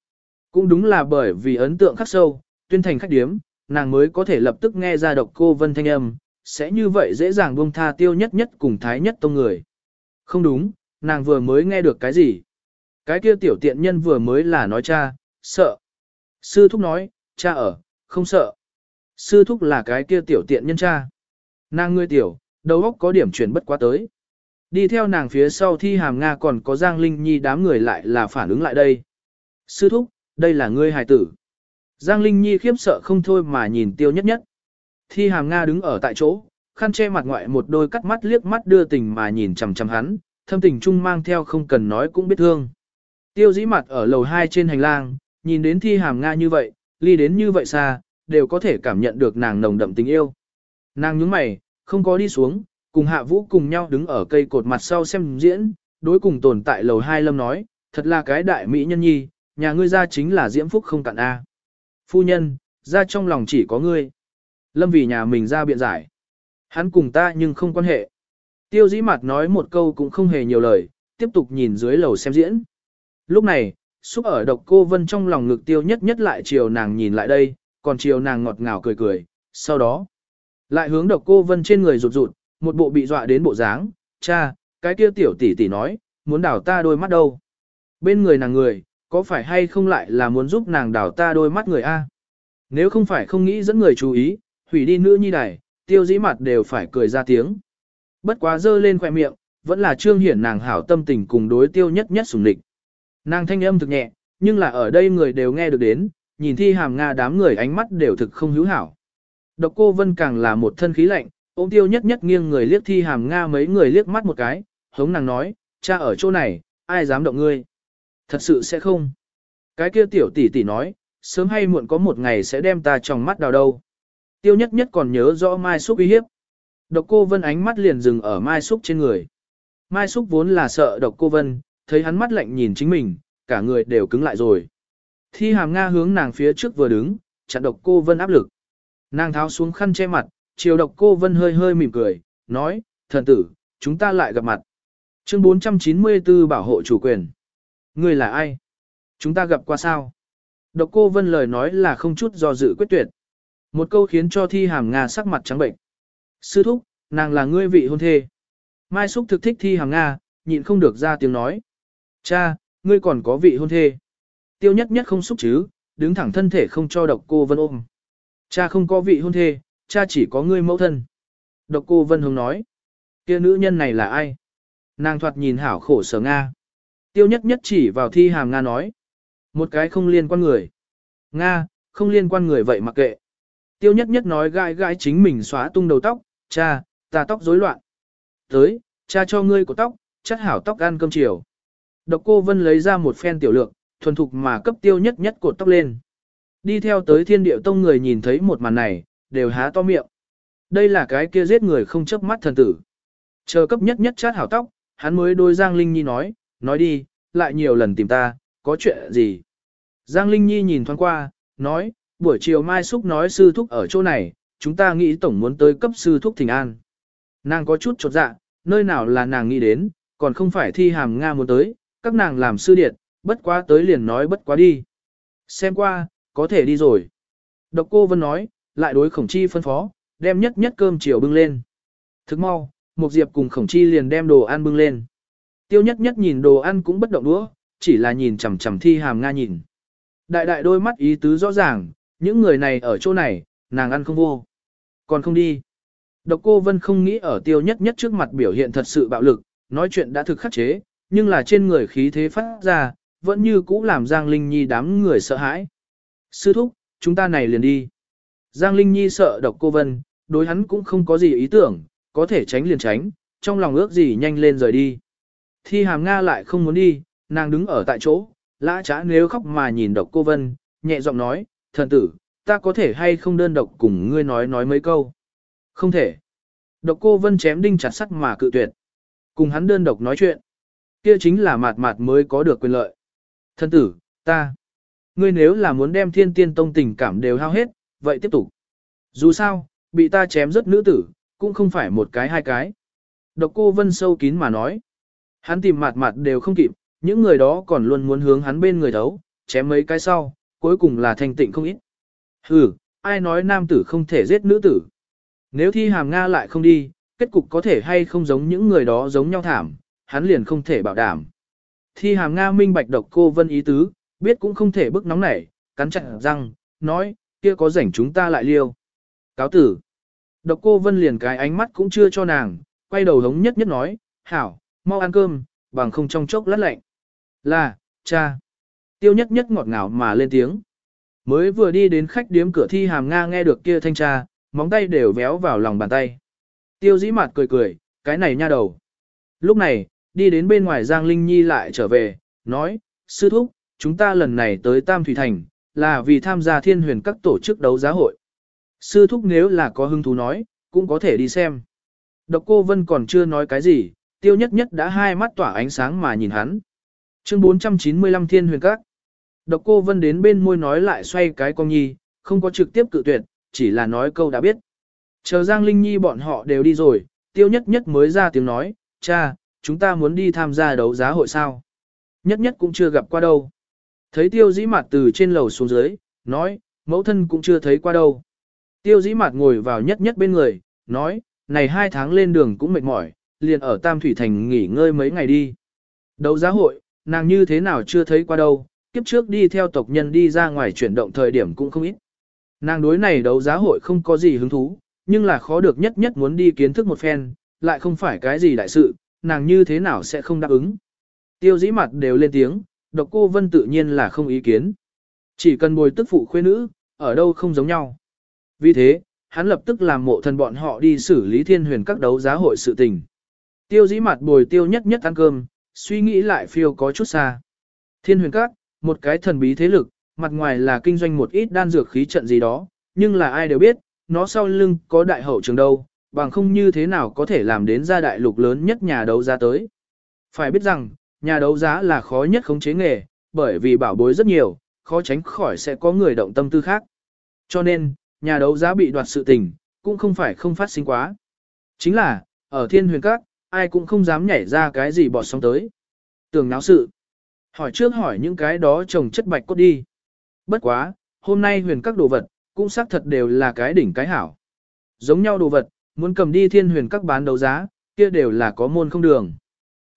Cũng đúng là bởi vì ấn tượng khắc sâu, tuyên thành khách điếm, nàng mới có thể lập tức nghe ra độc cô vân thanh âm, sẽ như vậy dễ dàng buông tha tiêu nhất nhất cùng thái nhất tông người. Không đúng, nàng vừa mới nghe được cái gì? Cái kia tiểu tiện nhân vừa mới là nói cha, sợ. Sư thúc nói, cha ở, không sợ. Sư thúc là cái kia tiểu tiện nhân cha. Nàng ngươi tiểu, đầu óc có điểm chuyển bất quá tới. Đi theo nàng phía sau thi hàm Nga còn có Giang Linh Nhi đám người lại là phản ứng lại đây. Sư thúc, đây là ngươi hài tử. Giang Linh Nhi khiếp sợ không thôi mà nhìn tiêu nhất nhất. Thi hàm Nga đứng ở tại chỗ, khăn che mặt ngoại một đôi cắt mắt liếc mắt đưa tình mà nhìn chằm chằm hắn, thâm tình chung mang theo không cần nói cũng biết thương. Tiêu dĩ mặt ở lầu 2 trên hành lang, nhìn đến thi hàm Nga như vậy, ly đến như vậy xa, đều có thể cảm nhận được nàng nồng đậm tình yêu. Nàng nhướng mày, không có đi xuống, cùng hạ vũ cùng nhau đứng ở cây cột mặt sau xem diễn, đối cùng tồn tại lầu hai lâm nói, thật là cái đại mỹ nhân nhi, nhà ngươi ra chính là diễm phúc không cạn A. Phu nhân, ra trong lòng chỉ có ngươi. Lâm vì nhà mình ra biện giải. Hắn cùng ta nhưng không quan hệ. Tiêu dĩ mặt nói một câu cũng không hề nhiều lời, tiếp tục nhìn dưới lầu xem diễn. Lúc này, xúc ở độc cô vân trong lòng ngực tiêu nhất nhất lại chiều nàng nhìn lại đây, còn chiều nàng ngọt ngào cười cười, sau đó, lại hướng độc cô vân trên người rụt rụt, một bộ bị dọa đến bộ dáng, cha, cái kia tiểu tỷ tỷ nói, muốn đảo ta đôi mắt đâu. Bên người nàng người, có phải hay không lại là muốn giúp nàng đảo ta đôi mắt người A. Nếu không phải không nghĩ dẫn người chú ý, hủy đi nữ nhi đài, tiêu dĩ mặt đều phải cười ra tiếng. Bất quá dơ lên khoẻ miệng, vẫn là trương hiển nàng hảo tâm tình cùng đối tiêu nhất nhất sùng địch. Nàng thanh âm thực nhẹ, nhưng là ở đây người đều nghe được đến, nhìn thi hàm Nga đám người ánh mắt đều thực không hữu hảo. Độc cô Vân càng là một thân khí lạnh, ôm tiêu nhất nhất nghiêng người liếc thi hàm Nga mấy người liếc mắt một cái, hống nàng nói, cha ở chỗ này, ai dám động ngươi. Thật sự sẽ không. Cái kia tiểu tỷ tỷ nói, sớm hay muộn có một ngày sẽ đem ta trong mắt đào đâu. Tiêu nhất nhất còn nhớ rõ Mai Súc uy hiếp. Độc cô Vân ánh mắt liền dừng ở Mai Súc trên người. Mai Súc vốn là sợ độc cô Vân, thấy hắn mắt lạnh nhìn chính mình, cả người đều cứng lại rồi. Thi hàm Nga hướng nàng phía trước vừa đứng, chặn độc cô Vân áp lực. Nàng tháo xuống khăn che mặt, chiều độc cô Vân hơi hơi mỉm cười, nói, thần tử, chúng ta lại gặp mặt. Chương 494 bảo hộ chủ quyền. Ngươi là ai? Chúng ta gặp qua sao? Độc cô Vân lời nói là không chút do dự quyết tuyệt. Một câu khiến cho thi hàm Nga sắc mặt trắng bệnh. Sư thúc, nàng là ngươi vị hôn thê. Mai Súc thực thích thi hàm Nga, nhịn không được ra tiếng nói. Cha, ngươi còn có vị hôn thê. Tiêu nhất nhất không xúc chứ, đứng thẳng thân thể không cho độc cô Vân ôm. Cha không có vị hôn thê, cha chỉ có ngươi mẫu thân. Độc cô Vân hướng nói. kia nữ nhân này là ai? Nàng thoạt nhìn hảo khổ sở Nga. Tiêu nhất nhất chỉ vào thi hàm Nga nói. Một cái không liên quan người. Nga, không liên quan người vậy mặc kệ. Tiêu nhất nhất nói gai gai chính mình xóa tung đầu tóc, cha, ta tóc rối loạn. Tới, cha cho ngươi của tóc, chắc hảo tóc ăn cơm chiều. Độc cô Vân lấy ra một phen tiểu lượng, thuần thục mà cấp tiêu nhất nhất cột tóc lên. Đi theo tới thiên điệu tông người nhìn thấy một màn này, đều há to miệng. Đây là cái kia giết người không chớp mắt thần tử. Chờ cấp nhất nhất chát hảo tóc, hắn mới đôi Giang Linh Nhi nói, nói đi, lại nhiều lần tìm ta, có chuyện gì. Giang Linh Nhi nhìn thoáng qua, nói, buổi chiều mai xúc nói sư thúc ở chỗ này, chúng ta nghĩ tổng muốn tới cấp sư thúc thỉnh an. Nàng có chút chột dạ, nơi nào là nàng nghĩ đến, còn không phải thi hàm Nga muốn tới, các nàng làm sư điện, bất quá tới liền nói bất quá đi. Xem qua, có thể đi rồi. Độc cô Vân nói, lại đối khổng chi phân phó, đem nhất nhất cơm chiều bưng lên. Thức mau, một diệp cùng khổng chi liền đem đồ ăn bưng lên. Tiêu nhất nhất nhìn đồ ăn cũng bất động đũa, chỉ là nhìn chằm chằm thi hàm Nga nhìn. Đại đại đôi mắt ý tứ rõ ràng, những người này ở chỗ này, nàng ăn không vô. Còn không đi. Độc cô Vân không nghĩ ở tiêu nhất nhất trước mặt biểu hiện thật sự bạo lực, nói chuyện đã thực khắc chế, nhưng là trên người khí thế phát ra, vẫn như cũ làm Giang Linh Nhi đám người sợ hãi. Sư thúc, chúng ta này liền đi. Giang Linh Nhi sợ độc cô Vân, đối hắn cũng không có gì ý tưởng, có thể tránh liền tránh, trong lòng ước gì nhanh lên rời đi. Thi hàm Nga lại không muốn đi, nàng đứng ở tại chỗ, lã trá nếu khóc mà nhìn độc cô Vân, nhẹ giọng nói, thần tử, ta có thể hay không đơn độc cùng ngươi nói nói mấy câu. Không thể. Độc cô Vân chém đinh chặt sắt mà cự tuyệt. Cùng hắn đơn độc nói chuyện. Kia chính là mạt mạt mới có được quyền lợi. Thần tử, ta. Ngươi nếu là muốn đem thiên tiên tông tình cảm đều hao hết, vậy tiếp tục. Dù sao, bị ta chém rất nữ tử, cũng không phải một cái hai cái. Độc cô Vân sâu kín mà nói. Hắn tìm mạt mạt đều không kịp, những người đó còn luôn muốn hướng hắn bên người đấu, chém mấy cái sau, cuối cùng là thanh tịnh không ít. Hừ, ai nói nam tử không thể giết nữ tử. Nếu thi hàm Nga lại không đi, kết cục có thể hay không giống những người đó giống nhau thảm, hắn liền không thể bảo đảm. Thi hàm Nga minh bạch độc cô vân ý tứ, biết cũng không thể bức nóng nảy, cắn chặt răng, nói, kia có rảnh chúng ta lại liêu. Cáo tử. Độc cô vân liền cái ánh mắt cũng chưa cho nàng, quay đầu hống nhất nhất nói, hảo, mau ăn cơm, bằng không trong chốc lát lạnh. Là, cha. Tiêu nhất nhất ngọt ngào mà lên tiếng. Mới vừa đi đến khách điếm cửa thi hàm Nga nghe được kia thanh tra, móng tay đều véo vào lòng bàn tay. Tiêu dĩ mặt cười cười, cái này nha đầu. Lúc này, đi đến bên ngoài Giang Linh Nhi lại trở về, nói, sư thúc, chúng ta lần này tới Tam Thủy Thành, là vì tham gia thiên huyền các tổ chức đấu giá hội. Sư thúc nếu là có hứng thú nói, cũng có thể đi xem. Độc cô Vân còn chưa nói cái gì, tiêu nhất nhất đã hai mắt tỏa ánh sáng mà nhìn hắn. Chương 495 thiên huyền các. Độc cô Vân đến bên môi nói lại xoay cái con nhi, không có trực tiếp cự tuyệt, chỉ là nói câu đã biết. Chờ Giang Linh Nhi bọn họ đều đi rồi, tiêu nhất nhất mới ra tiếng nói, cha, chúng ta muốn đi tham gia đấu giá hội sao. Nhất nhất cũng chưa gặp qua đâu. Thấy tiêu dĩ mặt từ trên lầu xuống dưới, nói, mẫu thân cũng chưa thấy qua đâu. Tiêu dĩ mặt ngồi vào nhất nhất bên người, nói, này hai tháng lên đường cũng mệt mỏi, liền ở Tam Thủy Thành nghỉ ngơi mấy ngày đi. Đấu giá hội, nàng như thế nào chưa thấy qua đâu, kiếp trước đi theo tộc nhân đi ra ngoài chuyển động thời điểm cũng không ít. Nàng đối này đấu giá hội không có gì hứng thú, nhưng là khó được nhất nhất muốn đi kiến thức một phen, lại không phải cái gì đại sự, nàng như thế nào sẽ không đáp ứng. Tiêu dĩ mặt đều lên tiếng, độc cô vân tự nhiên là không ý kiến. Chỉ cần bồi tức phụ khuê nữ, ở đâu không giống nhau. Vì thế, hắn lập tức làm mộ thần bọn họ đi xử lý thiên huyền các đấu giá hội sự tình. Tiêu dĩ mặt bồi tiêu nhất nhất ăn cơm, suy nghĩ lại phiêu có chút xa. Thiên huyền các, một cái thần bí thế lực, mặt ngoài là kinh doanh một ít đan dược khí trận gì đó, nhưng là ai đều biết, nó sau lưng có đại hậu trường đâu, bằng không như thế nào có thể làm đến ra đại lục lớn nhất nhà đấu giá tới. Phải biết rằng, nhà đấu giá là khó nhất khống chế nghề, bởi vì bảo bối rất nhiều, khó tránh khỏi sẽ có người động tâm tư khác. Cho nên, nhà đấu giá bị đoạt sự tình, cũng không phải không phát sinh quá. Chính là, ở thiên huyền các, ai cũng không dám nhảy ra cái gì bọt sóng tới. Tưởng náo sự. Hỏi trước hỏi những cái đó trồng chất bạch cốt đi. Bất quá, hôm nay huyền các đồ vật, cũng xác thật đều là cái đỉnh cái hảo. Giống nhau đồ vật, muốn cầm đi thiên huyền các bán đấu giá, kia đều là có môn không đường.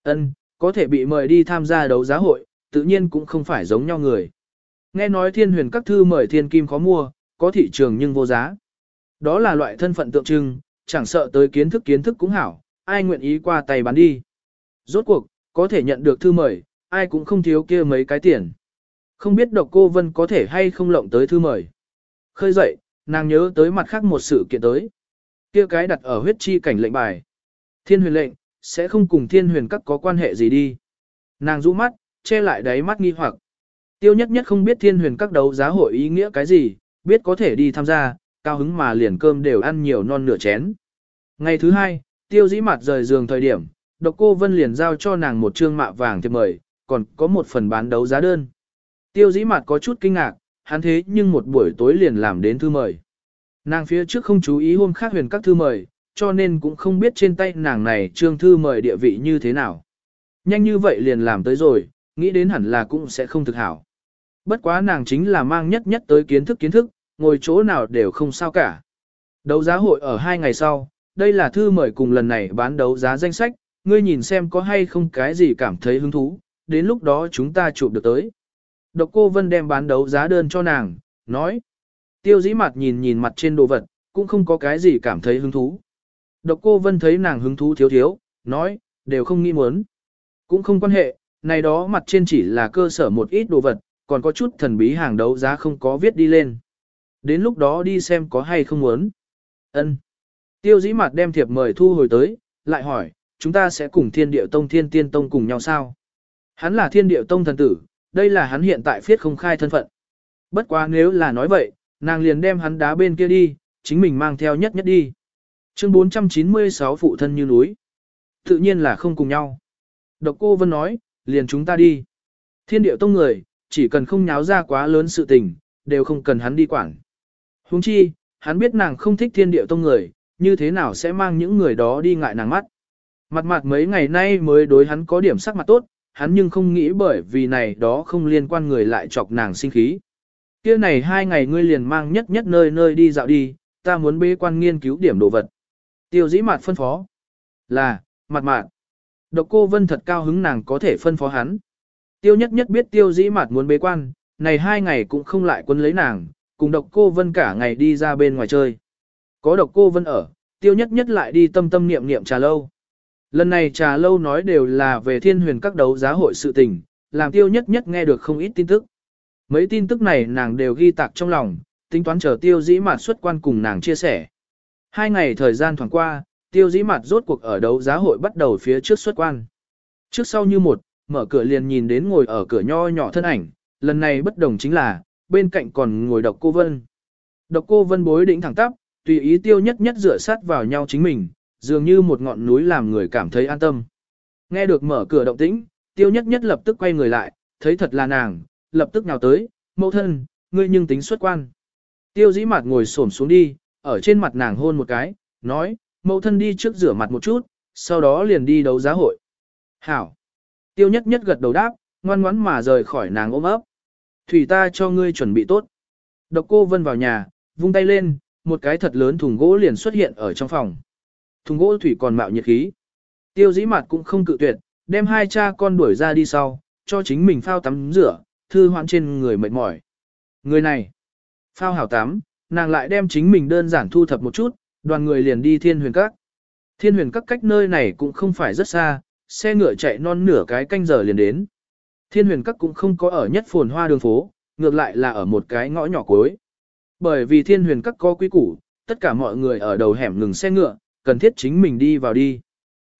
Ân, có thể bị mời đi tham gia đấu giá hội, tự nhiên cũng không phải giống nhau người. Nghe nói thiên huyền các thư mời thiên kim khó mua, có thị trường nhưng vô giá. Đó là loại thân phận tượng trưng, chẳng sợ tới kiến thức kiến thức cũng hảo, ai nguyện ý qua tay bán đi. Rốt cuộc, có thể nhận được thư mời, ai cũng không thiếu kia mấy cái tiền. Không biết độc cô Vân có thể hay không lộng tới thư mời. Khơi dậy, nàng nhớ tới mặt khác một sự kiện tới. Kia cái đặt ở huyết chi cảnh lệnh bài. Thiên huyền lệnh, sẽ không cùng thiên huyền các có quan hệ gì đi. Nàng rũ mắt, che lại đáy mắt nghi hoặc. Tiêu nhất nhất không biết thiên huyền các đấu giá hội ý nghĩa cái gì, biết có thể đi tham gia, cao hứng mà liền cơm đều ăn nhiều non nửa chén. Ngày thứ hai, tiêu dĩ mặt rời giường thời điểm, độc cô Vân liền giao cho nàng một trương mạ vàng thiệp mời, còn có một phần bán đấu giá đơn. Tiêu dĩ mặt có chút kinh ngạc, hắn thế nhưng một buổi tối liền làm đến thư mời. Nàng phía trước không chú ý hôm khác huyền các thư mời, cho nên cũng không biết trên tay nàng này trương thư mời địa vị như thế nào. Nhanh như vậy liền làm tới rồi, nghĩ đến hẳn là cũng sẽ không thực hảo. Bất quá nàng chính là mang nhất nhất tới kiến thức kiến thức, ngồi chỗ nào đều không sao cả. Đấu giá hội ở hai ngày sau, đây là thư mời cùng lần này bán đấu giá danh sách, ngươi nhìn xem có hay không cái gì cảm thấy hứng thú, đến lúc đó chúng ta chụp được tới. Độc cô Vân đem bán đấu giá đơn cho nàng, nói. Tiêu dĩ mặt nhìn nhìn mặt trên đồ vật, cũng không có cái gì cảm thấy hứng thú. Độc cô Vân thấy nàng hứng thú thiếu thiếu, nói, đều không nghĩ muốn. Cũng không quan hệ, này đó mặt trên chỉ là cơ sở một ít đồ vật, còn có chút thần bí hàng đấu giá không có viết đi lên. Đến lúc đó đi xem có hay không muốn. Ân. Tiêu dĩ mặt đem thiệp mời thu hồi tới, lại hỏi, chúng ta sẽ cùng thiên điệu tông thiên tiên tông cùng nhau sao? Hắn là thiên điệu tông thần tử, đây là hắn hiện tại phiết không khai thân phận. Bất quá nếu là nói vậy, nàng liền đem hắn đá bên kia đi, chính mình mang theo nhất nhất đi. Chương 496 phụ thân như núi. Tự nhiên là không cùng nhau. Độc cô Vân nói, liền chúng ta đi. Thiên điệu tông người, chỉ cần không nháo ra quá lớn sự tình, đều không cần hắn đi quản. Huống chi, hắn biết nàng không thích thiên điệu tông người, như thế nào sẽ mang những người đó đi ngại nàng mắt. Mặt mặt mấy ngày nay mới đối hắn có điểm sắc mặt tốt, hắn nhưng không nghĩ bởi vì này đó không liên quan người lại chọc nàng sinh khí. kia này hai ngày ngươi liền mang nhất nhất nơi nơi đi dạo đi, ta muốn bế quan nghiên cứu điểm đồ vật. Tiêu dĩ mạt phân phó. Là, mặt mạn. Độc cô vân thật cao hứng nàng có thể phân phó hắn. Tiêu nhất nhất biết tiêu dĩ mạt muốn bế quan, này hai ngày cũng không lại quân lấy nàng, cùng độc cô vân cả ngày đi ra bên ngoài chơi. Có độc cô vân ở, tiêu nhất nhất lại đi tâm tâm niệm niệm trà lâu. Lần này trà lâu nói đều là về thiên huyền các đấu giá hội sự tình, làm tiêu nhất nhất nghe được không ít tin tức. Mấy tin tức này nàng đều ghi tạc trong lòng, tính toán chờ tiêu dĩ mặt xuất quan cùng nàng chia sẻ. Hai ngày thời gian thoảng qua, tiêu dĩ mặt rốt cuộc ở đấu giá hội bắt đầu phía trước xuất quan. Trước sau như một, mở cửa liền nhìn đến ngồi ở cửa nho nhỏ thân ảnh, lần này bất đồng chính là, bên cạnh còn ngồi độc cô vân. Độc cô vân bối đỉnh thẳng tắp, tùy ý tiêu nhất nhất dựa sát vào nhau chính mình, dường như một ngọn núi làm người cảm thấy an tâm. Nghe được mở cửa động tĩnh, tiêu nhất nhất lập tức quay người lại, thấy thật là nàng, lập tức nào tới, mẫu thân, ngươi nhưng tính xuất quan. Tiêu dĩ mặt ngồi xổm xuống đi, ở trên mặt nàng hôn một cái, nói, mẫu thân đi trước rửa mặt một chút, sau đó liền đi đấu giá hội. Hảo. Tiêu nhất nhất gật đầu đáp, ngoan ngoãn mà rời khỏi nàng ôm ấp. Thủy ta cho ngươi chuẩn bị tốt. Độc cô vân vào nhà, vung tay lên, một cái thật lớn thùng gỗ liền xuất hiện ở trong phòng. Thùng gỗ thủy còn mạo nhiệt khí. Tiêu dĩ mặt cũng không cự tuyệt, đem hai cha con đuổi ra đi sau, cho chính mình phao tắm rửa, thư hoãn trên người mệt mỏi. Người này, phao hảo tắm, nàng lại đem chính mình đơn giản thu thập một chút, đoàn người liền đi thiên huyền các. Thiên huyền các cách nơi này cũng không phải rất xa, xe ngựa chạy non nửa cái canh giờ liền đến. Thiên huyền các cũng không có ở nhất phồn hoa đường phố, ngược lại là ở một cái ngõ nhỏ cuối. Bởi vì thiên huyền các có quý củ, tất cả mọi người ở đầu hẻm ngừng xe ngựa, cần thiết chính mình đi vào đi.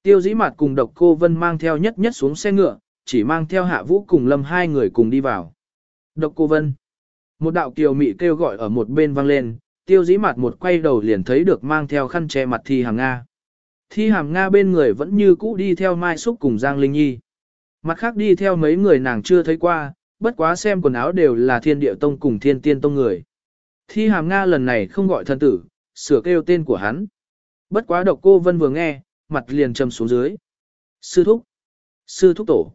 Tiêu dĩ mặt cùng độc cô Vân mang theo nhất nhất xuống xe ngựa, chỉ mang theo hạ vũ cùng lâm hai người cùng đi vào. Độc cô Vân. Một đạo kiều mị kêu gọi ở một bên vang lên, tiêu dĩ mặt một quay đầu liền thấy được mang theo khăn che mặt thi hàng Nga. Thi hàm Nga bên người vẫn như cũ đi theo Mai Súc cùng Giang Linh Nhi. Mặt khác đi theo mấy người nàng chưa thấy qua, bất quá xem quần áo đều là thiên địa tông cùng thiên tiên tông người. Thi hàm Nga lần này không gọi thân tử, sửa kêu tên của hắn. Bất quá độc cô Vân vừa nghe, mặt liền trầm xuống dưới. Sư thúc, sư thúc tổ.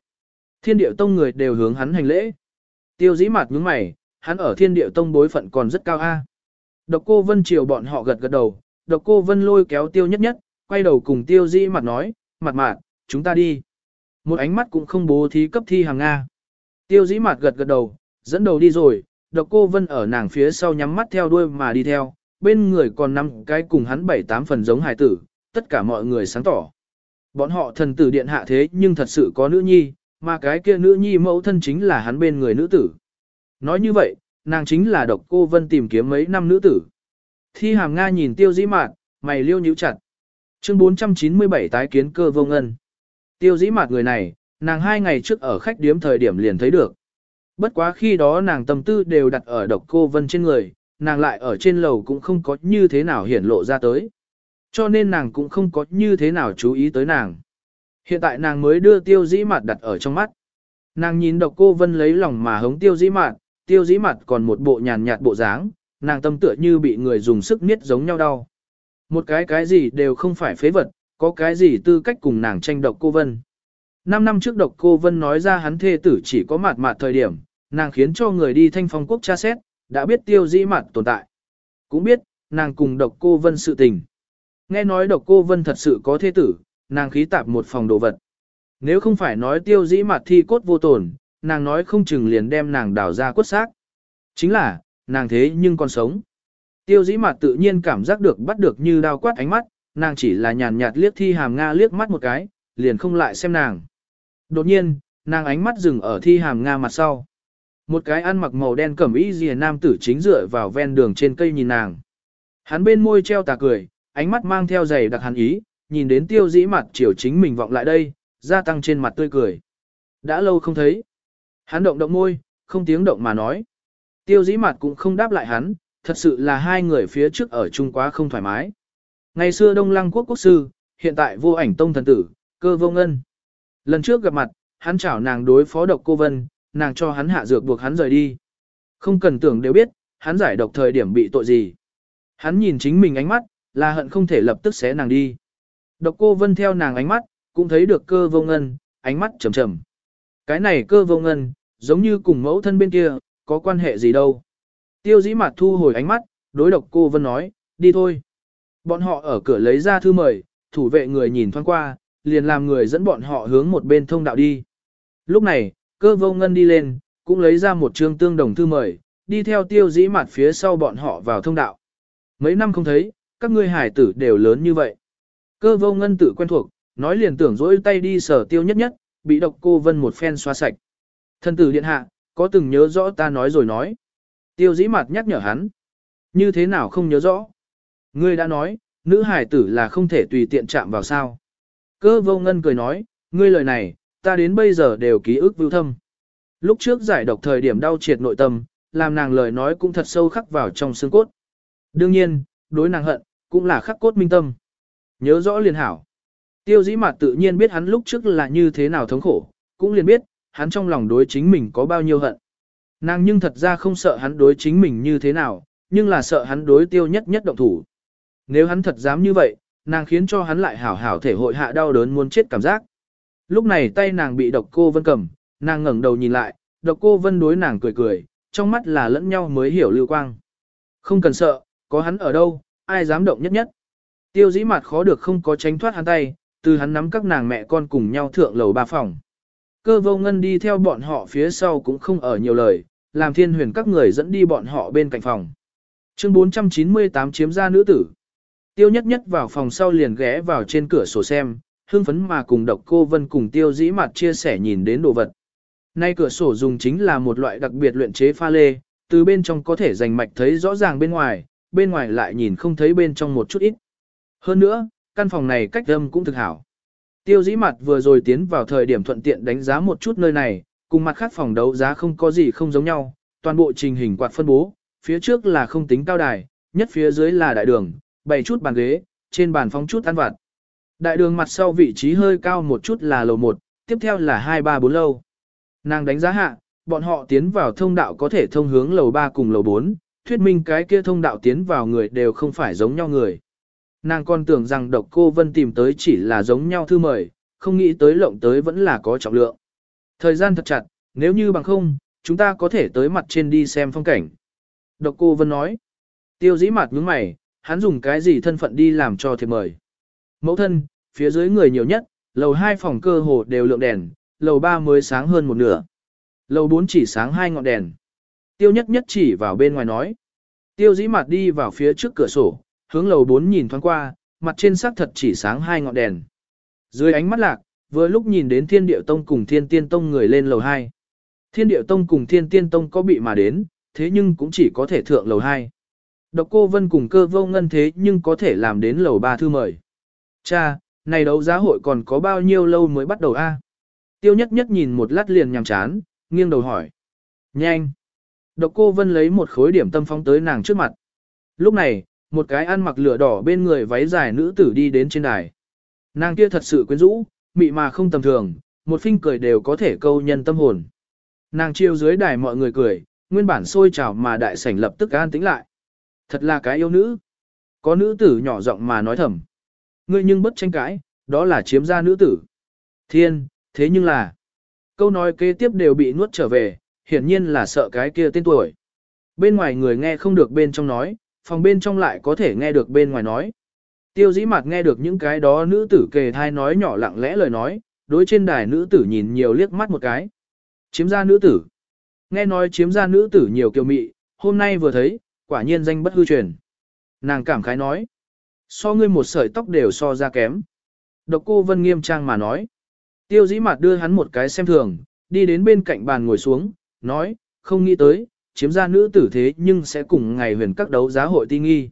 Thiên địa tông người đều hướng hắn hành lễ. Tiêu dĩ mặt nhướng mày, hắn ở thiên địa tông bối phận còn rất cao a. Độc cô Vân chiều bọn họ gật gật đầu, độc cô Vân lôi kéo tiêu nhất nhất, quay đầu cùng tiêu dĩ mặt nói, mặt mạt, chúng ta đi. Một ánh mắt cũng không bố thí cấp thi hàng Nga. Tiêu dĩ mặt gật gật đầu, dẫn đầu đi rồi, độc cô vân ở nàng phía sau nhắm mắt theo đuôi mà đi theo, bên người còn năm cái cùng hắn bảy tám phần giống hài tử, tất cả mọi người sáng tỏ. Bọn họ thần tử điện hạ thế nhưng thật sự có nữ nhi, mà cái kia nữ nhi mẫu thân chính là hắn bên người nữ tử. Nói như vậy, nàng chính là độc cô vân tìm kiếm mấy năm nữ tử. Thi hàm Nga nhìn tiêu dĩ mạt, mày liêu nhíu chặt. Chương 497 tái kiến cơ vô ngân. Tiêu dĩ mạt người này, nàng hai ngày trước ở khách điếm thời điểm liền thấy được. Bất quá khi đó nàng tâm tư đều đặt ở độc cô vân trên người, nàng lại ở trên lầu cũng không có như thế nào hiển lộ ra tới. Cho nên nàng cũng không có như thế nào chú ý tới nàng. Hiện tại nàng mới đưa tiêu dĩ mặt đặt ở trong mắt. Nàng nhìn độc cô vân lấy lòng mà hống tiêu dĩ mặt, tiêu dĩ mặt còn một bộ nhàn nhạt bộ dáng, nàng tâm tựa như bị người dùng sức miết giống nhau đau. Một cái cái gì đều không phải phế vật, có cái gì tư cách cùng nàng tranh độc cô Vân. Năm năm trước độc cô Vân nói ra hắn thê tử chỉ có mặt mặt thời điểm, nàng khiến cho người đi thanh phong quốc tra xét, đã biết tiêu dĩ mạt tồn tại. Cũng biết, nàng cùng độc cô Vân sự tình. Nghe nói độc cô Vân thật sự có thế tử, nàng khí tạp một phòng đồ vật. Nếu không phải nói tiêu dĩ mạt thi cốt vô tổn, nàng nói không chừng liền đem nàng đào ra cốt xác. Chính là, nàng thế nhưng còn sống. Tiêu dĩ mặt tự nhiên cảm giác được bắt được như đao quát ánh mắt, nàng chỉ là nhàn nhạt liếc thi hàm Nga liếc mắt một cái, liền không lại xem nàng. Đột nhiên, nàng ánh mắt dừng ở thi hàm Nga mặt sau. Một cái ăn mặc màu đen cẩm y rìa nam tử chính dựa vào ven đường trên cây nhìn nàng. Hắn bên môi treo tà cười, ánh mắt mang theo giày đặc hắn ý, nhìn đến tiêu dĩ mặt chiều chính mình vọng lại đây, gia tăng trên mặt tươi cười. Đã lâu không thấy. Hắn động động môi, không tiếng động mà nói. Tiêu dĩ mặt cũng không đáp lại hắn, thật sự là hai người phía trước ở chung quá không thoải mái. Ngày xưa Đông Lăng quốc quốc sư, hiện tại vô ảnh tông thần tử, cơ vô ngân. Lần trước gặp mặt, hắn chảo nàng đối phó độc cô vân, nàng cho hắn hạ dược buộc hắn rời đi. Không cần tưởng đều biết, hắn giải độc thời điểm bị tội gì. Hắn nhìn chính mình ánh mắt, là hận không thể lập tức xé nàng đi. Độc cô vân theo nàng ánh mắt, cũng thấy được cơ vô ngân, ánh mắt trầm trầm. Cái này cơ vô ngân, giống như cùng mẫu thân bên kia, có quan hệ gì đâu. Tiêu dĩ mặt thu hồi ánh mắt, đối độc cô Vân nói, đi thôi. Bọn họ ở cửa lấy ra thư mời, thủ vệ người nhìn thoáng qua, liền làm người dẫn bọn họ hướng một bên thông đạo đi. Lúc này, cơ vô ngân đi lên, cũng lấy ra một chương tương đồng thư mời, đi theo tiêu dĩ mặt phía sau bọn họ vào thông đạo. Mấy năm không thấy, các ngươi hải tử đều lớn như vậy. Cơ vô ngân tự quen thuộc, nói liền tưởng dỗi tay đi sở tiêu nhất nhất, bị độc cô vân một phen xoa sạch. Thân tử điện hạ, có từng nhớ rõ ta nói rồi nói. Tiêu dĩ mặt nhắc nhở hắn. Như thế nào không nhớ rõ. Ngươi đã nói, nữ hải tử là không thể tùy tiện chạm vào sao. Cơ vô ngân cười nói, ngươi lời này, ta đến bây giờ đều ký ức vưu thâm. Lúc trước giải độc thời điểm đau triệt nội tâm, làm nàng lời nói cũng thật sâu khắc vào trong xương cốt. Đương nhiên, đối nàng hận, cũng là khắc cốt minh tâm. Nhớ rõ liền hảo. Tiêu dĩ mặt tự nhiên biết hắn lúc trước là như thế nào thống khổ, cũng liền biết, hắn trong lòng đối chính mình có bao nhiêu hận. Nàng nhưng thật ra không sợ hắn đối chính mình như thế nào, nhưng là sợ hắn đối tiêu nhất nhất động thủ. Nếu hắn thật dám như vậy, nàng khiến cho hắn lại hảo hảo thể hội hạ đau đớn muốn chết cảm giác. Lúc này tay nàng bị độc cô vân cầm, nàng ngẩng đầu nhìn lại, độc cô vân đối nàng cười cười, trong mắt là lẫn nhau mới hiểu lưu quang. Không cần sợ, có hắn ở đâu, ai dám động nhất nhất. Tiêu dĩ mặt khó được không có tránh thoát hắn tay, từ hắn nắm các nàng mẹ con cùng nhau thượng lầu ba phòng. Cơ vô ngân đi theo bọn họ phía sau cũng không ở nhiều lời, làm thiên huyền các người dẫn đi bọn họ bên cạnh phòng. Chương 498 chiếm ra nữ tử. Tiêu nhất nhất vào phòng sau liền ghé vào trên cửa sổ xem, hương phấn mà cùng độc cô vân cùng tiêu dĩ mặt chia sẻ nhìn đến đồ vật. Nay cửa sổ dùng chính là một loại đặc biệt luyện chế pha lê, từ bên trong có thể rành mạch thấy rõ ràng bên ngoài, bên ngoài lại nhìn không thấy bên trong một chút ít. Hơn nữa, căn phòng này cách âm cũng thực hảo. Tiêu dĩ mặt vừa rồi tiến vào thời điểm thuận tiện đánh giá một chút nơi này, cùng mặt khác phòng đấu giá không có gì không giống nhau, toàn bộ trình hình quạt phân bố, phía trước là không tính cao đài, nhất phía dưới là đại đường, bày chút bàn ghế, trên bàn phóng chút ăn vặt. Đại đường mặt sau vị trí hơi cao một chút là lầu 1, tiếp theo là 2 3 4 lâu. Nàng đánh giá hạ, bọn họ tiến vào thông đạo có thể thông hướng lầu 3 cùng lầu 4, thuyết minh cái kia thông đạo tiến vào người đều không phải giống nhau người. Nàng còn tưởng rằng độc cô Vân tìm tới chỉ là giống nhau thư mời, không nghĩ tới lộng tới vẫn là có trọng lượng. Thời gian thật chặt, nếu như bằng không, chúng ta có thể tới mặt trên đi xem phong cảnh. Độc cô Vân nói, tiêu dĩ mặt nhướng mày, hắn dùng cái gì thân phận đi làm cho thiệp mời. Mẫu thân, phía dưới người nhiều nhất, lầu 2 phòng cơ hồ đều lượng đèn, lầu 3 mới sáng hơn một nửa. Lầu 4 chỉ sáng hai ngọn đèn. Tiêu nhất nhất chỉ vào bên ngoài nói. Tiêu dĩ mặt đi vào phía trước cửa sổ, hướng lầu 4 nhìn thoáng qua, mặt trên sắc thật chỉ sáng hai ngọn đèn. Dưới ánh mắt lạc, vừa lúc nhìn đến thiên điệu tông cùng thiên tiên tông người lên lầu 2. Thiên điệu tông cùng thiên tiên tông có bị mà đến, thế nhưng cũng chỉ có thể thượng lầu 2. Độc cô vân cùng cơ vô ngân thế nhưng có thể làm đến lầu 3 thư mời. Cha, này đấu giá hội còn có bao nhiêu lâu mới bắt đầu a? Tiêu nhất nhất nhìn một lát liền nhằm chán, nghiêng đầu hỏi. Nhanh! Độc cô vân lấy một khối điểm tâm phóng tới nàng trước mặt. Lúc này, một cái ăn mặc lửa đỏ bên người váy dài nữ tử đi đến trên đài. Nàng kia thật sự quyến rũ, mị mà không tầm thường, một phinh cười đều có thể câu nhân tâm hồn. Nàng chiêu dưới đài mọi người cười, nguyên bản sôi trào mà đại sảnh lập tức an tĩnh lại. Thật là cái yêu nữ. Có nữ tử nhỏ giọng mà nói thầm. Ngươi nhưng bất tranh cãi, đó là chiếm gia nữ tử. Thiên, thế nhưng là, câu nói kế tiếp đều bị nuốt trở về, hiển nhiên là sợ cái kia tên tuổi. Bên ngoài người nghe không được bên trong nói, phòng bên trong lại có thể nghe được bên ngoài nói. Tiêu dĩ mặt nghe được những cái đó nữ tử kề thai nói nhỏ lặng lẽ lời nói, đối trên đài nữ tử nhìn nhiều liếc mắt một cái. Chiếm gia nữ tử. Nghe nói chiếm gia nữ tử nhiều kiều mị, hôm nay vừa thấy, quả nhiên danh bất hư truyền. Nàng cảm khái nói. So ngươi một sợi tóc đều so ra kém. Độc cô Vân nghiêm trang mà nói. Tiêu dĩ mặt đưa hắn một cái xem thường, đi đến bên cạnh bàn ngồi xuống, nói, không nghĩ tới, chiếm ra nữ tử thế nhưng sẽ cùng ngày huyền các đấu giá hội ti nghi.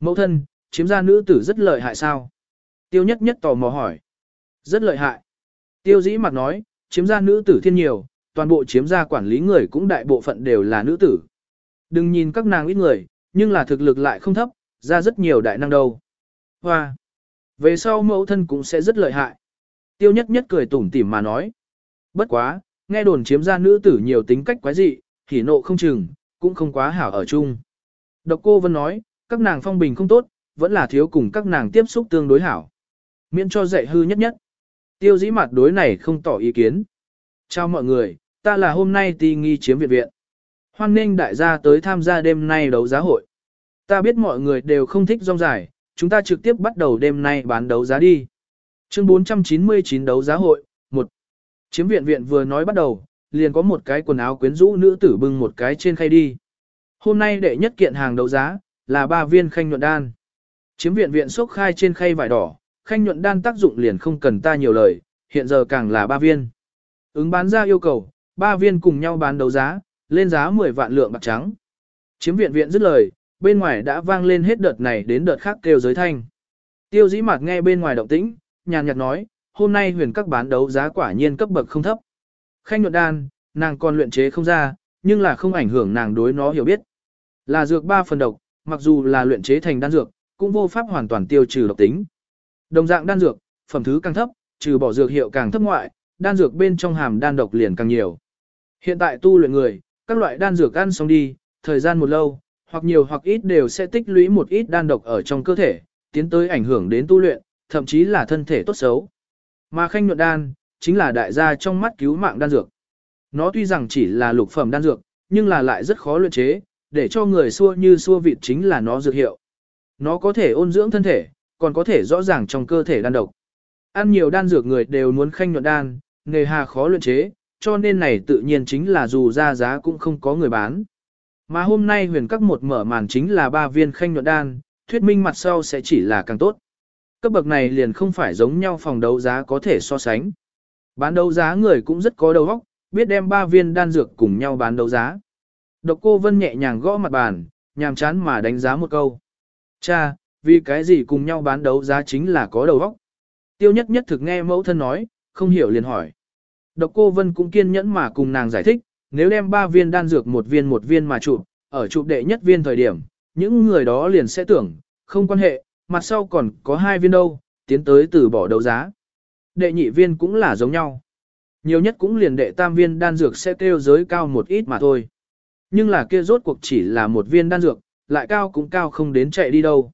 Mẫu thân, chiếm ra nữ tử rất lợi hại sao? Tiêu nhất nhất tò mò hỏi. Rất lợi hại. Tiêu dĩ mặt nói, chiếm ra nữ tử thiên nhiều, toàn bộ chiếm ra quản lý người cũng đại bộ phận đều là nữ tử. Đừng nhìn các nàng ít người, nhưng là thực lực lại không thấp, ra rất nhiều đại năng đâu. Hoa! Về sau mẫu thân cũng sẽ rất lợi hại. Tiêu nhất nhất cười tủm tỉm mà nói. Bất quá, nghe đồn chiếm ra nữ tử nhiều tính cách quái dị, hỉ nộ không chừng, cũng không quá hảo ở chung. Độc cô vẫn nói, các nàng phong bình không tốt, vẫn là thiếu cùng các nàng tiếp xúc tương đối hảo. Miễn cho dạy hư nhất nhất. Tiêu dĩ mặt đối này không tỏ ý kiến. Chào mọi người, ta là hôm nay ti nghi chiếm viện viện. Hoan nghênh đại gia tới tham gia đêm nay đấu giá hội. Ta biết mọi người đều không thích rong dài, chúng ta trực tiếp bắt đầu đêm nay bán đấu giá đi. Chương 499 đấu giá hội, 1. Chiếm viện viện vừa nói bắt đầu, liền có một cái quần áo quyến rũ nữ tử bưng một cái trên khay đi. Hôm nay đệ nhất kiện hàng đấu giá, là ba viên khanh nhuận đan. Chiếm viện viện sốc khai trên khay vải đỏ, khanh nhuận đan tác dụng liền không cần ta nhiều lời, hiện giờ càng là ba viên. Ứng bán ra yêu cầu, ba viên cùng nhau bán đấu giá, lên giá 10 vạn lượng bạc trắng. Chiếm viện viện dứt lời, bên ngoài đã vang lên hết đợt này đến đợt khác kêu giới thanh. Tiêu dĩ mạc nghe bên ngoài động tĩnh, nhàn nhạt nói, hôm nay huyền các bán đấu giá quả nhiên cấp bậc không thấp. Khanh nhuận đan, nàng còn luyện chế không ra, nhưng là không ảnh hưởng nàng đối nó hiểu biết. Là dược ba phần độc, mặc dù là luyện chế thành đan dược, cũng vô pháp hoàn toàn tiêu trừ độc tính. Đồng dạng đan dược, phẩm thứ càng thấp, trừ bỏ dược hiệu càng thấp ngoại, đan dược bên trong hàm đan độc liền càng nhiều. Hiện tại tu luyện người, các loại đan dược ăn xong đi, thời gian một lâu, hoặc nhiều hoặc ít đều sẽ tích lũy một ít đan độc ở trong cơ thể, tiến tới ảnh hưởng đến tu luyện, thậm chí là thân thể tốt xấu. Mà khanh nhuận đan, chính là đại gia trong mắt cứu mạng đan dược. Nó tuy rằng chỉ là lục phẩm đan dược, nhưng là lại rất khó luyện chế, để cho người xua như xua vịt chính là nó dược hiệu. Nó có thể ôn dưỡng thân thể, còn có thể rõ ràng trong cơ thể đan độc. Ăn nhiều đan dược người đều muốn khanh nhuận đan, nghề hà khó luyện chế, cho nên này tự nhiên chính là dù ra giá cũng không có người bán. Mà hôm nay huyền các một mở màn chính là ba viên khanh nhuận đan, thuyết minh mặt sau sẽ chỉ là càng tốt. Cấp bậc này liền không phải giống nhau phòng đấu giá có thể so sánh. Bán đấu giá người cũng rất có đầu óc, biết đem ba viên đan dược cùng nhau bán đấu giá. Độc cô Vân nhẹ nhàng gõ mặt bàn, nhàm chán mà đánh giá một câu. Cha, vì cái gì cùng nhau bán đấu giá chính là có đầu óc. Tiêu nhất nhất thực nghe mẫu thân nói, không hiểu liền hỏi. Độc cô Vân cũng kiên nhẫn mà cùng nàng giải thích, nếu đem ba viên đan dược một viên một viên mà chụp, ở chụp đệ nhất viên thời điểm, những người đó liền sẽ tưởng, không quan hệ, mặt sau còn có hai viên đâu, tiến tới từ bỏ đấu giá. Đệ nhị viên cũng là giống nhau. Nhiều nhất cũng liền đệ tam viên đan dược sẽ tiêu giới cao một ít mà thôi. Nhưng là kia rốt cuộc chỉ là một viên đan dược, lại cao cũng cao không đến chạy đi đâu.